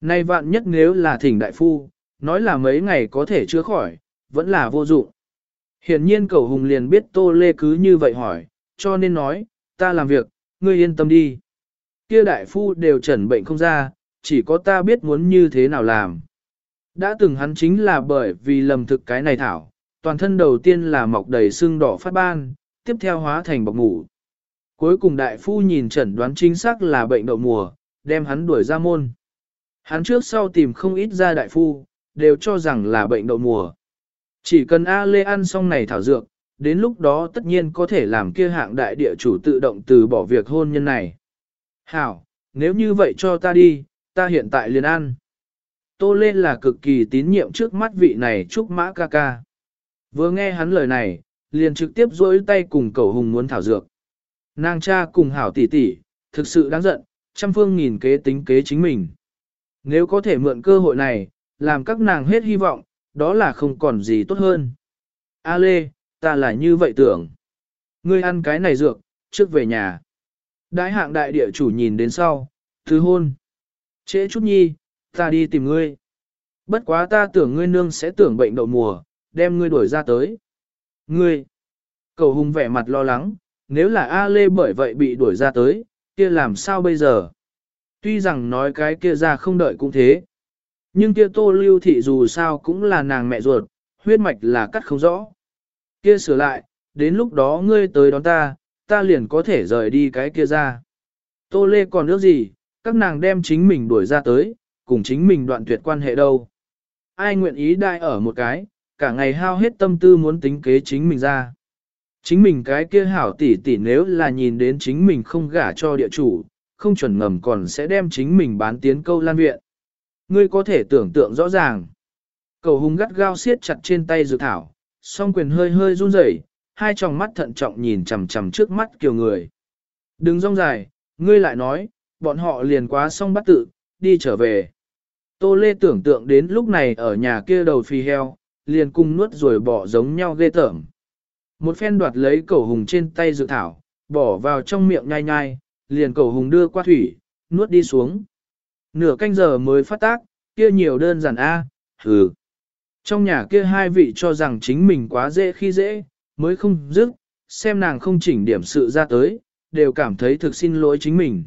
Nay vạn nhất nếu là thỉnh đại phu, nói là mấy ngày có thể chữa khỏi, vẫn là vô dụng. Hiển nhiên cầu hùng liền biết Tô Lê cứ như vậy hỏi, cho nên nói, ta làm việc, ngươi yên tâm đi. Kia đại phu đều chẩn bệnh không ra, chỉ có ta biết muốn như thế nào làm. Đã từng hắn chính là bởi vì lầm thực cái này thảo, toàn thân đầu tiên là mọc đầy sưng đỏ phát ban, tiếp theo hóa thành bọc ngủ. Cuối cùng đại phu nhìn chẩn đoán chính xác là bệnh đậu mùa, đem hắn đuổi ra môn. Hắn trước sau tìm không ít ra đại phu, đều cho rằng là bệnh đậu mùa. Chỉ cần A Lê ăn xong này thảo dược, đến lúc đó tất nhiên có thể làm kia hạng đại địa chủ tự động từ bỏ việc hôn nhân này. Hảo, nếu như vậy cho ta đi, ta hiện tại liền ăn. Tô Lê là cực kỳ tín nhiệm trước mắt vị này trúc mã ca ca. Vừa nghe hắn lời này, liền trực tiếp dối tay cùng cầu hùng muốn thảo dược. Nàng cha cùng hảo tỷ tỷ, thực sự đáng giận, trăm phương nghìn kế tính kế chính mình. Nếu có thể mượn cơ hội này, làm các nàng hết hy vọng, đó là không còn gì tốt hơn. A Lê, ta là như vậy tưởng. Ngươi ăn cái này dược, trước về nhà. Đại hạng đại địa chủ nhìn đến sau, thứ hôn. Trễ chút nhi, ta đi tìm ngươi. Bất quá ta tưởng ngươi nương sẽ tưởng bệnh đậu mùa, đem ngươi đuổi ra tới. Ngươi, cầu hùng vẻ mặt lo lắng, nếu là A Lê bởi vậy bị đuổi ra tới, kia làm sao bây giờ? Tuy rằng nói cái kia ra không đợi cũng thế. Nhưng kia tô lưu thị dù sao cũng là nàng mẹ ruột, huyết mạch là cắt không rõ. Kia sửa lại, đến lúc đó ngươi tới đón ta, ta liền có thể rời đi cái kia ra. Tô Lê còn nước gì, các nàng đem chính mình đuổi ra tới, cùng chính mình đoạn tuyệt quan hệ đâu. Ai nguyện ý đại ở một cái, cả ngày hao hết tâm tư muốn tính kế chính mình ra. Chính mình cái kia hảo tỷ tỷ nếu là nhìn đến chính mình không gả cho địa chủ, không chuẩn ngầm còn sẽ đem chính mình bán tiến câu lan viện. Ngươi có thể tưởng tượng rõ ràng. Cầu hùng gắt gao siết chặt trên tay dược thảo, song quyền hơi hơi run rẩy, hai tròng mắt thận trọng nhìn chằm chằm trước mắt kiều người. Đừng rong dài, ngươi lại nói, bọn họ liền quá xong bắt tự, đi trở về. Tô Lê tưởng tượng đến lúc này ở nhà kia đầu phi heo, liền cung nuốt rồi bỏ giống nhau ghê tởm. Một phen đoạt lấy cầu hùng trên tay dự thảo, bỏ vào trong miệng nhai nhai, liền cầu hùng đưa qua thủy, nuốt đi xuống. Nửa canh giờ mới phát tác, kia nhiều đơn giản a, hừ. Trong nhà kia hai vị cho rằng chính mình quá dễ khi dễ, mới không dứt, xem nàng không chỉnh điểm sự ra tới, đều cảm thấy thực xin lỗi chính mình.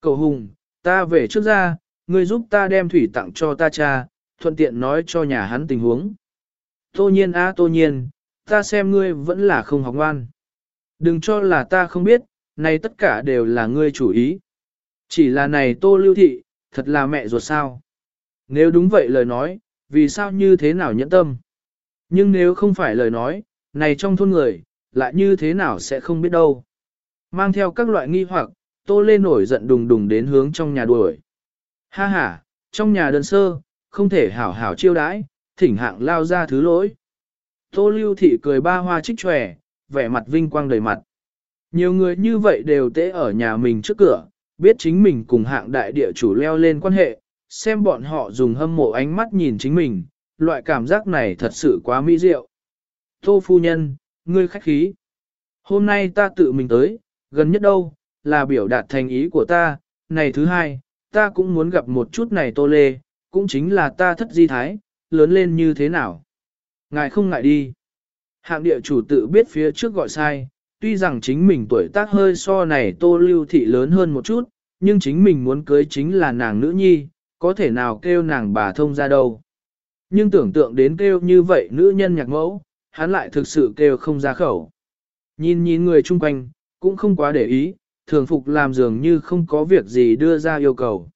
Cầu hùng, ta về trước ra, ngươi giúp ta đem thủy tặng cho ta cha, thuận tiện nói cho nhà hắn tình huống. Tô nhiên a tô nhiên, ta xem ngươi vẫn là không học ngoan. Đừng cho là ta không biết, này tất cả đều là ngươi chủ ý. Chỉ là này tô lưu thị, thật là mẹ ruột sao. Nếu đúng vậy lời nói, vì sao như thế nào nhẫn tâm? Nhưng nếu không phải lời nói, này trong thôn người, lại như thế nào sẽ không biết đâu. Mang theo các loại nghi hoặc, tô lên nổi giận đùng đùng đến hướng trong nhà đuổi. Ha ha, trong nhà đơn sơ, không thể hảo hảo chiêu đãi, thỉnh hạng lao ra thứ lỗi. Tô lưu thị cười ba hoa trích tròe, vẻ mặt vinh quang đầy mặt. Nhiều người như vậy đều tễ ở nhà mình trước cửa, biết chính mình cùng hạng đại địa chủ leo lên quan hệ, xem bọn họ dùng hâm mộ ánh mắt nhìn chính mình, loại cảm giác này thật sự quá mỹ diệu. Tô phu nhân, ngươi khách khí. Hôm nay ta tự mình tới, gần nhất đâu, là biểu đạt thành ý của ta, này thứ hai, ta cũng muốn gặp một chút này tô lê, cũng chính là ta thất di thái, lớn lên như thế nào. Ngài không ngại đi. Hạng địa chủ tự biết phía trước gọi sai, tuy rằng chính mình tuổi tác hơi so này tô lưu thị lớn hơn một chút, nhưng chính mình muốn cưới chính là nàng nữ nhi, có thể nào kêu nàng bà thông ra đâu. Nhưng tưởng tượng đến kêu như vậy nữ nhân nhạc mẫu, hắn lại thực sự kêu không ra khẩu. Nhìn nhìn người chung quanh, cũng không quá để ý, thường phục làm dường như không có việc gì đưa ra yêu cầu.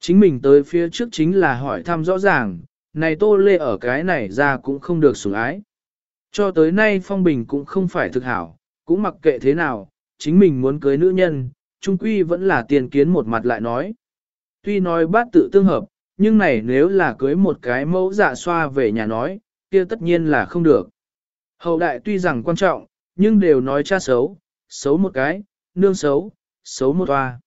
Chính mình tới phía trước chính là hỏi thăm rõ ràng, này tô lê ở cái này ra cũng không được sủng ái. Cho tới nay phong bình cũng không phải thực hảo, cũng mặc kệ thế nào, chính mình muốn cưới nữ nhân, trung quy vẫn là tiền kiến một mặt lại nói. Tuy nói bát tự tương hợp, nhưng này nếu là cưới một cái mẫu dạ xoa về nhà nói, kia tất nhiên là không được. Hậu đại tuy rằng quan trọng, nhưng đều nói cha xấu, xấu một cái, nương xấu, xấu một toa.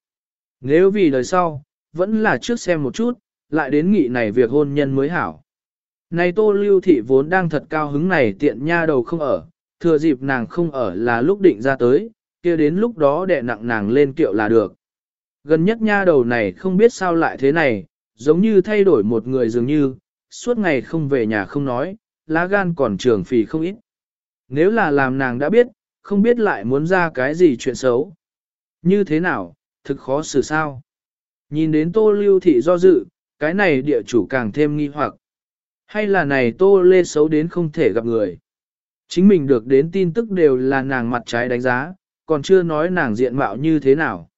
Nếu vì đời sau, vẫn là trước xem một chút, lại đến nghị này việc hôn nhân mới hảo. Này tô lưu thị vốn đang thật cao hứng này tiện nha đầu không ở, thừa dịp nàng không ở là lúc định ra tới, kia đến lúc đó đè nặng nàng lên kiệu là được. Gần nhất nha đầu này không biết sao lại thế này, giống như thay đổi một người dường như, suốt ngày không về nhà không nói, lá gan còn trường phì không ít. Nếu là làm nàng đã biết, không biết lại muốn ra cái gì chuyện xấu. Như thế nào, thực khó xử sao. Nhìn đến tô lưu thị do dự, cái này địa chủ càng thêm nghi hoặc. Hay là này tô lê xấu đến không thể gặp người. Chính mình được đến tin tức đều là nàng mặt trái đánh giá, còn chưa nói nàng diện mạo như thế nào.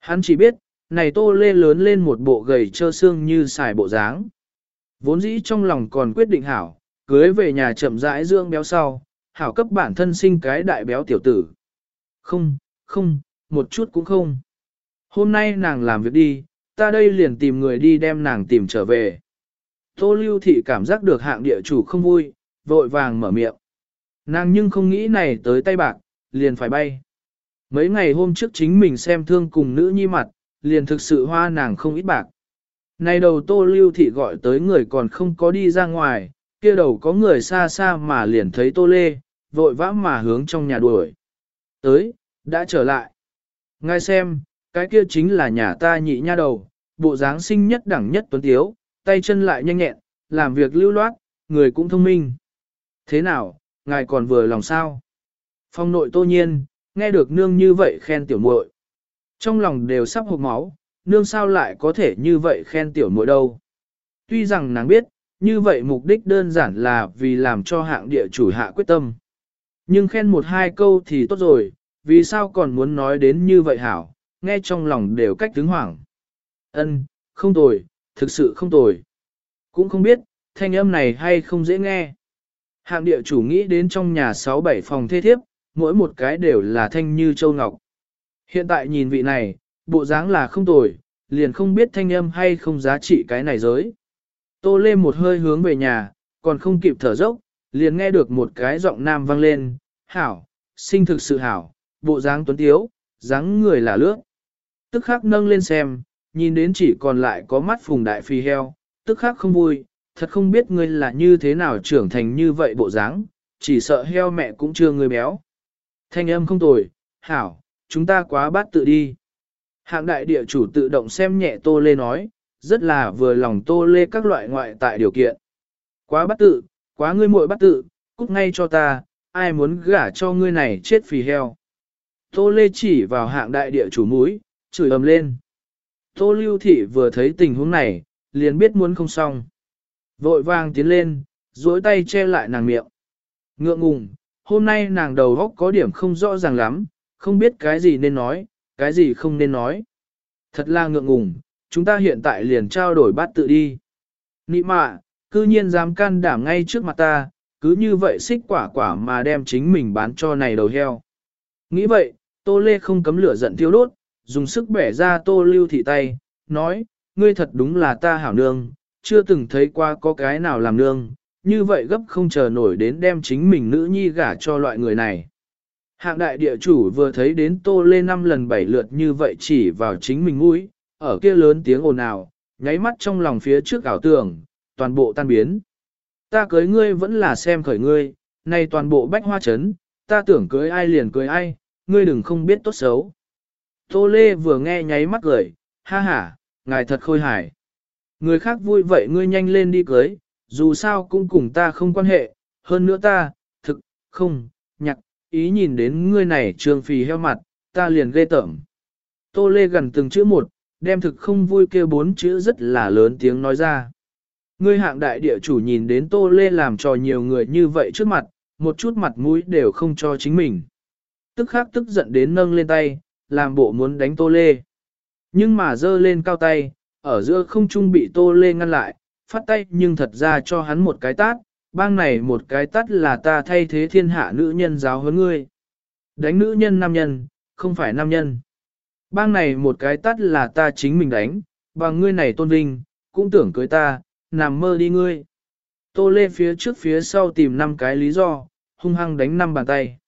Hắn chỉ biết, này tô lê lớn lên một bộ gầy trơ xương như xài bộ dáng. Vốn dĩ trong lòng còn quyết định hảo, cưới về nhà chậm rãi dương béo sau, hảo cấp bản thân sinh cái đại béo tiểu tử. Không, không, một chút cũng không. Hôm nay nàng làm việc đi, ta đây liền tìm người đi đem nàng tìm trở về. Tô lưu thị cảm giác được hạng địa chủ không vui, vội vàng mở miệng. Nàng nhưng không nghĩ này tới tay bạc, liền phải bay. Mấy ngày hôm trước chính mình xem thương cùng nữ nhi mặt, liền thực sự hoa nàng không ít bạc. Này đầu tô lưu thị gọi tới người còn không có đi ra ngoài, kia đầu có người xa xa mà liền thấy tô lê, vội vã mà hướng trong nhà đuổi. Tới, đã trở lại. Ngay xem, cái kia chính là nhà ta nhị nha đầu, bộ dáng sinh nhất đẳng nhất tuấn tiếu, tay chân lại nhanh nhẹn, làm việc lưu loát, người cũng thông minh. Thế nào, ngài còn vừa lòng sao? Phong nội tô nhiên, nghe được nương như vậy khen tiểu muội, Trong lòng đều sắp hộp máu, nương sao lại có thể như vậy khen tiểu muội đâu. Tuy rằng nàng biết, như vậy mục đích đơn giản là vì làm cho hạng địa chủ hạ quyết tâm. Nhưng khen một hai câu thì tốt rồi, vì sao còn muốn nói đến như vậy hảo, nghe trong lòng đều cách tướng hoảng. Ân, không tồi, thực sự không tồi. Cũng không biết, thanh âm này hay không dễ nghe. Hạng địa chủ nghĩ đến trong nhà 6-7 phòng thê thiếp, mỗi một cái đều là thanh như châu ngọc. Hiện tại nhìn vị này, bộ dáng là không tồi, liền không biết thanh âm hay không giá trị cái này giới. Tô Lê một hơi hướng về nhà, còn không kịp thở dốc, liền nghe được một cái giọng nam vang lên, hảo, sinh thực sự hảo, bộ dáng tuấn tiếu, dáng người là lướt. Tức khắc nâng lên xem, nhìn đến chỉ còn lại có mắt phùng đại phi heo, tức khắc không vui, thật không biết ngươi là như thế nào trưởng thành như vậy bộ dáng, chỉ sợ heo mẹ cũng chưa ngươi béo. Thanh âm không tồi, hảo, chúng ta quá bát tự đi. Hạng đại địa chủ tự động xem nhẹ Tô Lê nói, rất là vừa lòng Tô Lê các loại ngoại tại điều kiện. Quá bắt tự, quá ngươi muội bắt tự, cút ngay cho ta, ai muốn gả cho ngươi này chết phì heo. Tô Lê chỉ vào hạng đại địa chủ mũi, chửi ầm lên. Tô Lưu Thị vừa thấy tình huống này, liền biết muốn không xong. Vội vàng tiến lên, duỗi tay che lại nàng miệng. Ngượng ngùng, hôm nay nàng đầu góc có điểm không rõ ràng lắm, không biết cái gì nên nói, cái gì không nên nói. Thật là ngượng ngùng, chúng ta hiện tại liền trao đổi bát tự đi. Nị mạ, cư nhiên dám can đảm ngay trước mặt ta, cứ như vậy xích quả quả mà đem chính mình bán cho này đầu heo. Nghĩ vậy, Tô Lê không cấm lửa giận thiêu đốt, dùng sức bẻ ra Tô Lưu thị tay, nói, ngươi thật đúng là ta hảo nương, chưa từng thấy qua có cái nào làm nương, như vậy gấp không chờ nổi đến đem chính mình nữ nhi gả cho loại người này. Hạng đại địa chủ vừa thấy đến Tô Lê năm lần bảy lượt như vậy chỉ vào chính mình mũi, ở kia lớn tiếng ồn ào, nháy mắt trong lòng phía trước ảo tưởng, toàn bộ tan biến. Ta cưới ngươi vẫn là xem khởi ngươi, nay toàn bộ bách hoa chấn, ta tưởng cưới ai liền cưới ai, ngươi đừng không biết tốt xấu. Tô Lê vừa nghe nháy mắt gửi, ha ha, ngài thật khôi hài. Người khác vui vậy ngươi nhanh lên đi cưới, dù sao cũng cùng ta không quan hệ, hơn nữa ta, thực, không, nhặt, ý nhìn đến ngươi này trường phì heo mặt, ta liền ghê tởm. Tô Lê gần từng chữ một, đem thực không vui kia bốn chữ rất là lớn tiếng nói ra. Ngươi hạng đại địa chủ nhìn đến Tô Lê làm trò nhiều người như vậy trước mặt, một chút mặt mũi đều không cho chính mình. Tức khắc tức giận đến nâng lên tay, làm bộ muốn đánh Tô Lê. Nhưng mà dơ lên cao tay, ở giữa không trung bị Tô Lê ngăn lại, phát tay nhưng thật ra cho hắn một cái tát, bang này một cái tát là ta thay thế thiên hạ nữ nhân giáo huấn ngươi. Đánh nữ nhân nam nhân, không phải nam nhân. Bang này một cái tát là ta chính mình đánh, bằng ngươi này tôn vinh, cũng tưởng cưới ta, nằm mơ đi ngươi. Tô Lê phía trước phía sau tìm năm cái lý do, hung hăng đánh năm bàn tay.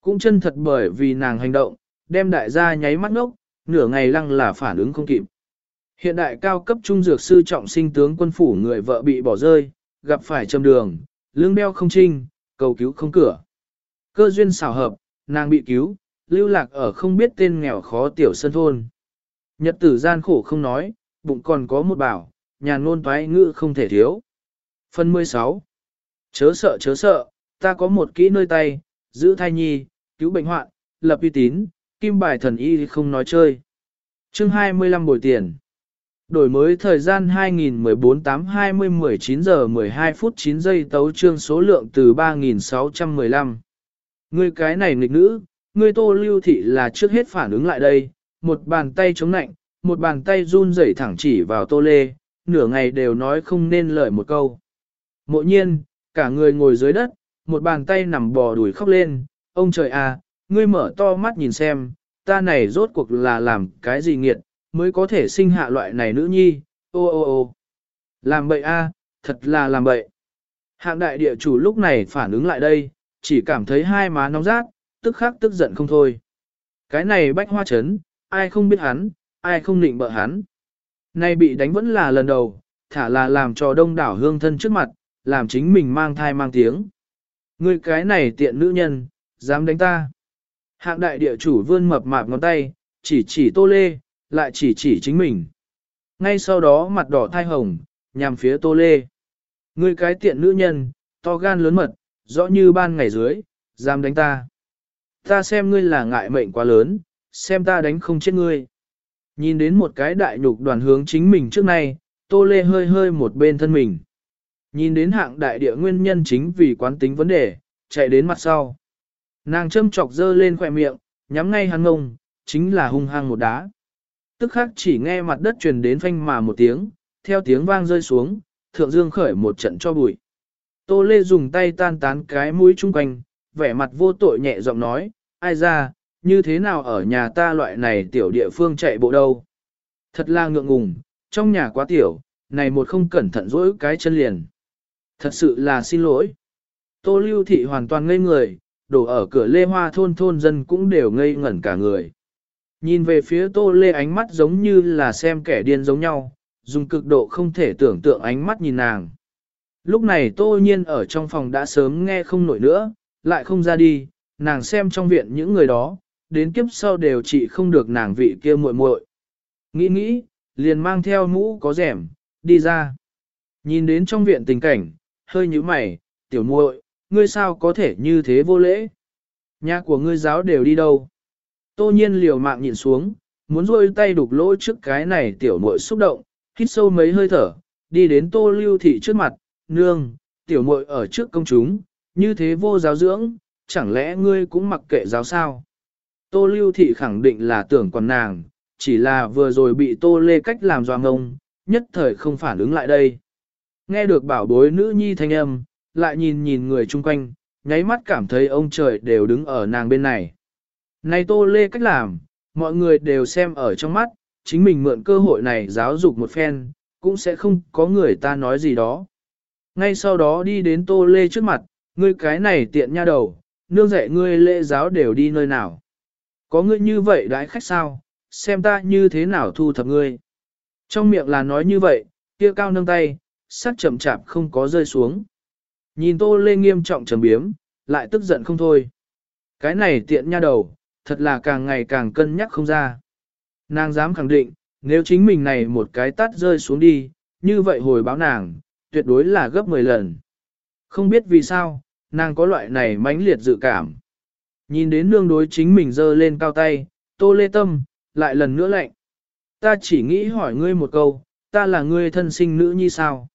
Cũng chân thật bởi vì nàng hành động, đem đại gia nháy mắt ngốc, nửa ngày lăng là phản ứng không kịp. Hiện đại cao cấp trung dược sư trọng sinh tướng quân phủ người vợ bị bỏ rơi, gặp phải trầm đường, lương đeo không trinh, cầu cứu không cửa. Cơ duyên xảo hợp, nàng bị cứu, lưu lạc ở không biết tên nghèo khó tiểu sân thôn. Nhật tử gian khổ không nói, bụng còn có một bảo, nhà nôn toái ngữ không thể thiếu. Phần 16 Chớ sợ chớ sợ, ta có một kỹ nơi tay, giữ thai nhi, cứu bệnh hoạn, lập uy tín, kim bài thần y không nói chơi. Chương 25 bồi tiền Đổi mới thời gian 2014 8 20 19 giờ 12 phút 9 giây tấu trương số lượng từ 3.615 Ngươi cái này nghịch nữ, ngươi tô lưu thị là trước hết phản ứng lại đây, một bàn tay chống nạnh, một bàn tay run rẩy thẳng chỉ vào tô lê, nửa ngày đều nói không nên lời một câu. Mộ nhiên, cả người ngồi dưới đất, một bàn tay nằm bò đùi khóc lên, ông trời à, ngươi mở to mắt nhìn xem, ta này rốt cuộc là làm cái gì nghiệt, mới có thể sinh hạ loại này nữ nhi, ô ô ô. Làm bậy a, thật là làm bậy. Hạng đại địa chủ lúc này phản ứng lại đây, chỉ cảm thấy hai má nóng rát, tức khắc tức giận không thôi. Cái này bách hoa chấn, ai không biết hắn, ai không định bợ hắn. Nay bị đánh vẫn là lần đầu, thả là làm cho đông đảo hương thân trước mặt, làm chính mình mang thai mang tiếng. Người cái này tiện nữ nhân, dám đánh ta. Hạng đại địa chủ vươn mập mạp ngón tay, chỉ chỉ tô lê, lại chỉ chỉ chính mình. Ngay sau đó mặt đỏ thai hồng, nhằm phía tô lê. Ngươi cái tiện nữ nhân, to gan lớn mật, rõ như ban ngày dưới, dám đánh ta. Ta xem ngươi là ngại mệnh quá lớn, xem ta đánh không chết ngươi. Nhìn đến một cái đại nhục đoàn hướng chính mình trước nay, tô lê hơi hơi một bên thân mình. Nhìn đến hạng đại địa nguyên nhân chính vì quán tính vấn đề, chạy đến mặt sau. Nàng châm chọc dơ lên khỏe miệng, nhắm ngay hắn ngông, chính là hung hăng một đá. Tức khắc chỉ nghe mặt đất truyền đến phanh mà một tiếng, theo tiếng vang rơi xuống, thượng dương khởi một trận cho bụi. Tô Lê dùng tay tan tán cái mũi chung quanh, vẻ mặt vô tội nhẹ giọng nói, ai ra, như thế nào ở nhà ta loại này tiểu địa phương chạy bộ đâu. Thật là ngượng ngùng, trong nhà quá tiểu, này một không cẩn thận dỗi cái chân liền. Thật sự là xin lỗi. Tô Lưu Thị hoàn toàn ngây người, đổ ở cửa Lê Hoa thôn thôn dân cũng đều ngây ngẩn cả người. Nhìn về phía Tô Lê ánh mắt giống như là xem kẻ điên giống nhau, dùng cực độ không thể tưởng tượng ánh mắt nhìn nàng. Lúc này Tô Nhiên ở trong phòng đã sớm nghe không nổi nữa, lại không ra đi, nàng xem trong viện những người đó, đến kiếp sau đều chỉ không được nàng vị kia muội muội. Nghĩ nghĩ, liền mang theo mũ có rẻm, đi ra. Nhìn đến trong viện tình cảnh, hơi như mày, tiểu muội, ngươi sao có thể như thế vô lễ? Nhà của ngươi giáo đều đi đâu? Tô nhiên liều mạng nhìn xuống, muốn rôi tay đục lỗ trước cái này tiểu muội xúc động, hít sâu mấy hơi thở, đi đến tô lưu thị trước mặt, nương, tiểu muội ở trước công chúng, như thế vô giáo dưỡng, chẳng lẽ ngươi cũng mặc kệ giáo sao? Tô lưu thị khẳng định là tưởng còn nàng, chỉ là vừa rồi bị tô lê cách làm doang ngông, nhất thời không phản ứng lại đây. Nghe được bảo bối nữ nhi thanh âm, lại nhìn nhìn người chung quanh, nháy mắt cảm thấy ông trời đều đứng ở nàng bên này. Này tô lê cách làm, mọi người đều xem ở trong mắt, chính mình mượn cơ hội này giáo dục một phen, cũng sẽ không có người ta nói gì đó. Ngay sau đó đi đến tô lê trước mặt, ngươi cái này tiện nha đầu, nương dạy ngươi lễ giáo đều đi nơi nào. Có ngươi như vậy đãi khách sao, xem ta như thế nào thu thập ngươi. Trong miệng là nói như vậy, kia cao nâng tay, sắc chậm chạp không có rơi xuống. Nhìn tô lê nghiêm trọng trầm biếm, lại tức giận không thôi. Cái này tiện nha đầu, thật là càng ngày càng cân nhắc không ra. Nàng dám khẳng định, nếu chính mình này một cái tát rơi xuống đi, như vậy hồi báo nàng, tuyệt đối là gấp 10 lần. Không biết vì sao, nàng có loại này mãnh liệt dự cảm. Nhìn đến nương đối chính mình dơ lên cao tay, tô lê tâm, lại lần nữa lạnh. Ta chỉ nghĩ hỏi ngươi một câu, ta là ngươi thân sinh nữ như sao?